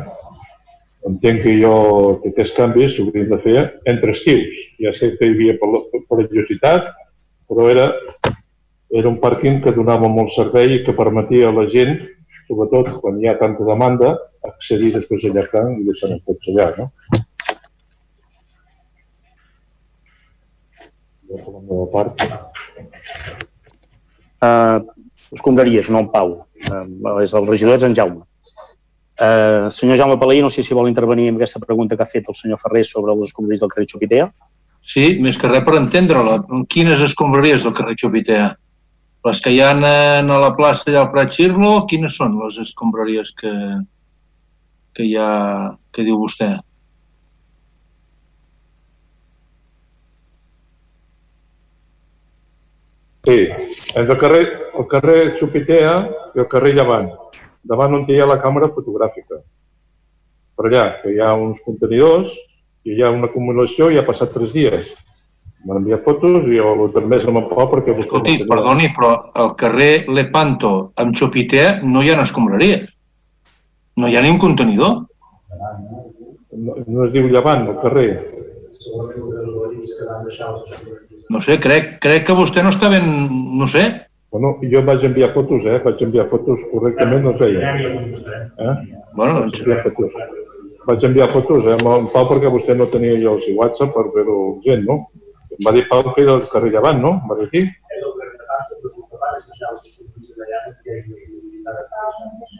S6: Entenc que jo que aquests canvis s'haurien de fer entre estius. Ja sé que hi havia perillositat, però era, era un pàrquing que donava molt servei i que permetia a la gent, sobretot quan hi ha tanta demanda, accedir després a Llafranc i deixar el cotxe allà. No?
S1: Uh, escombraries, no en Pau. Uh, és el regidor és en Jaume. Uh, senyor Jaume Palai, no sé si vol intervenir en aquesta pregunta que ha fet el senyor Ferrer sobre les escombraries del carrer Xopitea.
S9: Sí, més que res per entendre-la. Quines escombraries del carrer Xopitea? Les que hi ha a la plaça allà al Prat Xirlo, quines són les escombraries que, que hi ha, que diu vostè?
S6: Sí, entre el carrer, el carrer Xupitea i el carrer Llevant, davant on hi ha la càmera fotogràfica. Per allà, que hi ha uns contenidors i hi ha una acumulació i ha passat tres dies. M'han enviat fotos i jo permès amb en Pau perquè...
S9: Escolti, perdoni, però al carrer Lepanto amb Xupitea no hi ha escombraries. No hi ha ni un contenidor.
S6: No, no es diu Llevant, el carrer.
S9: No sé, crec, crec que vostè no està ben... no sé.
S6: Bueno, jo vaig enviar fotos, eh? Vaig enviar fotos correctament, no sé.
S9: Eh? Bueno, doncs...
S6: Vaig enviar fotos. Vaig enviar fotos, eh? Amb en Pau perquè vostè no tenia jo el seu WhatsApp per fer-ho urgent, no? Em va dir Pau que era el carrer Llevant, no? Em va dir aquí.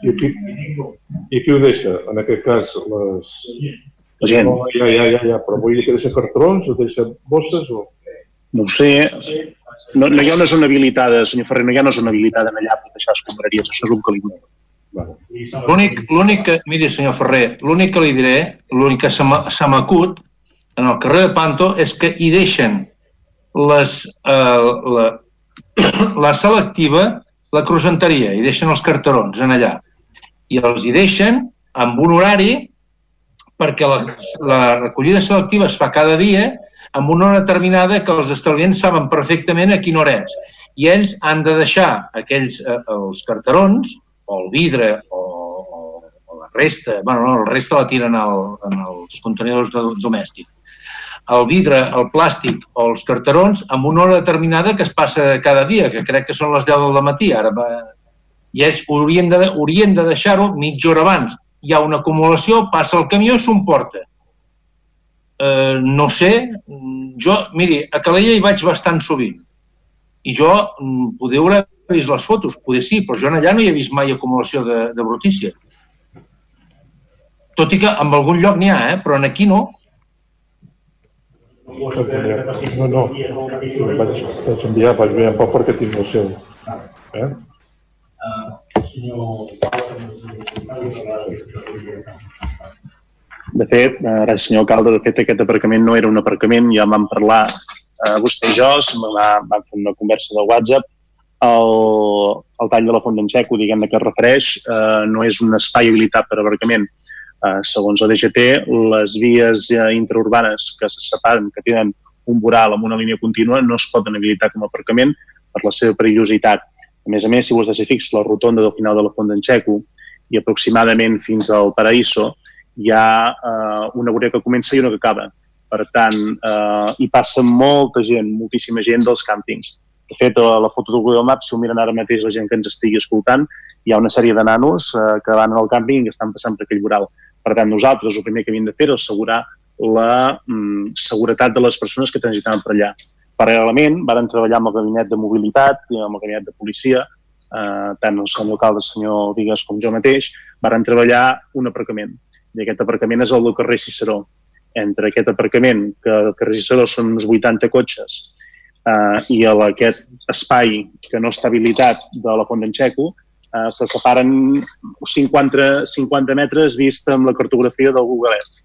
S6: I qui, I qui ho deixa? En aquest cas, les...
S11: La gent.
S6: No, ja, ja, ja, ja, però vull dir que deixa cartrons o deixa bosses o...
S11: No ho sé. No, no hi ha una zona habilitada, senyor Ferrer, no hi ha una zona habilitada allà per deixar escombraries, això és un calibre.
S9: L'únic, l'únic que, miri, senyor Ferrer, l'únic que li diré, l'únic que se m'acut en el carrer de Panto és que hi deixen les, eh, la, *coughs* la selectiva, la crucenteria, hi deixen els carterons en allà. I els hi deixen amb un horari perquè la, la recollida selectiva es fa cada dia amb una hora determinada que els estalviants saben perfectament a quina hora és. I ells han de deixar aquells, eh, els carterons, o el vidre, o, o, la resta, bueno, no, la resta la tiren al, en els contenidors domèstics. El vidre, el plàstic o els carterons amb una hora determinada que es passa cada dia, que crec que són les 10 del matí. Ara va... I ells haurien de, haurien de deixar-ho mitja hora abans. Hi ha una acumulació, passa el camió i s'ho eh, no sé, jo, miri, a Calella hi vaig bastant sovint i jo mm, podeu haver vist les fotos, poder sí, però jo allà no hi he vist mai acumulació de, de brutícia. Tot i que en algun lloc n'hi ha, eh? però en aquí no.
S6: No, no, vaig, vaig enviar, vaig enviar poc perquè tinc el seu. Eh?
S11: De fet, eh, gràcies senyor alcalde, de fet aquest aparcament no era un aparcament, ja vam parlar eh, vostè i jo, vam, vam fer una conversa de WhatsApp, el, el tall de la font d'en Xeco, diguem que es refereix, eh, no és un espai habilitat per aparcament. Eh, segons la DGT, les vies eh, interurbanes que se separen, que tenen un voral amb una línia contínua, no es poden habilitar com a aparcament per la seva perillositat. A més a més, si vos de ser fix, la rotonda del final de la Font d'en Xeco i aproximadament fins al Paraíso hi ha eh, una vorera que comença i una que acaba. Per tant, eh, hi passa molta gent, moltíssima gent dels càmpings. De fet, a la foto del Google Maps, si ho miren ara mateix la gent que ens estigui escoltant, hi ha una sèrie de nanos eh, que van al càmping i estan passant per aquell voral. Per tant, nosaltres el primer que havíem de fer era assegurar la mm, seguretat de les persones que transitaven per allà. Paral·lelament, varen treballar amb el gabinet de mobilitat i amb el gabinet de policia, eh, tant el senyor alcalde, el senyor Vigues, com jo mateix, varen treballar un aparcament. I aquest aparcament és el del carrer Ciceró. Entre aquest aparcament, que el carrer Ciceró són uns 80 cotxes, eh, i el, aquest espai que no està habilitat de la Font d'en Xeco, eh, se separen 50, 50 metres vist amb la cartografia del Google Earth.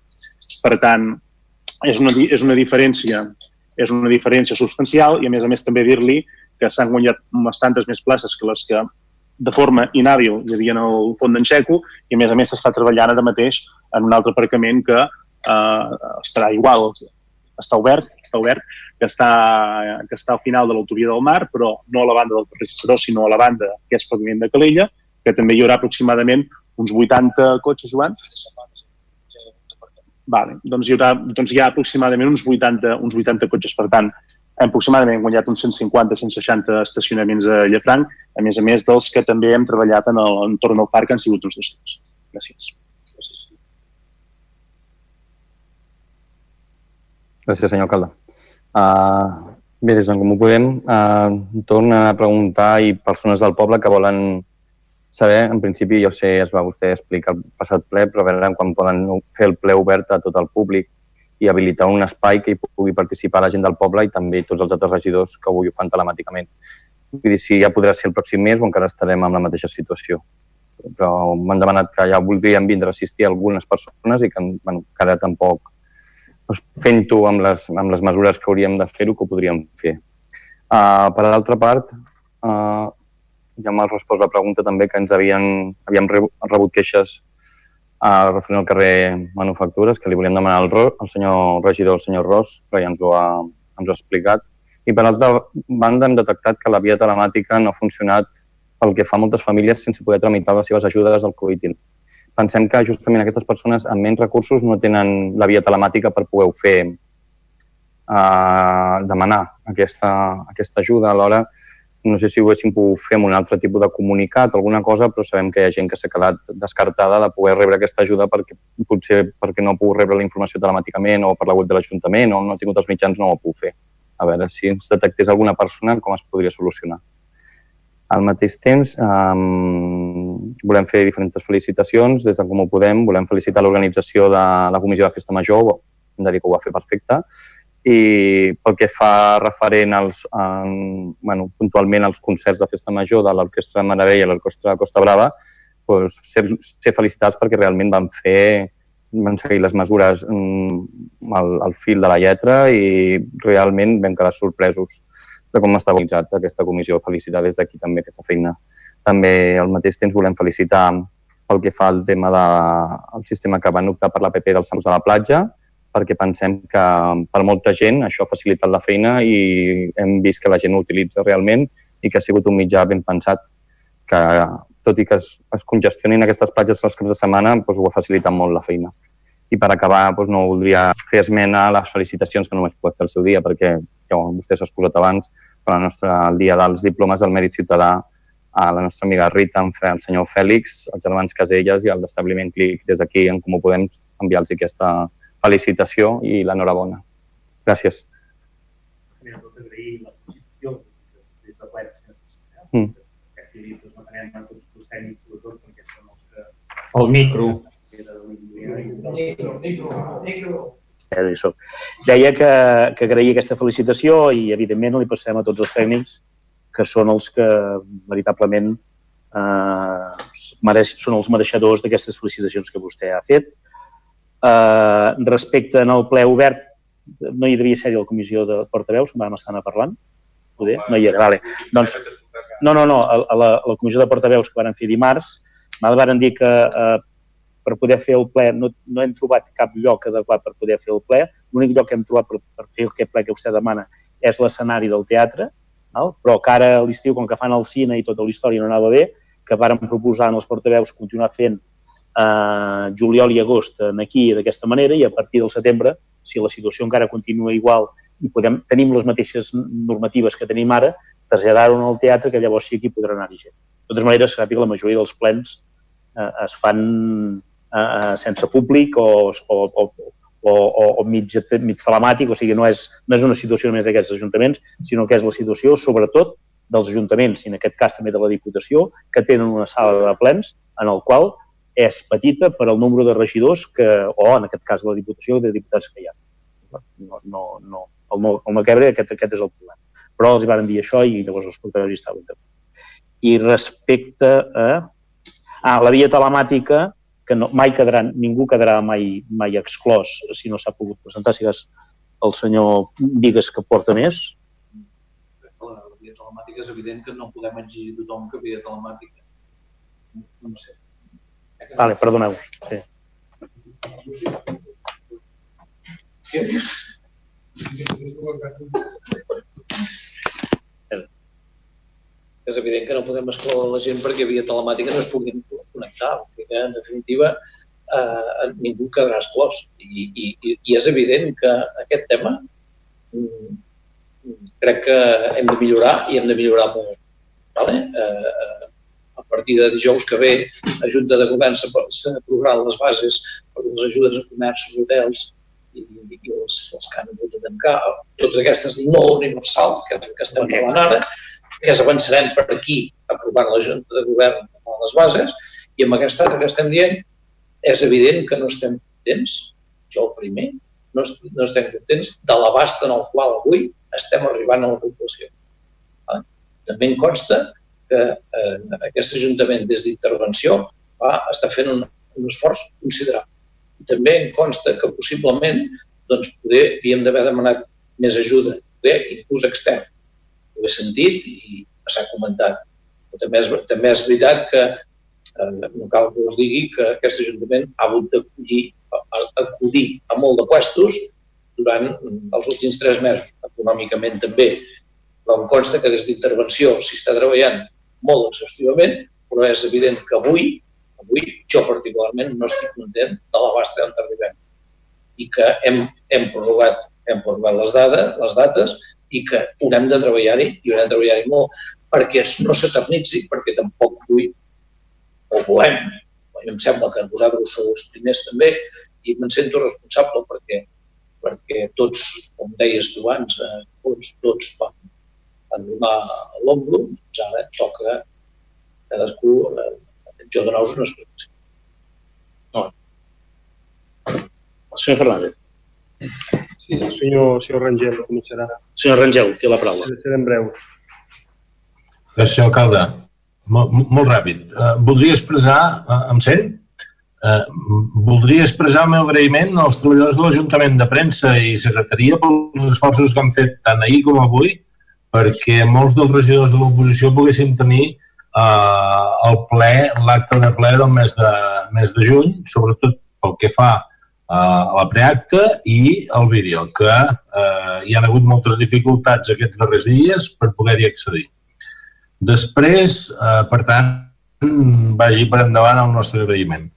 S11: Per tant, és una, és una diferència és una diferència substancial i a més a més també dir-li que s'han guanyat bastantes més places que les que de forma inhàbil hi havia en el fons d'en Xeco i a més a més s'està treballant ara mateix en un altre aparcament que eh, estarà igual, està obert, està obert, que està, que està al final de l'autovia del mar, però no a la banda del Ciceró, sinó a la banda que és paviment de Calella, que també hi haurà aproximadament uns 80 cotxes, Joan? Vale, doncs, hi haurà, doncs hi ha aproximadament uns 80, uns 80 cotxes. Per tant, hem aproximadament guanyat uns 150-160 estacionaments a Llafranc, a més a més dels que també hem treballat en l'entorn del parc, han sigut uns 200. Gràcies.
S5: Gràcies, senyor alcalde. Uh, bé, des d'en Comú Podem, uh, torna a preguntar i persones del poble que volen saber, en principi, jo sé, es va vostè explicar el passat ple, però a veure quan poden fer el ple obert a tot el públic i habilitar un espai que hi pugui participar la gent del poble i també tots els altres regidors que avui ho fan telemàticament. Vull dir, si ja podrà ser el pròxim mes o encara estarem en la mateixa situació. Però m'han demanat que ja voldrien vindre a assistir algunes persones i que, bueno, que ara tampoc doncs, fent-ho amb, les, amb les mesures que hauríem de fer-ho, que ho podríem fer. Uh, per l'altra part, uh, ja m'ha respost la pregunta també que ens havien, havíem rebut queixes a referent al carrer Manufactures, que li volíem demanar al, al senyor regidor, el senyor Ros, però ja ens ho, ha, ens ho ha explicat. I per altra banda hem detectat que la via telemàtica no ha funcionat pel que fa a moltes famílies sense poder tramitar les seves ajudes del Covid. Pensem que justament aquestes persones amb menys recursos no tenen la via telemàtica per poder fer uh, demanar aquesta, aquesta ajuda. Alhora, no sé si ho haguéssim pogut fer amb un altre tipus de comunicat, alguna cosa, però sabem que hi ha gent que s'ha quedat descartada de poder rebre aquesta ajuda perquè potser perquè no ha pogut rebre la informació telemàticament o per la web de l'Ajuntament o no ha tingut els mitjans, no ho ha pogut fer. A veure, si ens detectés alguna persona, com es podria solucionar. Al mateix temps, um, volem fer diferents felicitacions. Des de Com ho Podem, volem felicitar l'organització de la Comissió de Festa Major, hem de dir que ho va fer perfecte, i pel que fa referent als, en, bueno, puntualment als concerts de Festa Major de l'Orquestra Maravella i l'Orquestra Costa Brava, doncs, ser, ser felicitats perquè realment van fer van seguir les mesures mm, al, al fil de la lletra i realment vam quedar sorpresos de com està organitzat aquesta comissió. Felicitar des d'aquí també aquesta feina. També al mateix temps volem felicitar pel que fa al tema del de, sistema que van optar per la PP dels Sants a la platja, perquè pensem que per molta gent això ha facilitat la feina i hem vist que la gent ho utilitza realment i que ha sigut un mitjà ben pensat que tot i que es, es congestionin aquestes platges els caps de setmana, doncs ho ha facilitat molt la feina. I per acabar, doncs no voldria fer esmena a les felicitacions que només puc fer el seu dia, perquè ja vostè s'ha excusat abans, però el nostre el dia dels diplomes del mèrit ciutadà a la nostra amiga Rita, el senyor Fèlix, els germans Caselles i el l'establiment Clic des d'aquí en Comú Podem enviar-los aquesta, felicitació i l'enhorabona. Gràcies.
S17: Mm. El micro.
S1: Eh, Deia que, que agraïa aquesta felicitació i, evidentment, li passem a tots els tècnics que són els que, veritablement, eh, mereix, són els mereixedors d'aquestes felicitacions que vostè ha fet. Eh, respecte el ple obert, no hi devia ser a la comissió de portaveus, vam estar parlant? Poder? No hi era, vale. Doncs, no, no, no, a, la, a la comissió de portaveus que van fer dimarts, van dir que eh, per poder fer el ple no, no hem trobat cap lloc adequat per poder fer el ple. L'únic lloc que hem trobat per, per fer aquest ple que vostè demana és l'escenari del teatre, val? però que ara a l'estiu, com que fan el cine i tota la història no anava bé, que vàrem proposar els portaveus continuar fent eh, juliol i agost en aquí d'aquesta manera i a partir del setembre, si la situació encara continua igual i podem, tenim les mateixes normatives que tenim ara, traslladar-ho al teatre que llavors sí aquí podrà anar-hi gent. De totes maneres, sàpiga la majoria dels plens eh, es fan eh, sense públic o, o, o, o, o mig, mig telemàtic, o sigui, no és, no és una situació només d'aquests ajuntaments, sinó que és la situació, sobretot, dels ajuntaments, i en aquest cas també de la Diputació, que tenen una sala de plens en el qual és petita per al nombre de regidors que, o en aquest cas la Diputació, de diputats que hi ha. No, no, no. El, meu, el quebre, aquest, aquest és el problema. Però els van dir això i llavors els portaveus hi estaven. I respecte a... Ah, la via telemàtica, que no, mai quedarà, ningú quedarà mai, mai exclòs si no s'ha pogut presentar, si és el senyor Vigues que porta més.
S14: La via telemàtica és evident que no podem exigir a tothom que via telemàtica. No, sé.
S1: Vale, perdoneu. Sí.
S14: És evident que no podem excloure la gent perquè via telemàtica no es puguin connectar, perquè en definitiva eh, ningú quedarà exclòs. I, i, I és evident que aquest tema mm, crec que hem de millorar i hem de millorar molt. Vale? Eh, a partir de dijous que ve, la Junta de Govern s'aprovaran les bases per les ajudes a comerços, hotels i, i els, els que han hagut de tancar. Totes aquestes no universal, que que estem parlant ara, que avançarem per aquí aprovant la Junta de Govern les bases, i amb aquesta que estem dient, és evident que no estem contents, jo el primer, no, no estem contents de l'abast en el qual avui estem arribant a la població. També em consta que eh, aquest Ajuntament des d'intervenció va estar fent un, un esforç considerable. I també em consta que possiblement doncs, poder havíem d'haver demanat més ajuda, poder inclús extern. Ho he sentit i s'ha comentat. Però també és, també és veritat que eh, no cal que us digui que aquest Ajuntament ha hagut d'acollir acudir a molt de puestos durant els últims tres mesos, econòmicament també. Però em consta que des d'intervenció s'hi està treballant molt exhaustivament, però és evident que avui, avui jo particularment no estic content de l'abast on arribem i que hem, hem prorrogat, hem prorrogat les, dades, les dates i que haurem de treballar-hi i haurem de treballar-hi molt perquè no s'eternitzi, perquè tampoc vull o volem, em sembla que vosaltres sou els primers també i me'n sento responsable perquè, perquè tots, com deies tu abans, eh, tots, tots vam van donar l'ombro, doncs ara toca cadascú eh, jo donar-vos una explicació.
S1: No. El senyor Fernández.
S3: Sí, el senyor, senyor Rangel començarà.
S1: Senyor Rangel, té la paraula.
S3: Serem breus.
S10: Gràcies, senyor alcalde. Molt, ràpid. Uh, voldria expressar, uh, em sent? Uh, voldria expressar el meu agraïment als treballadors de l'Ajuntament de Premsa i Secretaria pels esforços que han fet tant ahir com avui perquè molts dels regidors de l'oposició poguessin tenir eh, el ple, l'acte de ple del mes de, mes de juny, sobretot pel que fa eh, a la preacte i el vídeo, que eh, hi ha hagut moltes dificultats aquests darrers dies per poder-hi accedir. Després, eh, per tant, vagi per endavant el nostre agraïment.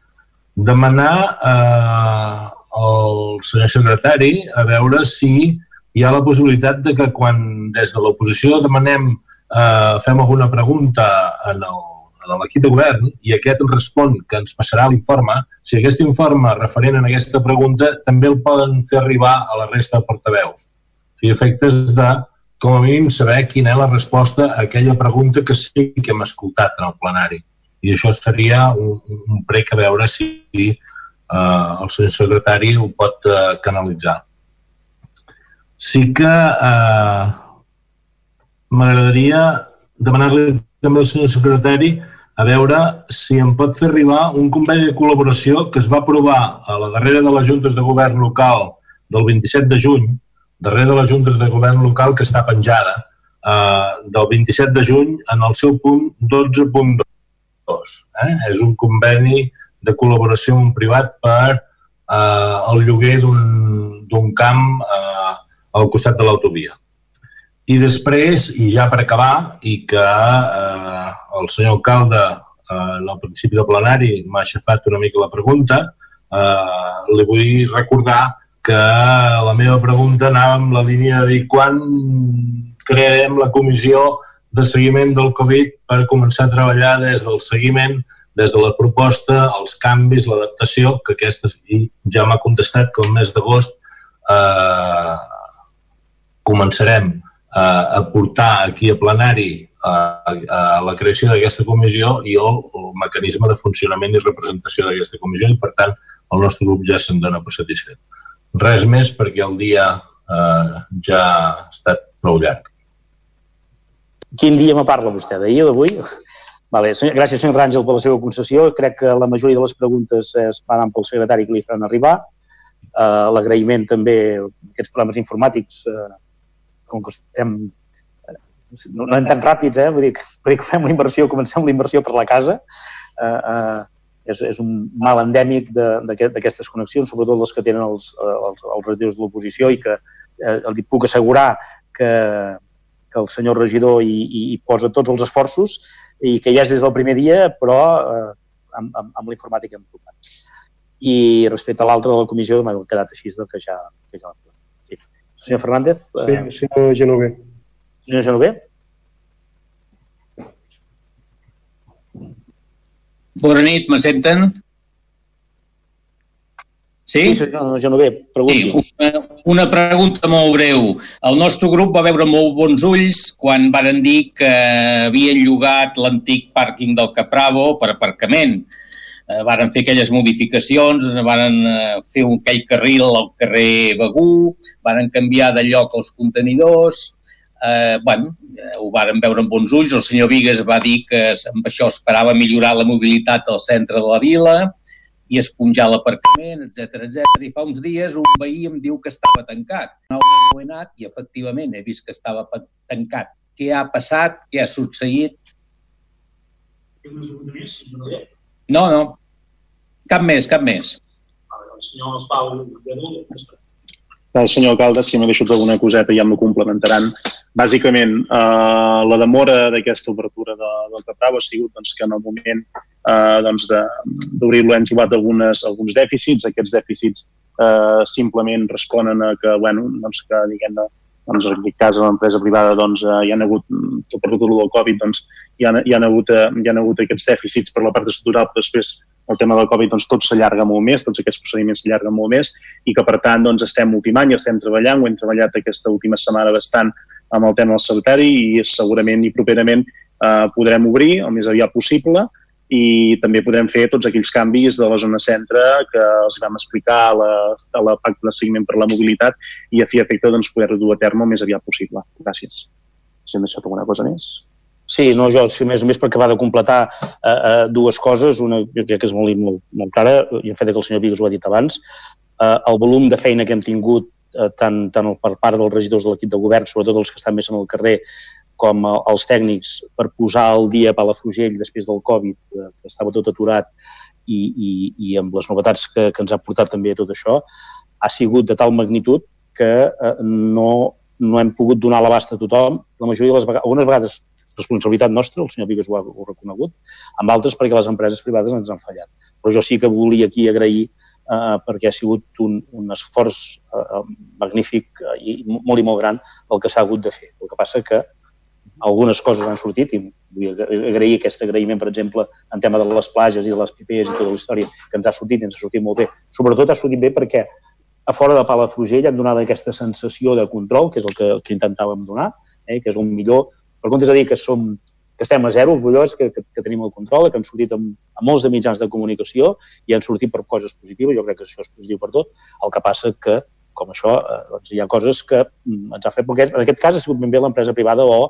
S10: Demanar eh, al senyor secretari a veure si hi ha la possibilitat de que quan des de l'oposició demanem, eh, fem alguna pregunta en el, en l'equip de govern i aquest ens respon que ens passarà l'informe, si aquest informe referent a aquesta pregunta també el poden fer arribar a la resta de portaveus. O sigui, efectes de, com a mínim, saber quina és la resposta a aquella pregunta que sí que hem escoltat en el plenari. I això seria un, un prec a veure si eh, el senyor secretari ho pot eh, canalitzar. Sí que eh, m'agradaria demanar-li també al senyor secretari a veure si em pot fer arribar un conveni de col·laboració que es va aprovar a la darrera de les juntes de govern local del 27 de juny, darrere de les juntes de govern local que està penjada, eh, del 27 de juny en el seu punt 12.2. Eh? És un conveni de col·laboració amb un privat per eh, el lloguer d'un camp eh, al costat de l'autovia. I després, i ja per acabar, i que eh, el senyor alcalde eh, en el principi del plenari m'ha aixafat una mica la pregunta, eh, li vull recordar que la meva pregunta anava en la línia de dir quan crearem la comissió de seguiment del Covid per començar a treballar des del seguiment des de la proposta, els canvis, l'adaptació, que aquesta ja m'ha contestat que el mes d'agost eh, començarem a, a portar aquí a plenari a, a la creació d'aquesta comissió i el, el mecanisme de funcionament i representació d'aquesta comissió i, per tant, el nostre grup ja se'n dona per satisfet. Res més perquè el dia eh, ja ha estat prou llarg.
S1: Quin dia me parla vostè? D'ahir o d'avui? *laughs* Vale. Gràcies, senyor Ràngel, per la seva concessió. Crec que la majoria de les preguntes es faran pel secretari que li faran arribar. Uh, L'agraïment també aquests problemes informàtics, uh, com que estem no, no anem tan ràpids, eh? vull, dir, vull dir que fem la inversió, comencem la inversió per la casa. Uh, uh, és, és un mal endèmic d'aquestes connexions, sobretot les que tenen els, els, els regidors de l'oposició i que eh, el puc assegurar que, que el senyor regidor hi, hi, hi posa tots els esforços i que ja és des del primer dia, però eh, amb, amb, amb l'informàtica hem tocat. I respecte a l'altre de la comissió m'ha quedat així del que ja, que ja sí. Senyor Fernández?
S3: Eh... Sí, senyor Genové.
S1: Senyor Genové?
S22: Bona nit, me senten?
S1: Sí? Sí, senyor Genové, pregunti.
S22: Sí, una, una pregunta molt breu. El nostre grup va veure molt bons ulls quan varen dir que havien llogat l'antic pàrquing del Capravo per aparcament. Eh, varen fer aquelles modificacions, varen eh, fer un aquell carril al carrer Begú, varen canviar de lloc els contenidors, eh, bueno, eh, ho varen veure amb bons ulls. El senyor Vigues va dir que amb això esperava millorar la mobilitat al centre de la vila, i esponjar l'aparcament, etc etc. I fa uns dies un veí em diu que estava tancat. No he anat i efectivament he vist que estava tancat. Què ha passat? Què ha succeït? No, no. Cap més, cap més.
S11: El senyor Pau el senyor alcalde, si m'ha deixat alguna coseta ja m'ho complementaran. Bàsicament, eh, la demora d'aquesta obertura de, del Caprau ha sigut doncs, que en el moment eh, doncs d'obrir-lo hem trobat algunes, alguns dèficits. Aquests dèficits eh, simplement responen a que, bueno, doncs que diguem doncs, en aquest cas, a l'empresa privada, doncs, eh, hi ha hagut, tot per tot el del Covid, doncs, hi ha, hi, ha hagut, eh, hi ha hagut aquests dèficits per la part estructural, però després el tema del Covid doncs, tot s'allarga molt més, tots aquests procediments s'allarguen molt més i que, per tant, doncs, estem ultimant i estem treballant, ho hem treballat aquesta última setmana bastant amb el tema del sanitari i segurament i properament eh, podrem obrir el més aviat possible i també podrem fer tots aquells canvis de la zona centre que els vam explicar a la, a la pacte de seguiment per la mobilitat i a fi efecte doncs, poder dur a terme el més aviat possible. Gràcies. Si hem deixat alguna cosa més.
S1: Sí, no, jo, sí, més, més perquè va de completar eh, eh, dues coses, una jo crec que és molt, molt, molt clara, i en fet que el senyor Vigas ho ha dit abans, eh, el volum de feina que hem tingut tant, tant per part dels regidors de l'equip de govern, sobretot els que estan més en el carrer, com els tècnics per posar el dia Palafrugell després del Covid, que estava tot aturat, i, i, i amb les novetats que, que ens ha portat també tot això, ha sigut de tal magnitud que eh, no, no hem pogut donar l'abast a tothom. La majoria de les vegades, algunes vegades responsabilitat nostra, el senyor Vigues ho ha, ho ha reconegut, amb altres perquè les empreses privades ens han fallat. Però jo sí que volia aquí agrair eh, perquè ha sigut un, un esforç eh, magnífic i molt i molt gran el que s'ha hagut de fer. El que passa que algunes coses han sortit i vull agrair aquest agraïment, per exemple, en tema de les plages i de les pipers i tota la història que ens ha sortit i ens ha sortit molt bé. Sobretot ha sortit bé perquè a fora de Palafrugell han donat aquesta sensació de control, que és el que, que intentàvem donar, eh, que és un millor... Per comptes de dir que som que estem a zero, orgullós, que, que, que tenim el control, que han sortit amb, amb molts de mitjans de comunicació i han sortit per coses positives, jo crec que això és positiu per tot. El que passa que, com això, eh, doncs hi ha coses que mm, ens ha fet, perquè en aquest cas ha sigut ben bé l'empresa privada o el,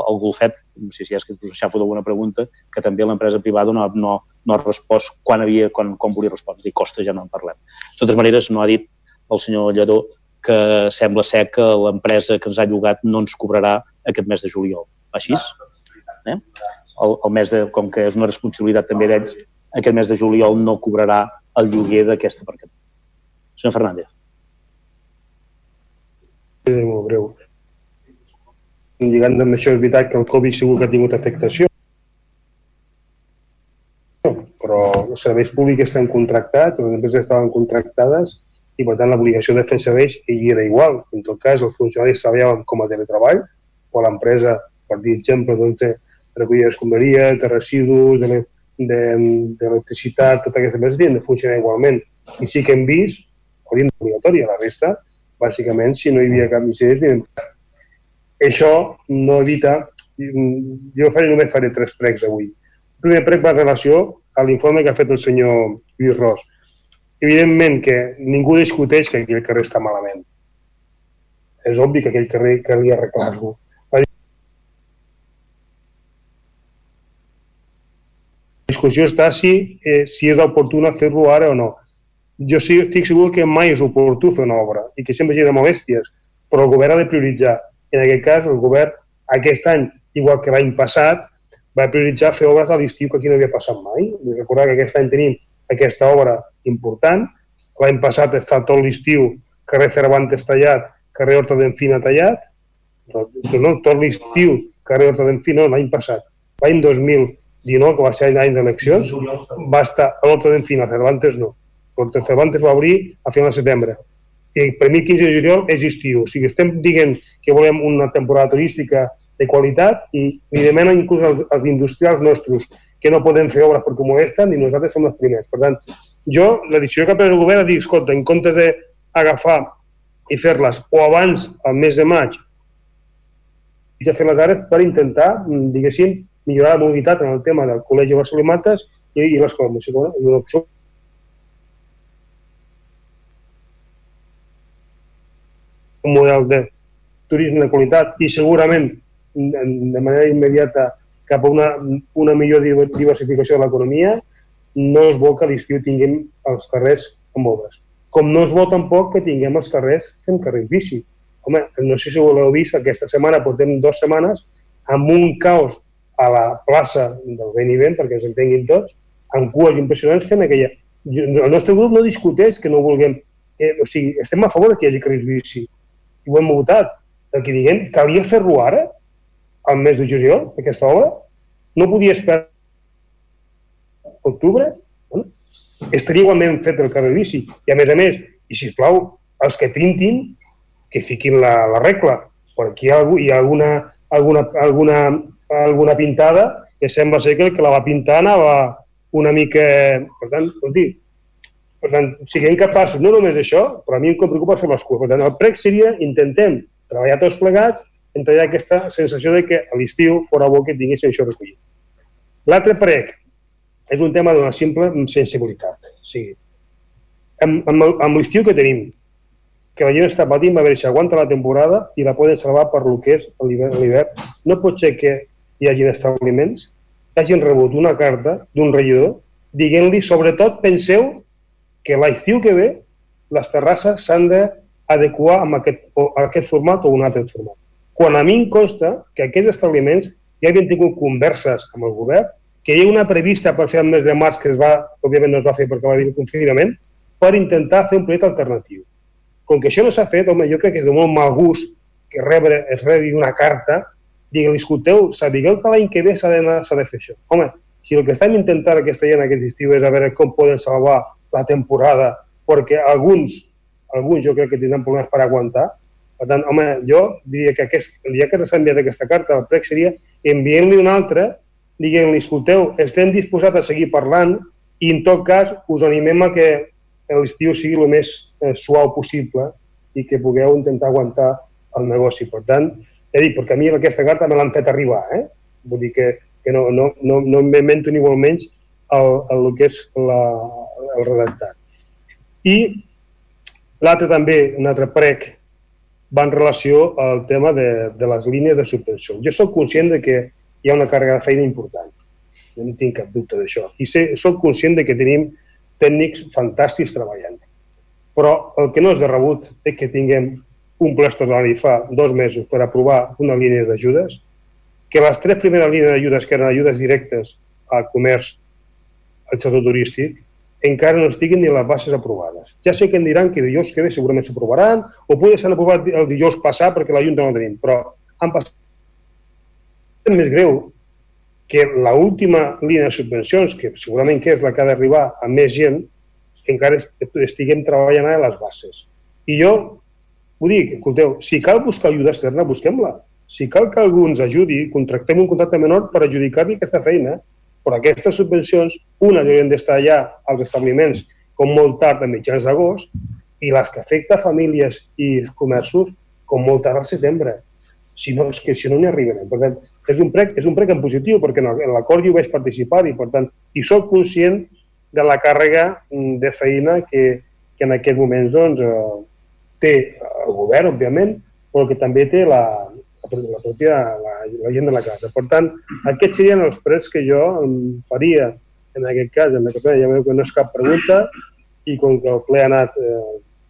S1: el Golfet, no sé si és que us aixafo d'alguna pregunta, que també l'empresa privada no, no, no ha respost quan, havia, quan, quan volia respondre, i costa ja no en parlem. De totes maneres, no ha dit el senyor Lledó que sembla ser que l'empresa que ens ha llogat no ens cobrarà aquest mes de juliol. Així? Eh? El, el mes de, com que és una responsabilitat també d'ells, aquest mes de juliol no cobrarà el lloguer d'aquest aparcament. Senyor Fernández.
S3: Sí, molt breu. Lligant amb això, és veritat que el Covid segur que ha tingut afectació, però els serveis públics estan contractats, les empreses estaven contractades i per tant l'obligació de fer serveis hi era igual. En tot cas, els funcionaris treballaven com a teletreball o l'empresa, per dir exemple, doncs, recollida d'escombraria, de residus, d'electricitat, de, de, tota aquesta empresa havien de funcionar igualment. I sí que hem vist, hauríem obligatòria, la resta, bàsicament, si no hi havia cap incident. Això no evita... Jo faré, només faré tres pregs avui. El primer prec va en relació a l'informe que ha fet el senyor Lluís Ros evidentment que ningú discuteix que aquell carrer està malament. És obvi que aquell carrer calia arreglar-lo. La discussió està si, eh, si és oportuna fer-lo ara o no. Jo sí, estic segur que mai és oportú fer una obra i que sempre genera molèsties, però el govern ha de prioritzar. En aquest cas, el govern aquest any, igual que l'any passat, va prioritzar fer obres a l'estiu que aquí no havia passat mai. Vull recordar que aquest any tenim aquesta obra important. L'any passat està tot l'estiu carrer Cervantes tallat, carrer Horta d'Enfina tallat, no, tot l'estiu carrer Horta d'Enfina, no, l'any passat. L'any 2019, que va ser l'any d'eleccions, va estar a l'Horta d'Enfina, Cervantes no. L'Horta Cervantes va obrir a final de setembre. I per mi 15 de juliol és estiu. O sigui, estem dient que volem una temporada turística de qualitat i li demenen inclús als, als industrials nostres que no podem fer obres perquè molesten i nosaltres som els primers. Per tant, jo, la decisió que ha pres el govern ha dit, escolta, en comptes d'agafar i fer-les o abans, al mes de maig, i ja fer les ara per intentar, diguéssim, millorar la mobilitat en el tema del Col·legi Barcelona Mates i, i l'escola musical. És una opció un model de turisme de qualitat i segurament de manera immediata cap a una, una millor diversificació de l'economia, no es vol que a l'estiu tinguem els carrers amb obres. Com no es vol tampoc que tinguem els carrers fent carrers bici. Home, no sé si ho heu vist, aquesta setmana portem dues setmanes amb un caos a la plaça del Benivent, perquè ens entenguin tots, amb cues impressionants fent aquella... El nostre grup no discuteix que no vulguem... Eh, o sigui, estem a favor que hi hagi carrers bici. I ho hem votat. El que diguem, calia fer-lo ara? al mes de juliol, aquesta obra, no podia esperar octubre, bueno, estaria igualment fet el carrer bici. I a més a més, i si plau, els que pintin, que fiquin la, la regla, perquè hi ha, hi ha alguna, alguna, alguna, alguna pintada que sembla ser que el que la va pintar anava una mica... Per tant, dir, per tant, siguem capaços, no només això, però a mi em preocupa fer les cures. Per tant, el prec seria, intentem treballar tots plegats entre hi ha aquesta sensació de que a l'estiu fora bo que tinguessin això recollit. L'altre prec és un tema d'una simple sensibilitat. O sigui, amb, amb, amb l'estiu que tenim, que la gent està patint, va veure si aguanta la temporada i la poden salvar per lo que és l'hivern. No pot ser que hi hagi establiments que hagin rebut una carta d'un regidor dient-li, sobretot, penseu que l'estiu que ve les terrasses s'han d'adequar a aquest, aquest format o un altre format quan a mi em consta que aquests establiments ja havien tingut converses amb el govern, que hi ha una prevista per fer el mes de març, que es va, òbviament no es va fer perquè va haver confinament, per intentar fer un projecte alternatiu. Com que això no s'ha fet, home, jo crec que és de molt mal gust que rebre, es rebi una carta, digui, escolteu, sabigueu que l'any que ve s'ha de, de fer això. Home, si el que estem intentant aquesta gent aquest estiu és a veure com poden salvar la temporada, perquè alguns, alguns jo crec que tindran problemes per aguantar, per tant, home, jo diria que aquest, el dia que s'ha enviat aquesta carta al PREC seria enviant-li una altra, diguent-li, escolteu, estem disposats a seguir parlant i en tot cas us animem a que l'estiu sigui el més eh, suau possible i que pugueu intentar aguantar el negoci. Per tant, he dit, perquè a mi aquesta carta me l'han fet arribar, eh? Vull dir que que no, no, no, no m'invento ni molt menys el, el, el que és la, el redactat. I l'altre també, un altre prec, va en relació al tema de, de les línies de subvenció. Jo sóc conscient de que hi ha una càrrega de feina important, no tinc cap dubte d'això. I sé, sóc conscient de que tenim tècnics fantàstics treballant. Però el que no és de rebut és que tinguem un ple extraordinari fa dos mesos per aprovar una línia d'ajudes, que les tres primeres línies d'ajudes, que eren ajudes directes al comerç, al sector turístic, encara no estiguin ni les bases aprovades. Ja sé que em diran que dijous que ve segurament s'aprovaran, o potser s'han aprovat el dijous passat perquè la Junta no tenim, però han passat més greu que l última línia de subvencions, que segurament que és la que ha d'arribar a més gent, encara estiguem treballant a les bases. I jo ho dic, escolteu, si cal buscar ajuda externa, busquem-la. Si cal que algú ens ajudi, contractem un contracte menor per adjudicar-li aquesta feina, però aquestes subvencions, una haurien d'estar allà als establiments com molt tard a mitjans d'agost i les que afecta famílies i comerços com molt tard al setembre. Si no, és que si no n'hi arriben. Per tant, és un prec, és un prec en positiu, perquè en l'acord jo vaig participar i, per tant, i sóc conscient de la càrrega de feina que, que en aquests moments doncs, eh, té el govern, òbviament, però que també té la, la, pròpia la, la gent de la casa. Per tant, aquests serien els prets que jo faria en aquest cas, en aquest ple, ja veieu que no és cap pregunta i com que el ple ha anat eh,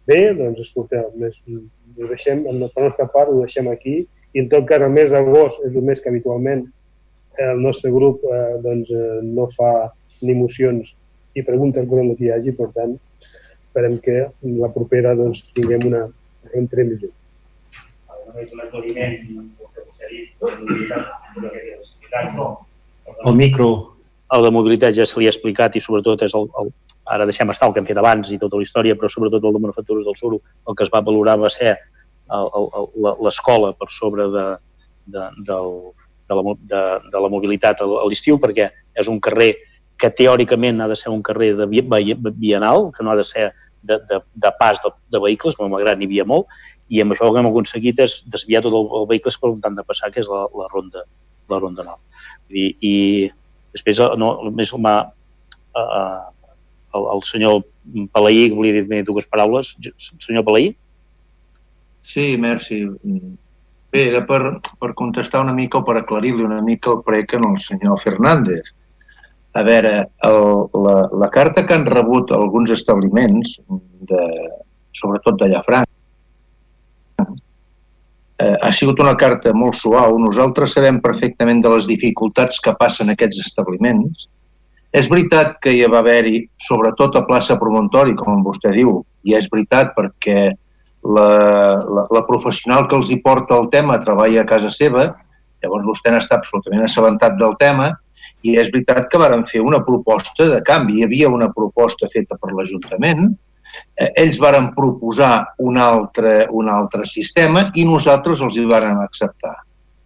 S3: bé, doncs escolteu, més, ho deixem, per la nostra part ho deixem aquí i en tot cas el mes d'agost és un mes que habitualment el nostre grup eh, doncs, eh, no fa ni mocions i preguntes que hi hagi, per tant, esperem que la propera doncs, tinguem una entre millor.
S2: Només un aclariment que vostè ha dit, el micro.
S1: El de mobilitat ja se li ha explicat i sobretot és el, el ara deixem estar el que hem fet abans i tota la història, però sobretot el de Manufactures del Suro, el que es va valorar va ser l'escola per sobre de, de, del, de, la, de, de la mobilitat a l'estiu, perquè és un carrer que teòricament ha de ser un carrer de bienal, que no ha de ser de, de, de pas de, de vehicles, malgrat n'hi havia molt, i amb això el que hem aconseguit és desviar tot el, el vehicles per on han de passar, que és la, la ronda la ronda nord. I, i després no, només m'ha uh, el, el senyor Palaí, que volia dir dues paraules. Senyor Palaí?
S9: Sí, merci. Bé, era per, per contestar una mica o per aclarir-li una mica el prec al senyor Fernández a veure, el, la, la carta que han rebut alguns establiments, de, sobretot de Llafranc, eh, ha sigut una carta molt suau. Nosaltres sabem perfectament de les dificultats que passen aquests establiments. És veritat que hi va haver-hi, sobretot a plaça Promontori, com vostè diu, i és veritat perquè la, la, la professional que els hi porta el tema treballa a casa seva, llavors vostè n'està absolutament assabentat del tema, i és veritat que varen fer una proposta de canvi. Hi havia una proposta feta per l'Ajuntament, eh, ells varen proposar un altre, un altre sistema i nosaltres els hi vàrem acceptar.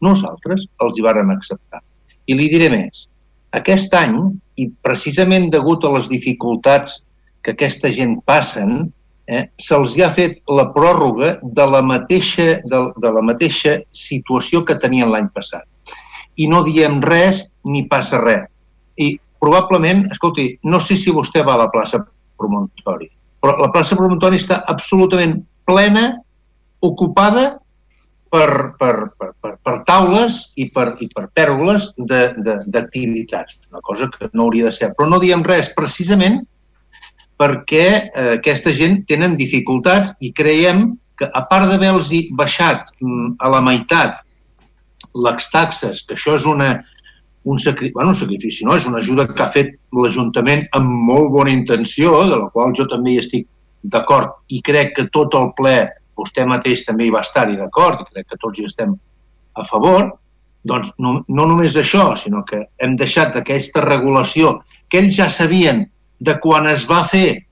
S9: Nosaltres els hi vàrem acceptar. I li diré més. Aquest any, i precisament degut a les dificultats que aquesta gent passen, eh, se'ls ha fet la pròrroga de la mateixa, de, de la mateixa situació que tenien l'any passat i no diem res ni passa res. I probablement, escolti, no sé si vostè va a la plaça Promontori, però la plaça Promontori està absolutament plena, ocupada per, per, per, per, per taules i per, i per pèrgoles d'activitats, una cosa que no hauria de ser. Però no diem res precisament perquè eh, aquesta gent tenen dificultats i creiem que, a part d'haver-los baixat mm, a la meitat les taxes, que això és una, un, sacri... bueno, un sacrifici, no? és una ajuda que ha fet l'Ajuntament amb molt bona intenció, de la qual jo també hi estic d'acord i crec que tot el ple, vostè mateix també hi va estar-hi d'acord i crec que tots hi estem a favor, doncs no, no només això, sinó que hem deixat aquesta regulació que ells ja sabien de quan es va fer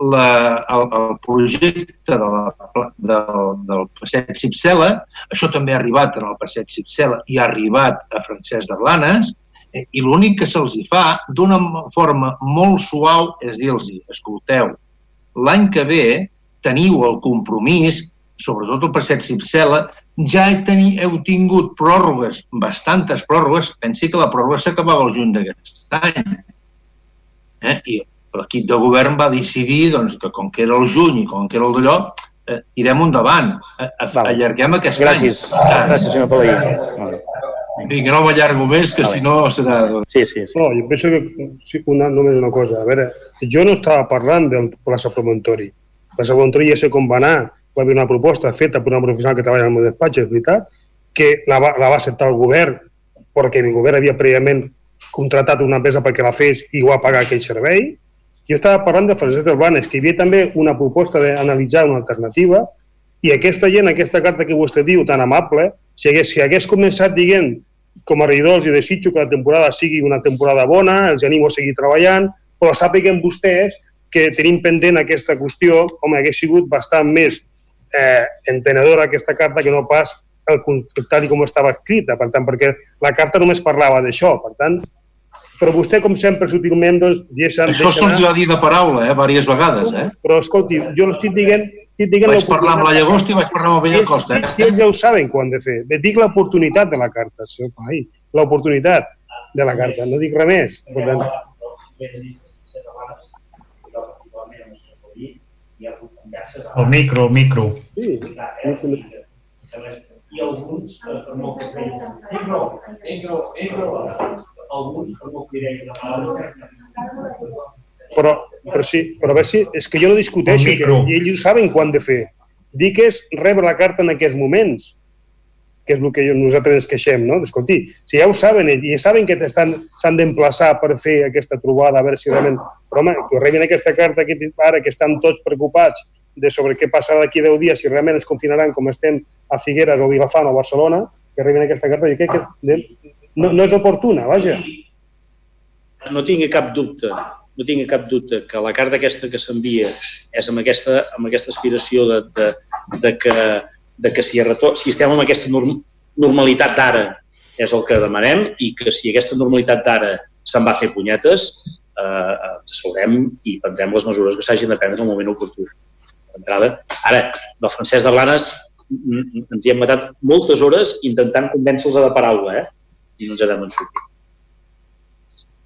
S9: la, el, el projecte de la, del, del Passeig Cipsela, això també ha arribat en el Passeig Cipsela i ha arribat a Francesc de Blanes, eh, i l'únic que se'ls hi fa d'una forma molt suau és dir-los escolteu, l'any que ve teniu el compromís sobretot el preset Cipcela, ja he teni, heu tingut pròrrogues, bastantes pròrrogues, pensi que la pròrroga s'acabava el juny d'aquest any. Eh? I l'equip de govern va decidir doncs, que com que era el juny i com que era el d'allò, eh, tirem endavant, eh, allarguem aquest
S23: Gràcies.
S9: any.
S23: Gràcies, senyor Palaí.
S9: Que no m'allargo més, que si no serà...
S23: Sí, sí, sí.
S3: No, jo penso que sí, una, només una cosa. A veure, jo no estava parlant del plaça promontori. El plaça promontori ja sé com va anar. Va haver una proposta feta per una professional que treballa al meu despatx, és veritat, que la va, la va acceptar el govern perquè el govern havia prèviament contratat una empresa perquè la fes i ho va pagar aquell servei. Jo estava parlant de Francesc Urbanes, que hi havia també una proposta d'analitzar una alternativa i aquesta gent, aquesta carta que vostè diu, tan amable, si hagués, si hagués començat dient com a regidors i desitjo que la temporada sigui una temporada bona, els animo a seguir treballant, però sàpiguen vostès que tenim pendent aquesta qüestió, home, hagués sigut bastant més eh, entenedora aquesta carta que no pas el, tal com estava escrita, per tant, perquè la carta només parlava d'això, per tant, però vostè, com sempre, sutilment, doncs, ja
S9: Això se'ls va dir de paraula, eh, diverses vegades, eh?
S3: Però, escolti, jo l'estic dient... Estic dient
S9: vaig parlar amb la Llagosta i vaig parlar amb el Costa, eh?
S3: Ells ja ho saben què han de fer. Dic l'oportunitat de la carta, senyor Pai. L'oportunitat de la carta, no dic res més. Per tant,
S2: El micro, el micro.
S3: Sí,
S17: i alguns, eh, per molt que. Micro, micro, micro, alguns, que deien la paraula,
S3: però, però sí, però a veure si, és que jo no discuteixo, que, i ells ho saben quan de fer. Dic és rebre la carta en aquests moments, que és el que nosaltres ens queixem, no? Escolti, si ja ho saben ells, i saben que s'han d'emplaçar per fer aquesta trobada, a veure si realment... Però, home, que rebin aquesta carta que ara que estan tots preocupats de sobre què passarà d'aquí 10 dies, si realment ens confinaran com estem a Figueres o Vilafant o Barcelona, que rebin aquesta carta, i crec que no, no és oportuna, vaja.
S1: No tingui cap dubte, no tingui cap dubte que la carta aquesta que s'envia és amb aquesta, amb aquesta aspiració de, de, de, que, de que si, retor si estem amb aquesta norm normalitat d'ara és el que demanem i que si aquesta normalitat d'ara se'n va fer punyetes, eh, ens asseurem i prendrem les mesures que s'hagin de prendre en el moment oportú d'entrada. Ara, del Francesc de Blanes ens hi hem matat moltes hores intentant convèncer-los de paraula, eh? I no ens hem sortit.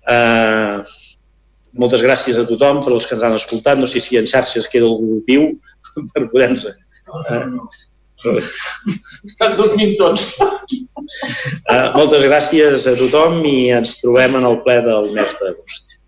S1: Uh, moltes gràcies a tothom per als que ens han escoltat. No sé si en xarxes queda algú viu *laughs* per poder-nos... Uh,
S17: Ens dormim tots.
S1: Uh, moltes gràcies a tothom i ens trobem en el ple del mes d'agost.